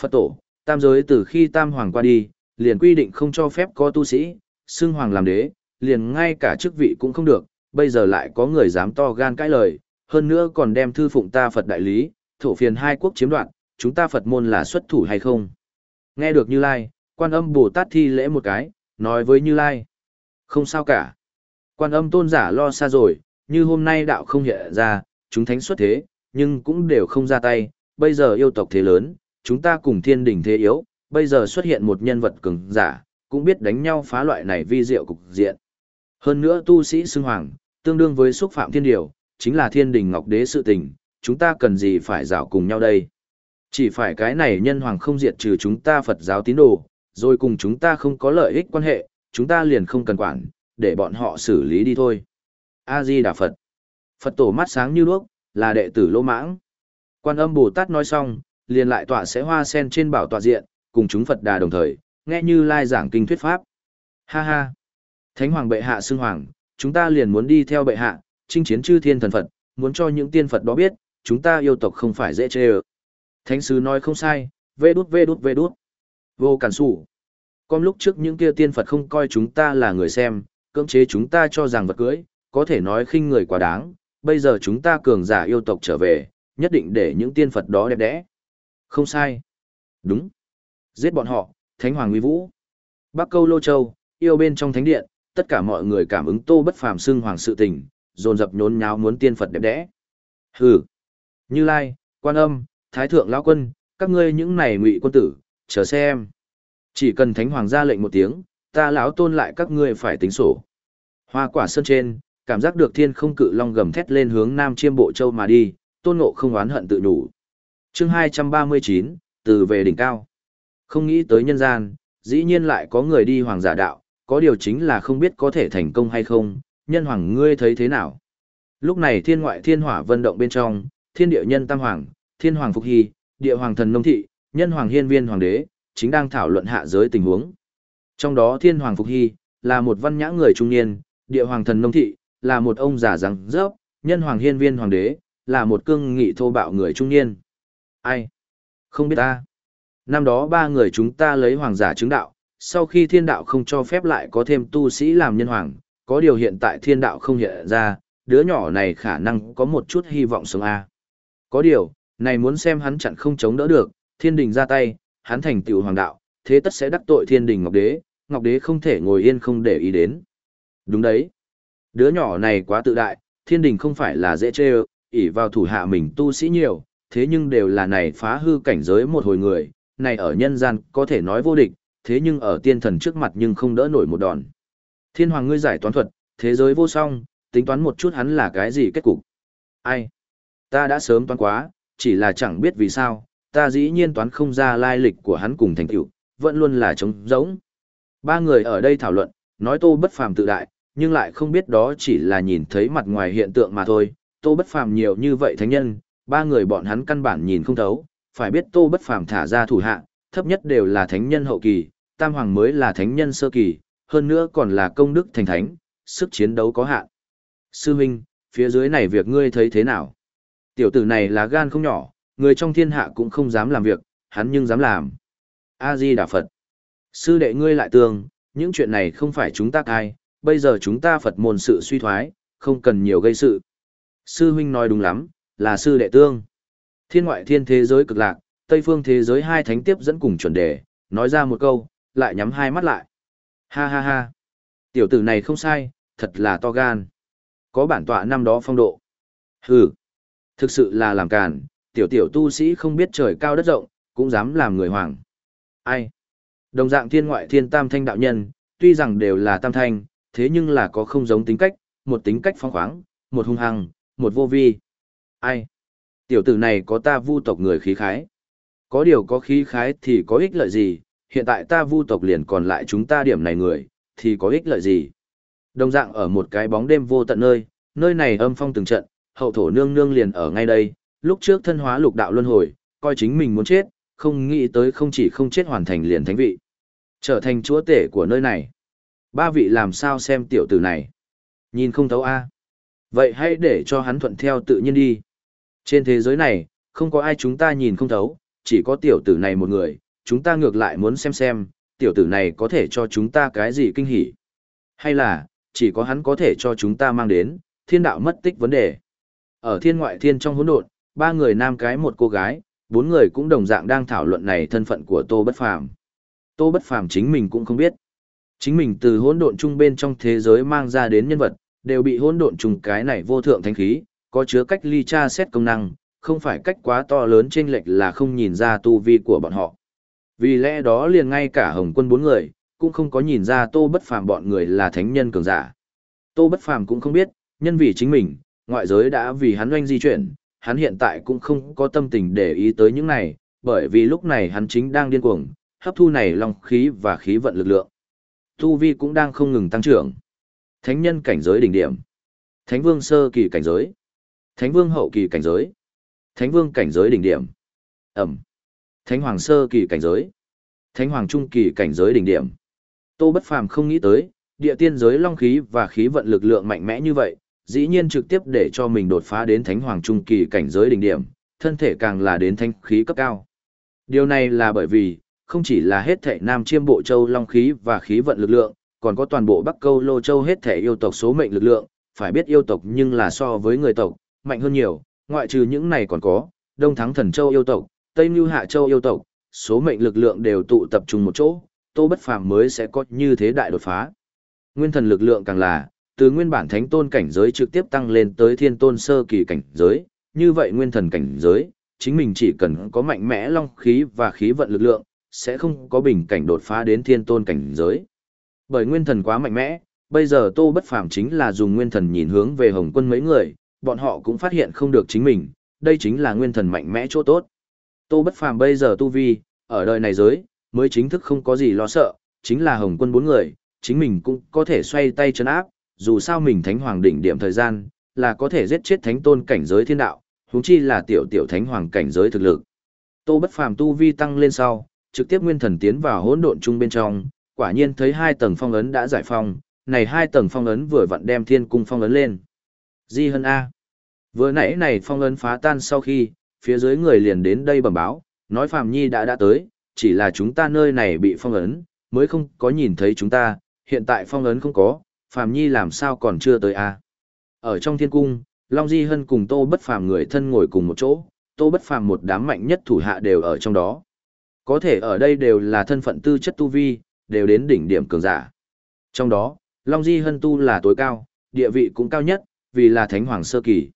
Phật tổ, tam giới từ khi tam hoàng qua đi, liền quy định không cho phép có tu sĩ, xưng hoàng làm đế, liền ngay cả chức vị cũng không được, bây giờ lại có người dám to gan cãi lời, hơn nữa còn đem thư phụng ta Phật đại lý, thổ phiền hai quốc chiếm đoạt, chúng ta Phật môn là xuất thủ hay không? Nghe được Như Lai, quan âm Bồ Tát thi lễ một cái, nói với Như Lai. Không sao cả. Quan âm tôn giả lo xa rồi, như hôm nay đạo không hiện ra, chúng thánh xuất thế, nhưng cũng đều không ra tay, bây giờ yêu tộc thế lớn, chúng ta cùng thiên đình thế yếu, bây giờ xuất hiện một nhân vật cường giả, cũng biết đánh nhau phá loại này vi diệu cục diện. Hơn nữa tu sĩ xưng hoàng, tương đương với xúc phạm thiên điều, chính là thiên đình ngọc đế sự tình, chúng ta cần gì phải rảo cùng nhau đây. Chỉ phải cái này nhân hoàng không diệt trừ chúng ta Phật giáo tín đồ, rồi cùng chúng ta không có lợi ích quan hệ, chúng ta liền không cần quản, để bọn họ xử lý đi thôi. A-di Đà Phật. Phật tổ mắt sáng như đuốc, là đệ tử lỗ mãng. Quan âm Bồ Tát nói xong, liền lại tọa sẽ hoa sen trên bảo tọa diện, cùng chúng Phật đà đồng thời, nghe như lai giảng kinh thuyết pháp. Ha ha! Thánh hoàng bệ hạ xưng hoàng, chúng ta liền muốn đi theo bệ hạ, chinh chiến chư thiên thần Phật, muốn cho những tiên Phật đó biết, chúng ta yêu tộc không phải dễ chê ơ. Thánh sứ nói không sai, vê đút vê đút vê đút. Vô cản sủ. Con lúc trước những kia tiên Phật không coi chúng ta là người xem, cưỡng chế chúng ta cho rằng vật cưới, có thể nói khinh người quá đáng, bây giờ chúng ta cường giả yêu tộc trở về, nhất định để những tiên Phật đó đẹp đẽ. Không sai. Đúng. Giết bọn họ, Thánh Hoàng Nguy Vũ. Bắc Câu Lô Châu, yêu bên trong thánh điện, tất cả mọi người cảm ứng tô bất phàm xưng hoàng sự tình, dồn dập nhốn nháo muốn tiên Phật đẹp đẽ. Hừ. Như Lai, Quan Âm, Thái Thượng Lão Quân, các ngươi những này ngụy quân tử, chờ xem. Chỉ cần Thánh Hoàng ra lệnh một tiếng, ta lão tôn lại các ngươi phải tính sổ. Hoa quả sơn trên, cảm giác được thiên không cự long gầm thét lên hướng nam chiêm bộ châu mà đi, tôn ngộ không oán hận tự đủ. chương 239, từ về đỉnh cao. Không nghĩ tới nhân gian, dĩ nhiên lại có người đi hoàng giả đạo, có điều chính là không biết có thể thành công hay không, nhân hoàng ngươi thấy thế nào. Lúc này thiên ngoại thiên hỏa vận động bên trong, thiên địa nhân tam hoàng, thiên hoàng phục hy, địa hoàng thần nông thị, nhân hoàng hiên viên hoàng đế, chính đang thảo luận hạ giới tình huống. Trong đó thiên hoàng phục hy, là một văn nhã người trung niên, địa hoàng thần nông thị, là một ông già răng rớp, nhân hoàng hiên viên hoàng đế, là một cương nghị thô bạo người trung niên. Ai? Không biết ta. Năm đó ba người chúng ta lấy hoàng giả chứng đạo, sau khi thiên đạo không cho phép lại có thêm tu sĩ làm nhân hoàng, có điều hiện tại thiên đạo không hiện ra, đứa nhỏ này khả năng có một chút hy vọng sống A. Có điều, này muốn xem hắn chặn không chống đỡ được, thiên đình ra tay, hắn thành tựu hoàng đạo, thế tất sẽ đắc tội thiên đình ngọc đế, ngọc đế không thể ngồi yên không để ý đến. Đúng đấy. Đứa nhỏ này quá tự đại, thiên đình không phải là dễ chê ỷ vào thủ hạ mình tu sĩ nhiều, thế nhưng đều là này phá hư cảnh giới một hồi người, này ở nhân gian có thể nói vô địch, thế nhưng ở tiên thần trước mặt nhưng không đỡ nổi một đòn. Thiên hoàng ngươi giải toán thuật, thế giới vô song, tính toán một chút hắn là cái gì kết cục. Ai? Ta đã sớm toán quá, chỉ là chẳng biết vì sao, ta dĩ nhiên toán không ra lai lịch của hắn cùng thành tựu, vẫn luôn là trống rỗng. Ba người ở đây thảo luận, nói tô bất phàm tự đại, nhưng lại không biết đó chỉ là nhìn thấy mặt ngoài hiện tượng mà thôi. Tô bất phàm nhiều như vậy thánh nhân, ba người bọn hắn căn bản nhìn không thấu, phải biết tô bất phàm thả ra thủ hạ, thấp nhất đều là thánh nhân hậu kỳ, tam hoàng mới là thánh nhân sơ kỳ, hơn nữa còn là công đức thành thánh, sức chiến đấu có hạn. Sư Minh, phía dưới này việc ngươi thấy thế nào? Tiểu tử này là gan không nhỏ, người trong thiên hạ cũng không dám làm việc, hắn nhưng dám làm. A-di Đà Phật. Sư đệ ngươi lại tường, những chuyện này không phải chúng ta cai, bây giờ chúng ta Phật môn sự suy thoái, không cần nhiều gây sự. Sư huynh nói đúng lắm, là sư đệ tương. Thiên ngoại thiên thế giới cực lạc, Tây phương thế giới hai thánh tiếp dẫn cùng chuẩn đề, nói ra một câu, lại nhắm hai mắt lại. Ha ha ha. Tiểu tử này không sai, thật là to gan. Có bản tọa năm đó phong độ. Hừ. Thực sự là làm càn, tiểu tiểu tu sĩ không biết trời cao đất rộng, cũng dám làm người hoàng. Ai? Đồng dạng thiên ngoại thiên tam thanh đạo nhân, tuy rằng đều là tam thanh, thế nhưng là có không giống tính cách, một tính cách phong khoáng, một hung hăng, một vô vi. Ai? Tiểu tử này có ta vu tộc người khí khái. Có điều có khí khái thì có ích lợi gì, hiện tại ta vu tộc liền còn lại chúng ta điểm này người, thì có ích lợi gì. Đồng dạng ở một cái bóng đêm vô tận nơi, nơi này âm phong từng trận, hậu thổ nương nương liền ở ngay đây, lúc trước thân hóa lục đạo luân hồi, coi chính mình muốn chết, không nghĩ tới không chỉ không chết hoàn thành liền thánh vị. Trở thành chúa tể của nơi này. Ba vị làm sao xem tiểu tử này. Nhìn không thấu a Vậy hãy để cho hắn thuận theo tự nhiên đi. Trên thế giới này, không có ai chúng ta nhìn không thấu, chỉ có tiểu tử này một người, chúng ta ngược lại muốn xem xem, tiểu tử này có thể cho chúng ta cái gì kinh hỉ. Hay là, chỉ có hắn có thể cho chúng ta mang đến, thiên đạo mất tích vấn đề. Ở thiên ngoại thiên trong hỗn độn, ba người nam cái một cô gái, bốn người cũng đồng dạng đang thảo luận này thân phận của Tô Bất Phàm. Tô Bất Phàm chính mình cũng không biết. Chính mình từ hỗn độn chung bên trong thế giới mang ra đến nhân vật, đều bị hỗn độn chung cái này vô thượng thánh khí, có chứa cách ly tra xét công năng, không phải cách quá to lớn trên lệch là không nhìn ra tu vi của bọn họ. Vì lẽ đó liền ngay cả Hồng Quân bốn người, cũng không có nhìn ra Tô Bất Phàm bọn người là thánh nhân cường giả. Tô Bất Phàm cũng không biết, nhân vì chính mình, ngoại giới đã vì hắn oanh di chuyển, hắn hiện tại cũng không có tâm tình để ý tới những này, bởi vì lúc này hắn chính đang điên cuồng, hấp thu này long khí và khí vận lực lượng. Tu vi cũng đang không ngừng tăng trưởng. Thánh nhân cảnh giới đỉnh điểm. Thánh vương sơ kỳ cảnh giới. Thánh vương hậu kỳ cảnh giới. Thánh vương cảnh giới đỉnh điểm. Ẩm. Thánh hoàng sơ kỳ cảnh giới. Thánh hoàng trung kỳ cảnh giới đỉnh điểm. Tô Bất Phàm không nghĩ tới, địa tiên giới long khí và khí vận lực lượng mạnh mẽ như vậy, dĩ nhiên trực tiếp để cho mình đột phá đến thánh hoàng trung kỳ cảnh giới đỉnh điểm, thân thể càng là đến thanh khí cấp cao. Điều này là bởi vì, không chỉ là hết thể Nam Chiêm Bộ Châu long khí và khí vận lực lượng, còn có toàn bộ Bắc Câu Lô Châu hết thể yêu tộc số mệnh lực lượng, phải biết yêu tộc nhưng là so với người tộc, mạnh hơn nhiều, ngoại trừ những này còn có, Đông Thắng Thần Châu yêu tộc, Tây Nưu Hạ Châu yêu tộc, số mệnh lực lượng đều tụ tập trung một chỗ, Tô Bất Phàm mới sẽ có như thế đại đột phá. Nguyên thần lực lượng càng là, từ nguyên bản thánh tôn cảnh giới trực tiếp tăng lên tới thiên tôn sơ kỳ cảnh giới, như vậy nguyên thần cảnh giới, chính mình chỉ cần có mạnh mẽ long khí và khí vận lực lượng, sẽ không có bình cảnh đột phá đến thiên tôn cảnh giới. Bởi nguyên thần quá mạnh mẽ, bây giờ Tô Bất Phàm chính là dùng nguyên thần nhìn hướng về Hồng Quân mấy người, bọn họ cũng phát hiện không được chính mình, đây chính là nguyên thần mạnh mẽ chỗ tốt. Tô Bất Phàm bây giờ tu vi, ở đời này giới, mới chính thức không có gì lo sợ, chính là Hồng Quân bốn người, chính mình cũng có thể xoay tay chân áp, dù sao mình thánh hoàng đỉnh điểm thời gian, là có thể giết chết thánh tôn cảnh giới thiên đạo, huống chi là tiểu tiểu thánh hoàng cảnh giới thực lực. Tô Bất Phàm tu vi tăng lên sau, trực tiếp nguyên thần tiến vào hỗn độn trung bên trong, quả nhiên thấy hai tầng phong ấn đã giải phong, này hai tầng phong ấn vừa vặn đem thiên cung phong ấn lên. Di Hân A. Vừa nãy này phong ấn phá tan sau khi, phía dưới người liền đến đây bẩm báo, nói Phạm Nhi đã đã tới, chỉ là chúng ta nơi này bị phong ấn, mới không có nhìn thấy chúng ta, hiện tại phong ấn không có, Phàm Nhi làm sao còn chưa tới a? Ở trong thiên cung, Long Di Hân cùng Tô Bất Phàm người thân ngồi cùng một chỗ, Tô Bất Phàm một đám mạnh nhất thủ hạ đều ở trong đó. Có thể ở đây đều là thân phận tư chất tu vi, đều đến đỉnh điểm cường giả. Trong đó, Long Di Hân tu là tối cao, địa vị cũng cao nhất, vì là thánh hoàng sơ kỳ.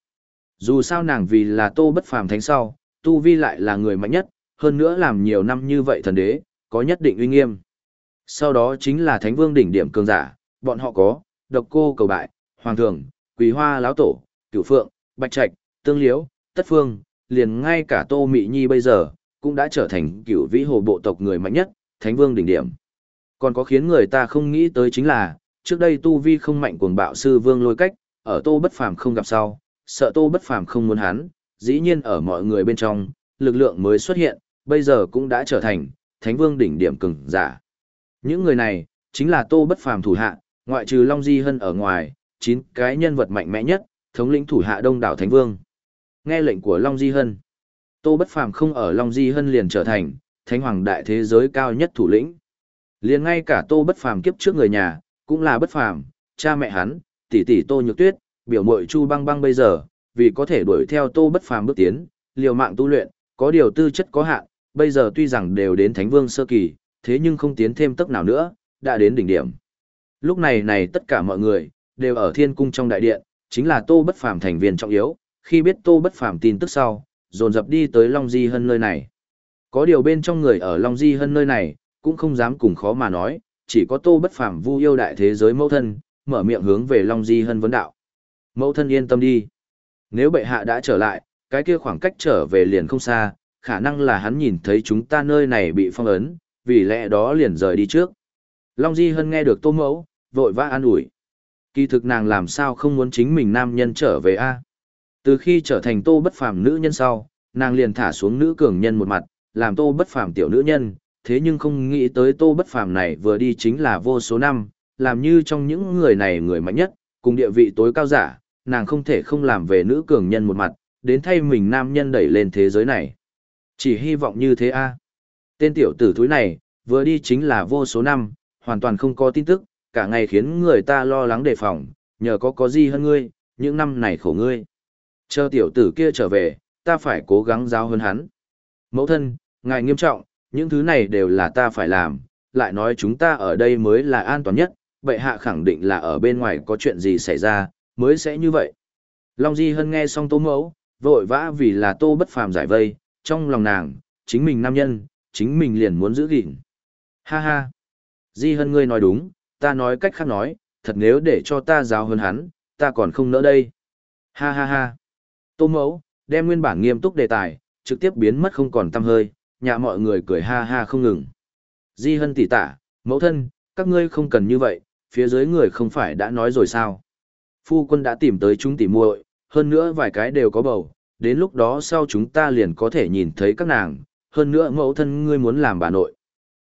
Dù sao nàng vì là Tô Bất Phàm thánh sau, tu vi lại là người mạnh nhất, hơn nữa làm nhiều năm như vậy thần đế, có nhất định uy nghiêm. Sau đó chính là thánh vương đỉnh điểm cường giả, bọn họ có, độc cô cầu bại, hoàng thường, quý hoa lão tổ, cửu phượng, bạch trạch, tương liễu, tất phương, liền ngay cả tô mị nhi bây giờ, cũng đã trở thành cửu vĩ hồ bộ tộc người mạnh nhất, thánh vương đỉnh điểm. Còn có khiến người ta không nghĩ tới chính là, trước đây tu vi không mạnh cuồng bạo sư vương lôi cách, ở tô bất phàm không gặp sau, sợ tô bất phàm không muốn hắn, dĩ nhiên ở mọi người bên trong, lực lượng mới xuất hiện, bây giờ cũng đã trở thành thánh vương đỉnh điểm cường giả. Những người này, chính là tô bất phàm thủ hạ, ngoại trừ Long Di Hân ở ngoài, chín cái nhân vật mạnh mẽ nhất, thống lĩnh thủ hạ đông đảo Thánh Vương. Nghe lệnh của Long Di Hân, Tô Bất Phàm không ở Long Di Hân liền trở thành Thánh Hoàng đại thế giới cao nhất thủ lĩnh. Liền ngay cả Tô Bất Phàm kiếp trước người nhà, cũng là Bất Phàm, cha mẹ hắn, tỷ tỷ Tô Nhược Tuyết, biểu muội Chu Băng Băng bây giờ, vì có thể đuổi theo Tô Bất Phàm bước tiến, liều mạng tu luyện, có điều tư chất có hạn, bây giờ tuy rằng đều đến Thánh Vương sơ kỳ, thế nhưng không tiến thêm tốc nào nữa, đã đến đỉnh điểm. Lúc này này tất cả mọi người, đều ở thiên cung trong đại điện, chính là Tô Bất Phàm thành viên trọng yếu, khi biết Tô Bất Phàm tin tức sau, dồn dập đi tới Long Di Hân nơi này. Có điều bên trong người ở Long Di Hân nơi này, cũng không dám cùng khó mà nói, chỉ có Tô Bất Phàm vu yêu đại thế giới mẫu thân, mở miệng hướng về Long Di Hân vấn đạo. Mẫu thân yên tâm đi. Nếu bệ hạ đã trở lại, cái kia khoảng cách trở về liền không xa, khả năng là hắn nhìn thấy chúng ta nơi này bị phong ấn, vì lẽ đó liền rời đi trước. Long Di Hân nghe được Tô Mẫu, vội vã an ủi. Kỳ thực nàng làm sao không muốn chính mình nam nhân trở về a? Từ khi trở thành Tô Bất Phàm nữ nhân sau, nàng liền thả xuống nữ cường nhân một mặt, làm Tô Bất Phàm tiểu nữ nhân, thế nhưng không nghĩ tới tô bất phàm này vừa đi chính là vô số năm, làm như trong những người này người mạnh nhất, cùng địa vị tối cao giả, nàng không thể không làm về nữ cường nhân một mặt, đến thay mình nam nhân đẩy lên thế giới này. Chỉ hy vọng như thế a. Tên tiểu tử thúi này, vừa đi chính là vô số năm, hoàn toàn không có tin tức, cả ngày khiến người ta lo lắng đề phòng, nhờ có có gì hơn ngươi, những năm này khổ ngươi. Chờ tiểu tử kia trở về, ta phải cố gắng giáo hơn hắn. Mẫu thân, ngài nghiêm trọng, những thứ này đều là ta phải làm, lại nói chúng ta ở đây mới là an toàn nhất, bệ hạ khẳng định là ở bên ngoài có chuyện gì xảy ra, mới sẽ như vậy. Long Di Hân nghe xong tô mẫu, vội vã vì là tô bất phàm giải vây, trong lòng nàng, chính mình nam nhân, chính mình liền muốn giữ gìn. Ha ha! Di Hân ngươi nói đúng, ta nói cách khác nói, thật nếu để cho ta giáo hơn hắn, ta còn không nỡ đây. Ha ha ha! Tô mẫu, đem nguyên bản nghiêm túc đề tài, trực tiếp biến mất không còn tăm hơi, nhà mọi người cười ha ha không ngừng. Di Hân tỉ tả, mẫu thân, các ngươi không cần như vậy, phía dưới người không phải đã nói rồi sao. Phu quân đã tìm tới chúng tỉ muội, hơn nữa vài cái đều có bầu, đến lúc đó sau chúng ta liền có thể nhìn thấy các nàng, hơn nữa mẫu thân ngươi muốn làm bà nội.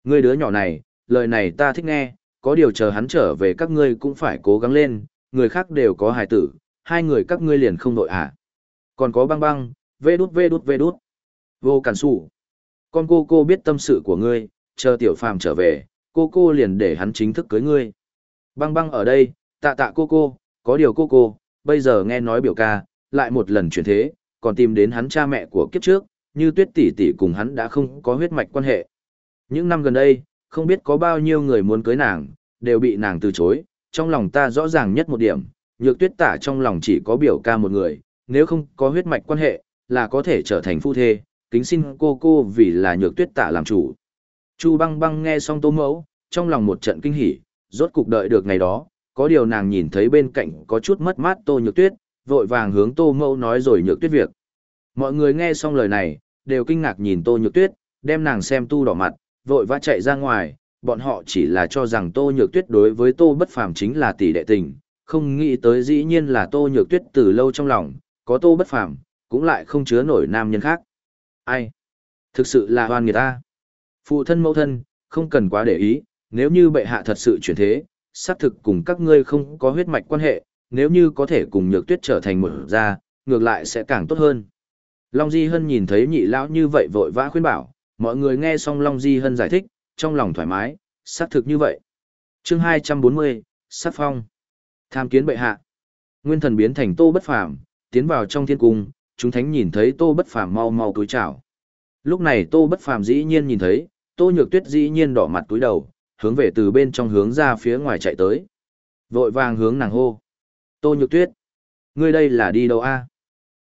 Ngươi đứa nhỏ này, lời này ta thích nghe, có điều chờ hắn trở về các ngươi cũng phải cố gắng lên, người khác đều có hài tử, hai người các ngươi liền không đội à. Còn có băng băng, vê đút vê đút vê đút. Vô cản sủ. Con cô cô biết tâm sự của ngươi, chờ tiểu phàm trở về, cô cô liền để hắn chính thức cưới ngươi. Băng băng ở đây, tạ tạ cô cô, có điều cô cô, bây giờ nghe nói biểu ca, lại một lần chuyển thế, còn tìm đến hắn cha mẹ của kiếp trước, như tuyết tỷ tỷ cùng hắn đã không có huyết mạch quan hệ. Những năm gần đây, không biết có bao nhiêu người muốn cưới nàng, đều bị nàng từ chối, trong lòng ta rõ ràng nhất một điểm, nhược tuyết tả trong lòng chỉ có biểu ca một người, nếu không có huyết mạch quan hệ, là có thể trở thành phu thê, kính xin cô cô vì là nhược tuyết tả làm chủ. Chu băng băng nghe xong tô mẫu, trong lòng một trận kinh hỉ, rốt cục đợi được ngày đó, có điều nàng nhìn thấy bên cạnh có chút mất mát tô nhược tuyết, vội vàng hướng tô mẫu nói rồi nhược tuyết việc. Mọi người nghe xong lời này, đều kinh ngạc nhìn tô nhược tuyết, đem nàng xem tu đỏ mặt, vội vã chạy ra ngoài, bọn họ chỉ là cho rằng tô nhược tuyết đối với tô bất phàm chính là tỷ đệ tình, không nghĩ tới dĩ nhiên là tô nhược tuyết từ lâu trong lòng, có tô bất phàm, cũng lại không chứa nổi nam nhân khác. Ai? Thực sự là hoan người ta. Phụ thân mẫu thân, không cần quá để ý, nếu như bệ hạ thật sự chuyển thế, xác thực cùng các ngươi không có huyết mạch quan hệ, nếu như có thể cùng nhược tuyết trở thành một gia, ngược lại sẽ càng tốt hơn. Long Di Hân nhìn thấy nhị lão như vậy vội vã khuyên bảo, mọi người nghe xong Long Di Hân giải thích, trong lòng thoải mái, xác thực như vậy. chương 240, sát phong. Tham kiến bệ hạ. Nguyên thần biến thành tô bất phàm, tiến vào trong thiên cung, chúng thánh nhìn thấy tô bất phàm mau mau túi chào. Lúc này tô bất phàm dĩ nhiên nhìn thấy, tô nhược tuyết dĩ nhiên đỏ mặt túi đầu, hướng về từ bên trong hướng ra phía ngoài chạy tới. Vội vàng hướng nàng hô. Tô nhược tuyết. Ngươi đây là đi đâu a?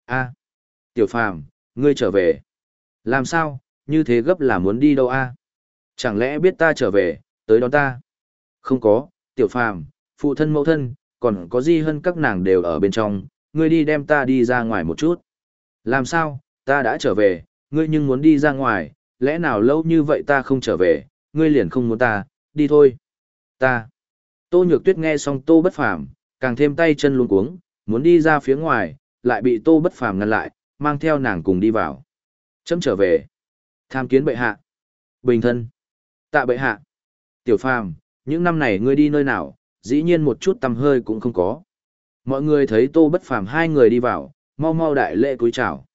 A. Tiểu phàm, ngươi trở về. Làm sao, như thế gấp là muốn đi đâu a? Chẳng lẽ biết ta trở về, tới đón ta? Không có, tiểu phàm, phụ thân mẫu thân, còn có gì hơn các nàng đều ở bên trong, ngươi đi đem ta đi ra ngoài một chút. Làm sao, ta đã trở về, ngươi nhưng muốn đi ra ngoài, lẽ nào lâu như vậy ta không trở về, ngươi liền không muốn ta, đi thôi. Ta. Tô Nhược Tuyết nghe xong Tô Bất Phàm, càng thêm tay chân luống cuống, muốn đi ra phía ngoài, lại bị Tô Bất Phàm ngăn lại, mang theo nàng cùng đi vào. Chấm trở về. Tham kiến bệ hạ. Bình thân. Tạ bệ hạ. Tiểu Phàm, những năm này ngươi đi nơi nào, dĩ nhiên một chút tầm hơi cũng không có. Mọi người thấy Tô Bất Phàm hai người đi vào, mau mau đại lễ cúi chào.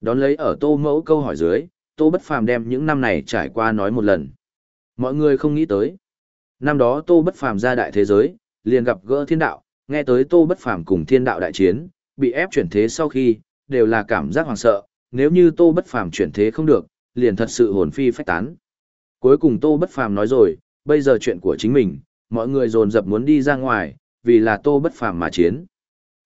Đón lấy ở Tô Mẫu câu hỏi dưới, Tô Bất Phàm đem những năm này trải qua nói một lần. Mọi người không nghĩ tới. Năm đó Tô Bất Phàm ra đại thế giới, liền gặp gỡ thiên đạo, nghe tới Tô Bất Phàm cùng thiên đạo đại chiến, bị ép chuyển thế sau khi, đều là cảm giác hoảng sợ, nếu như Tô Bất Phàm chuyển thế không được, liền thật sự hồn phi phách tán. Cuối cùng Tô Bất Phàm nói rồi, bây giờ chuyện của chính mình, mọi người dồn dập muốn đi ra ngoài, vì là Tô Bất Phàm mà chiến.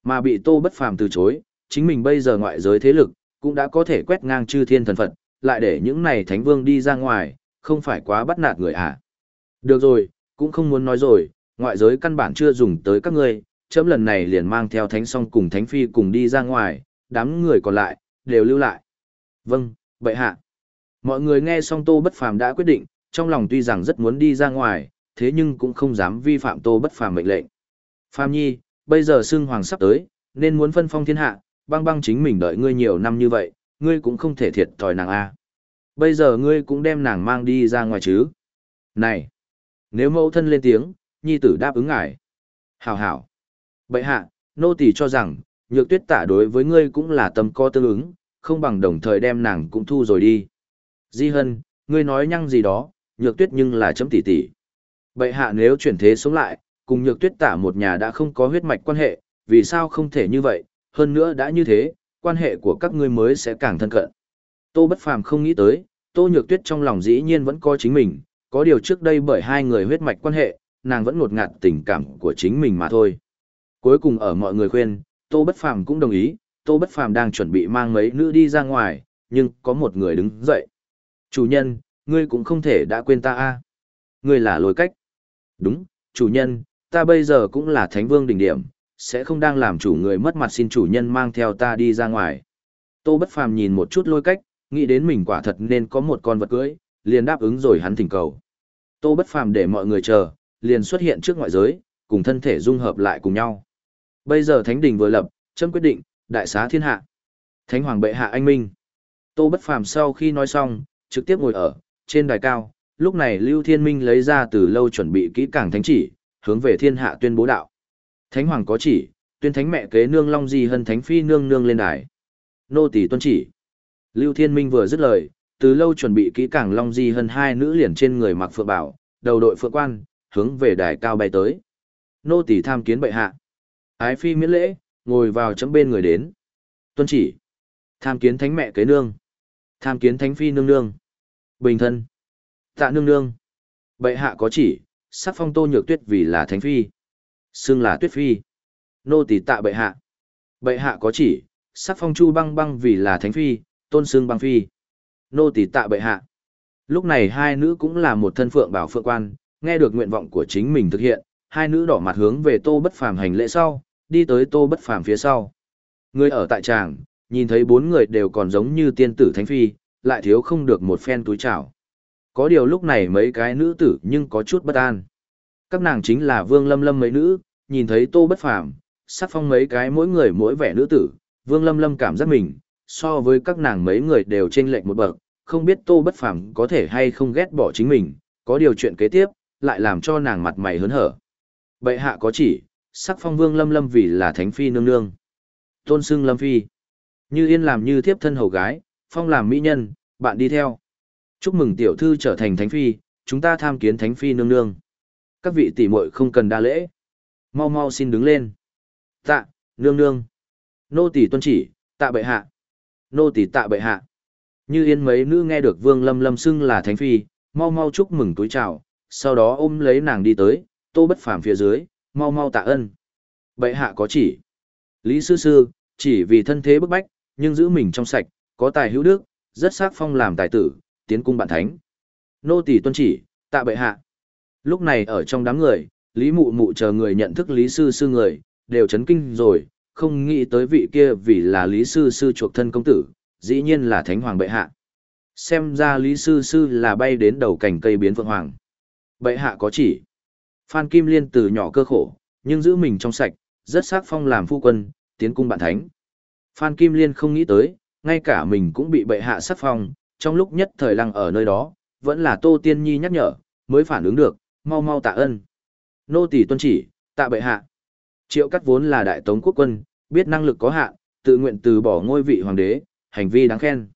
Mà bị Tô Bất Phàm từ chối, chính mình bây giờ ngoại giới thế lực, cũng đã có thể quét ngang chư thiên thần Phật, lại để những này thánh vương đi ra ngoài, không phải quá bắt nạt người à. Được rồi, cũng không muốn nói rồi, ngoại giới căn bản chưa dùng tới các ngươi, chấm lần này liền mang theo thánh song cùng thánh phi cùng đi ra ngoài, đám người còn lại, đều lưu lại. Vâng, bệ hạ. Mọi người nghe xong Tô Bất Phàm đã quyết định, trong lòng tuy rằng rất muốn đi ra ngoài, thế nhưng cũng không dám vi phạm Tô Bất Phàm mệnh lệnh. Phàm Nhi, bây giờ sương hoàng sắp tới, nên muốn phân phong thiên hạ, băng băng chính mình đợi ngươi nhiều năm như vậy, ngươi cũng không thể thiệt thòi nàng a. Bây giờ ngươi cũng đem nàng mang đi ra ngoài chứ. Này! Nếu mẫu thân lên tiếng, nhi tử đáp ứng ngài. Hảo hảo. Bậy hạ, nô tỳ cho rằng, nhược tuyết tả đối với ngươi cũng là tâm co tương ứng, không bằng đồng thời đem nàng cũng thu rồi đi. Di hân, ngươi nói nhăng gì đó, nhược tuyết nhưng là chấm tỷ tỷ. Bệ hạ nếu chuyển thế sống lại, cùng nhược tuyết tả một nhà đã không có huyết mạch quan hệ, vì sao không thể như vậy, hơn nữa đã như thế, quan hệ của các ngươi mới sẽ càng thân cận. Tô Bất Phàm không nghĩ tới, Tô Nhược Tuyết trong lòng dĩ nhiên vẫn có chính mình, có điều trước đây bởi hai người huyết mạch quan hệ, nàng vẫn ngột ngạt tình cảm của chính mình mà thôi. Cuối cùng ở mọi người khuyên, Tô Bất Phàm cũng đồng ý, Tô Bất Phàm đang chuẩn bị mang mấy nữ đi ra ngoài, nhưng có một người đứng dậy. Chủ nhân, ngươi cũng không thể đã quên ta a Ngươi là lối cách. Đúng, chủ nhân, ta bây giờ cũng là thánh vương đỉnh điểm, sẽ không đang làm chủ người mất mặt xin chủ nhân mang theo ta đi ra ngoài. Tô Bất Phàm nhìn một chút lôi cách, nghĩ đến mình quả thật nên có một con vật cưỡi, liền đáp ứng rồi hắn thỉnh cầu. Tô Bất Phàm để mọi người chờ, liền xuất hiện trước ngoại giới, cùng thân thể dung hợp lại cùng nhau. Bây giờ Thánh Đình vừa lập, châm quyết định, đại xá thiên hạ. Thánh Hoàng bệ hạ anh minh. Tô Bất Phàm sau khi nói xong, trực tiếp ngồi ở trên đài cao, lúc này Lưu Thiên Minh lấy ra từ lâu chuẩn bị kỹ càng thánh chỉ, hướng về thiên hạ tuyên bố đạo. Thánh Hoàng có chỉ, tuyên thánh mẹ kế nương long di hân thánh phi nương nương lên đài. Nô tỳ tuân chỉ. Lưu Thiên Minh vừa dứt lời, từ lâu chuẩn bị kỹ càng long di hân hai nữ liền trên người mặc phượng bảo, đầu đội phượng quan, hướng về đài cao bay tới. Nô tỳ tham kiến bệ hạ. Ái phi miễn lễ, ngồi vào chấm bên người đến. Tuân chỉ. Tham kiến thánh mẹ kế nương. Tham kiến thánh phi nương nương. Bình thân. Tạ nương nương. Bệ hạ có chỉ, sắc phong tô nhược tuyết vì là thánh phi. Xưng là tuyết phi. Nô tỳ tạ bệ hạ. Bệ hạ có chỉ, sắc phong chu băng băng vì là thánh phi, tôn xưng băng phi. Nô tỳ tạ bệ hạ. Lúc này hai nữ cũng là một thân phượng bảo phượng quan, nghe được nguyện vọng của chính mình thực hiện, hai nữ đỏ mặt hướng về tô bất phàm hành lễ sau, đi tới tô bất phàm phía sau. Người ở tại tràng, nhìn thấy bốn người đều còn giống như tiên tử thánh phi, lại thiếu không được một phen túi chảo. Có điều lúc này mấy cái nữ tử nhưng có chút bất an. Các nàng chính là vương lâm lâm mấy nữ, nhìn thấy tô bất phàm, sắc phong mấy cái mỗi người mỗi vẻ nữ tử, vương lâm lâm cảm giác mình, so với các nàng mấy người đều trên lệnh một bậc, không biết tô bất phàm có thể hay không ghét bỏ chính mình, có điều chuyện kế tiếp, lại làm cho nàng mặt mày hớn hở. Bệ hạ có chỉ, sắc phong vương lâm lâm vì là thánh phi nương nương. Tôn xưng lâm phi. Như yên làm như thiếp thân hầu gái, phong làm mỹ nhân, bạn đi theo. Chúc mừng tiểu thư trở thành thánh phi, chúng ta tham kiến thánh phi nương nương. Các vị tỷ muội không cần đa lễ. Mau mau xin đứng lên. Tạ, nương nương. Nô tỷ tuân chỉ, tạ bệ hạ. Nô tỷ tạ bệ hạ. Như yên mấy nữ nghe được vương lâm lâm xưng là thánh phi, mau mau chúc mừng túi chào, sau đó ôm lấy nàng đi tới, tô bất phàm phía dưới, mau mau tạ ơn. Bệ hạ có chỉ. Lý sư sư, chỉ vì thân thế bức bách, nhưng giữ mình trong sạch, có tài hữu đức, rất sắc phong làm tài tử, tiến cung bạn thánh. Nô tỳ tuân chỉ, tạ bệ hạ. Lúc này ở trong đám người, Lý Mụ Mụ chờ người nhận thức Lý Sư Sư người, đều chấn kinh rồi, không nghĩ tới vị kia vì là Lý Sư Sư chuộc thân công tử, dĩ nhiên là Thánh Hoàng bệ hạ. Xem ra Lý Sư Sư là bay đến đầu cành cây biến vượng hoàng. Bệ hạ có chỉ. Phan Kim Liên từ nhỏ cơ khổ, nhưng giữ mình trong sạch, rất sắc phong làm phu quân, tiến cung bạn thánh. Phan Kim Liên không nghĩ tới, ngay cả mình cũng bị bệ hạ sắc phong, trong lúc nhất thời lăng ở nơi đó, vẫn là Tô Tiên Nhi nhắc nhở, mới phản ứng được, mau mau tạ ơn. Nô tỳ tuân chỉ, tạ bệ hạ. Triệu cắt vốn là đại tống quốc quân, biết năng lực có hạn, tự nguyện từ bỏ ngôi vị hoàng đế, hành vi đáng khen.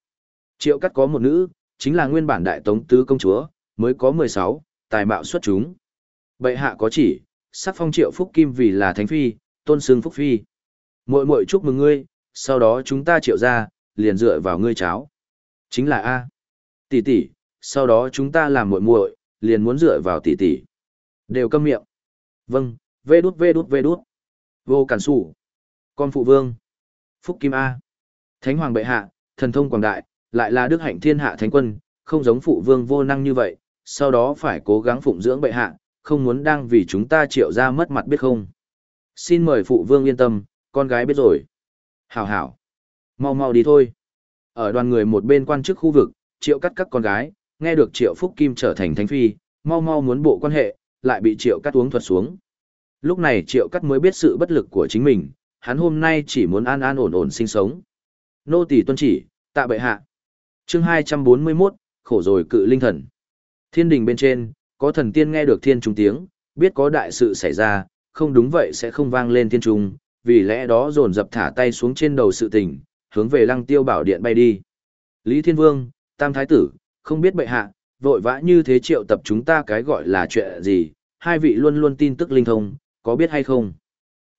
Triệu cắt có một nữ, chính là nguyên bản đại tống tứ công chúa, mới có 16, tài mạo xuất chúng. Bệ hạ có chỉ, sắc phong triệu phúc kim vì là thánh phi, tôn xương phúc phi. Muội muội chúc mừng ngươi, sau đó chúng ta triệu ra, liền dựa vào ngươi cháo. Chính là A. Tỷ tỷ, sau đó chúng ta làm muội muội, liền muốn dựa vào tỷ tỷ. Đều câm miệng. Vâng, vê đút vê đút vê đút. Vô cản sủ. Con phụ vương. Phúc Kim A. Thánh hoàng bệ hạ, thần thông quảng đại, lại là đức hạnh thiên hạ thánh quân, không giống phụ vương vô năng như vậy, sau đó phải cố gắng phụng dưỡng bệ hạ, không muốn đang vì chúng ta triệu ra mất mặt biết không. Xin mời phụ vương yên tâm, con gái biết rồi. Hảo hảo. Mau mau đi thôi. Ở đoàn người một bên quan chức khu vực, triệu cắt các con gái, nghe được triệu phúc kim trở thành thánh phi, mau mau muốn bộ quan hệ, lại bị triệu cắt uống thuật xuống. Lúc này triệu cắt mới biết sự bất lực của chính mình, hắn hôm nay chỉ muốn an an ổn ổn sinh sống. Nô tỳ tuân chỉ, tạ bệ hạ. chương 241, khổ rồi cự linh thần. Thiên đình bên trên, có thần tiên nghe được thiên trung tiếng, biết có đại sự xảy ra, không đúng vậy sẽ không vang lên thiên trung, vì lẽ đó dồn dập thả tay xuống trên đầu sự tình, hướng về lăng tiêu bảo điện bay đi. Lý Thiên Vương, Tam Thái Tử, không biết bệ hạ, vội vã như thế triệu tập chúng ta cái gọi là chuyện gì, hai vị luôn luôn tin tức linh thông, có biết hay không?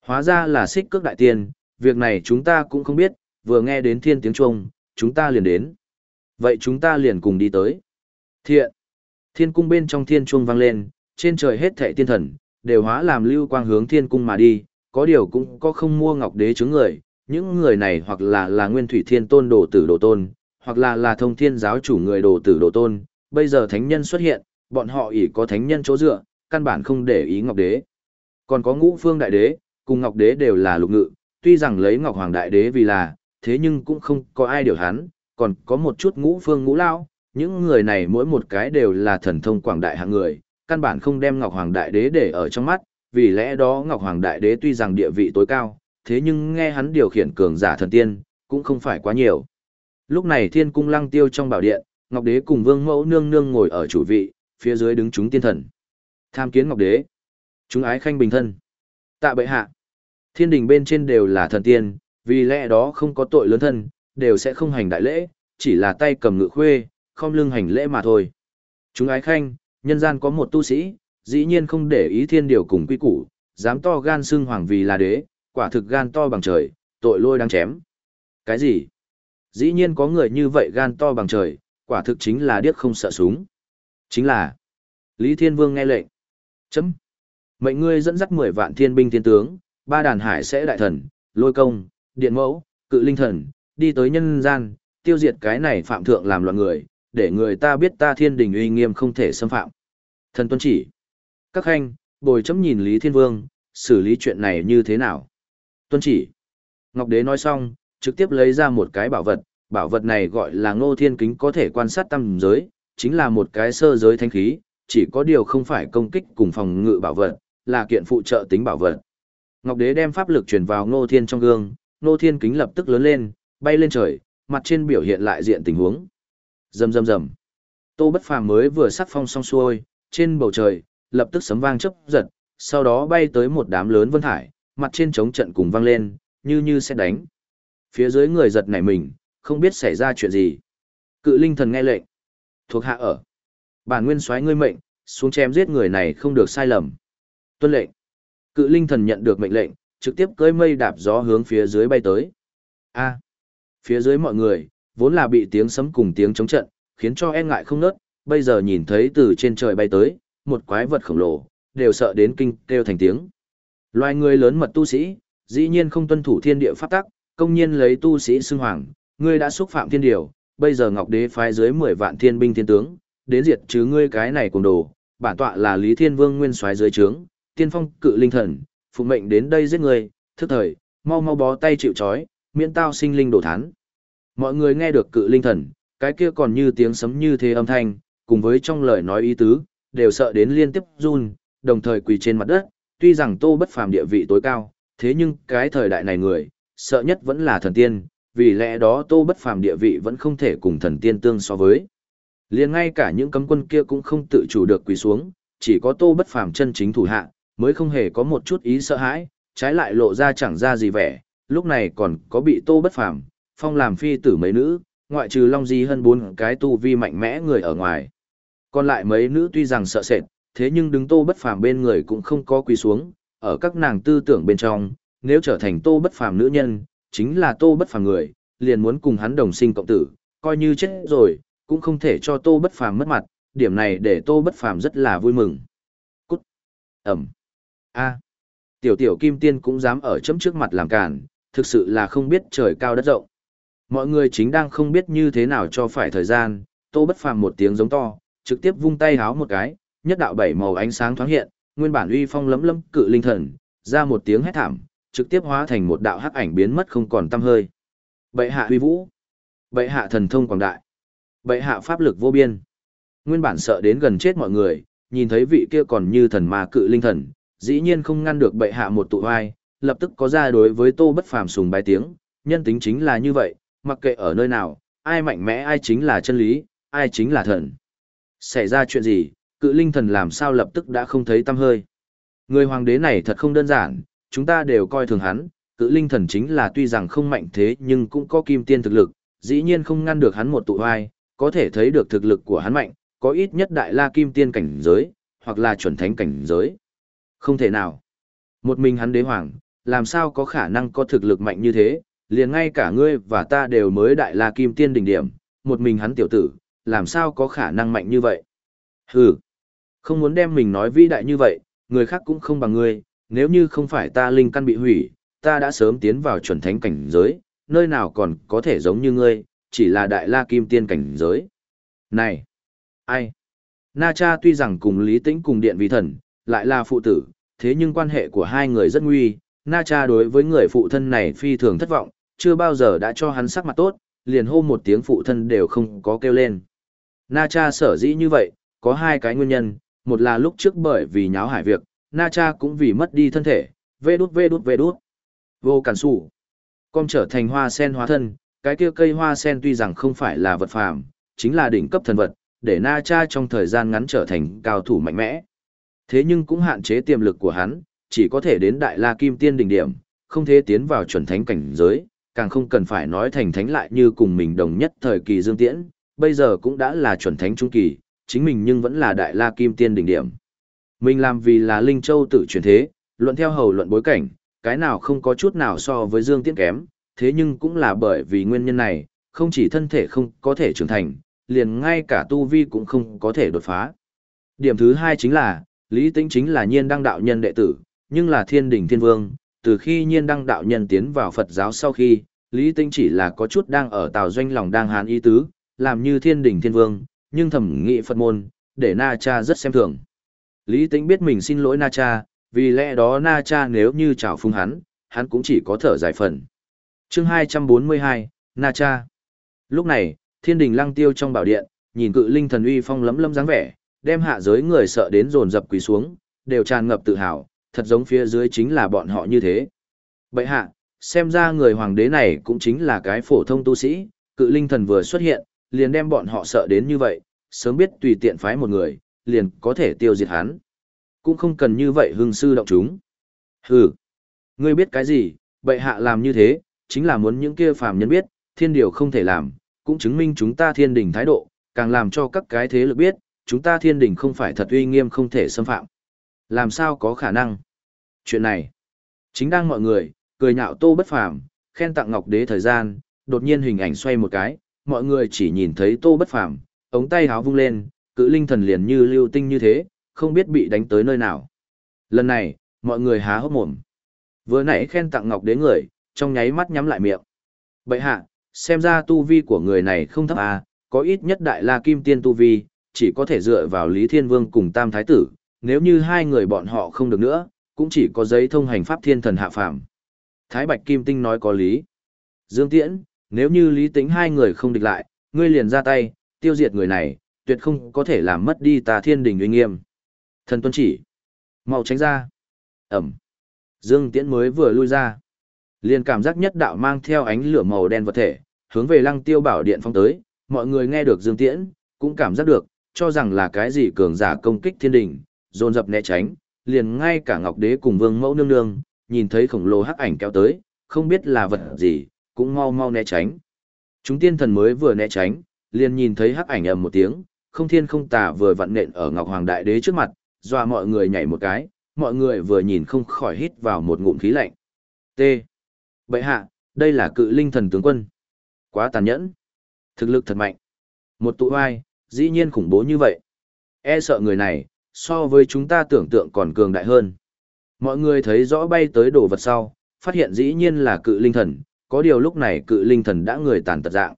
Hóa ra là xích cước đại tiên, việc này chúng ta cũng không biết, vừa nghe đến thiên tiếng chuông, chúng ta liền đến. Vậy chúng ta liền cùng đi tới. Thiện. Thiên cung bên trong thiên chuông vang lên, trên trời hết thệ tiên thần, đều hóa làm lưu quang hướng thiên cung mà đi, có điều cũng có không mua ngọc đế chứng người, những người này hoặc là là nguyên thủy thiên tôn đồ tử đồ tôn, hoặc là là thông thiên giáo chủ người đồ tử đồ tôn, bây giờ thánh nhân xuất hiện, bọn họ ỷ có thánh nhân chỗ dựa, căn bản không để ý ngọc đế. Còn có ngũ phương đại đế, cùng ngọc đế đều là lục ngự, tuy rằng lấy ngọc hoàng đại đế vì là, thế nhưng cũng không có ai điều hắn, còn có một chút ngũ phương ngũ lao, những người này mỗi một cái đều là thần thông quảng đại hạng người, căn bản không đem ngọc hoàng đại đế để ở trong mắt, vì lẽ đó ngọc hoàng đại đế tuy rằng địa vị tối cao, thế nhưng nghe hắn điều khiển cường giả thần tiên, cũng không phải quá nhiều. Lúc này thiên cung lăng tiêu trong bảo điện, ngọc đế cùng vương mẫu nương nương ngồi ở chủ vị, phía dưới đứng chúng tiên thần. Tham kiến ngọc đế. Chúng ái khanh bình thân. Tạ bệ hạ. Thiên đình bên trên đều là thần tiên, vì lẽ đó không có tội lớn thân, đều sẽ không hành đại lễ, chỉ là tay cầm ngự khuê, không lưng hành lễ mà thôi. Chúng ái khanh, nhân gian có một tu sĩ, dĩ nhiên không để ý thiên điều cùng quy củ, dám to gan xưng hoàng vì là đế, quả thực gan to bằng trời, tội lôi đang chém. Cái gì? Dĩ nhiên có người như vậy gan to bằng trời, quả thực chính là điếc không sợ súng. Chính là Lý Thiên Vương nghe lệnh. Chấm. Mệnh ngươi dẫn dắt 10 vạn thiên binh thiên tướng, ba đàn hải sẽ đại thần, lôi công, điện mẫu, cự linh thần, đi tới nhân gian, tiêu diệt cái này phạm thượng làm loạn người, để người ta biết ta thiên đình uy nghiêm không thể xâm phạm. Thần tuân chỉ. Các khanh, bồi chấm nhìn Lý Thiên Vương, xử lý chuyện này như thế nào? Tuân chỉ. Ngọc Đế nói xong, trực tiếp lấy ra một cái bảo vật, bảo vật này gọi là ngô thiên kính có thể quan sát tam giới, chính là một cái sơ giới thanh khí, chỉ có điều không phải công kích cùng phòng ngự bảo vật, là kiện phụ trợ tính bảo vật. Ngọc Đế đem pháp lực truyền vào ngô thiên trong gương, ngô thiên kính lập tức lớn lên, bay lên trời, mặt trên biểu hiện lại diện tình huống. Rầm rầm rầm. Tô Bất Phàm mới vừa sắc phong xong xuôi, trên bầu trời lập tức sấm vang chớp giật, sau đó bay tới một đám lớn vân hải, mặt trên chống trận cùng vang lên, như như sẽ đánh. Phía dưới người giật nảy mình, không biết xảy ra chuyện gì. Cự linh thần nghe lệnh. Thuộc hạ ở. Bản nguyên soái ngươi mệnh, xuống chém giết người này không được sai lầm. Tuân lệnh. Cự linh thần nhận được mệnh lệnh, trực tiếp cưỡi mây đạp gió hướng phía dưới bay tới. A. Phía dưới mọi người, vốn là bị tiếng sấm cùng tiếng chống trận, khiến cho e ngại không nớt, bây giờ nhìn thấy từ trên trời bay tới, một quái vật khổng lồ, đều sợ đến kinh kêu thành tiếng. Loài người lớn mật tu sĩ, dĩ nhiên không tuân thủ thiên địa pháp tắc, công nhiên lấy tu sĩ xưng hoàng, ngươi đã xúc phạm thiên điều, bây giờ Ngọc Đế phái dưới 10 vạn thiên binh thiên tướng, đến diệt trừ ngươi cái này cùng đồ, bản tọa là Lý Thiên Vương nguyên soái dưới trướng, tiên phong cự linh thần, phụ mệnh đến đây giết ngươi, thức thời, mau mau bó tay chịu trói, miễn tao sinh linh đổ thán. Mọi người nghe được cự linh thần, cái kia còn như tiếng sấm như thế âm thanh, cùng với trong lời nói ý tứ, đều sợ đến liên tiếp run, đồng thời quỳ trên mặt đất, tuy rằng tô bất phàm địa vị tối cao, thế nhưng cái thời đại này người, sợ nhất vẫn là thần tiên, vì lẽ đó tô bất phàm địa vị vẫn không thể cùng thần tiên tương so với. liền ngay cả những cấm quân kia cũng không tự chủ được quỳ xuống, chỉ có tô bất phàm chân chính thủ hạ, mới không hề có một chút ý sợ hãi, trái lại lộ ra chẳng ra gì vẻ, lúc này còn có bị tô bất phàm, phong làm phi tử mấy nữ, ngoại trừ Long Di hơn bốn cái tu vi mạnh mẽ người ở ngoài. Còn lại mấy nữ tuy rằng sợ sệt, thế nhưng đứng tô bất phàm bên người cũng không có quỳ xuống, ở các nàng tư tưởng bên trong, nếu trở thành tô bất phàm nữ nhân, chính là tô bất phàm người, liền muốn cùng hắn đồng sinh cộng tử, coi như chết rồi, cũng không thể cho tô bất phàm mất mặt, điểm này để tô bất phàm rất là vui mừng. Cút! Ẩm! a Tiểu tiểu kim tiên cũng dám ở chấm trước mặt làm cản, thực sự là không biết trời cao đất rộng. Mọi người chính đang không biết như thế nào cho phải thời gian, tô bất phàm một tiếng giống to, trực tiếp vung tay háo một cái, nhất đạo bảy màu ánh sáng thoáng hiện, nguyên bản uy phong lấm lấm cự linh thần, ra một tiếng hét thảm, trực tiếp hóa thành một đạo hắc ảnh biến mất không còn tăm hơi. Bệ hạ uy vũ, bệ hạ thần thông quảng đại, bệ hạ pháp lực vô biên. Nguyên bản sợ đến gần chết mọi người, nhìn thấy vị kia còn như thần ma cự linh thần, dĩ nhiên không ngăn được bệ hạ một tụ oai, lập tức có ra đối với Tô Bất Phàm sùng bái tiếng, nhân tính chính là như vậy, mặc kệ ở nơi nào, ai mạnh mẽ ai chính là chân lý, ai chính là thần. Xảy ra chuyện gì, cự linh thần làm sao lập tức đã không thấy tâm hơi. Người hoàng đế này thật không đơn giản, chúng ta đều coi thường hắn, cự linh thần chính là tuy rằng không mạnh thế nhưng cũng có kim tiên thực lực, dĩ nhiên không ngăn được hắn một tụ hoai, có thể thấy được thực lực của hắn mạnh, có ít nhất đại la kim tiên cảnh giới, hoặc là chuẩn thánh cảnh giới. Không thể nào. Một mình hắn đế hoàng, làm sao có khả năng có thực lực mạnh như thế, liền ngay cả ngươi và ta đều mới đại la kim tiên đỉnh điểm, một mình hắn tiểu tử, làm sao có khả năng mạnh như vậy. Hừ, không muốn đem mình nói vĩ đại như vậy, người khác cũng không bằng ngươi, nếu như không phải ta linh căn bị hủy, ta đã sớm tiến vào chuẩn thánh cảnh giới, nơi nào còn có thể giống như ngươi, chỉ là đại la kim tiên cảnh giới. Này, ai? Na Cha tuy rằng cùng Lý Tĩnh cùng điện vị thần, lại là phụ tử, thế nhưng quan hệ của hai người rất nguy, Na Cha đối với người phụ thân này phi thường thất vọng, chưa bao giờ đã cho hắn sắc mặt tốt, liền hô một tiếng phụ thân đều không có kêu lên. Na Cha sở dĩ như vậy, có hai cái nguyên nhân, một là lúc trước bởi vì nháo hải việc, Na Cha cũng vì mất đi thân thể, vê đút vê đút vê đút. Vô cản sủ. Con trở thành hoa sen hóa thân, cái kia cây hoa sen tuy rằng không phải là vật phàm, chính là đỉnh cấp thần vật, để Na Cha trong thời gian ngắn trở thành cao thủ mạnh mẽ. Thế nhưng cũng hạn chế tiềm lực của hắn, chỉ có thể đến Đại La Kim Tiên đỉnh điểm, không thể tiến vào chuẩn thánh cảnh giới, càng không cần phải nói thành thánh lại như cùng mình đồng nhất thời kỳ Dương Tiễn, bây giờ cũng đã là chuẩn thánh trung kỳ, chính mình nhưng vẫn là Đại La Kim Tiên đỉnh điểm. Mình làm vì là Linh Châu tự chuyển thế, luận theo hầu luận bối cảnh, cái nào không có chút nào so với Dương Tiễn kém, thế nhưng cũng là bởi vì nguyên nhân này, không chỉ thân thể không có thể trưởng thành, liền ngay cả tu vi cũng không có thể đột phá. Điểm thứ hai chính là, Lý Tĩnh chính là nhiên đăng đạo nhân đệ tử, nhưng là thiên đỉnh thiên vương, từ khi nhiên đăng đạo nhân tiến vào Phật giáo sau khi, Lý Tĩnh chỉ là có chút đang ở tào doanh lòng đang hán ý tứ, làm như thiên đỉnh thiên vương, nhưng thẩm nghị Phật môn, để Na Cha rất xem thường. Lý Tĩnh biết mình xin lỗi Na Cha, vì lẽ đó Na Cha nếu như chào phung hắn, hắn cũng chỉ có thở dài phần. chương 242, Na Cha. Lúc này, thiên đình lăng tiêu trong bảo điện, nhìn cự linh thần uy phong lấm lấm dáng vẻ, đem hạ giới người sợ đến dồn dập quỳ xuống, đều tràn ngập tự hào, thật giống phía dưới chính là bọn họ như thế. Bậy hạ, xem ra người hoàng đế này cũng chính là cái phổ thông tu sĩ, cự linh thần vừa xuất hiện, liền đem bọn họ sợ đến như vậy, sớm biết tùy tiện phái một người, liền có thể tiêu diệt hắn. Cũng không cần như vậy hưng sư động chúng. Hừ, ngươi biết cái gì, bệ hạ làm như thế, chính là muốn những kia phàm nhân biết, thiên điều không thể làm, cũng chứng minh chúng ta thiên đình thái độ, càng làm cho các cái thế lực biết, chúng ta thiên đình không phải thật uy nghiêm không thể xâm phạm. Làm sao có khả năng? Chuyện này, chính đang mọi người, cười nhạo tô bất phàm, khen tặng ngọc đế thời gian, đột nhiên hình ảnh xoay một cái, mọi người chỉ nhìn thấy tô bất phàm, ống tay háo vung lên, cự linh thần liền như lưu tinh như thế, không biết bị đánh tới nơi nào. Lần này, mọi người há hốc mồm. Vừa nãy khen tặng ngọc đế người, trong nháy mắt nhắm lại miệng. Bậy hạ, xem ra tu vi của người này không thấp à, có ít nhất đại la kim tiên tu vi, chỉ có thể dựa vào Lý Thiên Vương cùng Tam Thái Tử, nếu như hai người bọn họ không được nữa, cũng chỉ có giấy thông hành pháp thiên thần hạ phàm. Thái Bạch Kim Tinh nói có lý. Dương Tiễn, nếu như lý tính hai người không địch lại, ngươi liền ra tay, tiêu diệt người này, tuyệt không có thể làm mất đi tà thiên đình uy nghiêm. Thần tuân chỉ. mau tránh ra. Ẩm. Dương Tiễn mới vừa lui ra. Liền cảm giác nhất đạo mang theo ánh lửa màu đen vật thể, hướng về lăng tiêu bảo điện phong tới, mọi người nghe được Dương Tiễn, cũng cảm giác được, cho rằng là cái gì cường giả công kích thiên đình, dồn dập né tránh, liền ngay cả Ngọc Đế cùng Vương Mẫu nương nương, nhìn thấy khổng lồ hắc ảnh kéo tới, không biết là vật gì, cũng mau mau né tránh. Chúng tiên thần mới vừa né tránh, liền nhìn thấy hắc ảnh ầm một tiếng, không thiên không tà vừa vặn nện ở Ngọc Hoàng Đại Đế trước mặt, dọa mọi người nhảy một cái, mọi người vừa nhìn không khỏi hít vào một ngụm khí lạnh. T. Bệ hạ, đây là cự linh thần tướng quân. Quá tàn nhẫn. Thực lực thật mạnh. Một tụ ai, dĩ nhiên khủng bố như vậy. E sợ người này, so với chúng ta tưởng tượng còn cường đại hơn. Mọi người thấy rõ bay tới đồ vật sau, phát hiện dĩ nhiên là cự linh thần, có điều lúc này cự linh thần đã người tàn tật dạng.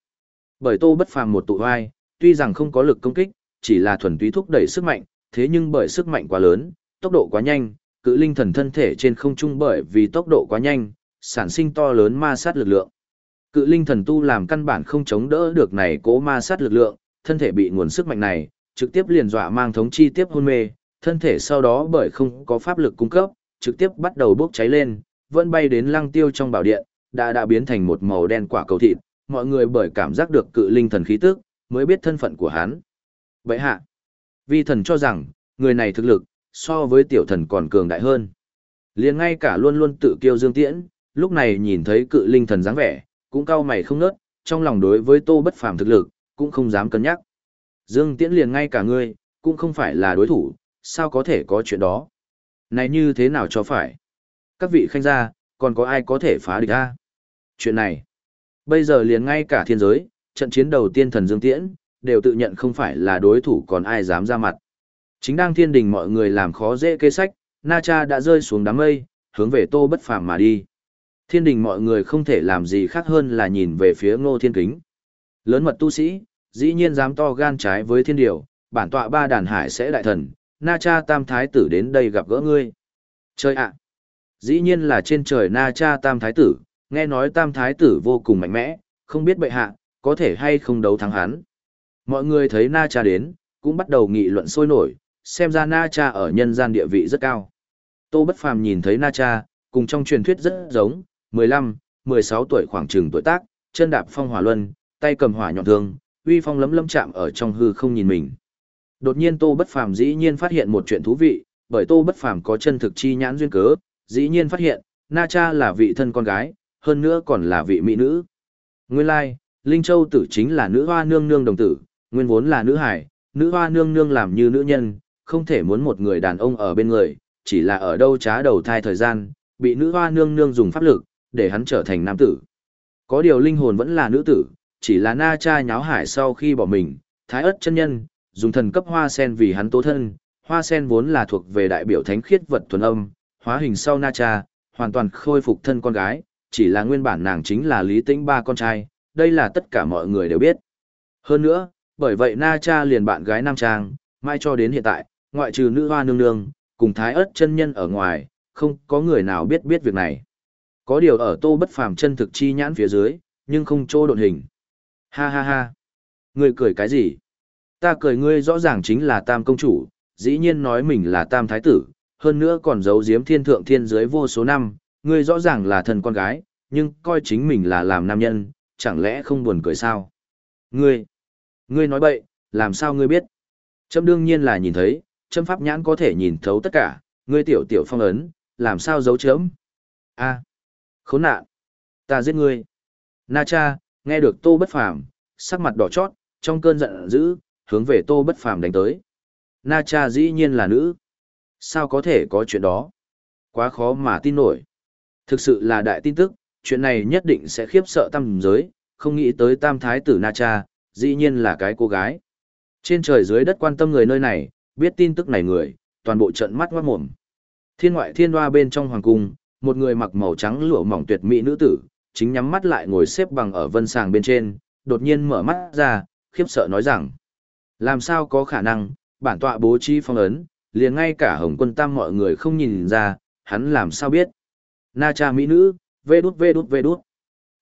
Bởi tô bất phàm một tụ hoai, tuy rằng không có lực công kích, chỉ là thuần túy thúc đẩy sức mạnh, thế nhưng bởi sức mạnh quá lớn, tốc độ quá nhanh, cự linh thần thân thể trên không trung bởi vì tốc độ quá nhanh, sản sinh to lớn ma sát lực lượng. Cự linh thần tu làm căn bản không chống đỡ được này cố ma sát lực lượng, thân thể bị nguồn sức mạnh này, trực tiếp liền dọa mang thống chi tiếp hôn mê, thân thể sau đó bởi không có pháp lực cung cấp, trực tiếp bắt đầu bốc cháy lên, vẫn bay đến lăng tiêu trong bảo điện, đã đã biến thành một màu đen quả cầu thịt, mọi người bởi cảm giác được cự linh thần khí tức, mới biết thân phận của hắn. Vậy hạ, vi thần cho rằng, người này thực lực, so với tiểu thần còn cường đại hơn. liền ngay cả luôn luôn tự kiêu dương tiễn, lúc này nhìn thấy cự linh thần dáng vẻ, cũng cao mày không nớt, trong lòng đối với tô bất phàm thực lực, cũng không dám cân nhắc. Dương tiễn liền ngay cả ngươi, cũng không phải là đối thủ, sao có thể có chuyện đó. Này như thế nào cho phải? Các vị khanh gia, còn có ai có thể phá địch ta Chuyện này, bây giờ liền ngay cả thiên giới, trận chiến đầu tiên thần Dương Tiễn, đều tự nhận không phải là đối thủ còn ai dám ra mặt. Chính đang thiên đình mọi người làm khó dễ kế sách, Na Cha đã rơi xuống đám mây, hướng về tô bất phàm mà đi. Thiên đình mọi người không thể làm gì khác hơn là nhìn về phía ngô thiên kính. Lớn mật tu sĩ, dĩ nhiên dám to gan trái với thiên điều, bản tọa ba đàn hải sẽ đại thần, Na Cha Tam Thái Tử đến đây gặp gỡ ngươi. Chơi ạ! Dĩ nhiên là trên trời Na Cha Tam Thái Tử, nghe nói Tam Thái Tử vô cùng mạnh mẽ, không biết bệ hạ, có thể hay không đấu thắng hắn. Mọi người thấy Na Cha đến, cũng bắt đầu nghị luận sôi nổi, xem ra Na Cha ở nhân gian địa vị rất cao. Tô Bất Phàm nhìn thấy Na Cha, cùng trong truyền thuyết rất giống, 15, 16 tuổi khoảng chừng tuổi tác, chân đạp phong hỏa luân, tay cầm hỏa nhọn thương, uy phong lấm lấm chạm ở trong hư không nhìn mình. Đột nhiên Tô Bất Phàm dĩ nhiên phát hiện một chuyện thú vị, bởi Tô Bất Phàm có chân thực chi nhãn duyên cớ, dĩ nhiên phát hiện, Na Cha là vị thân con gái, hơn nữa còn là vị mỹ nữ. Nguyên lai, like, Linh Châu tử chính là nữ hoa nương nương đồng tử, nguyên vốn là nữ hải, nữ hoa nương nương làm như nữ nhân, không thể muốn một người đàn ông ở bên người, chỉ là ở đâu trá đầu thai thời gian, bị nữ hoa nương nương dùng pháp lực, để hắn trở thành nam tử. Có điều linh hồn vẫn là nữ tử, chỉ là na cha nháo hải sau khi bỏ mình, thái ất chân nhân, dùng thần cấp hoa sen vì hắn tố thân, hoa sen vốn là thuộc về đại biểu thánh khiết vật thuần âm, hóa hình sau na cha, hoàn toàn khôi phục thân con gái, chỉ là nguyên bản nàng chính là lý tĩnh ba con trai, đây là tất cả mọi người đều biết. Hơn nữa, bởi vậy na cha liền bạn gái nam trang, mai cho đến hiện tại, ngoại trừ nữ hoa nương nương, cùng thái ớt chân nhân ở ngoài, không có người nào biết biết việc này. Có điều ở tô bất phàm chân thực chi nhãn phía dưới, nhưng không trô độn hình. Ha ha ha. Người cười cái gì? Ta cười ngươi rõ ràng chính là tam công chủ, dĩ nhiên nói mình là tam thái tử, hơn nữa còn giấu giếm thiên thượng thiên giới vô số năm, ngươi rõ ràng là thần con gái, nhưng coi chính mình là làm nam nhân, chẳng lẽ không buồn cười sao? Ngươi, ngươi nói bậy, làm sao ngươi biết? Trâm đương nhiên là nhìn thấy, Trâm pháp nhãn có thể nhìn thấu tất cả, ngươi tiểu tiểu phong ấn, làm sao giấu chớm? A, khốn nạn, ta giết ngươi. Na cha, nghe được tô bất phàm, sắc mặt đỏ chót, trong cơn giận dữ, hướng về tô bất phàm đánh tới. Na cha dĩ nhiên là nữ. Sao có thể có chuyện đó? Quá khó mà tin nổi. Thực sự là đại tin tức, chuyện này nhất định sẽ khiếp sợ tam giới, không nghĩ tới tam thái tử Na cha, dĩ nhiên là cái cô gái. Trên trời dưới đất quan tâm người nơi này, biết tin tức này người, toàn bộ trận mắt ngoát mồm. Thiên ngoại thiên hoa bên trong hoàng cung, một người mặc màu trắng lụa mỏng tuyệt mỹ nữ tử, chính nhắm mắt lại ngồi xếp bằng ở vân sàng bên trên, đột nhiên mở mắt ra, khiếp sợ nói rằng, làm sao có khả năng, bản tọa bố trí phong ấn, liền ngay cả hồng quân tam mọi người không nhìn ra, hắn làm sao biết. Na cha mỹ nữ, vê đút vê đút vê đút.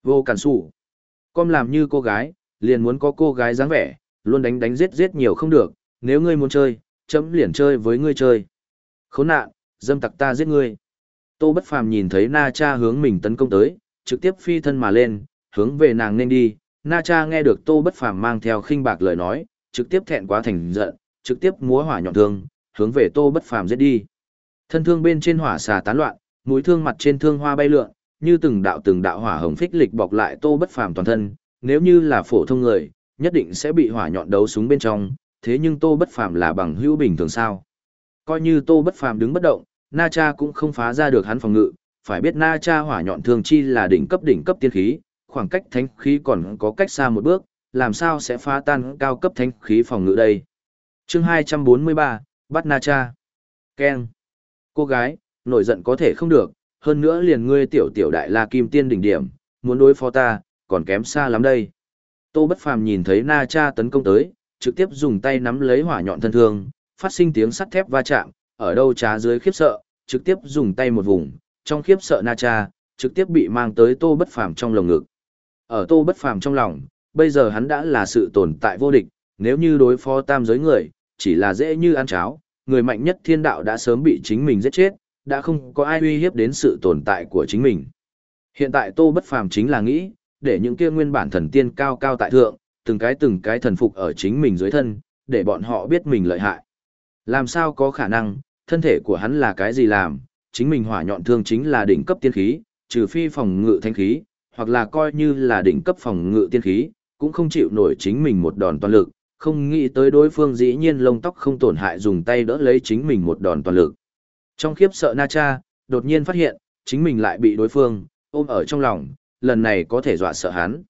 Vô cản sủ. Com làm như cô gái, liền muốn có cô gái dáng vẻ, luôn đánh đánh giết giết nhiều không được, nếu ngươi muốn chơi, chấm liền chơi với ngươi chơi. Khốn nạn, dâm tặc ta giết ngươi. Tô Bất Phàm nhìn thấy Na Cha hướng mình tấn công tới, trực tiếp phi thân mà lên, hướng về nàng nên đi. Na Cha nghe được Tô Bất Phàm mang theo khinh bạc lời nói, trực tiếp thẹn quá thành giận, trực tiếp múa hỏa nhọn thương, hướng về Tô Bất Phàm giết đi. Thân thương bên trên hỏa xà tán loạn, mũi thương mặt trên thương hoa bay lượn, như từng đạo từng đạo hỏa hồng phích lịch bọc lại Tô Bất Phàm toàn thân, nếu như là phổ thông người, nhất định sẽ bị hỏa nhọn đấu súng bên trong, thế nhưng Tô Bất Phàm là bằng hữu bình thường sao? Coi như Tô Bất Phàm đứng bất động, Na Cha cũng không phá ra được hắn phòng ngự, phải biết Na Cha hỏa nhọn thương chi là đỉnh cấp đỉnh cấp tiên khí, khoảng cách thánh khí còn có cách xa một bước, làm sao sẽ phá tan cao cấp thánh khí phòng ngự đây. Chương 243, bắt Na Cha. Ken. Cô gái, nổi giận có thể không được, hơn nữa liền ngươi tiểu tiểu đại la kim tiên đỉnh điểm, muốn đối phó ta, còn kém xa lắm đây. Tô Bất Phàm nhìn thấy Na Cha tấn công tới, trực tiếp dùng tay nắm lấy hỏa nhọn thân thương, phát sinh tiếng sắt thép va chạm, ở đâu trá dưới khiếp sợ, trực tiếp dùng tay một vùng, trong khiếp sợ Na Cha, trực tiếp bị mang tới Tô Bất Phàm trong lồng ngực. Ở Tô Bất Phàm trong lòng, bây giờ hắn đã là sự tồn tại vô địch, nếu như đối phó tam giới người, chỉ là dễ như ăn cháo, người mạnh nhất thiên đạo đã sớm bị chính mình giết chết, đã không có ai uy hiếp đến sự tồn tại của chính mình. Hiện tại Tô Bất Phàm chính là nghĩ, để những kia nguyên bản thần tiên cao cao tại thượng, từng cái từng cái thần phục ở chính mình dưới thân, để bọn họ biết mình lợi hại. Làm sao có khả năng, thân thể của hắn là cái gì làm, chính mình hỏa nhọn thương chính là đỉnh cấp tiên khí, trừ phi phòng ngự thanh khí, hoặc là coi như là đỉnh cấp phòng ngự tiên khí, cũng không chịu nổi chính mình một đòn toàn lực, không nghĩ tới đối phương dĩ nhiên lông tóc không tổn hại dùng tay đỡ lấy chính mình một đòn toàn lực. Trong khiếp sợ Na Cha, đột nhiên phát hiện, chính mình lại bị đối phương ôm ở trong lòng, lần này có thể dọa sợ hắn.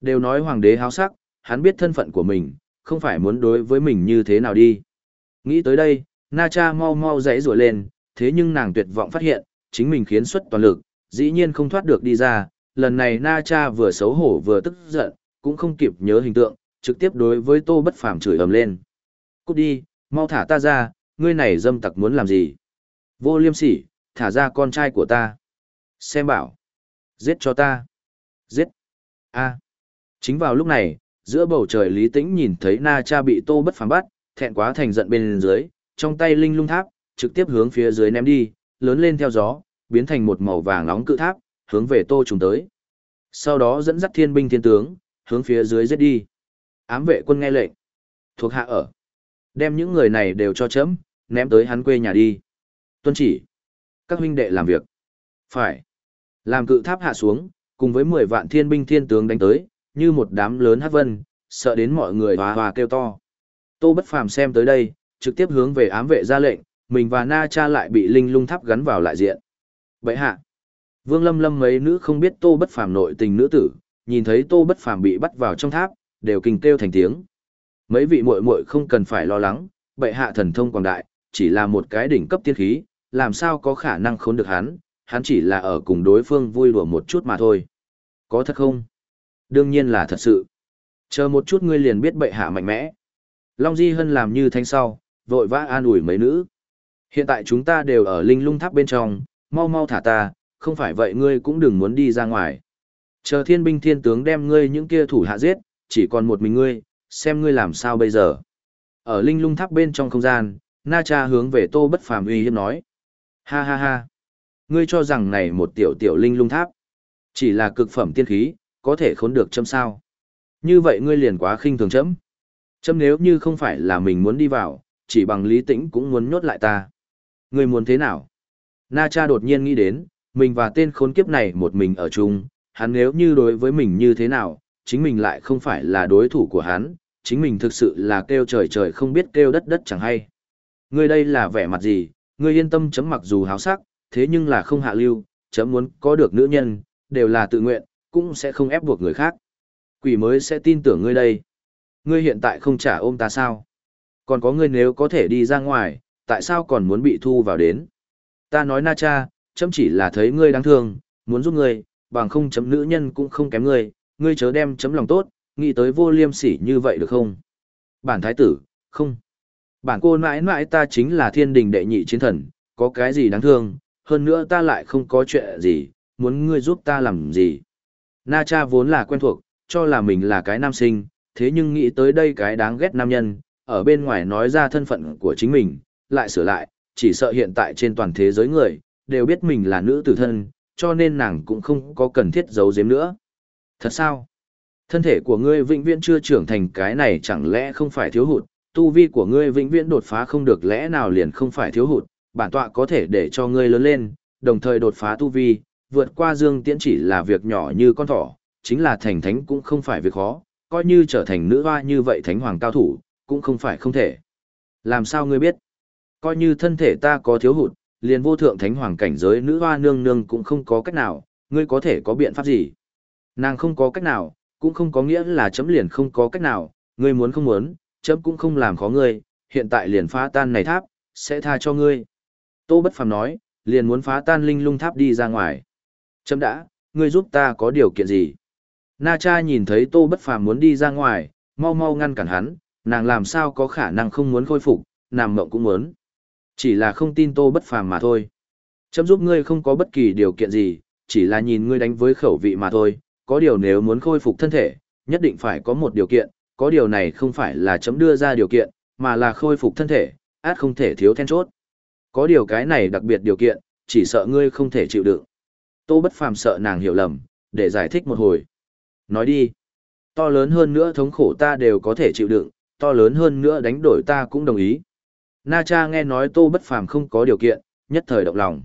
Đều nói hoàng đế háo sắc, hắn biết thân phận của mình, không phải muốn đối với mình như thế nào đi. Nghĩ tới đây, Na Cha mau mau dãy rủa lên, thế nhưng nàng tuyệt vọng phát hiện, chính mình khiến xuất toàn lực, dĩ nhiên không thoát được đi ra. Lần này Na Cha vừa xấu hổ vừa tức giận, cũng không kịp nhớ hình tượng, trực tiếp đối với Tô Bất Phàm chửi ầm lên. Cút đi, mau thả ta ra, ngươi này dâm tặc muốn làm gì? Vô liêm sỉ, thả ra con trai của ta. Xem bảo. Giết cho ta. Giết. a Chính vào lúc này, giữa bầu trời lý tĩnh nhìn thấy Na Cha bị Tô Bất Phàm bắt, thẹn quá thành giận bên dưới, trong tay linh lung tháp, trực tiếp hướng phía dưới ném đi, lớn lên theo gió, biến thành một màu vàng nóng cự tháp, hướng về Tô trùng tới. Sau đó dẫn dắt thiên binh thiên tướng, hướng phía dưới giết đi. Ám vệ quân nghe lệnh. Thuộc hạ ở. Đem những người này đều cho chấm, ném tới hắn quê nhà đi. Tuân chỉ. Các huynh đệ làm việc. Phải. Làm cự tháp hạ xuống, cùng với 10 vạn thiên binh thiên tướng đánh tới, như một đám lớn hát vân, sợ đến mọi người hòa hòa kêu to. Tô Bất Phàm xem tới đây, trực tiếp hướng về ám vệ ra lệnh, mình và Na Cha lại bị linh lung tháp gắn vào lại diện. Vậy hạ, Vương Lâm Lâm mấy nữ không biết Tô Bất Phàm nội tình nữ tử, nhìn thấy Tô Bất Phàm bị bắt vào trong tháp, đều kinh kêu thành tiếng. Mấy vị muội muội không cần phải lo lắng, bệ hạ thần thông quảng đại, chỉ là một cái đỉnh cấp tiên khí, làm sao có khả năng khốn được hắn, hắn chỉ là ở cùng đối phương vui đùa một chút mà thôi. Có thật không? Đương nhiên là thật sự. Chờ một chút ngươi liền biết bệ hạ mạnh mẽ. Long Di Hân làm như thanh sau, vội vã an ủi mấy nữ. Hiện tại chúng ta đều ở linh lung tháp bên trong, mau mau thả ta, không phải vậy ngươi cũng đừng muốn đi ra ngoài. Chờ thiên binh thiên tướng đem ngươi những kia thủ hạ giết, chỉ còn một mình ngươi, xem ngươi làm sao bây giờ. Ở linh lung tháp bên trong không gian, Na Cha hướng về Tô Bất Phàm uy hiếp nói. Ha ha ha. Ngươi cho rằng này một tiểu tiểu linh lung tháp, chỉ là cực phẩm tiên khí, có thể khốn được châm sao. Như vậy ngươi liền quá khinh thường chấm. Châm nếu như không phải là mình muốn đi vào, chỉ bằng lý tĩnh cũng muốn nhốt lại ta. Ngươi muốn thế nào? Na cha đột nhiên nghĩ đến, mình và tên khốn kiếp này một mình ở chung, hắn nếu như đối với mình như thế nào, chính mình lại không phải là đối thủ của hắn, chính mình thực sự là kêu trời trời không biết kêu đất đất chẳng hay. Ngươi đây là vẻ mặt gì, ngươi yên tâm chấm mặc dù háo sắc, thế nhưng là không hạ lưu, chấm muốn có được nữ nhân, đều là tự nguyện, cũng sẽ không ép buộc người khác. Quỷ mới sẽ tin tưởng ngươi đây. Ngươi hiện tại không trả ôm ta sao? Còn có ngươi nếu có thể đi ra ngoài, tại sao còn muốn bị thu vào đến? Ta nói na cha, chấm chỉ là thấy ngươi đáng thương, muốn giúp ngươi, bằng không chấm nữ nhân cũng không kém ngươi, ngươi chớ đem chấm lòng tốt, nghĩ tới vô liêm sỉ như vậy được không? Bản thái tử, không. Bản cô mãi mãi ta chính là thiên đình đệ nhị chiến thần, có cái gì đáng thương, hơn nữa ta lại không có chuyện gì, muốn ngươi giúp ta làm gì. Na cha vốn là quen thuộc, cho là mình là cái nam sinh, thế nhưng nghĩ tới đây cái đáng ghét nam nhân, ở bên ngoài nói ra thân phận của chính mình, lại sửa lại, chỉ sợ hiện tại trên toàn thế giới người, đều biết mình là nữ tử thân, cho nên nàng cũng không có cần thiết giấu giếm nữa. Thật sao? Thân thể của ngươi vĩnh viễn chưa trưởng thành cái này chẳng lẽ không phải thiếu hụt, tu vi của ngươi vĩnh viễn đột phá không được lẽ nào liền không phải thiếu hụt, bản tọa có thể để cho ngươi lớn lên, đồng thời đột phá tu vi, vượt qua dương tiễn chỉ là việc nhỏ như con thỏ, chính là thành thánh cũng không phải việc khó, coi như trở thành nữ hoa như vậy thánh hoàng cao thủ, cũng không phải không thể. Làm sao ngươi biết? Coi như thân thể ta có thiếu hụt, liền vô thượng thánh hoàng cảnh giới nữ hoa nương nương cũng không có cách nào, ngươi có thể có biện pháp gì? Nàng không có cách nào, cũng không có nghĩa là chấm liền không có cách nào, ngươi muốn không muốn, chấm cũng không làm khó ngươi, hiện tại liền phá tan này tháp, sẽ tha cho ngươi. Tô Bất Phàm nói, liền muốn phá tan linh lung tháp đi ra ngoài. Chấm đã, ngươi giúp ta có điều kiện gì? Na cha nhìn thấy Tô Bất Phàm muốn đi ra ngoài, mau mau ngăn cản hắn, nàng làm sao có khả năng không muốn khôi phục, nàng mộng cũng muốn. Chỉ là không tin Tô Bất Phàm mà thôi. Chấm giúp ngươi không có bất kỳ điều kiện gì, chỉ là nhìn ngươi đánh với khẩu vị mà thôi, có điều nếu muốn khôi phục thân thể, nhất định phải có một điều kiện, có điều này không phải là chấm đưa ra điều kiện, mà là khôi phục thân thể, át không thể thiếu then chốt. Có điều cái này đặc biệt điều kiện, chỉ sợ ngươi không thể chịu đựng. Tô Bất Phàm sợ nàng hiểu lầm, để giải thích một hồi. Nói đi. To lớn hơn nữa thống khổ ta đều có thể chịu đựng, to lớn hơn nữa đánh đổi ta cũng đồng ý. Na cha nghe nói tô bất phàm không có điều kiện, nhất thời động lòng.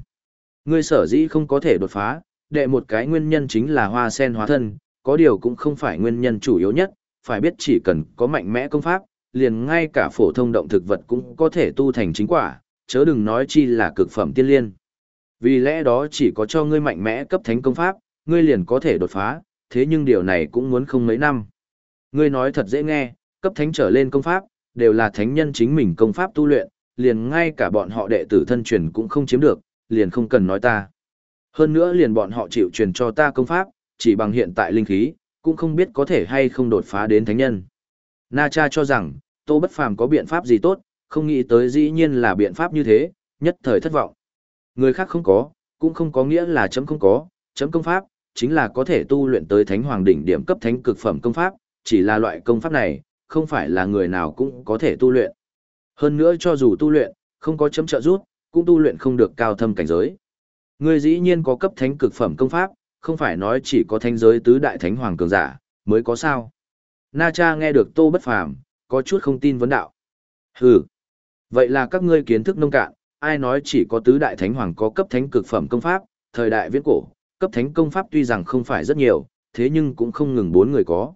Ngươi sở dĩ không có thể đột phá, đệ một cái nguyên nhân chính là hoa sen hóa thân, có điều cũng không phải nguyên nhân chủ yếu nhất, phải biết chỉ cần có mạnh mẽ công pháp, liền ngay cả phổ thông động thực vật cũng có thể tu thành chính quả, chớ đừng nói chi là cực phẩm tiên liên. Vì lẽ đó chỉ có cho ngươi mạnh mẽ cấp thánh công pháp, ngươi liền có thể đột phá, thế nhưng điều này cũng muốn không mấy năm. Ngươi nói thật dễ nghe, cấp thánh trở lên công pháp, đều là thánh nhân chính mình công pháp tu luyện, liền ngay cả bọn họ đệ tử thân truyền cũng không chiếm được, liền không cần nói ta. Hơn nữa liền bọn họ chịu truyền cho ta công pháp, chỉ bằng hiện tại linh khí, cũng không biết có thể hay không đột phá đến thánh nhân. Na cha cho rằng, Tô Bất Phàm có biện pháp gì tốt, không nghĩ tới dĩ nhiên là biện pháp như thế, nhất thời thất vọng. Người khác không có, cũng không có nghĩa là chấm không có, chấm công pháp, chính là có thể tu luyện tới thánh hoàng đỉnh điểm cấp thánh cực phẩm công pháp, chỉ là loại công pháp này, không phải là người nào cũng có thể tu luyện. Hơn nữa cho dù tu luyện, không có chấm trợ giúp, cũng tu luyện không được cao thâm cảnh giới. Người dĩ nhiên có cấp thánh cực phẩm công pháp, không phải nói chỉ có thánh giới tứ đại thánh hoàng cường giả, mới có sao. Na cha nghe được tô bất phàm, có chút không tin vấn đạo. Hừ, vậy là các ngươi kiến thức nông cạn, ai nói chỉ có tứ đại thánh hoàng có cấp thánh cực phẩm công pháp, thời đại viễn cổ, cấp thánh công pháp tuy rằng không phải rất nhiều, thế nhưng cũng không ngừng bốn người có.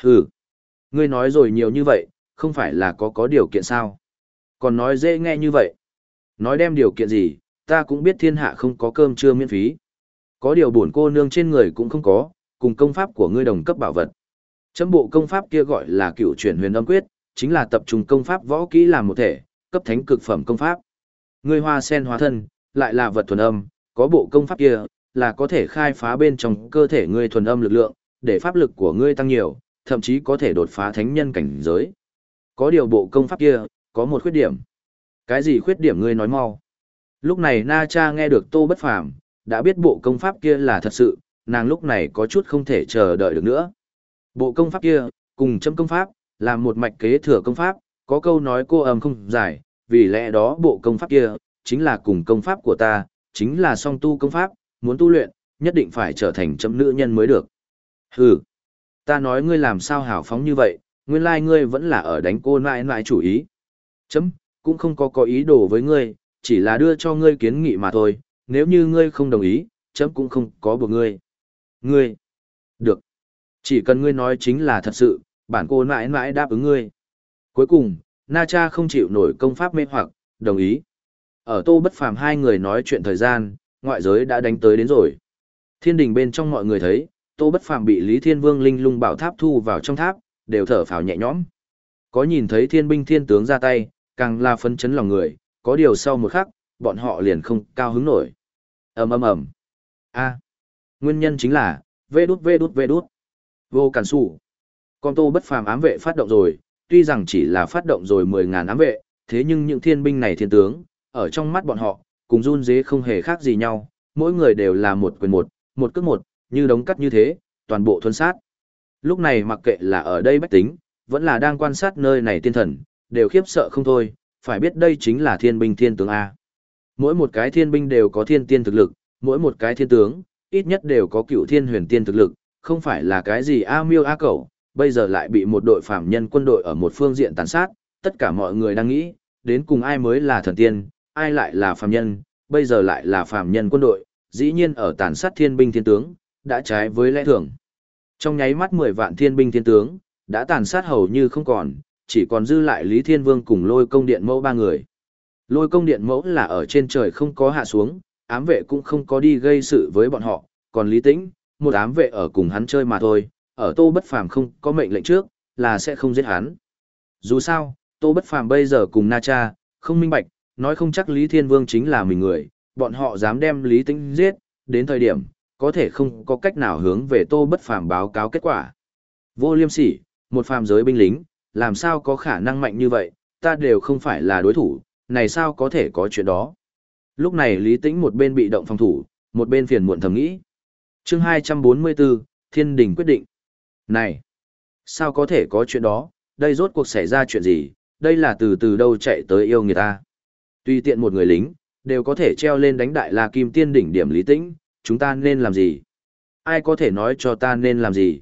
Hừ, ngươi nói rồi nhiều như vậy, không phải là có có điều kiện sao? Còn nói dễ nghe như vậy. Nói đem điều kiện gì, ta cũng biết thiên hạ không có cơm trưa miễn phí. Có điều bổn cô nương trên người cũng không có, cùng công pháp của ngươi đồng cấp bảo vật. Chấm bộ công pháp kia gọi là cựu chuyển huyền âm quyết, chính là tập trung công pháp võ kỹ làm một thể, cấp thánh cực phẩm công pháp. Ngươi hoa sen hóa thân, lại là vật thuần âm, có bộ công pháp kia, là có thể khai phá bên trong cơ thể ngươi thuần âm lực lượng, để pháp lực của ngươi tăng nhiều, thậm chí có thể đột phá thánh nhân cảnh giới. Có điều bộ công pháp kia, có một khuyết điểm. Cái gì khuyết điểm ngươi nói mau? Lúc này Na Cha nghe được Tô Bất Phàm, đã biết bộ công pháp kia là thật sự, nàng lúc này có chút không thể chờ đợi được nữa. Bộ công pháp kia, cùng châm công pháp, là một mạch kế thừa công pháp, có câu nói cô âm không giải, vì lẽ đó bộ công pháp kia, chính là cùng công pháp của ta, chính là song tu công pháp, muốn tu luyện, nhất định phải trở thành châm nữ nhân mới được. Hừ, ta nói ngươi làm sao hào phóng như vậy, nguyên lai ngươi vẫn là ở đánh cô nãi nãi chủ ý. Chấm, cũng không có có ý đồ với ngươi, chỉ là đưa cho ngươi kiến nghị mà thôi, nếu như ngươi không đồng ý, chấm cũng không có buộc ngươi. Ngươi, được. Chỉ cần ngươi nói chính là thật sự, bản cô mãi nãi đáp ứng ngươi. Cuối cùng, Na Cha không chịu nổi công pháp mê hoặc, đồng ý. Ở tô bất phàm hai người nói chuyện thời gian, ngoại giới đã đánh tới đến rồi. Thiên đình bên trong mọi người thấy, tô bất phàm bị Lý Thiên Vương linh lung bảo tháp thu vào trong tháp, đều thở phào nhẹ nhõm. Có nhìn thấy thiên binh thiên tướng ra tay, càng là phấn chấn lòng người, có điều sau một khắc, bọn họ liền không cao hứng nổi ầm ầm ầm. A. Nguyên nhân chính là, vê đút vê đút vê đút. Vô cản sủ. Con tô bất phàm ám vệ phát động rồi, tuy rằng chỉ là phát động rồi mười ngàn ám vệ, thế nhưng những thiên binh này thiên tướng, ở trong mắt bọn họ, cùng run dế không hề khác gì nhau, mỗi người đều là một quyền một, một cước một, như đống cắt như thế, toàn bộ thuần sát. Lúc này mặc kệ là ở đây bách tính, vẫn là đang quan sát nơi này tiên thần, đều khiếp sợ không thôi, phải biết đây chính là thiên binh thiên tướng A. Mỗi một cái thiên binh đều có thiên tiên thực lực, mỗi một cái thiên tướng, ít nhất đều có cựu thiên huyền tiên thực lực, không phải là cái gì A miêu A cẩu, bây giờ lại bị một đội phạm nhân quân đội ở một phương diện tàn sát, tất cả mọi người đang nghĩ, đến cùng ai mới là thần tiên, ai lại là phạm nhân, bây giờ lại là phạm nhân quân đội, dĩ nhiên ở tàn sát thiên binh thiên tướng, đã trái với lẽ thường. Trong nháy mắt 10 vạn thiên binh thiên tướng, đã tàn sát hầu như không còn, chỉ còn dư lại Lý Thiên Vương cùng lôi công điện mẫu ba người. Lôi công điện mẫu là ở trên trời không có hạ xuống, ám vệ cũng không có đi gây sự với bọn họ, còn Lý Tĩnh, một ám vệ ở cùng hắn chơi mà thôi, ở Tô Bất Phàm không có mệnh lệnh trước, là sẽ không giết hắn. Dù sao, Tô Bất Phàm bây giờ cùng Na Cha, không minh bạch, nói không chắc Lý Thiên Vương chính là mình người, bọn họ dám đem Lý Tĩnh giết, đến thời điểm, có thể không có cách nào hướng về Tô Bất Phàm báo cáo kết quả. Vô Liêm Sỉ, một phàm giới binh lính, làm sao có khả năng mạnh như vậy, ta đều không phải là đối thủ, này sao có thể có chuyện đó. Lúc này Lý Tĩnh một bên bị động phòng thủ, một bên phiền muộn thầm nghĩ. chương 244, Thiên Đình quyết định. Này, sao có thể có chuyện đó, đây rốt cuộc xảy ra chuyện gì, đây là từ từ đâu chạy tới yêu người ta. Tuy tiện một người lính, đều có thể treo lên đánh đại la kim tiên đỉnh điểm Lý Tĩnh, chúng ta nên làm gì? Ai có thể nói cho ta nên làm gì?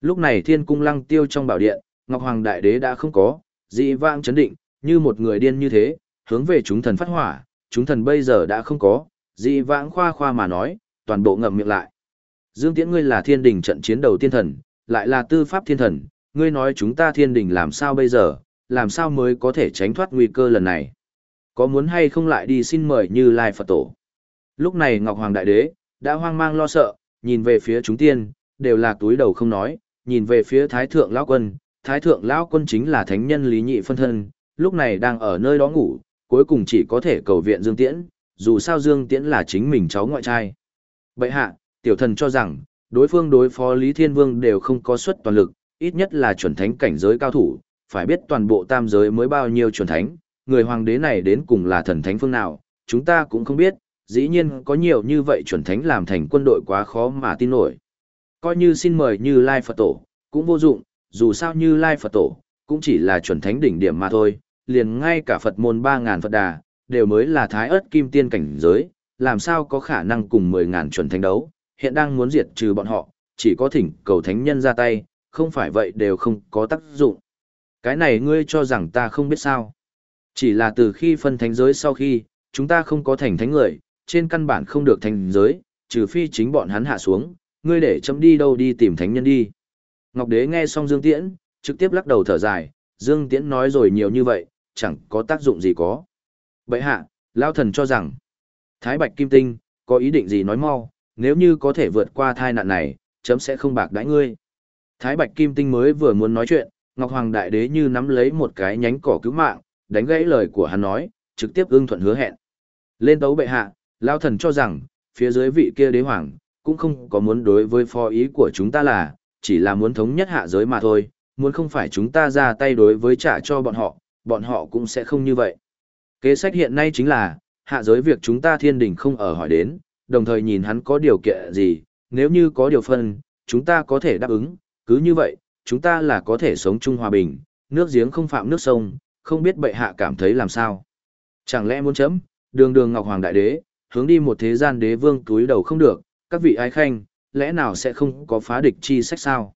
Lúc này thiên cung lăng tiêu trong bảo điện, Ngọc Hoàng Đại Đế đã không có, dị vãng chấn định, như một người điên như thế, hướng về chúng thần phát hỏa, chúng thần bây giờ đã không có, dị vãng khoa khoa mà nói, toàn bộ ngậm miệng lại. Dương Tiễn ngươi là thiên đình trận chiến đầu tiên thần, lại là tư pháp thiên thần, ngươi nói chúng ta thiên đình làm sao bây giờ, làm sao mới có thể tránh thoát nguy cơ lần này. Có muốn hay không lại đi xin mời như Lai Phật Tổ. Lúc này Ngọc Hoàng Đại Đế, đã hoang mang lo sợ, nhìn về phía chúng tiên, đều là túi đầu không nói, nhìn về phía Thái Thượng Lão Quân, Thái Thượng Lão Quân chính là thánh nhân Lý Nhị phân thân, lúc này đang ở nơi đó ngủ, cuối cùng chỉ có thể cầu viện Dương Tiễn, dù sao Dương Tiễn là chính mình cháu ngoại trai. Bậy hạ, tiểu thần cho rằng, đối phương đối phó Lý Thiên Vương đều không có suất toàn lực, ít nhất là chuẩn thánh cảnh giới cao thủ, phải biết toàn bộ tam giới mới bao nhiêu chuẩn thánh, người hoàng đế này đến cùng là thần thánh phương nào, chúng ta cũng không biết, dĩ nhiên có nhiều như vậy chuẩn thánh làm thành quân đội quá khó mà tin nổi. Coi như xin mời như Lai Phật Tổ, cũng vô dụng, dù sao như Lai Phật Tổ, cũng chỉ là chuẩn thánh đỉnh điểm mà thôi, liền ngay cả Phật môn 3.000 Phật đà, đều mới là thái ớt kim tiên cảnh giới, làm sao có khả năng cùng 10.000 chuẩn thánh đấu, hiện đang muốn diệt trừ bọn họ, chỉ có thỉnh cầu thánh nhân ra tay, không phải vậy đều không có tác dụng. Cái này ngươi cho rằng ta không biết sao. Chỉ là từ khi phân thánh giới sau khi, chúng ta không có thành thánh người, trên căn bản không được thành giới, trừ phi chính bọn hắn hạ xuống, ngươi để chấm đi đâu đi tìm thánh nhân đi. Ngọc Đế nghe xong Dương Tiễn, trực tiếp lắc đầu thở dài, Dương Tiễn nói rồi nhiều như vậy, chẳng có tác dụng gì có. Bậy hạ, Lao Thần cho rằng, Thái Bạch Kim Tinh, có ý định gì nói mau, nếu như có thể vượt qua thai nạn này, chấm sẽ không bạc đãi ngươi. Thái Bạch Kim Tinh mới vừa muốn nói chuyện, Ngọc Hoàng Đại Đế như nắm lấy một cái nhánh cỏ cứu mạng, đánh gãy lời của hắn nói, trực tiếp ưng thuận hứa hẹn. Lên tấu bệ hạ, Lao Thần cho rằng, phía dưới vị kia đế hoàng, cũng không có muốn đối với phó ý của chúng ta là, chỉ là muốn thống nhất hạ giới mà thôi, muốn không phải chúng ta ra tay đối với trả cho bọn họ, bọn họ cũng sẽ không như vậy. Kế sách hiện nay chính là, hạ giới việc chúng ta thiên đình không ở hỏi đến, đồng thời nhìn hắn có điều kiện gì, nếu như có điều phân, chúng ta có thể đáp ứng, cứ như vậy, chúng ta là có thể sống chung hòa bình, nước giếng không phạm nước sông, không biết bệ hạ cảm thấy làm sao. Chẳng lẽ muốn chấm, đường đường Ngọc Hoàng Đại Đế, hướng đi một thế gian đế vương túi đầu không được, các vị ái khanh, lẽ nào sẽ không có phá địch chi sách sao?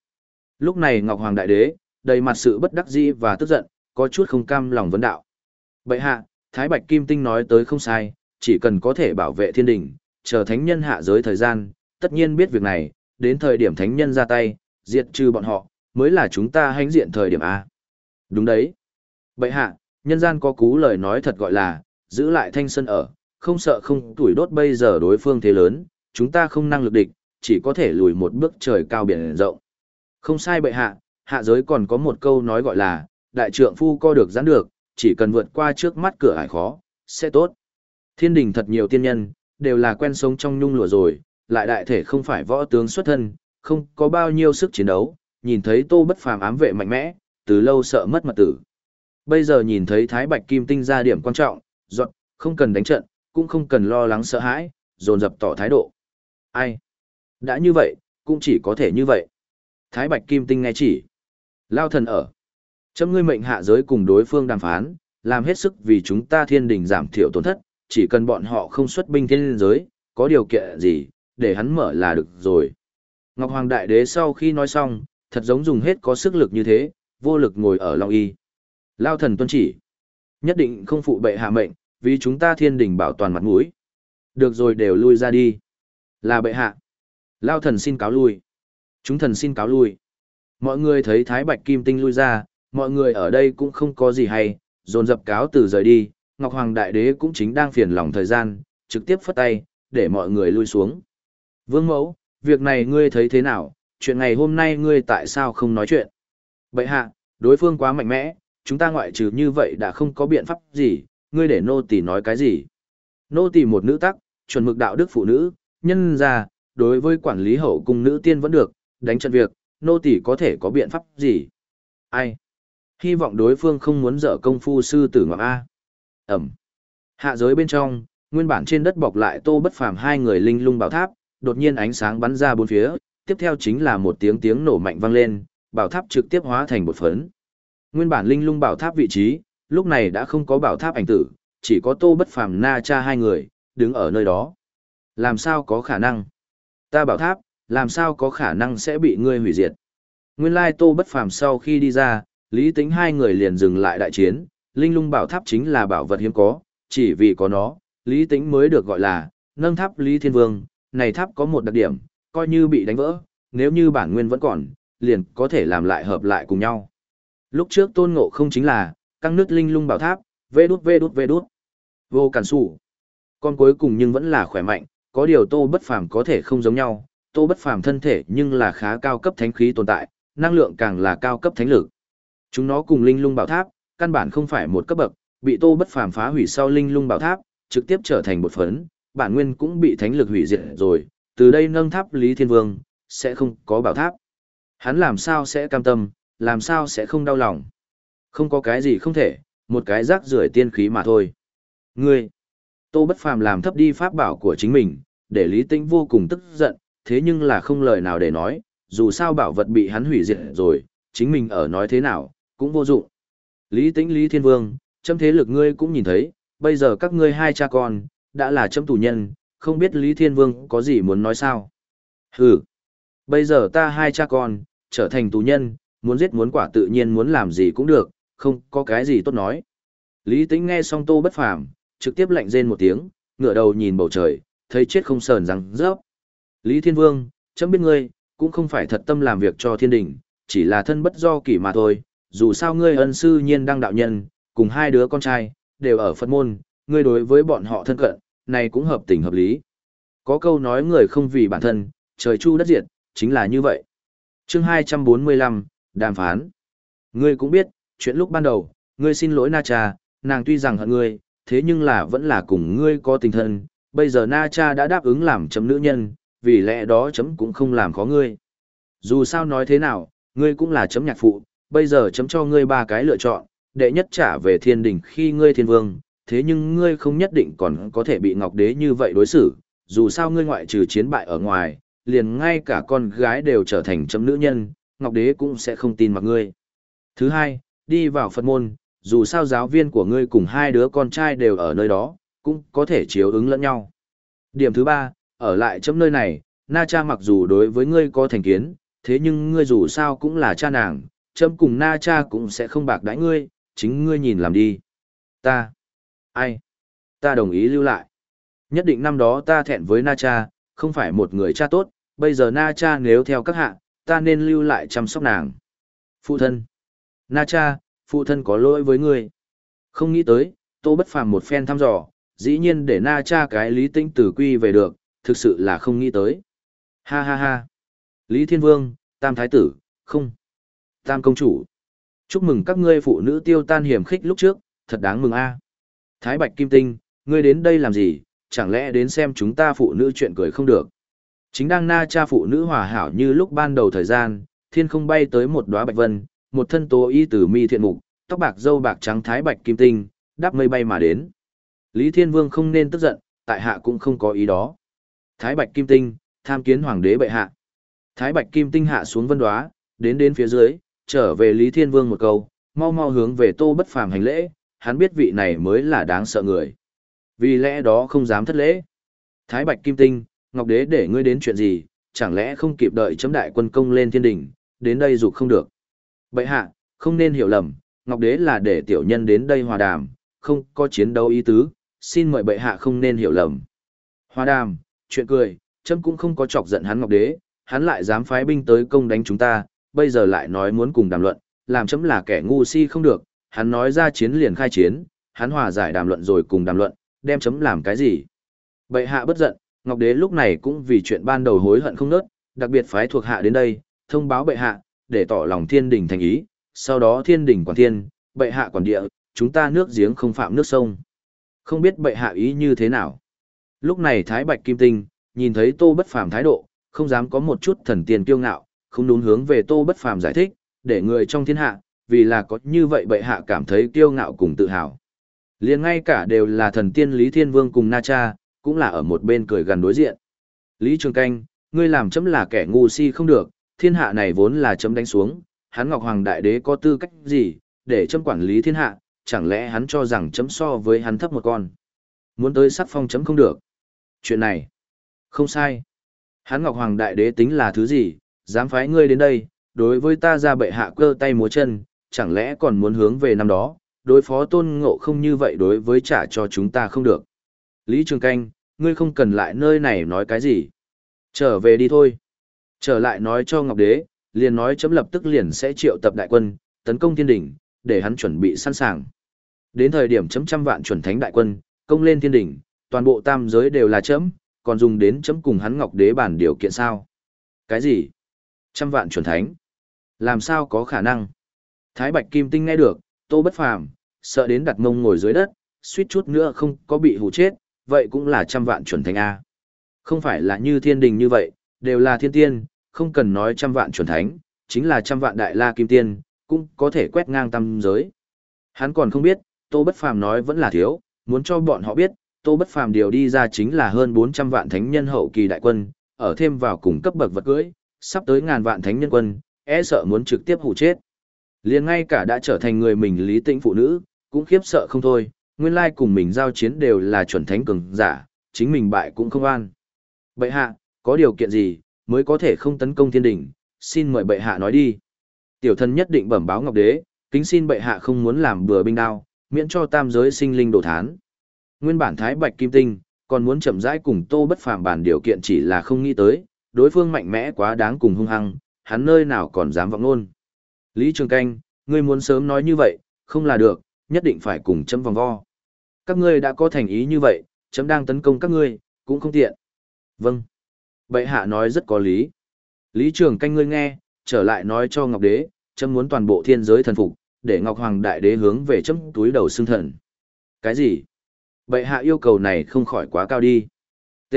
Lúc này Ngọc Hoàng Đại Đế, đầy mặt sự bất đắc dĩ và tức giận, có chút không cam lòng vấn đạo. Bệ hạ, Thái Bạch Kim Tinh nói tới không sai, chỉ cần có thể bảo vệ thiên đình, chờ thánh nhân hạ giới thời gian, tất nhiên biết việc này, đến thời điểm thánh nhân ra tay, diệt trừ bọn họ, mới là chúng ta hãnh diện thời điểm A. Đúng đấy. Bệ hạ, nhân gian có cú lời nói thật gọi là, giữ lại thanh sân ở, không sợ không tuổi đốt bây giờ đối phương thế lớn, chúng ta không năng lực địch, chỉ có thể lùi một bước trời cao biển rộng. Không sai bệ hạ, hạ giới còn có một câu nói gọi là, đại trượng phu co được giãn được, chỉ cần vượt qua trước mắt cửa ải khó, sẽ tốt. Thiên đình thật nhiều tiên nhân, đều là quen sống trong nhung lụa rồi, lại đại thể không phải võ tướng xuất thân, không có bao nhiêu sức chiến đấu, nhìn thấy tô bất phàm ám vệ mạnh mẽ, từ lâu sợ mất mặt tử. Bây giờ nhìn thấy Thái Bạch Kim Tinh ra điểm quan trọng, dọn, không cần đánh trận, cũng không cần lo lắng sợ hãi, dồn dập tỏ thái độ. Ai? Đã như vậy, cũng chỉ có thể như vậy. Thái Bạch Kim Tinh nghe chỉ. Lao thần ở. Chấm ngươi mệnh hạ giới cùng đối phương đàm phán, làm hết sức vì chúng ta thiên đình giảm thiểu tổn thất, chỉ cần bọn họ không xuất binh thiên giới, có điều kiện gì, để hắn mở là được rồi. Ngọc Hoàng Đại Đế sau khi nói xong, thật giống dùng hết có sức lực như thế, vô lực ngồi ở Long Y. Lao thần tuân chỉ. Nhất định không phụ bệ hạ mệnh, vì chúng ta thiên đình bảo toàn mặt mũi. Được rồi đều lui ra đi. Là bệ hạ. Lao thần xin cáo lui. Chúng thần xin cáo lui. Mọi người thấy Thái Bạch Kim Tinh lui ra, mọi người ở đây cũng không có gì hay, dồn dập cáo từ rời đi. Ngọc Hoàng Đại Đế cũng chính đang phiền lòng thời gian, trực tiếp phất tay, để mọi người lui xuống. Vương Mẫu, việc này ngươi thấy thế nào? Chuyện ngày hôm nay ngươi tại sao không nói chuyện? Bệ hạ, đối phương quá mạnh mẽ, chúng ta ngoại trừ như vậy đã không có biện pháp gì, ngươi để nô tỳ nói cái gì? Nô tỳ một nữ tắc, chuẩn mực đạo đức phụ nữ, nhân ra, đối với quản lý hậu cung nữ tiên vẫn được, đánh trận việc, nô tỳ có thể có biện pháp gì? Ai? Hy vọng đối phương không muốn dở công phu sư tử ngọc A. Ẩm. Hạ giới bên trong, nguyên bản trên đất bọc lại tô bất phàm hai người linh lung bảo tháp, đột nhiên ánh sáng bắn ra bốn phía, tiếp theo chính là một tiếng tiếng nổ mạnh vang lên, bảo tháp trực tiếp hóa thành một phấn. Nguyên bản linh lung bảo tháp vị trí, lúc này đã không có bảo tháp ảnh tử, chỉ có tô bất phàm na cha hai người, đứng ở nơi đó. Làm sao có khả năng? Ta bảo tháp, làm sao có khả năng sẽ bị ngươi hủy diệt? Nguyên lai Tô Bất Phàm sau khi đi ra, Lý Tĩnh hai người liền dừng lại đại chiến, Linh Lung Bảo Tháp chính là bảo vật hiếm có, chỉ vì có nó, Lý Tĩnh mới được gọi là nâng tháp Lý Thiên Vương, này tháp có một đặc điểm, coi như bị đánh vỡ, nếu như bản nguyên vẫn còn, liền có thể làm lại hợp lại cùng nhau. Lúc trước tôn ngộ không chính là, căng nứt linh lung bảo tháp, vê đút vê đút vê đút. Vô cản sủ. Con cuối cùng nhưng vẫn là khỏe mạnh, có điều tô bất phàm có thể không giống nhau, tô bất phàm thân thể nhưng là khá cao cấp thánh khí tồn tại, năng lượng càng là cao cấp thánh lực. Chúng nó cùng linh lung bảo tháp, căn bản không phải một cấp bậc, bị tô bất phàm phá hủy sau linh lung bảo tháp, trực tiếp trở thành một phấn, bản nguyên cũng bị thánh lực hủy diệt rồi, từ đây nâng tháp Lý Thiên Vương, sẽ không có bảo tháp. Hắn làm sao sẽ cam tâm, làm sao sẽ không đau lòng. Không có cái gì không thể, một cái rác rưởi tiên khí mà thôi. Ngươi, Tô Bất Phàm làm thấp đi pháp bảo của chính mình, để Lý Tĩnh vô cùng tức giận, thế nhưng là không lời nào để nói, dù sao bảo vật bị hắn hủy diệt rồi, chính mình ở nói thế nào, cũng vô dụng. Lý Tĩnh Lý Thiên Vương, chấm thế lực ngươi cũng nhìn thấy, bây giờ các ngươi hai cha con, đã là chấm tù nhân, không biết Lý Thiên Vương có gì muốn nói sao. Hừ, bây giờ ta hai cha con, trở thành tù nhân, muốn giết muốn quả tự nhiên muốn làm gì cũng được, không có cái gì tốt nói. Lý Tĩnh nghe xong tô bất phàm, trực tiếp lạnh rên một tiếng, ngửa đầu nhìn bầu trời, thấy chết không sờn răng rớp. Lý Thiên Vương, chấm biết ngươi, cũng không phải thật tâm làm việc cho thiên đình, chỉ là thân bất do kỷ mà thôi, dù sao ngươi ân sư nhiên đăng đạo nhân, cùng hai đứa con trai, đều ở Phật môn, ngươi đối với bọn họ thân cận, này cũng hợp tình hợp lý. Có câu nói người không vì bản thân, trời chu đất diệt, chính là như vậy. chương 245, đàm phán. Ngươi cũng biết, chuyện lúc ban đầu, ngươi xin lỗi Na Cha, nàng tuy rằng hận ngươi, thế nhưng là vẫn là cùng ngươi có tình thân, bây giờ Na Cha đã đáp ứng làm chấm nữ nhân, vì lẽ đó chấm cũng không làm khó ngươi. Dù sao nói thế nào, ngươi cũng là chấm nhạc phụ, bây giờ chấm cho ngươi ba cái lựa chọn, đệ nhất trả về thiên đình khi ngươi thiên vương, thế nhưng ngươi không nhất định còn có thể bị Ngọc Đế như vậy đối xử, dù sao ngươi ngoại trừ chiến bại ở ngoài, liền ngay cả con gái đều trở thành chấm nữ nhân, Ngọc Đế cũng sẽ không tin mặc ngươi. Thứ hai, đi vào Phật môn, dù sao giáo viên của ngươi cùng hai đứa con trai đều ở nơi đó, cũng có thể chiếu ứng lẫn nhau. Điểm thứ ba, ở lại chấm nơi này, Na Cha mặc dù đối với ngươi có thành kiến, thế nhưng ngươi dù sao cũng là cha nàng, chấm cùng Na Cha cũng sẽ không bạc đãi ngươi, chính ngươi nhìn làm đi. Ta, ai? Ta đồng ý lưu lại. Nhất định năm đó ta thẹn với Na Cha, không phải một người cha tốt, bây giờ Na Cha nếu theo các hạ, ta nên lưu lại chăm sóc nàng. Phụ thân. Na cha, phụ thân có lỗi với ngươi. Không nghĩ tới, tô bất phàm một phen thăm dò, dĩ nhiên để na cha cái lý tĩnh tử quy về được, thực sự là không nghĩ tới. Ha ha ha. Lý Thiên Vương, Tam Thái Tử, không. Tam Công Chủ. Chúc mừng các ngươi phụ nữ tiêu tan hiểm khích lúc trước, thật đáng mừng a. Thái Bạch Kim Tinh, ngươi đến đây làm gì, chẳng lẽ đến xem chúng ta phụ nữ chuyện cười không được. Chính đang na cha phụ nữ hòa hảo như lúc ban đầu thời gian, thiên không bay tới một đóa bạch vân, một thân tố y từ mi thiện mục, tóc bạc dâu bạc trắng thái bạch kim tinh, đáp mây bay mà đến. Lý Thiên Vương không nên tức giận, tại hạ cũng không có ý đó. Thái bạch kim tinh, tham kiến hoàng đế bệ hạ. Thái bạch kim tinh hạ xuống vân đoá, đến đến phía dưới, trở về Lý Thiên Vương một câu, mau mau hướng về tô bất phàm hành lễ, hắn biết vị này mới là đáng sợ người. Vì lẽ đó không dám thất lễ. Thái bạch kim tinh, Ngọc Đế để ngươi đến chuyện gì, chẳng lẽ không kịp đợi chấm đại quân công lên thiên đỉnh, đến đây dục không được. Bệ hạ, không nên hiểu lầm, Ngọc Đế là để tiểu nhân đến đây hòa đàm, không có chiến đấu ý tứ, xin mời bệ hạ không nên hiểu lầm. Hòa đàm, chuyện cười, chấm cũng không có chọc giận hắn Ngọc Đế, hắn lại dám phái binh tới công đánh chúng ta, bây giờ lại nói muốn cùng đàm luận, làm chấm là kẻ ngu si không được, hắn nói ra chiến liền khai chiến, hắn hòa giải đàm luận rồi cùng đàm luận, đem chấm làm cái gì. Bệ hạ bất giận, Ngọc Đế lúc này cũng vì chuyện ban đầu hối hận không nớt, đặc biệt phái thuộc hạ đến đây, thông báo bệ hạ, để tỏ lòng thiên đình thành ý, sau đó thiên đình quản thiên, bệ hạ quản địa, chúng ta nước giếng không phạm nước sông. Không biết bệ hạ ý như thế nào. Lúc này Thái Bạch Kim Tinh, nhìn thấy tô bất phàm thái độ, không dám có một chút thần tiền kiêu ngạo, không đúng hướng về tô bất phàm giải thích, để người trong thiên hạ, vì là có như vậy bệ hạ cảm thấy kiêu ngạo cùng tự hào. liền ngay cả đều là thần tiên Lý Thiên Vương cùng Na Cha, cũng là ở một bên cười gần đối diện. Lý Trường Canh, ngươi làm chấm là kẻ ngu si không được, thiên hạ này vốn là chấm đánh xuống, hắn Ngọc Hoàng Đại Đế có tư cách gì, để chấm quản lý thiên hạ, chẳng lẽ hắn cho rằng chấm so với hắn thấp một con. Muốn tới sắc phong chấm không được. Chuyện này, không sai. Hắn Ngọc Hoàng Đại Đế tính là thứ gì, dám phái ngươi đến đây, đối với ta ra bệ hạ cơ tay múa chân, chẳng lẽ còn muốn hướng về năm đó, đối phó tôn ngộ không như vậy đối với trả cho chúng ta không được. Lý Trường Canh, ngươi không cần lại nơi này nói cái gì. Trở về đi thôi. Trở lại nói cho Ngọc Đế, liền nói chấm lập tức liền sẽ triệu tập đại quân, tấn công thiên đỉnh, để hắn chuẩn bị sẵn sàng. Đến thời điểm chấm trăm vạn chuẩn thánh đại quân, công lên thiên đỉnh, toàn bộ tam giới đều là chấm, còn dùng đến chấm cùng hắn Ngọc Đế bản điều kiện sao? Cái gì? Trăm vạn chuẩn thánh? Làm sao có khả năng? Thái Bạch Kim Tinh nghe được, Tô Bất Phàm, sợ đến đặt mông ngồi dưới đất, suýt chút nữa không có bị hù chết, vậy cũng là trăm vạn chuẩn thánh A. Không phải là như thiên đình như vậy, đều là thiên tiên, không cần nói trăm vạn chuẩn thánh, chính là trăm vạn đại la kim tiên, cũng có thể quét ngang tam giới. Hắn còn không biết, Tô Bất Phàm nói vẫn là thiếu, muốn cho bọn họ biết, Tô Bất Phàm điều đi ra chính là hơn 400 vạn thánh nhân hậu kỳ đại quân, ở thêm vào cùng cấp bậc vật cưỡi, sắp tới ngàn vạn thánh nhân quân, e sợ muốn trực tiếp hủ chết. Liền ngay cả đã trở thành người mình lý tĩnh phụ nữ, cũng khiếp sợ không thôi, nguyên lai cùng mình giao chiến đều là chuẩn thánh cường giả, chính mình bại cũng không an. Bệ hạ, có điều kiện gì, mới có thể không tấn công thiên đỉnh, xin mời bệ hạ nói đi. Tiểu thân nhất định bẩm báo ngọc đế, kính xin bệ hạ không muốn làm bừa binh đao, miễn cho tam giới sinh linh đổ thán. Nguyên bản thái bạch kim tinh, còn muốn chậm rãi cùng tô bất phàm bàn điều kiện chỉ là không nghĩ tới, đối phương mạnh mẽ quá đáng cùng hung hăng, hắn nơi nào còn dám vọng luôn. Lý Trường Canh, ngươi muốn sớm nói như vậy, không là được, nhất định phải cùng chấm vòng vo. Các ngươi đã có thành ý như vậy, chấm đang tấn công các ngươi, cũng không tiện. Vâng. Bệ hạ nói rất có lý. Lý Trường Canh ngươi nghe, trở lại nói cho Ngọc Đế, chấm muốn toàn bộ thiên giới thần phục, để Ngọc Hoàng Đại Đế hướng về chấm túi đầu xương thần. Cái gì? Bệ hạ yêu cầu này không khỏi quá cao đi. T.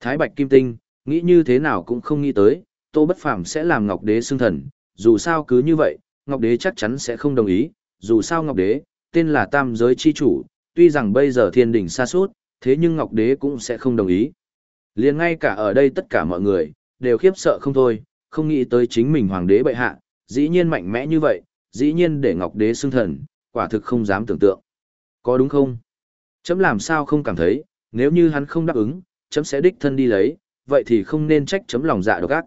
Thái Bạch Kim Tinh, nghĩ như thế nào cũng không nghĩ tới, Tô Bất Phàm sẽ làm Ngọc Đế xưng thần, dù sao cứ như vậy, Ngọc Đế chắc chắn sẽ không đồng ý, dù sao Ngọc Đế, tên là tam giới chi chủ, tuy rằng bây giờ thiên đình xa suốt, thế nhưng Ngọc Đế cũng sẽ không đồng ý. liền ngay cả ở đây tất cả mọi người, đều khiếp sợ không thôi, không nghĩ tới chính mình Hoàng đế bệ hạ, dĩ nhiên mạnh mẽ như vậy, dĩ nhiên để Ngọc Đế xưng thần, quả thực không dám tưởng tượng. Có đúng không? Chấm làm sao không cảm thấy, nếu như hắn không đáp ứng, chấm sẽ đích thân đi lấy, vậy thì không nên trách chấm lòng dạ độc ác.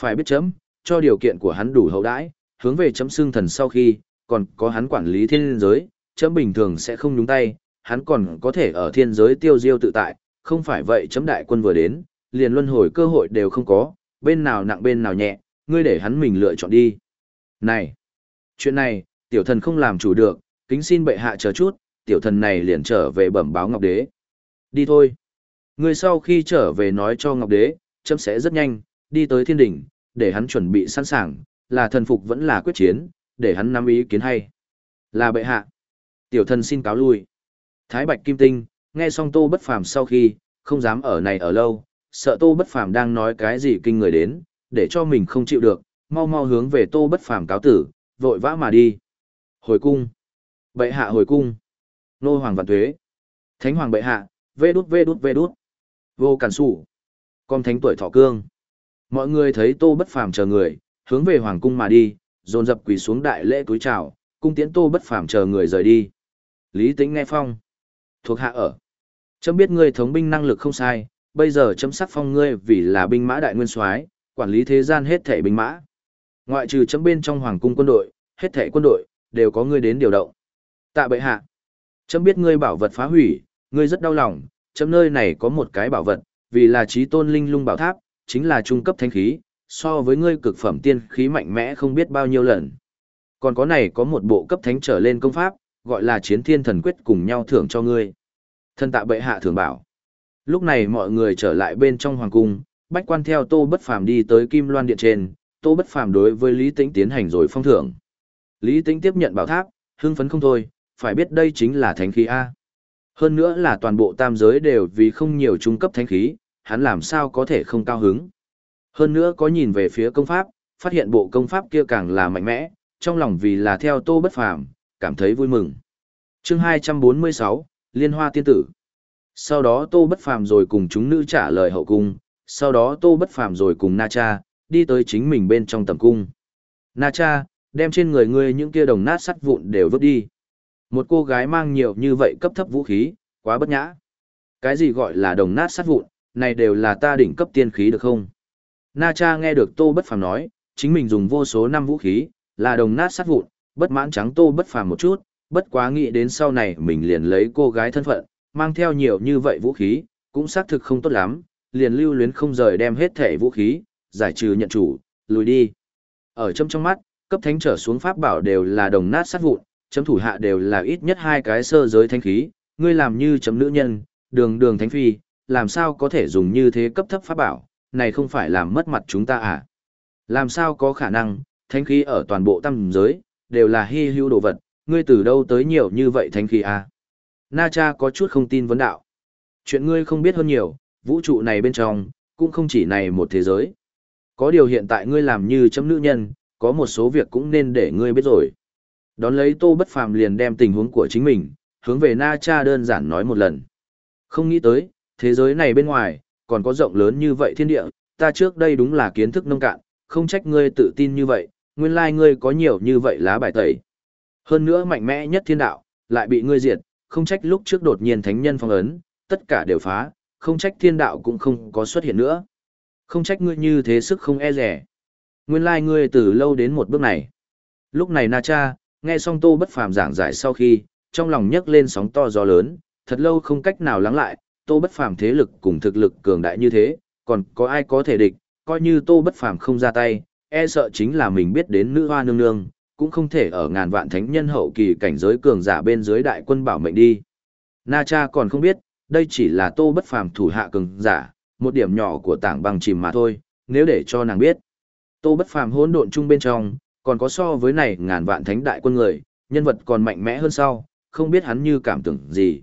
Phải biết chấm, cho điều kiện của hắn đủ hậu đãi, hướng về chấm xương thần sau khi, còn có hắn quản lý thiên giới, chấm bình thường sẽ không nhúng tay, hắn còn có thể ở thiên giới tiêu diêu tự tại, không phải vậy chấm đại quân vừa đến, liền luân hồi cơ hội đều không có, bên nào nặng bên nào nhẹ, ngươi để hắn mình lựa chọn đi. Này, chuyện này, tiểu thần không làm chủ được, kính xin bệ hạ chờ chút, tiểu thần này liền trở về bẩm báo Ngọc Đế. Đi thôi. Ngươi sau khi trở về nói cho Ngọc Đế, chấm sẽ rất nhanh, đi tới thiên đỉnh, để hắn chuẩn bị sẵn sàng, là thần phục vẫn là quyết chiến, để hắn nắm ý kiến hay. Là bệ hạ. Tiểu thần xin cáo lui. Thái Bạch Kim Tinh, nghe xong Tô Bất Phàm sau khi, không dám ở này ở lâu, sợ Tô Bất Phàm đang nói cái gì kinh người đến, để cho mình không chịu được, mau mau hướng về Tô Bất Phàm cáo tử, vội vã mà đi. Hồi cung. Bệ hạ hồi cung. Nô hoàng vạn tuế. Thánh hoàng bệ hạ, vê đút vê đút vê đút. Vô cản sủ. Con thánh tuổi thọ cương. Mọi người thấy Tô Bất Phàm chờ người, hướng về hoàng cung mà đi, dồn dập quỳ xuống đại lễ túi chào, cung tiễn Tô Bất Phàm chờ người rời đi. Lý Tĩnh nghe phong, thuộc hạ ở. Chấm biết ngươi thống binh năng lực không sai, bây giờ chấm sắc phong ngươi vì là binh mã đại nguyên soái, quản lý thế gian hết thảy binh mã. Ngoại trừ chấm bên trong hoàng cung quân đội, hết thảy quân đội đều có ngươi đến điều động. Tạ bệ hạ, chấm biết ngươi bảo vật phá hủy, ngươi rất đau lòng, chấm nơi này có một cái bảo vật, vì là trí tôn linh lung bảo tháp, chính là trung cấp thánh khí, so với ngươi cực phẩm tiên khí mạnh mẽ không biết bao nhiêu lần. Còn có này có một bộ cấp thánh trở lên công pháp, gọi là chiến thiên thần quyết cùng nhau thưởng cho ngươi. Thân tạ bệ hạ thưởng bảo. Lúc này mọi người trở lại bên trong hoàng cung, bách quan theo tô bất phàm đi tới kim loan điện trên, tô bất phàm đối với Lý Tĩnh tiến hành rồi phong thưởng. Lý Tĩnh tiếp nhận bảo tháp, hưng phấn không thôi, phải biết đây chính là thánh khí A. Hơn nữa là toàn bộ tam giới đều vì không nhiều trung cấp thánh khí, hắn làm sao có thể không cao hứng. Hơn nữa có nhìn về phía công pháp, phát hiện bộ công pháp kia càng là mạnh mẽ, trong lòng vì là theo tô bất phàm, cảm thấy vui mừng. chương 246, Liên Hoa Tiên Tử. Sau đó tô bất phàm rồi cùng chúng nữ trả lời hậu cung, sau đó tô bất phàm rồi cùng Na Cha, đi tới chính mình bên trong tầm cung. Na Cha, đem trên người ngươi những kia đồng nát sắt vụn đều vứt đi. Một cô gái mang nhiều như vậy cấp thấp vũ khí, quá bất nhã. Cái gì gọi là đồng nát sát vụn, này đều là ta đỉnh cấp tiên khí được không? Na cha nghe được Tô Bất Phàm nói, chính mình dùng vô số năm vũ khí, là đồng nát sát vụn, bất mãn trắng tô bất phàm một chút, bất quá nghĩ đến sau này mình liền lấy cô gái thân phận, mang theo nhiều như vậy vũ khí, cũng xác thực không tốt lắm, liền lưu luyến không rời đem hết thể vũ khí, giải trừ nhận chủ, lùi đi. Ở trong trong mắt, cấp thánh trở xuống pháp bảo đều là đồng nát sát vụn, chấm thủ hạ đều là ít nhất hai cái sơ giới thanh khí, ngươi làm như chấm nữ nhân, đường đường thánh phi, làm sao có thể dùng như thế cấp thấp pháp bảo, này không phải làm mất mặt chúng ta à? Làm sao có khả năng, thánh khí ở toàn bộ tam giới, đều là hy hữu đồ vật, ngươi từ đâu tới nhiều như vậy thánh khí à? Na cha có chút không tin vấn đạo. Chuyện ngươi không biết hơn nhiều, vũ trụ này bên trong, cũng không chỉ này một thế giới. Có điều hiện tại ngươi làm như chấm nữ nhân, có một số việc cũng nên để ngươi biết rồi. Đón lấy tô bất phàm liền đem tình huống của chính mình, hướng về Na cha đơn giản nói một lần. Không nghĩ tới, thế giới này bên ngoài, còn có rộng lớn như vậy thiên địa, ta trước đây đúng là kiến thức nông cạn, không trách ngươi tự tin như vậy, nguyên lai ngươi có nhiều như vậy lá bài tẩy. Hơn nữa mạnh mẽ nhất thiên đạo, lại bị ngươi diệt, không trách lúc trước đột nhiên thánh nhân phong ấn, tất cả đều phá, không trách thiên đạo cũng không có xuất hiện nữa. Không trách ngươi như thế sức không e rẻ. Nguyên lai ngươi từ lâu đến một bước này. Lúc này Na Cha, nghe xong Tô Bất Phàm giảng giải sau khi, trong lòng nhấc lên sóng to gió lớn, thật lâu không cách nào lắng lại, Tô Bất Phàm thế lực cùng thực lực cường đại như thế, còn có ai có thể địch, coi như Tô Bất Phàm không ra tay, e sợ chính là mình biết đến nữ hoa nương nương, cũng không thể ở ngàn vạn thánh nhân hậu kỳ cảnh giới cường giả bên dưới đại quân bảo mệnh đi. Na Cha còn không biết, đây chỉ là Tô Bất Phàm thủ hạ cường giả, một điểm nhỏ của tảng băng chìm mà thôi, nếu để cho nàng biết. Tô Bất Phàm hỗn độn chung bên trong, còn có so với này ngàn vạn thánh đại quân người, nhân vật còn mạnh mẽ hơn sau, không biết hắn như cảm tưởng gì.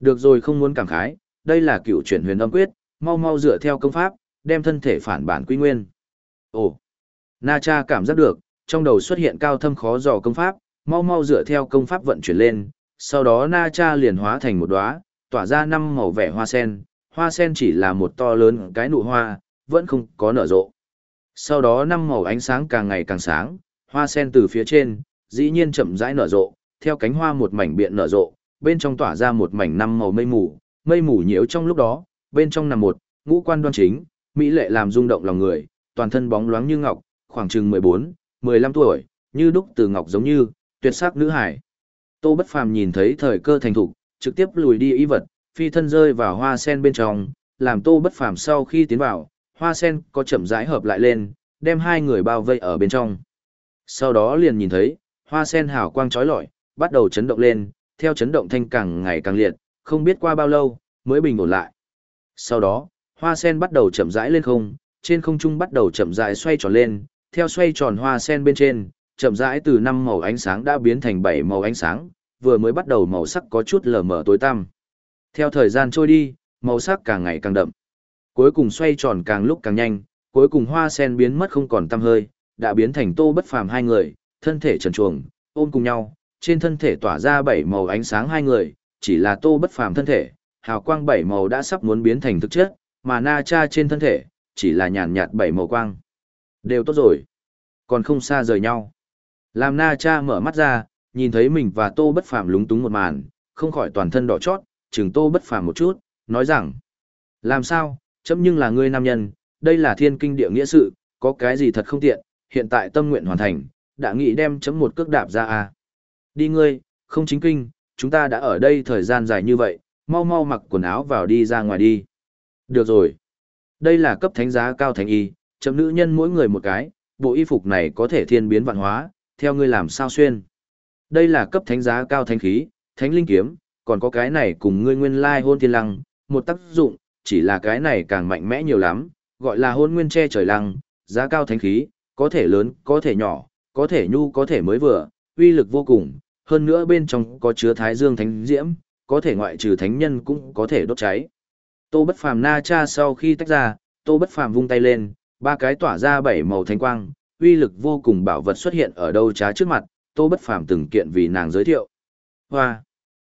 Được rồi không muốn cảm khái, đây là cựu chuyển huyền âm quyết, mau mau dựa theo công pháp, đem thân thể phản bản quy nguyên. Ồ, Na Cha cảm giác được, trong đầu xuất hiện cao thâm khó dò công pháp, mau mau dựa theo công pháp vận chuyển lên, sau đó Na Cha liền hóa thành một đóa, tỏa ra năm màu vẻ hoa sen, hoa sen chỉ là một to lớn cái nụ hoa, vẫn không có nở rộ. Sau đó năm màu ánh sáng càng ngày càng sáng, hoa sen từ phía trên, dĩ nhiên chậm rãi nở rộ, theo cánh hoa một mảnh biện nở rộ, bên trong tỏa ra một mảnh năm màu mây mù, mây mù nhiễu trong lúc đó, bên trong nằm một, ngũ quan đoan chính, mỹ lệ làm rung động lòng người, toàn thân bóng loáng như ngọc, khoảng chừng 14, 15 tuổi, như đúc từ ngọc giống như, tuyệt sắc nữ hải. Tô Bất Phàm nhìn thấy thời cơ thành thục, trực tiếp lùi đi ý vật, phi thân rơi vào hoa sen bên trong, làm Tô Bất Phàm sau khi tiến vào, hoa sen có chậm rãi hợp lại lên, đem hai người bao vây ở bên trong. Sau đó liền nhìn thấy, hoa sen hào quang chói lọi, bắt đầu chấn động lên, theo chấn động thanh càng ngày càng liệt, không biết qua bao lâu, mới bình ổn lại. Sau đó, hoa sen bắt đầu chậm rãi lên không, trên không trung bắt đầu chậm rãi xoay tròn lên, theo xoay tròn hoa sen bên trên, chậm rãi từ năm màu ánh sáng đã biến thành bảy màu ánh sáng, vừa mới bắt đầu màu sắc có chút lờ mờ tối tăm. Theo thời gian trôi đi, màu sắc càng ngày càng đậm. Cuối cùng xoay tròn càng lúc càng nhanh, cuối cùng hoa sen biến mất không còn tăm hơi, đã biến thành tô bất phàm hai người, thân thể trần truồng, ôm cùng nhau, trên thân thể tỏa ra bảy màu ánh sáng hai người, chỉ là tô bất phàm thân thể, hào quang bảy màu đã sắp muốn biến thành thực chất, mà na cha trên thân thể, chỉ là nhàn nhạt bảy màu quang. Đều tốt rồi. Còn không xa rời nhau. Làm na cha mở mắt ra, nhìn thấy mình và tô bất phàm lúng túng một màn, không khỏi toàn thân đỏ chót, chừng tô bất phàm một chút, nói rằng. Làm sao, chấm nhưng là ngươi nam nhân, đây là thiên kinh địa nghĩa sự, có cái gì thật không tiện, hiện tại tâm nguyện hoàn thành, đã nghĩ đem chấm một cước đạp ra à. Đi ngươi, không chính kinh, chúng ta đã ở đây thời gian dài như vậy, mau mau mặc quần áo vào đi ra ngoài đi. Được rồi. Đây là cấp thánh giá cao thánh y, chấm nữ nhân mỗi người một cái, bộ y phục này có thể thiên biến vạn hóa, theo ngươi làm sao xuyên. Đây là cấp thánh giá cao thánh khí, thánh linh kiếm, còn có cái này cùng ngươi nguyên lai hôn thiên lăng, một tác dụng, chỉ là cái này càng mạnh mẽ nhiều lắm, gọi là hôn nguyên che trời lăng, giá cao thánh khí, có thể lớn, có thể nhỏ, có thể nhu có thể mới vừa, uy lực vô cùng, hơn nữa bên trong có chứa thái dương thánh diễm, có thể ngoại trừ thánh nhân cũng có thể đốt cháy. Tô Bất Phàm na cha sau khi tách ra, Tô Bất Phàm vung tay lên, ba cái tỏa ra bảy màu thánh quang, uy lực vô cùng bảo vật xuất hiện ở đâu trá trước mặt, Tô Bất Phàm từng kiện vì nàng giới thiệu. Hoa,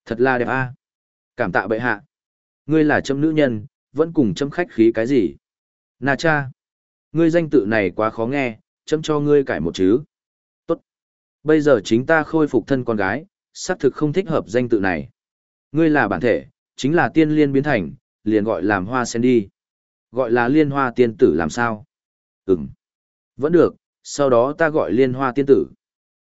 thật là đẹp a. Cảm tạ bệ hạ. Ngươi là châm nữ nhân, vẫn cùng châm khách khí cái gì? Na cha, ngươi danh tự này quá khó nghe, chấm cho ngươi cải một chứ. Tốt. Bây giờ chính ta khôi phục thân con gái, xác thực không thích hợp danh tự này. Ngươi là bản thể, chính là tiên liên biến thành, liền gọi làm hoa sen đi. Gọi là liên hoa tiên tử làm sao? Ừm. Vẫn được, sau đó ta gọi liên hoa tiên tử.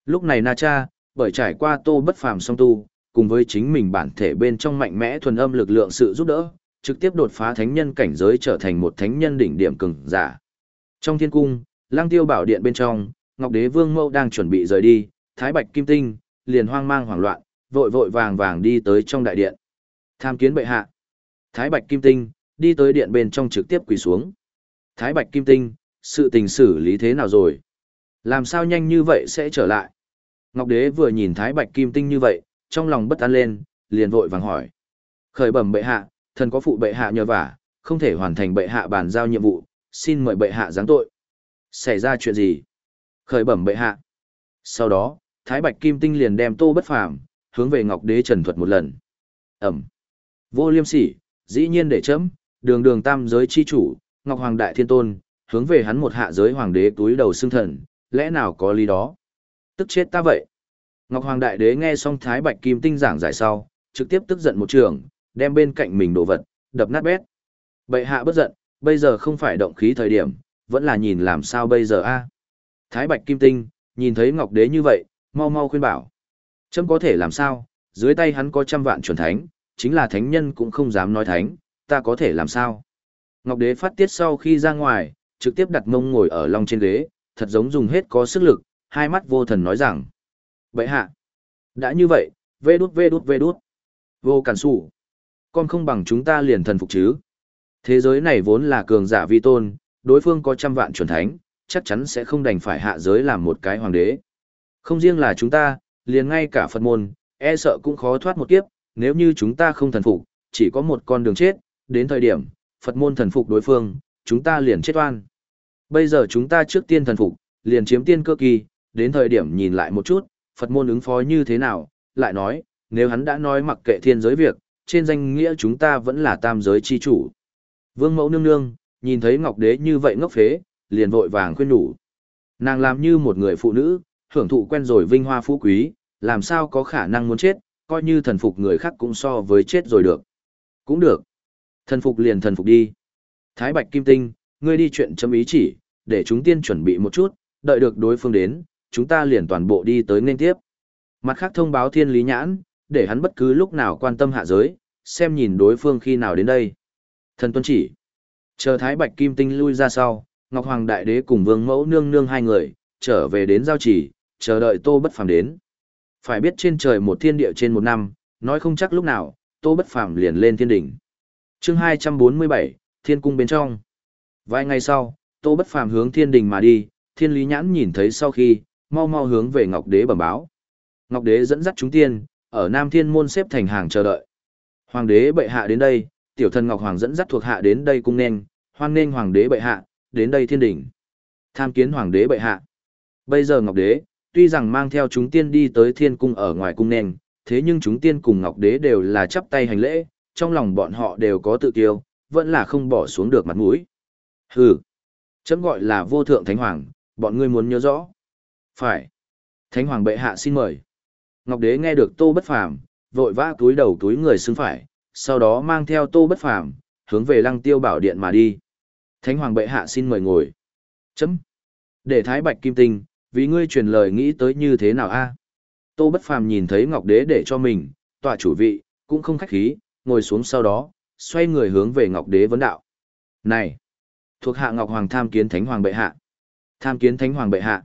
Lúc này Na Cha, bởi trải qua tô bất phàm song tu, cùng với chính mình bản thể bên trong mạnh mẽ thuần âm lực lượng sự giúp đỡ, trực tiếp đột phá thánh nhân cảnh giới trở thành một thánh nhân đỉnh điểm cường giả. Trong thiên cung, lang tiêu bảo điện bên trong, Ngọc Đế Vương Mâu đang chuẩn bị rời đi, Thái Bạch Kim Tinh, liền hoang mang hoảng loạn, vội vội vàng vàng đi tới trong đại điện. Tham kiến bệ hạ. Thái Bạch Kim Tinh, đi tới điện bên trong trực tiếp quỳ xuống. Thái Bạch Kim Tinh, sự tình xử lý thế nào rồi? Làm sao nhanh như vậy sẽ trở lại? Ngọc Đế vừa nhìn Thái Bạch Kim Tinh như vậy, trong lòng bất an lên, liền vội vàng hỏi. Khởi bẩm bệ hạ, thần có phụ bệ hạ nhờ vả, không thể hoàn thành bệ hạ bàn giao nhiệm vụ, xin mời bệ hạ giáng tội. Xảy ra chuyện gì? Khởi bẩm bệ hạ. Sau đó, Thái Bạch Kim Tinh liền đem Tô Bất Phàm hướng về Ngọc Đế trần thuật một lần. Ẩm. Vô Liêm Sỉ, dĩ nhiên để chấm, đường đường tam giới chi chủ, Ngọc Hoàng Đại Thiên Tôn, hướng về hắn một hạ giới hoàng đế túi đầu xương thần, lẽ nào có lý đó? Tức chết ta vậy. Ngọc Hoàng Đại Đế nghe xong Thái Bạch Kim Tinh giảng giải sau, trực tiếp tức giận một trường, đem bên cạnh mình đồ vật, đập nát bét. Bệ hạ bất giận, bây giờ không phải động khí thời điểm, vẫn là nhìn làm sao bây giờ a Thái Bạch Kim Tinh, nhìn thấy Ngọc Đế như vậy, mau mau khuyên bảo. Chấm có thể làm sao, dưới tay hắn có trăm vạn chuẩn thánh, chính là thánh nhân cũng không dám nói thánh, ta có thể làm sao. Ngọc Đế phát tiết sau khi ra ngoài, trực tiếp đặt mông ngồi ở long trên ghế, thật giống dùng hết có sức lực, hai mắt vô thần nói rằng. Vậy hạ, đã như vậy, vê đút vê đút vê đút. Vô cản sủ. Con không bằng chúng ta liền thần phục chứ. Thế giới này vốn là cường giả vi tôn, đối phương có trăm vạn chuẩn thánh, chắc chắn sẽ không đành phải hạ giới làm một cái hoàng đế. Không riêng là chúng ta, liền ngay cả Phật môn, e sợ cũng khó thoát một kiếp, nếu như chúng ta không thần phục, chỉ có một con đường chết, đến thời điểm, Phật môn thần phục đối phương, chúng ta liền chết oan. Bây giờ chúng ta trước tiên thần phục, liền chiếm tiên cơ kỳ, đến thời điểm nhìn lại một chút, Phật môn ứng phó như thế nào, lại nói, nếu hắn đã nói mặc kệ thiên giới việc, trên danh nghĩa chúng ta vẫn là tam giới chi chủ. Vương mẫu nương nương, nhìn thấy Ngọc Đế như vậy ngốc phế, liền vội vàng khuyên nhủ. Nàng làm như một người phụ nữ, hưởng thụ quen rồi vinh hoa phú quý, làm sao có khả năng muốn chết, coi như thần phục người khác cũng so với chết rồi được. Cũng được. Thần phục liền thần phục đi. Thái Bạch Kim Tinh, ngươi đi chuyện chấm ý chỉ, để chúng tiên chuẩn bị một chút, đợi được đối phương đến, chúng ta liền toàn bộ đi tới nên tiếp. Mặt khác thông báo thiên lý nhãn, để hắn bất cứ lúc nào quan tâm hạ giới, xem nhìn đối phương khi nào đến đây. Thần tuân chỉ. Chờ Thái Bạch Kim Tinh lui ra sau, Ngọc Hoàng Đại Đế cùng Vương Mẫu nương nương hai người, trở về đến giao chỉ, chờ đợi Tô Bất Phàm đến. Phải biết trên trời một thiên địa trên một năm, nói không chắc lúc nào, Tô Bất Phàm liền lên thiên đỉnh. Chương 247, Thiên cung bên trong. Vài ngày sau, Tô Bất Phàm hướng thiên đình mà đi, Thiên Lý Nhãn nhìn thấy sau khi, mau mau hướng về Ngọc Đế bẩm báo. Ngọc Đế dẫn dắt chúng tiên, ở Nam Thiên môn xếp thành hàng chờ đợi. Hoàng đế bệ hạ đến đây, tiểu thần Ngọc Hoàng dẫn dắt thuộc hạ đến đây cung nên, hoan nghênh Hoàng đế bệ hạ, đến đây thiên đỉnh. Tham kiến Hoàng đế bệ hạ. Bây giờ Ngọc Đế, tuy rằng mang theo chúng tiên đi tới thiên cung ở ngoài cung nền, thế nhưng chúng tiên cùng Ngọc Đế đều là chắp tay hành lễ, trong lòng bọn họ đều có tự kiêu, vẫn là không bỏ xuống được mặt mũi. Hừ, chấm gọi là vô thượng thánh hoàng, bọn ngươi muốn nhớ rõ. Phải. Thánh hoàng bệ hạ xin mời. Ngọc Đế nghe được Tô Bất Phàm, vội vã túi đầu túi người xưng phải, sau đó mang theo Tô Bất Phàm, hướng về Lăng Tiêu Bảo điện mà đi. Thánh hoàng bệ hạ xin mời ngồi. Chấm. Để Thái Bạch Kim Tinh, vì ngươi truyền lời nghĩ tới như thế nào a? Tô Bất Phàm nhìn thấy Ngọc Đế để cho mình, tọa chủ vị, cũng không khách khí, ngồi xuống sau đó, xoay người hướng về Ngọc Đế vấn đạo. Này! Thuộc hạ Ngọc Hoàng tham kiến Thánh Hoàng bệ hạ. Tham kiến Thánh Hoàng bệ hạ.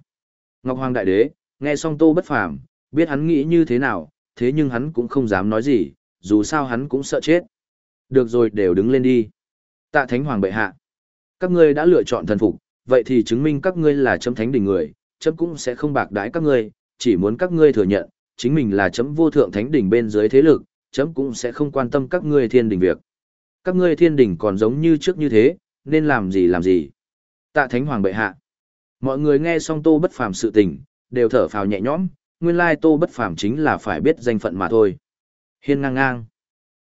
Ngọc Hoàng đại đế, nghe xong Tô Bất Phàm, biết hắn nghĩ như thế nào, thế nhưng hắn cũng không dám nói gì, dù sao hắn cũng sợ chết. Được rồi đều đứng lên đi. Tạ Thánh Hoàng bệ hạ. Các ngươi đã lựa chọn thần phục, vậy thì chứng minh các ngươi là chấm thánh đỉnh người, chấm cũng sẽ không bạc đái các ngươi, chỉ muốn các ngươi thừa nhận, chính mình là chấm vô thượng thánh đỉnh bên dưới thế lực, chấm cũng sẽ không quan tâm các ngươi thiên đỉnh việc. Các ngươi thiên đỉnh còn giống như trước như thế, nên làm gì làm gì. Tạ Thánh Hoàng bệ hạ. Mọi người nghe xong Tô Bất Phàm sự tình, đều thở phào nhẹ nhõm, nguyên lai Tô Bất Phàm chính là phải biết danh phận mà thôi. Hiên ngang ngang.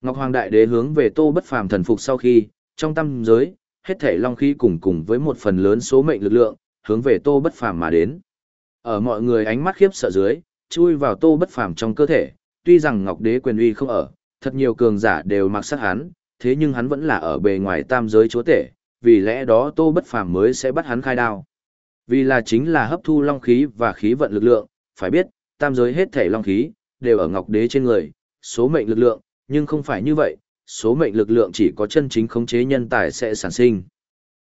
Ngọc Hoàng Đại Đế hướng về Tô Bất Phàm thần phục sau khi, trong tâm giới, hết thể long khí cùng cùng với một phần lớn số mệnh lực lượng, hướng về Tô Bất Phàm mà đến. Ở mọi người ánh mắt khiếp sợ dưới, chui vào Tô Bất Phàm trong cơ thể, tuy rằng Ngọc Đế quyền uy không ở, thật nhiều cường giả đều mặc sát hắn, thế nhưng hắn vẫn là ở bề ngoài tam giới chúa tể, vì lẽ đó Tô Bất Phàm mới sẽ bắt hắn khai đao. Vì là chính là hấp thu long khí và khí vận lực lượng, phải biết, tam giới hết thể long khí, đều ở ngọc đế trên người, số mệnh lực lượng, nhưng không phải như vậy, số mệnh lực lượng chỉ có chân chính khống chế nhân tài sẽ sản sinh.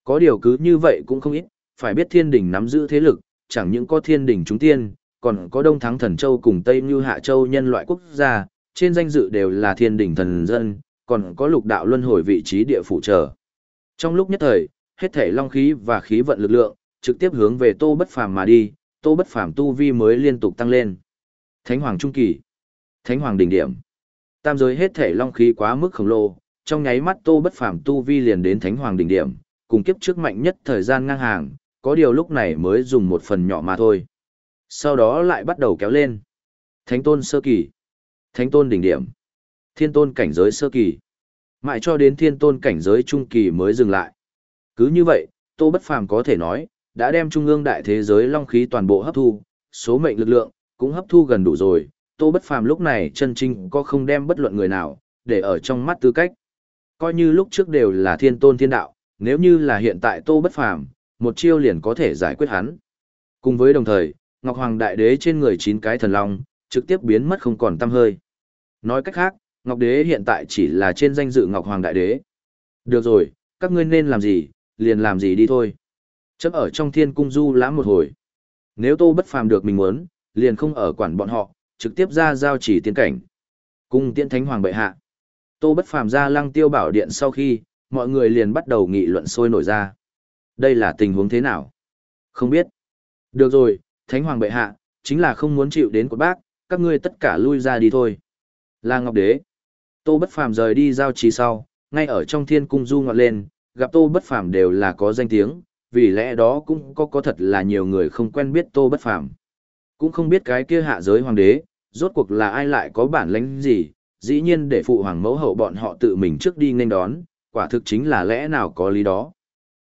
Có điều cứ như vậy cũng không ít, phải biết thiên đỉnh nắm giữ thế lực, chẳng những có thiên đỉnh chúng tiên, còn có Đông Thắng Thần Châu cùng Tây Như Hạ Châu nhân loại quốc gia, trên danh dự đều là thiên đỉnh thần dân, còn có lục đạo luân hồi vị trí địa phủ trở. Trong lúc nhất thời, hết thể long khí và khí vận lực lượng, trực tiếp hướng về Tô Bất Phàm mà đi, Tô Bất Phàm tu vi mới liên tục tăng lên. Thánh Hoàng Trung Kỳ, Thánh Hoàng Đỉnh Điểm. Tam giới hết thể long khí quá mức khổng lồ, trong nháy mắt Tô Bất Phàm tu vi liền đến Thánh Hoàng Đỉnh Điểm, cùng kiếp trước mạnh nhất thời gian ngang hàng, có điều lúc này mới dùng một phần nhỏ mà thôi. Sau đó lại bắt đầu kéo lên. Thánh Tôn Sơ Kỳ, Thánh Tôn Đỉnh Điểm, Thiên Tôn Cảnh Giới Sơ Kỳ, mãi cho đến Thiên Tôn Cảnh Giới Trung Kỳ mới dừng lại. Cứ như vậy, Tô Bất Phàm có thể nói, đã đem trung ương đại thế giới long khí toàn bộ hấp thu, số mệnh lực lượng cũng hấp thu gần đủ rồi, Tô Bất Phàm lúc này chân chính có không đem bất luận người nào để ở trong mắt tư cách. Coi như lúc trước đều là thiên tôn thiên đạo, nếu như là hiện tại Tô Bất Phàm, một chiêu liền có thể giải quyết hắn. Cùng với đồng thời, Ngọc Hoàng Đại Đế trên người chín cái thần long, trực tiếp biến mất không còn tăm hơi. Nói cách khác, Ngọc Đế hiện tại chỉ là trên danh dự Ngọc Hoàng Đại Đế. Được rồi, các ngươi nên làm gì, liền làm gì đi thôi. Chấp ở trong thiên cung du lãm một hồi. Nếu tô bất phàm được mình muốn, liền không ở quản bọn họ, trực tiếp ra giao chỉ tiên cảnh. Cung tiễn thánh hoàng bệ hạ. Tô bất phàm ra lăng tiêu bảo điện sau khi, mọi người liền bắt đầu nghị luận sôi nổi ra. Đây là tình huống thế nào? Không biết. Được rồi, thánh hoàng bệ hạ, chính là không muốn chịu đến của bác, các ngươi tất cả lui ra đi thôi. Là Ngọc Đế. Tô bất phàm rời đi giao trì sau, ngay ở trong thiên cung du ngọt lên, gặp Tô bất phàm đều là có danh tiếng, vì lẽ đó cũng có có thật là nhiều người không quen biết Tô Bất Phàm. Cũng không biết cái kia hạ giới hoàng đế, rốt cuộc là ai lại có bản lĩnh gì, dĩ nhiên để phụ hoàng mẫu hậu bọn họ tự mình trước đi nên đón, quả thực chính là lẽ nào có lý đó.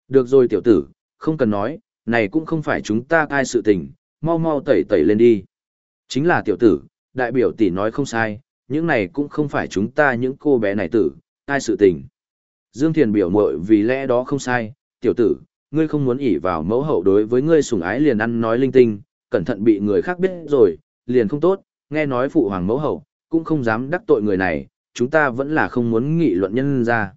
Được rồi tiểu tử, không cần nói, này cũng không phải chúng ta cai sự tình, mau mau tẩy tẩy lên đi. Chính là tiểu tử, đại biểu tỷ nói không sai, những này cũng không phải chúng ta những cô bé này tử, cai sự tình. Dương Thiền biểu muội vì lẽ đó không sai, tiểu tử, ngươi không muốn ỷ vào mẫu hậu đối với ngươi sủng ái liền ăn nói linh tinh, cẩn thận bị người khác biết rồi, liền không tốt, nghe nói phụ hoàng mẫu hậu, cũng không dám đắc tội người này, chúng ta vẫn là không muốn nghị luận nhân ra.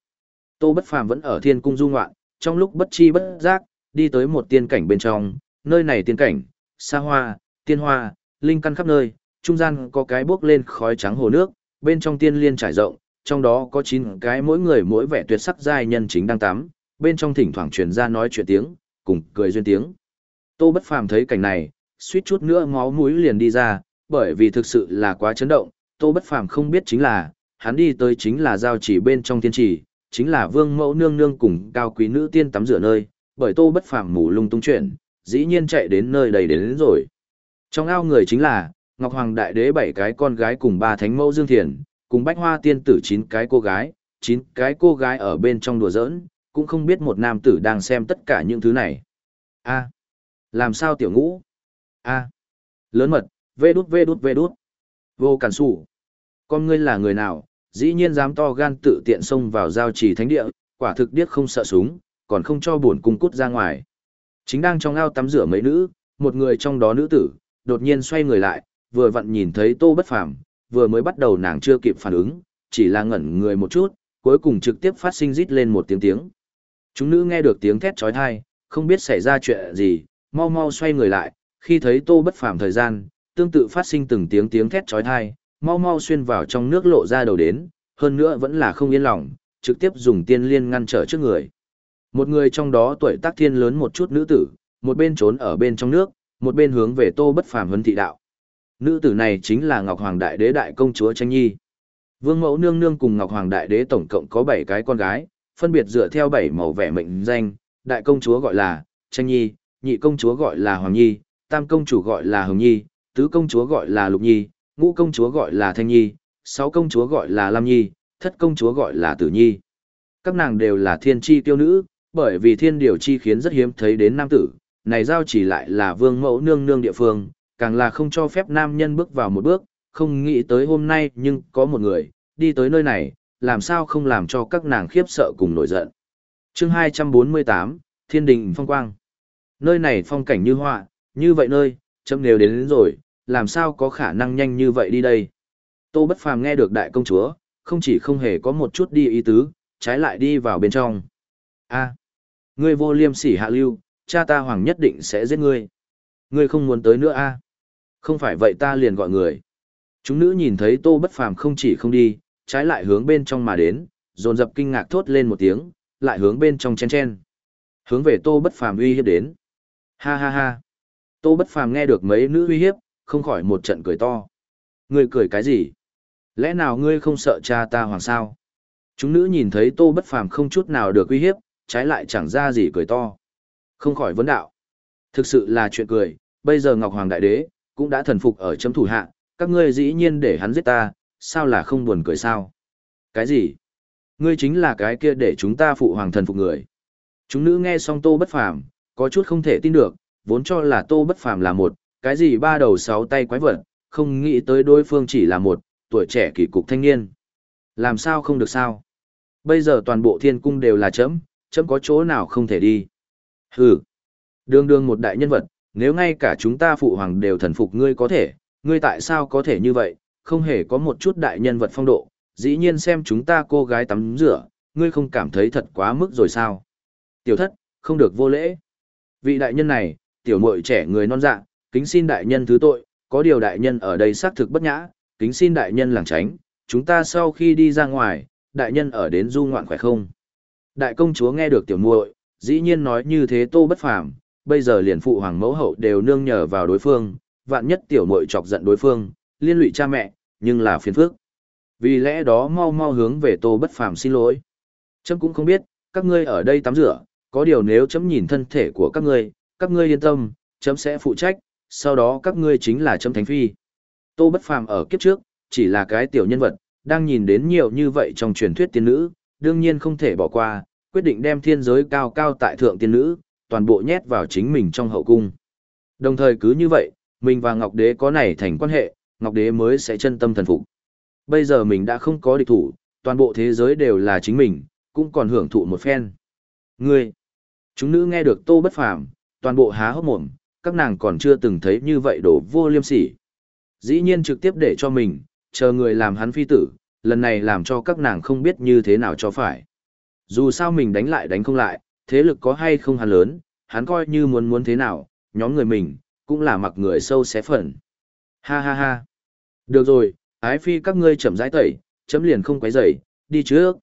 Tô Bất Phàm vẫn ở thiên cung du ngoạn, trong lúc bất chi bất giác, đi tới một tiên cảnh bên trong, nơi này tiên cảnh, xa hoa, tiên hoa, linh căn khắp nơi, trung gian có cái bước lên khói trắng hồ nước, bên trong tiên liên trải rộng, trong đó có 9 cái mỗi người mỗi vẻ tuyệt sắc giai nhân chính đang tắm, bên trong thỉnh thoảng truyền ra nói chuyện tiếng, cùng cười duyên tiếng. Tô Bất Phàm thấy cảnh này, suýt chút nữa máu mũi liền đi ra, bởi vì thực sự là quá chấn động, Tô Bất Phàm không biết chính là, hắn đi tới chính là giao chỉ bên trong tiên chỉ, chính là Vương Mẫu nương nương cùng cao quý nữ tiên tắm rửa nơi, bởi Tô Bất Phàm mù lung tung chuyện, dĩ nhiên chạy đến nơi đầy đến, đến rồi. Trong ao người chính là Ngọc Hoàng Đại Đế bảy cái con gái cùng ba thánh mẫu Dương Thiền, cùng Bách Hoa tiên tử chín cái cô gái, chín cái cô gái ở bên trong đùa giỡn, cũng không biết một nam tử đang xem tất cả những thứ này. A. làm sao tiểu ngũ? A. lớn mật, vê đút vê đút vê đút. Vô cản sủ. Con ngươi là người nào, dĩ nhiên dám to gan tự tiện xông vào giao trì thánh địa, quả thực điếc không sợ súng, còn không cho bổn cung cút ra ngoài. Chính đang trong ao tắm rửa mấy nữ, một người trong đó nữ tử, đột nhiên xoay người lại, vừa vặn nhìn thấy tô bất phàm, vừa mới bắt đầu nàng chưa kịp phản ứng, chỉ là ngẩn người một chút, cuối cùng trực tiếp phát sinh rít lên một tiếng tiếng. Chúng nữ nghe được tiếng thét trói thai, không biết xảy ra chuyện gì, mau mau xoay người lại, khi thấy tô bất phàm thời gian, tương tự phát sinh từng tiếng tiếng thét chói tai, mau mau xuyên vào trong nước lộ ra đầu đến, hơn nữa vẫn là không yên lòng, trực tiếp dùng tiên liên ngăn trở trước người. Một người trong đó tuổi tác thiên lớn một chút nữ tử, một bên trốn ở bên trong nước, một bên hướng về tô bất phàm huấn thị đạo. Nữ tử này chính là Ngọc Hoàng Đại Đế Đại Công Chúa Tranh Nhi. Vương Mẫu Nương Nương cùng Ngọc Hoàng Đại Đế tổng cộng có 7 cái con gái, phân biệt dựa theo bảy màu vẻ mệnh danh, đại công chúa gọi là Tranh Nhi, nhị công chúa gọi là Hoàng Nhi, tam công chủ gọi là Hồng Nhi, tứ công chúa gọi là Lục Nhi, ngũ công chúa gọi là Thanh Nhi, sáu công chúa gọi là Lam Nhi, thất công chúa gọi là Tử Nhi. Các nàng đều là thiên chi tiêu nữ, bởi vì thiên điều chi khiến rất hiếm thấy đến nam tử, này giao chỉ lại là vương mẫu nương nương địa phương, càng là không cho phép nam nhân bước vào một bước, không nghĩ tới hôm nay nhưng có một người, đi tới nơi này, làm sao không làm cho các nàng khiếp sợ cùng nổi giận. chương 248, Thiên đình phong quang. Nơi này phong cảnh như họa, như vậy nơi, chấm nếu đến, đến rồi, làm sao có khả năng nhanh như vậy đi đây. Tô Bất Phàm nghe được đại công chúa, không chỉ không hề có một chút đi ý tứ, trái lại đi vào bên trong. A, ngươi vô liêm sỉ hạ lưu, cha ta hoàng nhất định sẽ giết ngươi. Ngươi không muốn tới nữa a? Không phải vậy ta liền gọi người. Chúng nữ nhìn thấy Tô Bất Phàm không chỉ không đi, trái lại hướng bên trong mà đến, dồn dập kinh ngạc thốt lên một tiếng, lại hướng bên trong chen chen. Hướng về Tô Bất Phàm uy hiếp đến. Ha ha ha. Tô Bất Phàm nghe được mấy nữ uy hiếp, không khỏi một trận cười to. Ngươi cười cái gì? Lẽ nào ngươi không sợ cha ta hoàng sao? Chúng nữ nhìn thấy Tô Bất Phàm không chút nào được uy hiếp, trái lại chẳng ra gì cười to. Không khỏi vấn đạo. Thực sự là chuyện cười, bây giờ Ngọc Hoàng Đại Đế, cũng đã thần phục ở chấm thủ hạ, các ngươi dĩ nhiên để hắn giết ta, sao là không buồn cười sao? Cái gì? Ngươi chính là cái kia để chúng ta phụ hoàng thần phục người. Chúng nữ nghe xong Tô Bất Phàm, có chút không thể tin được, vốn cho là Tô Bất Phàm là một, cái gì ba đầu sáu tay quái vật, không nghĩ tới đối phương chỉ là một, tuổi trẻ kỳ cục thanh niên. Làm sao không được sao? Bây giờ toàn bộ thiên cung đều là chấm, chấm có chỗ nào không thể đi. Hừ, đương đương một đại nhân vật, nếu ngay cả chúng ta phụ hoàng đều thần phục ngươi có thể, ngươi tại sao có thể như vậy, không hề có một chút đại nhân vật phong độ, dĩ nhiên xem chúng ta cô gái tắm rửa, ngươi không cảm thấy thật quá mức rồi sao? Tiểu thất, không được vô lễ. Vị đại nhân này, tiểu muội trẻ người non dạ, kính xin đại nhân thứ tội, có điều đại nhân ở đây xác thực bất nhã, kính xin đại nhân làng tránh, chúng ta sau khi đi ra ngoài, đại nhân ở đến du ngoạn khỏe không? Đại công chúa nghe được tiểu muội, dĩ nhiên nói như thế tô bất phàm, bây giờ liền phụ hoàng mẫu hậu đều nương nhờ vào đối phương, vạn nhất tiểu muội chọc giận đối phương, liên lụy cha mẹ, nhưng là phiền phức. Vì lẽ đó mau mau hướng về tô bất phàm xin lỗi. Chấm cũng không biết, các ngươi ở đây tắm rửa, có điều nếu chấm nhìn thân thể của các ngươi, các ngươi yên tâm, chấm sẽ phụ trách, sau đó các ngươi chính là chấm thánh phi. Tô bất phàm ở kiếp trước, chỉ là cái tiểu nhân vật, đang nhìn đến nhiều như vậy trong truyền thuyết tiên nữ, đương nhiên không thể bỏ qua, quyết định đem thiên giới cao cao tại thượng tiên nữ, toàn bộ nhét vào chính mình trong hậu cung. Đồng thời cứ như vậy, mình và Ngọc Đế có này thành quan hệ, Ngọc Đế mới sẽ chân tâm thần phục. Bây giờ mình đã không có địch thủ, toàn bộ thế giới đều là chính mình, cũng còn hưởng thụ một phen. Ngươi, chúng nữ nghe được tô bất phàm, toàn bộ há hốc mồm, các nàng còn chưa từng thấy như vậy đổ vô liêm sỉ. Dĩ nhiên trực tiếp để cho mình, chờ người làm hắn phi tử, lần này làm cho các nàng không biết như thế nào cho phải. Dù sao mình đánh lại đánh không lại, thế lực có hay không hắn lớn, hắn coi như muốn muốn thế nào, nhóm người mình, cũng là mặc người sâu xé phần. Ha ha ha. Được rồi, ái phi các ngươi chậm rãi tẩy, chấm liền không quấy rầy, đi trước.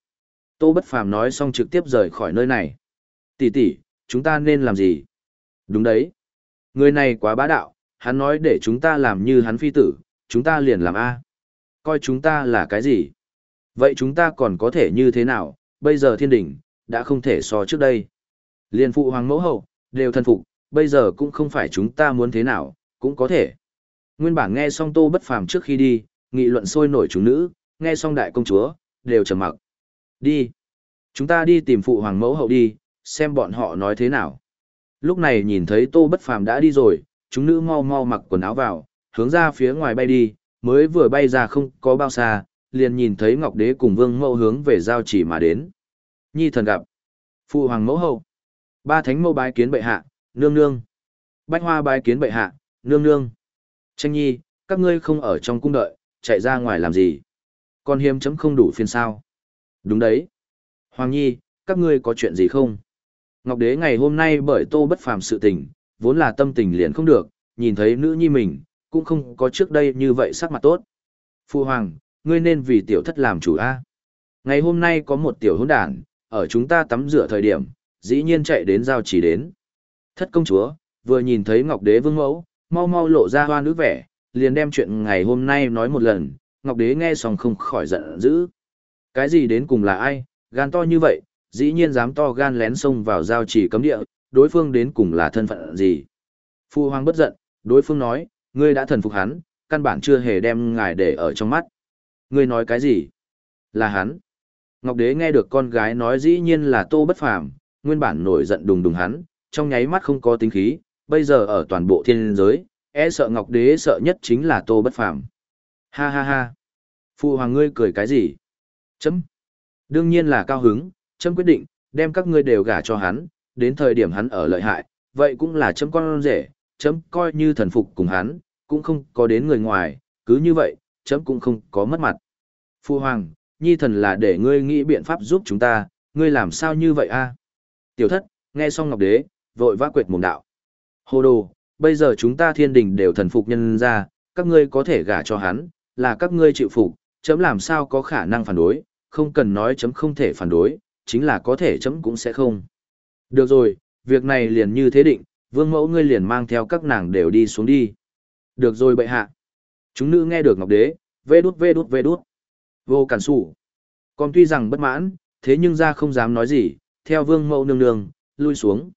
Tô Bất Phàm nói xong trực tiếp rời khỏi nơi này. Tỷ tỷ, chúng ta nên làm gì? Đúng đấy. Người này quá bá đạo, hắn nói để chúng ta làm như hắn phi tử, chúng ta liền làm A. Coi chúng ta là cái gì? Vậy chúng ta còn có thể như thế nào? Bây giờ thiên đỉnh, đã không thể so trước đây. liền phụ hoàng mẫu hậu, đều thân phục, bây giờ cũng không phải chúng ta muốn thế nào, cũng có thể. Nguyên bản nghe xong tô bất phàm trước khi đi, nghị luận sôi nổi chúng nữ, nghe xong đại công chúa, đều trầm mặc. Đi. Chúng ta đi tìm phụ hoàng mẫu hậu đi, xem bọn họ nói thế nào. Lúc này nhìn thấy tô bất phàm đã đi rồi, chúng nữ mau mau mặc quần áo vào, hướng ra phía ngoài bay đi, mới vừa bay ra không có bao xa, liền nhìn thấy Ngọc Đế cùng Vương Mẫu hướng về giao chỉ mà đến. Nhi thần gặp. Phụ hoàng mẫu hậu. Ba thánh mẫu bái kiến bệ hạ, nương nương. Bách hoa bái kiến bệ hạ, nương nương. Tranh nhi, các ngươi không ở trong cung đợi, chạy ra ngoài làm gì? Con hiếm chấm không đủ phiên sao? Đúng đấy. Hoàng nhi, các ngươi có chuyện gì không? Ngọc đế ngày hôm nay bởi tô bất phàm sự tình, vốn là tâm tình liền không được, nhìn thấy nữ nhi mình, cũng không có trước đây như vậy sắc mặt tốt. Phu hoàng, ngươi nên vì tiểu thất làm chủ a. Ngày hôm nay có một tiểu hôn đàn, ở chúng ta tắm rửa thời điểm, dĩ nhiên chạy đến giao chỉ đến. Thất công chúa, vừa nhìn thấy Ngọc Đế vương mẫu, mau mau lộ ra hoa nữ vẻ, liền đem chuyện ngày hôm nay nói một lần, Ngọc Đế nghe xong không khỏi giận dữ. Cái gì đến cùng là ai, gan to như vậy, dĩ nhiên dám to gan lén xông vào giao chỉ cấm địa, đối phương đến cùng là thân phận gì. Phu hoàng bất giận, đối phương nói, ngươi đã thần phục hắn, căn bản chưa hề đem ngài để ở trong mắt. Ngươi nói cái gì? Là hắn. Ngọc Đế nghe được con gái nói dĩ nhiên là Tô Bất Phàm, nguyên bản nổi giận đùng đùng hắn, trong nháy mắt không có tính khí, bây giờ ở toàn bộ thiên giới, e sợ Ngọc Đế sợ nhất chính là Tô Bất Phàm. Ha ha ha. phu hoàng ngươi cười cái gì? Chấm. Đương nhiên là cao hứng, chấm quyết định, đem các ngươi đều gả cho hắn, đến thời điểm hắn ở lợi hại, vậy cũng là chấm con rể, chấm coi như thần phục cùng hắn, cũng không có đến người ngoài, cứ như vậy, chấm cũng không có mất mặt. Phu hoàng, nhi thần là để ngươi nghĩ biện pháp giúp chúng ta, ngươi làm sao như vậy a? Tiểu thất, nghe xong ngọc đế, vội vã quệt mồm đạo. Hồ đồ, bây giờ chúng ta thiên đình đều thần phục nhân ra, các ngươi có thể gả cho hắn, là các ngươi chịu phục, chấm làm sao có khả năng phản đối, không cần nói chấm không thể phản đối, chính là có thể chấm cũng sẽ không. Được rồi, việc này liền như thế định, vương mẫu ngươi liền mang theo các nàng đều đi xuống đi. Được rồi bệ hạ. Chúng nữ nghe được ngọc đế, vê đút vê đút vê đút. Vô cản sủ. Còn tuy rằng bất mãn, thế nhưng ra không dám nói gì, theo vương mẫu nương nương, lui xuống.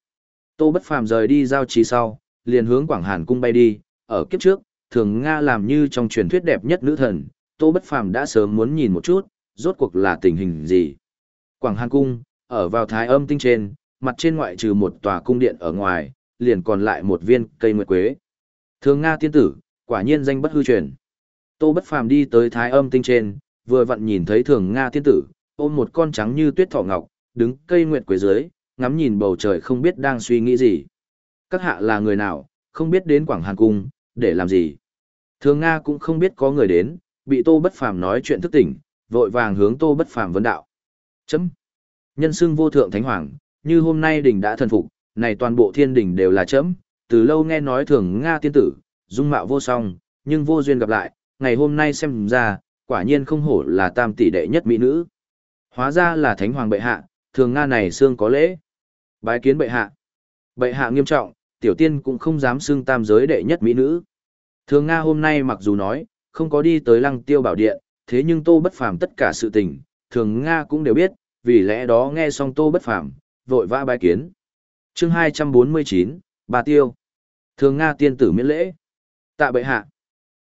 Tô bất phàm rời đi giao trì sau, liền hướng Quảng Hàn cung bay đi, ở kiếp trước, thường Nga làm như trong truyền thuyết đẹp nhất nữ thần, Tô bất phàm đã sớm muốn nhìn một chút, rốt cuộc là tình hình gì. Quảng Hàn cung, ở vào thái âm tinh trên, mặt trên ngoại trừ một tòa cung điện ở ngoài, liền còn lại một viên cây nguyệt quế. Thường Nga tiên tử, quả nhiên danh bất hư truyền. Tô bất phàm đi tới thái âm tinh trên, vừa vặn nhìn thấy thường Nga tiên tử, ôm một con trắng như tuyết thỏ ngọc, đứng cây nguyệt quế dưới, ngắm nhìn bầu trời không biết đang suy nghĩ gì. Các hạ là người nào, không biết đến Quảng Hàn Cung, để làm gì. Thường Nga cũng không biết có người đến, bị Tô Bất Phàm nói chuyện thức tỉnh, vội vàng hướng Tô Bất Phàm vấn đạo. Chấm. Nhân xưng vô thượng thánh hoàng, như hôm nay đỉnh đã thần phục, này toàn bộ thiên đỉnh đều là chấm, từ lâu nghe nói thường Nga tiên tử, dung mạo vô song, nhưng vô duyên gặp lại, ngày hôm nay xem ra, quả nhiên không hổ là tam tỷ đệ nhất mỹ nữ. Hóa ra là thánh hoàng bệ hạ, thường Nga này xương có lễ. Bái kiến bệ hạ. Bệ hạ nghiêm trọng, tiểu tiên cũng không dám xưng tam giới đệ nhất mỹ nữ. Thường Nga hôm nay mặc dù nói, không có đi tới lăng tiêu bảo điện, thế nhưng tô bất phàm tất cả sự tình, thường Nga cũng đều biết, vì lẽ đó nghe xong tô bất phàm, vội vã bái kiến. chương 249, Bà Tiêu. Thường Nga tiên tử miễn lễ. Tạ bệ hạ.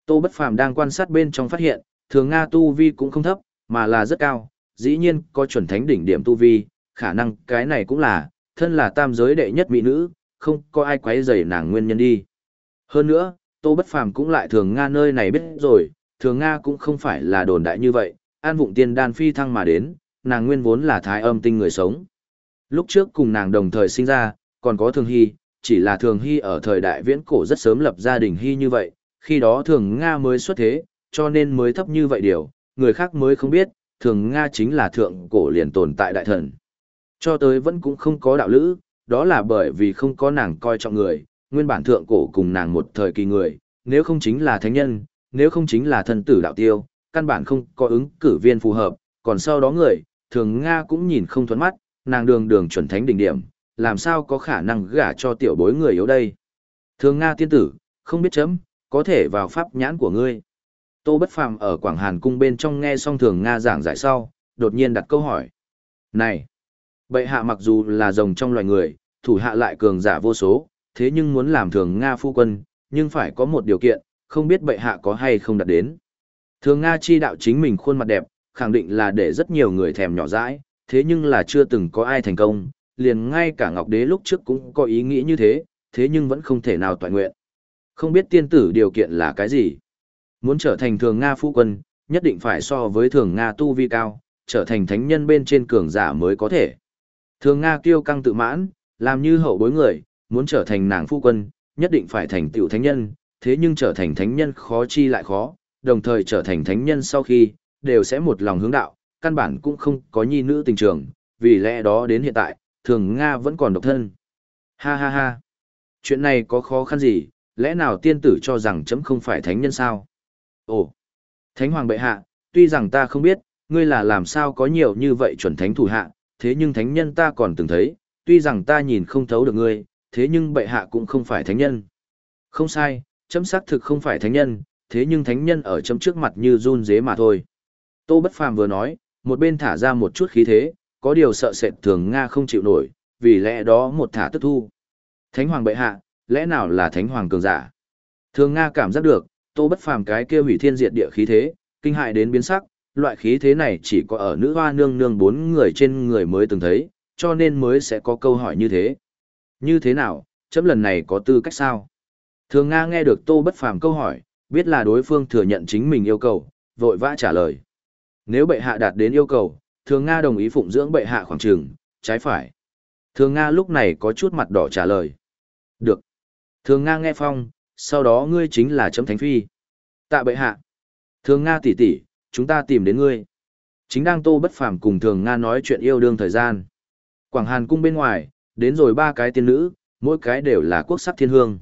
Tô bất phàm đang quan sát bên trong phát hiện, thường Nga tu vi cũng không thấp, mà là rất cao, dĩ nhiên có chuẩn thánh đỉnh điểm tu vi, khả năng cái này cũng là, thân là tam giới đệ nhất mỹ nữ, không có ai quấy rầy nàng nguyên nhân đi. Hơn nữa, Tô Bất Phàm cũng lại thường Nga nơi này biết rồi, thường Nga cũng không phải là đồn đại như vậy, an vụng tiên đan phi thăng mà đến, nàng nguyên vốn là thái âm tinh người sống. Lúc trước cùng nàng đồng thời sinh ra, còn có thường hy, chỉ là thường hy ở thời đại viễn cổ rất sớm lập gia đình hy như vậy, khi đó thường Nga mới xuất thế, cho nên mới thấp như vậy điều, người khác mới không biết, thường Nga chính là thượng cổ liền tồn tại đại thần. Cho tới vẫn cũng không có đạo lữ, đó là bởi vì không có nàng coi trọng người, nguyên bản thượng cổ cùng nàng một thời kỳ người, nếu không chính là thánh nhân, nếu không chính là thần tử đạo tiêu, căn bản không có ứng cử viên phù hợp, còn sau đó người, thường Nga cũng nhìn không thuẫn mắt, nàng đường đường chuẩn thánh đỉnh điểm, làm sao có khả năng gả cho tiểu bối người yếu đây. Thường Nga tiên tử, không biết chấm, có thể vào pháp nhãn của ngươi. Tô Bất Phàm ở Quảng Hàn cung bên trong nghe xong Thường Nga giảng giải sau, đột nhiên đặt câu hỏi. Này, Bệ hạ mặc dù là rồng trong loài người, thủ hạ lại cường giả vô số, thế nhưng muốn làm thường Nga phu quân, nhưng phải có một điều kiện, không biết bệ hạ có hay không đạt đến. Thường Nga chi đạo chính mình khuôn mặt đẹp, khẳng định là để rất nhiều người thèm nhỏ dãi, thế nhưng là chưa từng có ai thành công, liền ngay cả Ngọc Đế lúc trước cũng có ý nghĩ như thế, thế nhưng vẫn không thể nào toàn nguyện. Không biết tiên tử điều kiện là cái gì? Muốn trở thành thường Nga phu quân, nhất định phải so với thường Nga tu vi cao, trở thành thánh nhân bên trên cường giả mới có thể. Thường Nga kiêu căng tự mãn, làm như hậu bối người, muốn trở thành nàng phu quân, nhất định phải thành tiểu thánh nhân, thế nhưng trở thành thánh nhân khó chi lại khó, đồng thời trở thành thánh nhân sau khi, đều sẽ một lòng hướng đạo, căn bản cũng không có nhi nữ tình trường, vì lẽ đó đến hiện tại, thường Nga vẫn còn độc thân. Ha ha ha, chuyện này có khó khăn gì, lẽ nào tiên tử cho rằng chấm không phải thánh nhân sao? Ồ, thánh hoàng bệ hạ, tuy rằng ta không biết, ngươi là làm sao có nhiều như vậy chuẩn thánh thủ hạ, thế nhưng thánh nhân ta còn từng thấy, tuy rằng ta nhìn không thấu được ngươi, thế nhưng bệ hạ cũng không phải thánh nhân. Không sai, chấm xác thực không phải thánh nhân, thế nhưng thánh nhân ở chấm trước mặt như run dế mà thôi. Tô Bất Phàm vừa nói, một bên thả ra một chút khí thế, có điều sợ sệt thường Nga không chịu nổi, vì lẽ đó một thả tức thu. Thánh hoàng bệ hạ, lẽ nào là thánh hoàng cường giả? Thường Nga cảm giác được, Tô Bất Phàm cái kia hủy thiên diệt địa khí thế, kinh hại đến biến sắc, loại khí thế này chỉ có ở nữ hoa nương nương bốn người trên người mới từng thấy, cho nên mới sẽ có câu hỏi như thế. Như thế nào, chấm lần này có tư cách sao? Thường Nga nghe được Tô Bất Phàm câu hỏi, biết là đối phương thừa nhận chính mình yêu cầu, vội vã trả lời. Nếu bệ hạ đạt đến yêu cầu, Thường Nga đồng ý phụng dưỡng bệ hạ khoảng trường, trái phải. Thường Nga lúc này có chút mặt đỏ trả lời. Được. Thường Nga nghe phong, sau đó ngươi chính là chấm thánh phi. Tạ bệ hạ. Thường Nga tỷ tỷ, chúng ta tìm đến ngươi. Chính đang tô bất phàm cùng Thường Nga nói chuyện yêu đương thời gian. Quảng Hàn cung bên ngoài, đến rồi ba cái tiên nữ, mỗi cái đều là quốc sắc thiên hương.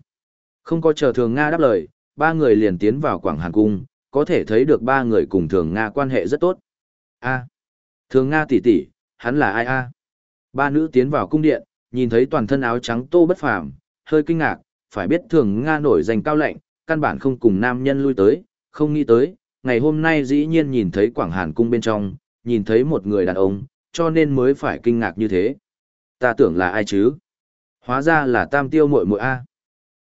Không có chờ Thường Nga đáp lời, ba người liền tiến vào Quảng Hàn cung, có thể thấy được ba người cùng Thường Nga quan hệ rất tốt. A. Thường Nga tỷ tỷ, hắn là ai a? Ba nữ tiến vào cung điện, nhìn thấy toàn thân áo trắng tô bất phàm, hơi kinh ngạc, phải biết Thường Nga nổi danh cao lệnh, căn bản không cùng nam nhân lui tới, không nghĩ tới, ngày hôm nay dĩ nhiên nhìn thấy Quảng Hàn cung bên trong, nhìn thấy một người đàn ông, cho nên mới phải kinh ngạc như thế. Ta tưởng là ai chứ? Hóa ra là Tam Tiêu muội muội a.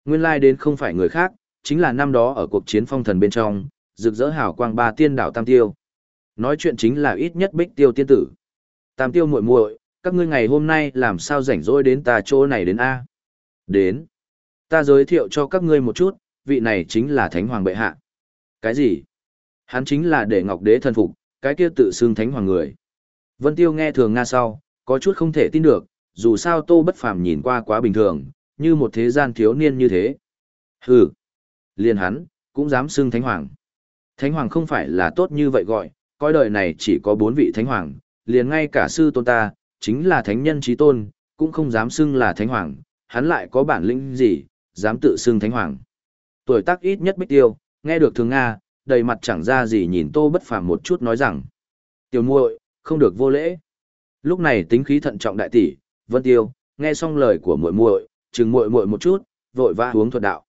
Nguyên lai đến không phải người khác, chính là năm đó ở cuộc chiến phong thần bên trong, rực rỡ hào quang ba tiên đảo Tam Tiêu. Nói chuyện chính là ít nhất Bích Tiêu tiên tử. Tam Tiêu muội muội, các ngươi ngày hôm nay làm sao rảnh rỗi đến ta chỗ này đến a? Đến. Ta giới thiệu cho các ngươi một chút, vị này chính là Thánh Hoàng bệ hạ. Cái gì? Hắn chính là để Ngọc Đế thần phục, cái kia tự xưng Thánh Hoàng người. Vân Tiêu nghe thường Nga sau, có chút không thể tin được, dù sao Tô Bất Phàm nhìn qua quá bình thường, như một thế gian thiếu niên như thế. Hừ, liền hắn, cũng dám xưng Thánh Hoàng. Thánh Hoàng không phải là tốt như vậy gọi, coi đời này chỉ có bốn vị Thánh Hoàng, liền ngay cả sư tôn ta, chính là Thánh nhân trí tôn, cũng không dám xưng là Thánh Hoàng, hắn lại có bản lĩnh gì, dám tự xưng Thánh Hoàng. Tuổi tác ít nhất bích tiêu, nghe được thường Nga, đầy mặt chẳng ra gì nhìn Tô Bất Phàm một chút nói rằng. Tiểu muội, không được vô lễ. Lúc này tính khí thận trọng đại tỷ, Vân Tiêu, nghe xong lời của muội muội, chừng muội muội một chút, vội vã uống thuật đạo.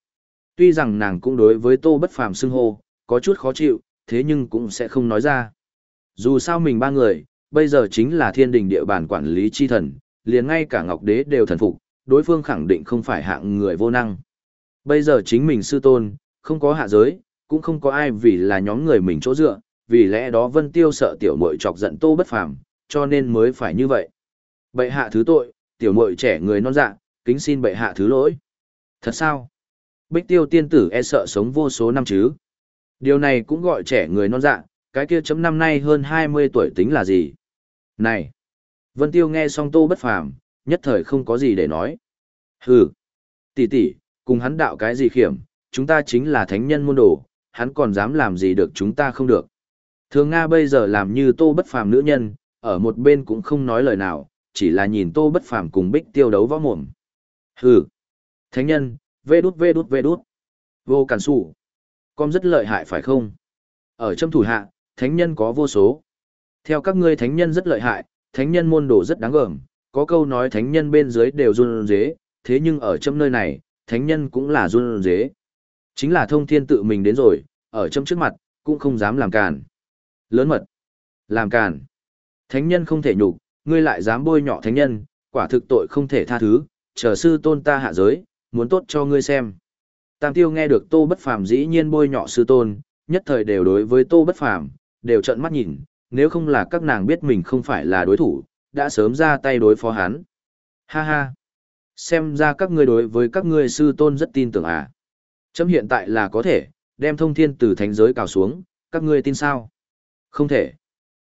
Tuy rằng nàng cũng đối với Tô Bất Phàm xưng hô, có chút khó chịu, thế nhưng cũng sẽ không nói ra. Dù sao mình ba người, bây giờ chính là thiên đình địa bàn quản lý chi thần, liền ngay cả Ngọc Đế đều thần phục, đối phương khẳng định không phải hạng người vô năng. Bây giờ chính mình sư tôn, không có hạ giới, cũng không có ai vì là nhóm người mình chỗ dựa, vì lẽ đó Vân Tiêu sợ tiểu muội chọc giận Tô Bất Phàm, cho nên mới phải như vậy. Bệ hạ thứ tội, tiểu muội trẻ người non dạ, kính xin bệ hạ thứ lỗi. Thật sao? Bích Tiêu tiên tử e sợ sống vô số năm chứ. Điều này cũng gọi trẻ người non dạ, cái kia chấm năm nay hơn 20 tuổi tính là gì? Này! Vân Tiêu nghe xong Tô Bất Phàm, nhất thời không có gì để nói. Hừ! Tỷ tỷ, cùng hắn đạo cái gì khiểm, chúng ta chính là thánh nhân môn đồ, hắn còn dám làm gì được chúng ta không được. Thường Nga bây giờ làm như tô bất phàm nữ nhân, ở một bên cũng không nói lời nào, chỉ là nhìn tô bất phàm cùng bích tiêu đấu võ mồm. Hừ! Thánh nhân, vê đút vê đút vê đút. Vô cản sủ. Con rất lợi hại phải không? Ở trong thủ hạ, thánh nhân có vô số. Theo các ngươi thánh nhân rất lợi hại, thánh nhân môn đồ rất đáng gờm, có câu nói thánh nhân bên dưới đều run dế, thế nhưng ở trong nơi này, thánh nhân cũng là run dế. Chính là thông thiên tự mình đến rồi, ở trong trước mặt, cũng không dám làm càn. Lớn mật. Làm càn. Thánh nhân không thể nhục, ngươi lại dám bôi nhọ thánh nhân, quả thực tội không thể tha thứ, chờ sư tôn ta hạ giới, muốn tốt cho ngươi xem. Tam tiêu nghe được tô bất phàm dĩ nhiên bôi nhọ sư tôn, nhất thời đều đối với tô bất phàm, đều trợn mắt nhìn, nếu không là các nàng biết mình không phải là đối thủ, đã sớm ra tay đối phó hắn. Ha ha. Xem ra các ngươi đối với các ngươi sư tôn rất tin tưởng à. Chấm hiện tại là có thể, đem thông thiên từ thánh giới cào xuống, các ngươi tin sao? Không thể.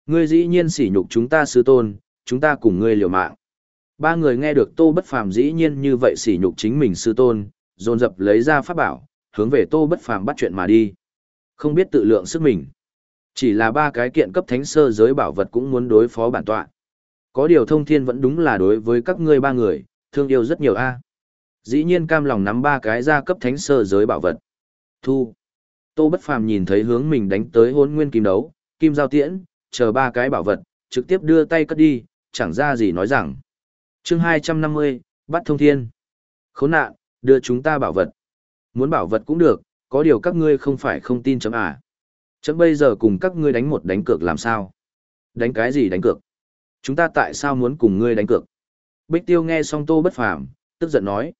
Ngươi dĩ nhiên sỉ nhục chúng ta sư tôn, chúng ta cùng ngươi liều mạng. Ba người nghe được tô bất phàm dĩ nhiên như vậy sỉ nhục chính mình sư tôn, dồn dập lấy ra pháp bảo, hướng về tô bất phàm bắt chuyện mà đi. Không biết tự lượng sức mình. Chỉ là ba cái kiện cấp thánh sơ giới bảo vật cũng muốn đối phó bản tọa. Có điều thông thiên vẫn đúng là đối với các ngươi ba người, thương yêu rất nhiều a. Dĩ nhiên cam lòng nắm ba cái gia cấp thánh sơ giới bảo vật. Thu. Tô Bất Phàm nhìn thấy hướng mình đánh tới Hỗn nguyên kim đấu, kim giao tiễn, chờ ba cái bảo vật, trực tiếp đưa tay cất đi, chẳng ra gì nói rằng chương 250, bắt thông thiên. Khốn nạn, đưa chúng ta bảo vật. Muốn bảo vật cũng được, có điều các ngươi không phải không tin chấm à. Chấm bây giờ cùng các ngươi đánh một đánh cược làm sao? Đánh cái gì đánh cược? Chúng ta tại sao muốn cùng ngươi đánh cược? Bích Tiêu nghe xong Tô Bất Phàm, tức giận nói.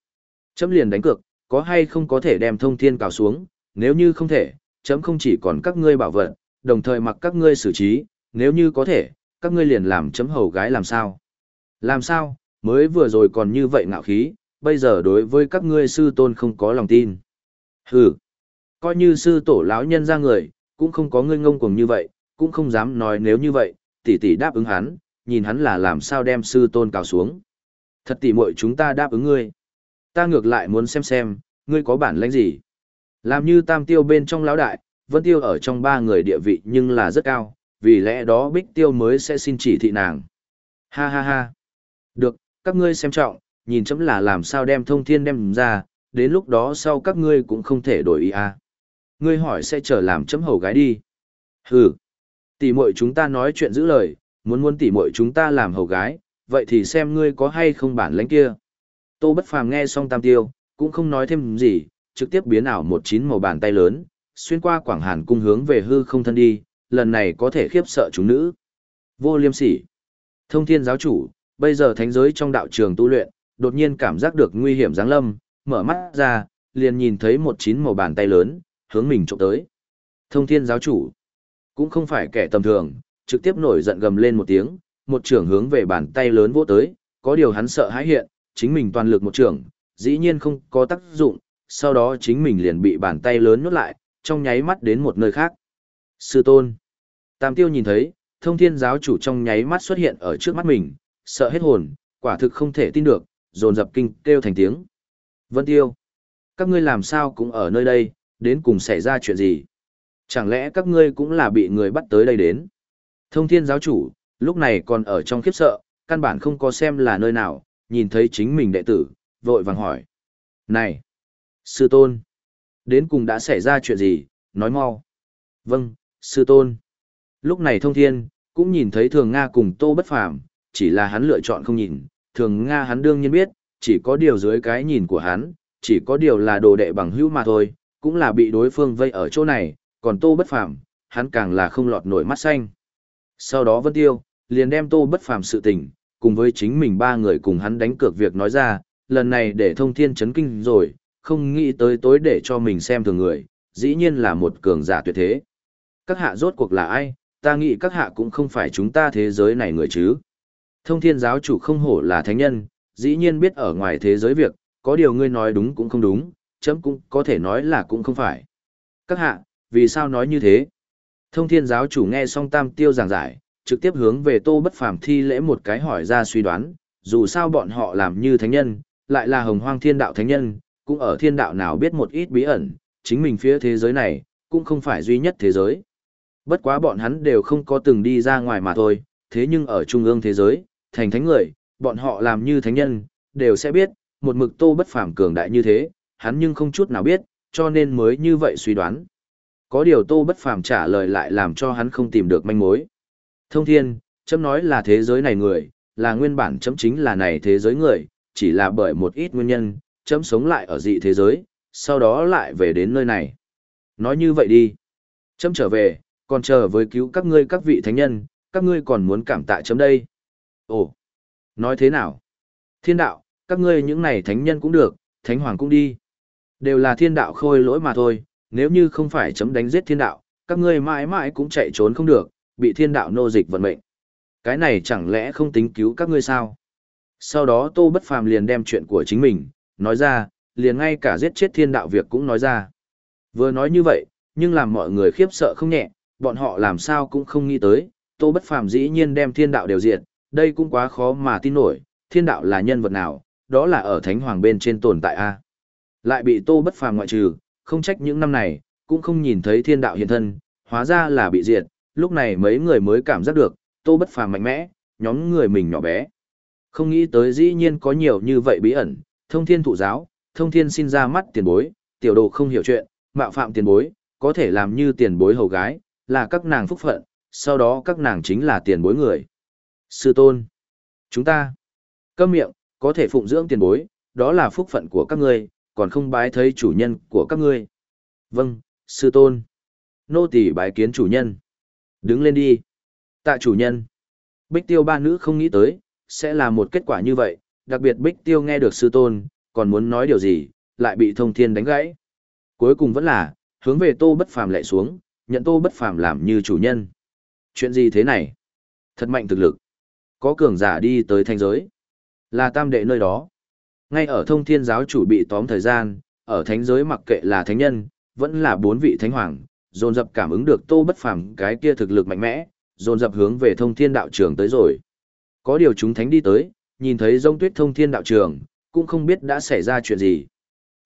Chấm liền đánh cược, có hay không có thể đem thông thiên cào xuống, nếu như không thể, chấm không chỉ còn các ngươi bảo vật, đồng thời mặc các ngươi xử trí, nếu như có thể, các ngươi liền làm chấm hầu gái làm sao? Làm sao, mới vừa rồi còn như vậy ngạo khí, bây giờ đối với các ngươi sư tôn không có lòng tin. Hừ, coi như sư tổ lão nhân ra người, cũng không có ngươi ngông cuồng như vậy, cũng không dám nói nếu như vậy, tỷ tỷ đáp ứng hắn, nhìn hắn là làm sao đem sư tôn cào xuống. Thật tỷ muội chúng ta đáp ứng ngươi. Ta ngược lại muốn xem xem, ngươi có bản lĩnh gì. Làm như tam tiêu bên trong lão đại, vân tiêu ở trong ba người địa vị nhưng là rất cao, vì lẽ đó bích tiêu mới sẽ xin chỉ thị nàng. Ha ha ha. Được, các ngươi xem trọng, nhìn chấm là làm sao đem thông thiên đem ra, đến lúc đó sau các ngươi cũng không thể đổi ý à. Ngươi hỏi sẽ chờ làm chấm hầu gái đi. Hừ. Tỷ muội chúng ta nói chuyện giữ lời, muốn muốn tỷ muội chúng ta làm hầu gái, vậy thì xem ngươi có hay không bản lãnh kia. Tô Bất Phàm nghe xong Tam Tiêu, cũng không nói thêm gì, trực tiếp biến ảo một chín màu bàn tay lớn, xuyên qua Quảng Hàn cung hướng về hư không thân đi, lần này có thể khiếp sợ chúng nữ. Vô Liêm Sỉ, Thông Thiên giáo chủ, bây giờ thánh giới trong đạo trường tu luyện, đột nhiên cảm giác được nguy hiểm giáng lâm, mở mắt ra, liền nhìn thấy một chín màu bàn tay lớn, hướng mình trộm tới. Thông Thiên giáo chủ, cũng không phải kẻ tầm thường, trực tiếp nổi giận gầm lên một tiếng, một trưởng hướng về bàn tay lớn vỗ tới, có điều hắn sợ hãi hiện, chính mình toàn lực một trưởng, dĩ nhiên không có tác dụng, sau đó chính mình liền bị bàn tay lớn nhốt lại, trong nháy mắt đến một nơi khác. Sư tôn. Tam tiêu nhìn thấy, thông thiên giáo chủ trong nháy mắt xuất hiện ở trước mắt mình, sợ hết hồn, quả thực không thể tin được, dồn dập kinh kêu thành tiếng. Vân tiêu. Các ngươi làm sao cũng ở nơi đây, đến cùng xảy ra chuyện gì? Chẳng lẽ các ngươi cũng là bị người bắt tới đây đến? Thông thiên giáo chủ, lúc này còn ở trong khiếp sợ, căn bản không có xem là nơi nào, nhìn thấy chính mình đệ tử, vội vàng hỏi. Này! Sư tôn! Đến cùng đã xảy ra chuyện gì, nói mau. Vâng, sư tôn. Lúc này thông thiên, cũng nhìn thấy thường Nga cùng tô bất phàm, chỉ là hắn lựa chọn không nhìn, thường Nga hắn đương nhiên biết, chỉ có điều dưới cái nhìn của hắn, chỉ có điều là đồ đệ bằng hữu mà thôi, cũng là bị đối phương vây ở chỗ này, còn tô bất phàm, hắn càng là không lọt nổi mắt xanh. Sau đó Vân Tiêu, liền đem tô bất phàm sự tình, cùng với chính mình ba người cùng hắn đánh cược việc nói ra, lần này để thông thiên chấn kinh rồi, không nghĩ tới tối để cho mình xem thường người, dĩ nhiên là một cường giả tuyệt thế. Các hạ rốt cuộc là ai, ta nghĩ các hạ cũng không phải chúng ta thế giới này người chứ. Thông thiên giáo chủ không hổ là thánh nhân, dĩ nhiên biết ở ngoài thế giới việc, có điều ngươi nói đúng cũng không đúng, chấm cũng có thể nói là cũng không phải. Các hạ, vì sao nói như thế? Thông thiên giáo chủ nghe xong tam tiêu giảng giải, trực tiếp hướng về tô bất phàm thi lễ một cái hỏi ra suy đoán, dù sao bọn họ làm như thánh nhân, lại là hồng hoang thiên đạo thánh nhân, cũng ở thiên đạo nào biết một ít bí ẩn, chính mình phía thế giới này, cũng không phải duy nhất thế giới. Bất quá bọn hắn đều không có từng đi ra ngoài mà thôi, thế nhưng ở trung ương thế giới, thành thánh người, bọn họ làm như thánh nhân, đều sẽ biết, một mực tô bất phàm cường đại như thế, hắn nhưng không chút nào biết, cho nên mới như vậy suy đoán. Có điều tô bất phàm trả lời lại làm cho hắn không tìm được manh mối. Thông thiên, chấm nói là thế giới này người, là nguyên bản chấm chính là này thế giới người, chỉ là bởi một ít nguyên nhân, chấm sống lại ở dị thế giới, sau đó lại về đến nơi này. Nói như vậy đi. Chấm trở về, còn chờ với cứu các ngươi các vị thánh nhân, các ngươi còn muốn cảm tạ chấm đây. Ồ, nói thế nào? Thiên đạo, các ngươi những này thánh nhân cũng được, thánh hoàng cũng đi. Đều là thiên đạo khôi lỗi mà thôi, nếu như không phải chấm đánh giết thiên đạo, các ngươi mãi mãi cũng chạy trốn không được, bị thiên đạo nô dịch vận mệnh. Cái này chẳng lẽ không tính cứu các ngươi sao? Sau đó Tô Bất Phàm liền đem chuyện của chính mình, nói ra, liền ngay cả giết chết thiên đạo việc cũng nói ra. Vừa nói như vậy, nhưng làm mọi người khiếp sợ không nhẹ, bọn họ làm sao cũng không nghĩ tới, Tô Bất Phàm dĩ nhiên đem thiên đạo đều diệt, đây cũng quá khó mà tin nổi, thiên đạo là nhân vật nào, đó là ở thánh hoàng bên trên tồn tại a. Lại bị Tô Bất Phàm ngoại trừ, không trách những năm này, cũng không nhìn thấy thiên đạo hiện thân, hóa ra là bị diệt, lúc này mấy người mới cảm giác được, tô bất phàm mạnh mẽ, nhóm người mình nhỏ bé. Không nghĩ tới dĩ nhiên có nhiều như vậy bí ẩn, thông thiên thụ giáo, thông thiên xin ra mắt tiền bối, tiểu đồ không hiểu chuyện, mạo phạm tiền bối, có thể làm như tiền bối hầu gái, là các nàng phúc phận, sau đó các nàng chính là tiền bối người. Sư tôn, chúng ta, câm miệng, có thể phụng dưỡng tiền bối, đó là phúc phận của các ngươi, còn không bái thấy chủ nhân của các ngươi. Vâng, sư tôn. Nô tỳ bái kiến chủ nhân. Đứng lên đi. Tạ chủ nhân. Bích tiêu ba nữ không nghĩ tới, sẽ là một kết quả như vậy, đặc biệt bích tiêu nghe được sư tôn, còn muốn nói điều gì, lại bị thông thiên đánh gãy. Cuối cùng vẫn là, hướng về tô bất phàm lại xuống, nhận tô bất phàm làm như chủ nhân. Chuyện gì thế này? Thật mạnh thực lực. Có cường giả đi tới thanh giới. Là tam đệ nơi đó. Ngay ở thông thiên giáo chủ bị tóm thời gian, ở thánh giới mặc kệ là thánh nhân, vẫn là bốn vị thánh hoàng, dồn dập cảm ứng được tô bất phàm cái kia thực lực mạnh mẽ, dồn dập hướng về thông thiên đạo trường tới rồi. Có điều chúng thánh đi tới, nhìn thấy rông tuyết thông thiên đạo trường, cũng không biết đã xảy ra chuyện gì.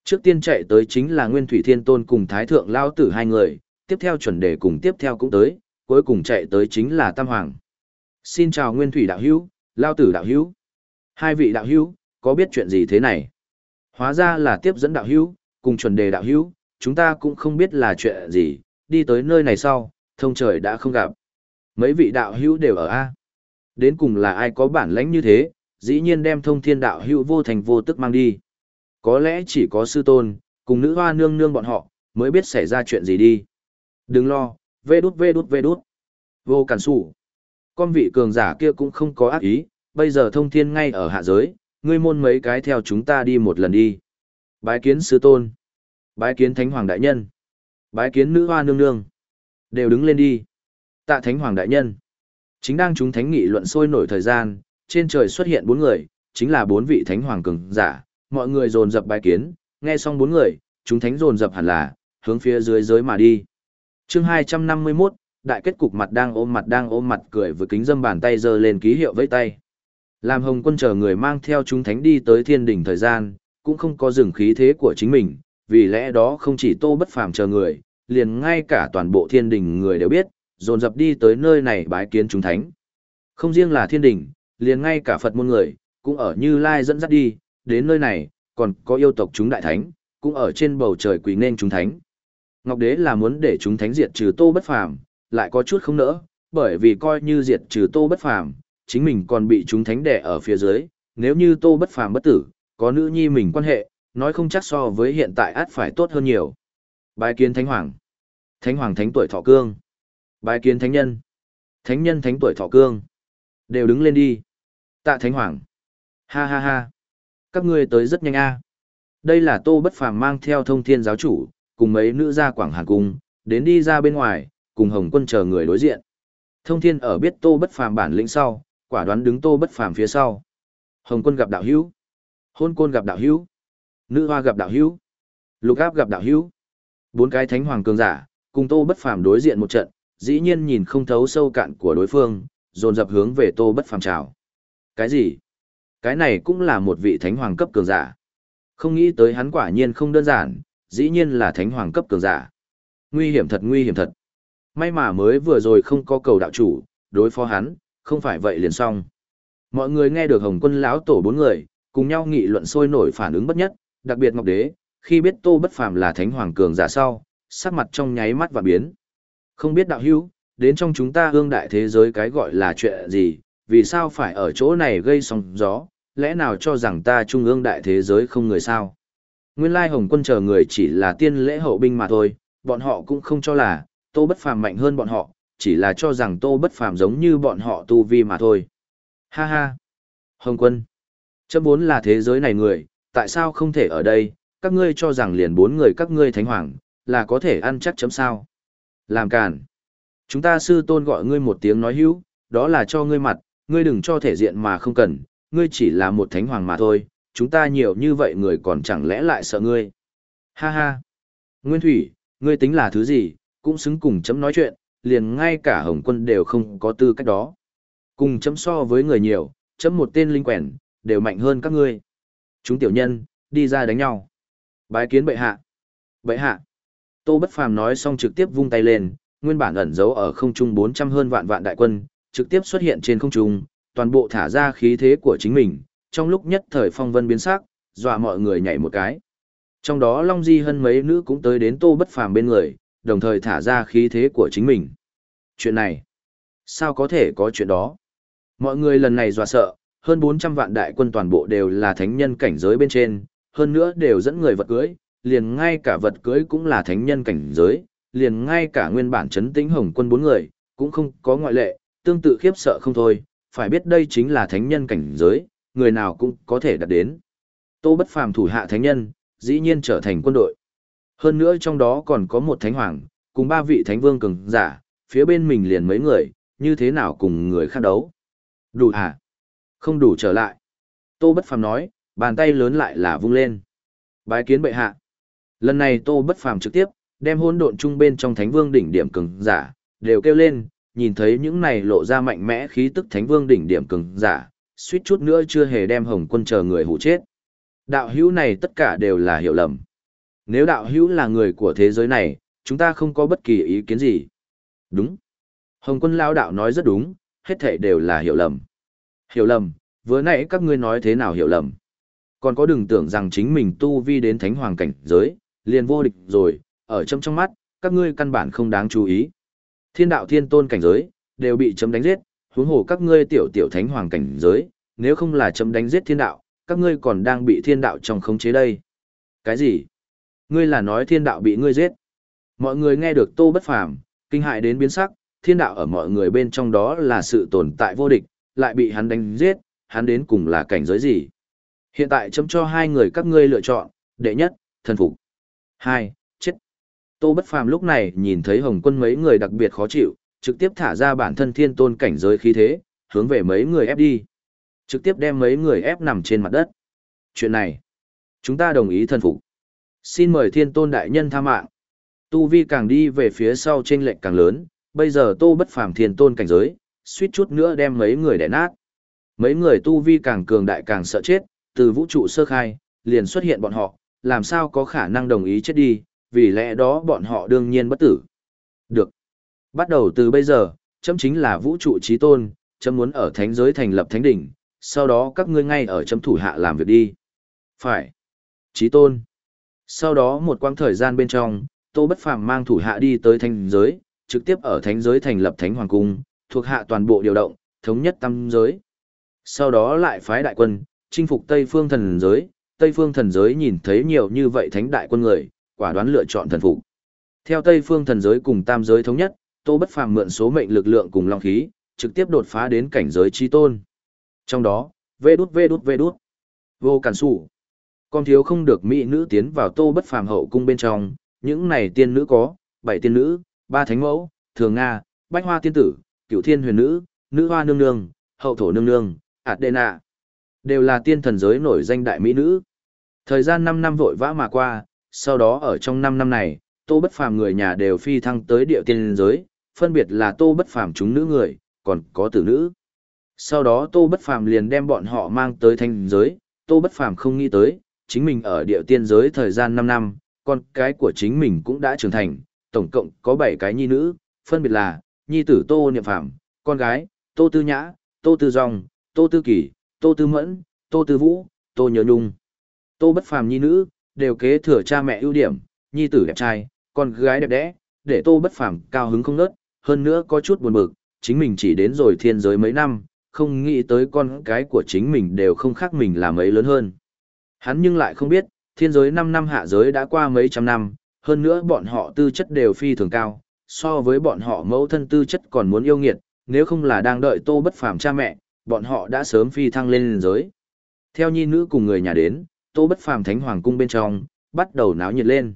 Trước tiên chạy tới chính là Nguyên Thủy Thiên Tôn cùng Thái Thượng Lao Tử hai người, tiếp theo chuẩn đề cùng tiếp theo cũng tới, cuối cùng chạy tới chính là Tam Hoàng. Xin chào Nguyên Thủy Đạo Hữu, Lao Tử Đạo Hữu. Hai vị Đạo Hữu, có biết chuyện gì thế này? Hóa ra là tiếp dẫn Đạo Hữu, cùng chuẩn đề Đạo Hữu, chúng ta cũng không biết là chuyện gì, đi tới nơi này sau, thông trời đã không gặp. Mấy vị Đạo Hữu đều ở A. Đến cùng là ai có bản lãnh như thế, dĩ nhiên đem thông thiên đạo hữu vô thành vô tức mang đi. Có lẽ chỉ có sư tôn, cùng nữ hoa nương nương bọn họ, mới biết xảy ra chuyện gì đi. Đừng lo, vê đút vê đút vê đút. Vô cản sủ. Con vị cường giả kia cũng không có ác ý, bây giờ thông thiên ngay ở hạ giới, ngươi môn mấy cái theo chúng ta đi một lần đi. Bái kiến sư tôn. Bái kiến thánh hoàng đại nhân. Bái kiến nữ hoa nương nương. Đều đứng lên đi. Tạ thánh hoàng đại nhân. Chính đang chúng thánh nghị luận sôi nổi thời gian, trên trời xuất hiện bốn người, chính là bốn vị thánh hoàng cường giả, mọi người dồn dập bái kiến, nghe xong bốn người, chúng thánh dồn dập hẳn là, hướng phía dưới giới mà đi. chương 251, đại kết cục mặt đang ôm mặt đang ôm mặt cười với kính dâm bàn tay giơ lên ký hiệu với tay. Làm hồng quân chờ người mang theo chúng thánh đi tới thiên đỉnh thời gian, cũng không có dừng khí thế của chính mình, vì lẽ đó không chỉ tô bất phàm chờ người, liền ngay cả toàn bộ thiên đỉnh người đều biết, dồn dập đi tới nơi này bái kiến chúng thánh. Không riêng là thiên đỉnh, liền ngay cả Phật môn người, cũng ở Như Lai dẫn dắt đi, đến nơi này, còn có yêu tộc chúng đại thánh, cũng ở trên bầu trời quỳ nên chúng thánh. Ngọc Đế là muốn để chúng thánh diệt trừ Tô Bất Phàm, lại có chút không nỡ, bởi vì coi như diệt trừ Tô Bất Phàm, chính mình còn bị chúng thánh đẻ ở phía dưới, nếu như Tô Bất Phàm bất tử, có nữ nhi mình quan hệ, nói không chắc so với hiện tại át phải tốt hơn nhiều. Bái kiến Thánh Hoàng. Thánh Hoàng thánh tuổi thọ cương. Bái kiến Thánh Nhân. Thánh Nhân thánh tuổi thọ cương. Đều đứng lên đi. Tạ Thánh Hoàng. Ha ha ha. Các ngươi tới rất nhanh a. Đây là Tô Bất Phàm mang theo thông thiên giáo chủ, cùng mấy nữ gia Quảng Hàn Cung, đến đi ra bên ngoài, cùng Hồng Quân chờ người đối diện. Thông thiên ở biết Tô Bất Phàm bản lĩnh sau, quả đoán đứng Tô Bất Phàm phía sau. Hồng Quân gặp đạo hữu. Hôn Côn gặp đạo hữu. Nữ Hoa gặp đạo hữu. Lục Áp gặp đạo hữu. Bốn cái thánh hoàng cường giả, cùng Tô Bất Phàm đối diện một trận, dĩ nhiên nhìn không thấu sâu cạn của đối phương, dồn dập hướng về Tô Bất Phàm chào. Cái gì? Cái này cũng là một vị thánh hoàng cấp cường giả. Không nghĩ tới hắn quả nhiên không đơn giản, dĩ nhiên là thánh hoàng cấp cường giả. Nguy hiểm thật nguy hiểm thật. May mà mới vừa rồi không có cầu đạo chủ, đối phó hắn, không phải vậy liền xong. Mọi người nghe được Hồng Quân lão tổ bốn người, cùng nhau nghị luận sôi nổi phản ứng bất nhất, đặc biệt Ngọc Đế, khi biết Tô Bất Phàm là thánh hoàng cường giả sau, sắc mặt trong nháy mắt và biến. Không biết đạo hữu, đến trong chúng ta hương đại thế giới cái gọi là chuyện gì, vì sao phải ở chỗ này gây sóng gió, lẽ nào cho rằng ta trung ương đại thế giới không người sao? Nguyên lai Hồng quân chờ người chỉ là tiên lễ hậu binh mà thôi, bọn họ cũng không cho là, Tô Bất Phàm mạnh hơn bọn họ, chỉ là cho rằng Tô Bất Phàm giống như bọn họ tu vi mà thôi. Ha ha! Hồng quân! Chấm bốn là thế giới này người, tại sao không thể ở đây, các ngươi cho rằng liền bốn người các ngươi thánh hoàng, là có thể ăn chắc chấm sao? Làm càn! Chúng ta sư tôn gọi ngươi một tiếng nói hữu, đó là cho ngươi mặt, ngươi đừng cho thể diện mà không cần, ngươi chỉ là một thánh hoàng mà thôi, chúng ta nhiều như vậy người còn chẳng lẽ lại sợ ngươi. Ha ha. Nguyên Thủy, ngươi tính là thứ gì, cũng xứng cùng chấm nói chuyện, liền ngay cả Hồng quân đều không có tư cách đó. Cùng chấm so với người nhiều, chấm một tên linh quèn, đều mạnh hơn các ngươi. Chúng tiểu nhân, đi ra đánh nhau. Bái kiến bệ hạ. Bệ hạ. Tô Bất Phàm nói xong trực tiếp vung tay lên, nguyên bản ẩn giấu ở không trung 400 hơn vạn vạn đại quân, trực tiếp xuất hiện trên không trung, toàn bộ thả ra khí thế của chính mình, trong lúc nhất thời phong vân biến sắc, dọa mọi người nhảy một cái. Trong đó Long Di Hân mấy nữ cũng tới đến Tô Bất Phàm bên người, đồng thời thả ra khí thế của chính mình. Chuyện này, sao có thể có chuyện đó? Mọi người lần này dọa sợ, hơn 400 vạn đại quân toàn bộ đều là thánh nhân cảnh giới bên trên, hơn nữa đều dẫn người vật cưới, liền ngay cả vật cưới cũng là thánh nhân cảnh giới, liền ngay cả nguyên bản chấn tĩnh hồng quân bốn người, cũng không có ngoại lệ, tương tự khiếp sợ không thôi, phải biết đây chính là thánh nhân cảnh giới, người nào cũng có thể đạt đến. Tô bất phàm thủ hạ thánh nhân, dĩ nhiên trở thành quân đội. Hơn nữa trong đó còn có một thánh hoàng, cùng ba vị thánh vương cường giả, phía bên mình liền mấy người, như thế nào cùng người khác đấu. Đủ à? Không đủ trở lại. Tô bất phàm nói, bàn tay lớn lại là vung lên. Bái kiến bệ hạ. Lần này Tô bất phàm trực tiếp, đem hỗn độn chung bên trong thánh vương đỉnh điểm cường giả, đều kêu lên, nhìn thấy những này lộ ra mạnh mẽ khí tức thánh vương đỉnh điểm cường giả, suýt chút nữa chưa hề đem hồng quân chờ người hủ chết. Đạo hữu này tất cả đều là hiểu lầm. Nếu đạo hữu là người của thế giới này, chúng ta không có bất kỳ ý kiến gì. Đúng. Hồng quân lao đạo nói rất đúng, hết thảy đều là hiểu lầm. Hiểu lầm, vừa nãy các ngươi nói thế nào hiểu lầm. Còn có đừng tưởng rằng chính mình tu vi đến thánh hoàng cảnh giới, liền vô địch rồi, ở trong trong mắt, các ngươi căn bản không đáng chú ý. Thiên đạo thiên tôn cảnh giới, đều bị chấm đánh giết, huống hồ các ngươi tiểu tiểu thánh hoàng cảnh giới, nếu không là chấm đánh giết thiên đạo, các ngươi còn đang bị thiên đạo trong khống chế đây. Cái gì? Ngươi là nói thiên đạo bị ngươi giết? Mọi người nghe được tô bất phàm, kinh hại đến biến sắc, thiên đạo ở mọi người bên trong đó là sự tồn tại vô địch, lại bị hắn đánh giết, hắn đến cùng là cảnh giới gì? Hiện tại chấm cho hai người các ngươi lựa chọn, đệ nhất, thần phục. Hai, chết. Tô Bất Phàm lúc này nhìn thấy Hồng Quân mấy người đặc biệt khó chịu, trực tiếp thả ra bản thân thiên tôn cảnh giới khí thế, hướng về mấy người ép đi. Trực tiếp đem mấy người ép nằm trên mặt đất. Chuyện này, chúng ta đồng ý thần phục. Xin mời thiên tôn đại nhân tha mạng. Tu vi càng đi về phía sau trên lệch càng lớn, bây giờ tô bất phàm thiên tôn cảnh giới, suýt chút nữa đem mấy người đẻ nát. Mấy người tu vi càng cường đại càng sợ chết, từ vũ trụ sơ khai, liền xuất hiện bọn họ, làm sao có khả năng đồng ý chết đi, vì lẽ đó bọn họ đương nhiên bất tử. Được. Bắt đầu từ bây giờ, chấm chính là vũ trụ trí tôn, chấm muốn ở thánh giới thành lập thánh đỉnh, sau đó các ngươi ngay ở chấm thủ hạ làm việc đi. Phải. Trí tôn. Sau đó một quãng thời gian bên trong, Tô Bất Phàm mang thủ hạ đi tới thánh giới, trực tiếp ở thánh giới thành lập thánh hoàng cung, thuộc hạ toàn bộ điều động, thống nhất tam giới. Sau đó lại phái đại quân, chinh phục Tây phương thần giới, Tây phương thần giới nhìn thấy nhiều như vậy thánh đại quân người, quả đoán lựa chọn thần phục. Theo Tây phương thần giới cùng tam giới thống nhất, Tô Bất Phàm mượn số mệnh lực lượng cùng long khí, trực tiếp đột phá đến cảnh giới chi tôn. Trong đó, vê đút vê đút vê đút, vô cản sủ. Con thiếu không được mỹ nữ tiến vào Tô Bất Phàm hậu cung bên trong, những này tiên nữ có, bảy tiên nữ, ba thánh mẫu, thường Nga, bách hoa tiên tử, cửu thiên huyền nữ, nữ hoa nương nương, hậu thổ nương nương, Adena. Đều là tiên thần giới nổi danh đại mỹ nữ. Thời gian 5 năm vội vã mà qua, sau đó ở trong 5 năm này, Tô Bất Phàm người nhà đều phi thăng tới địa tiên giới, phân biệt là Tô Bất Phàm chúng nữ người, còn có tử nữ. Sau đó Tô Bất Phàm liền đem bọn họ mang tới thanh giới, Tô Bất Phàm không nghĩ tới, chính mình ở địa tiên giới thời gian 5 năm, con cái của chính mình cũng đã trưởng thành, tổng cộng có 7 cái nhi nữ, phân biệt là, nhi tử Tô Niệm Phạm, con gái, Tô Tư Nhã, Tô Tư Dòng, Tô Tư Kỳ, Tô Tư Mẫn, Tô Tư Vũ, Tô Nhớ Nhung. Tô Bất Phàm nhi nữ, đều kế thừa cha mẹ ưu điểm, nhi tử đẹp trai, con gái đẹp đẽ, để Tô Bất Phàm cao hứng không nớt, hơn nữa có chút buồn bực, chính mình chỉ đến rồi thiên giới mấy năm, không nghĩ tới con cái của chính mình đều không khác mình là mấy lớn hơn. Hắn nhưng lại không biết, thiên giới 5 năm hạ giới đã qua mấy trăm năm, hơn nữa bọn họ tư chất đều phi thường cao, so với bọn họ mẫu thân tư chất còn muốn yêu nghiệt, nếu không là đang đợi tô bất phàm cha mẹ, bọn họ đã sớm phi thăng lên giới. Theo nhi nữ cùng người nhà đến, tô bất phàm thánh hoàng cung bên trong, bắt đầu náo nhiệt lên.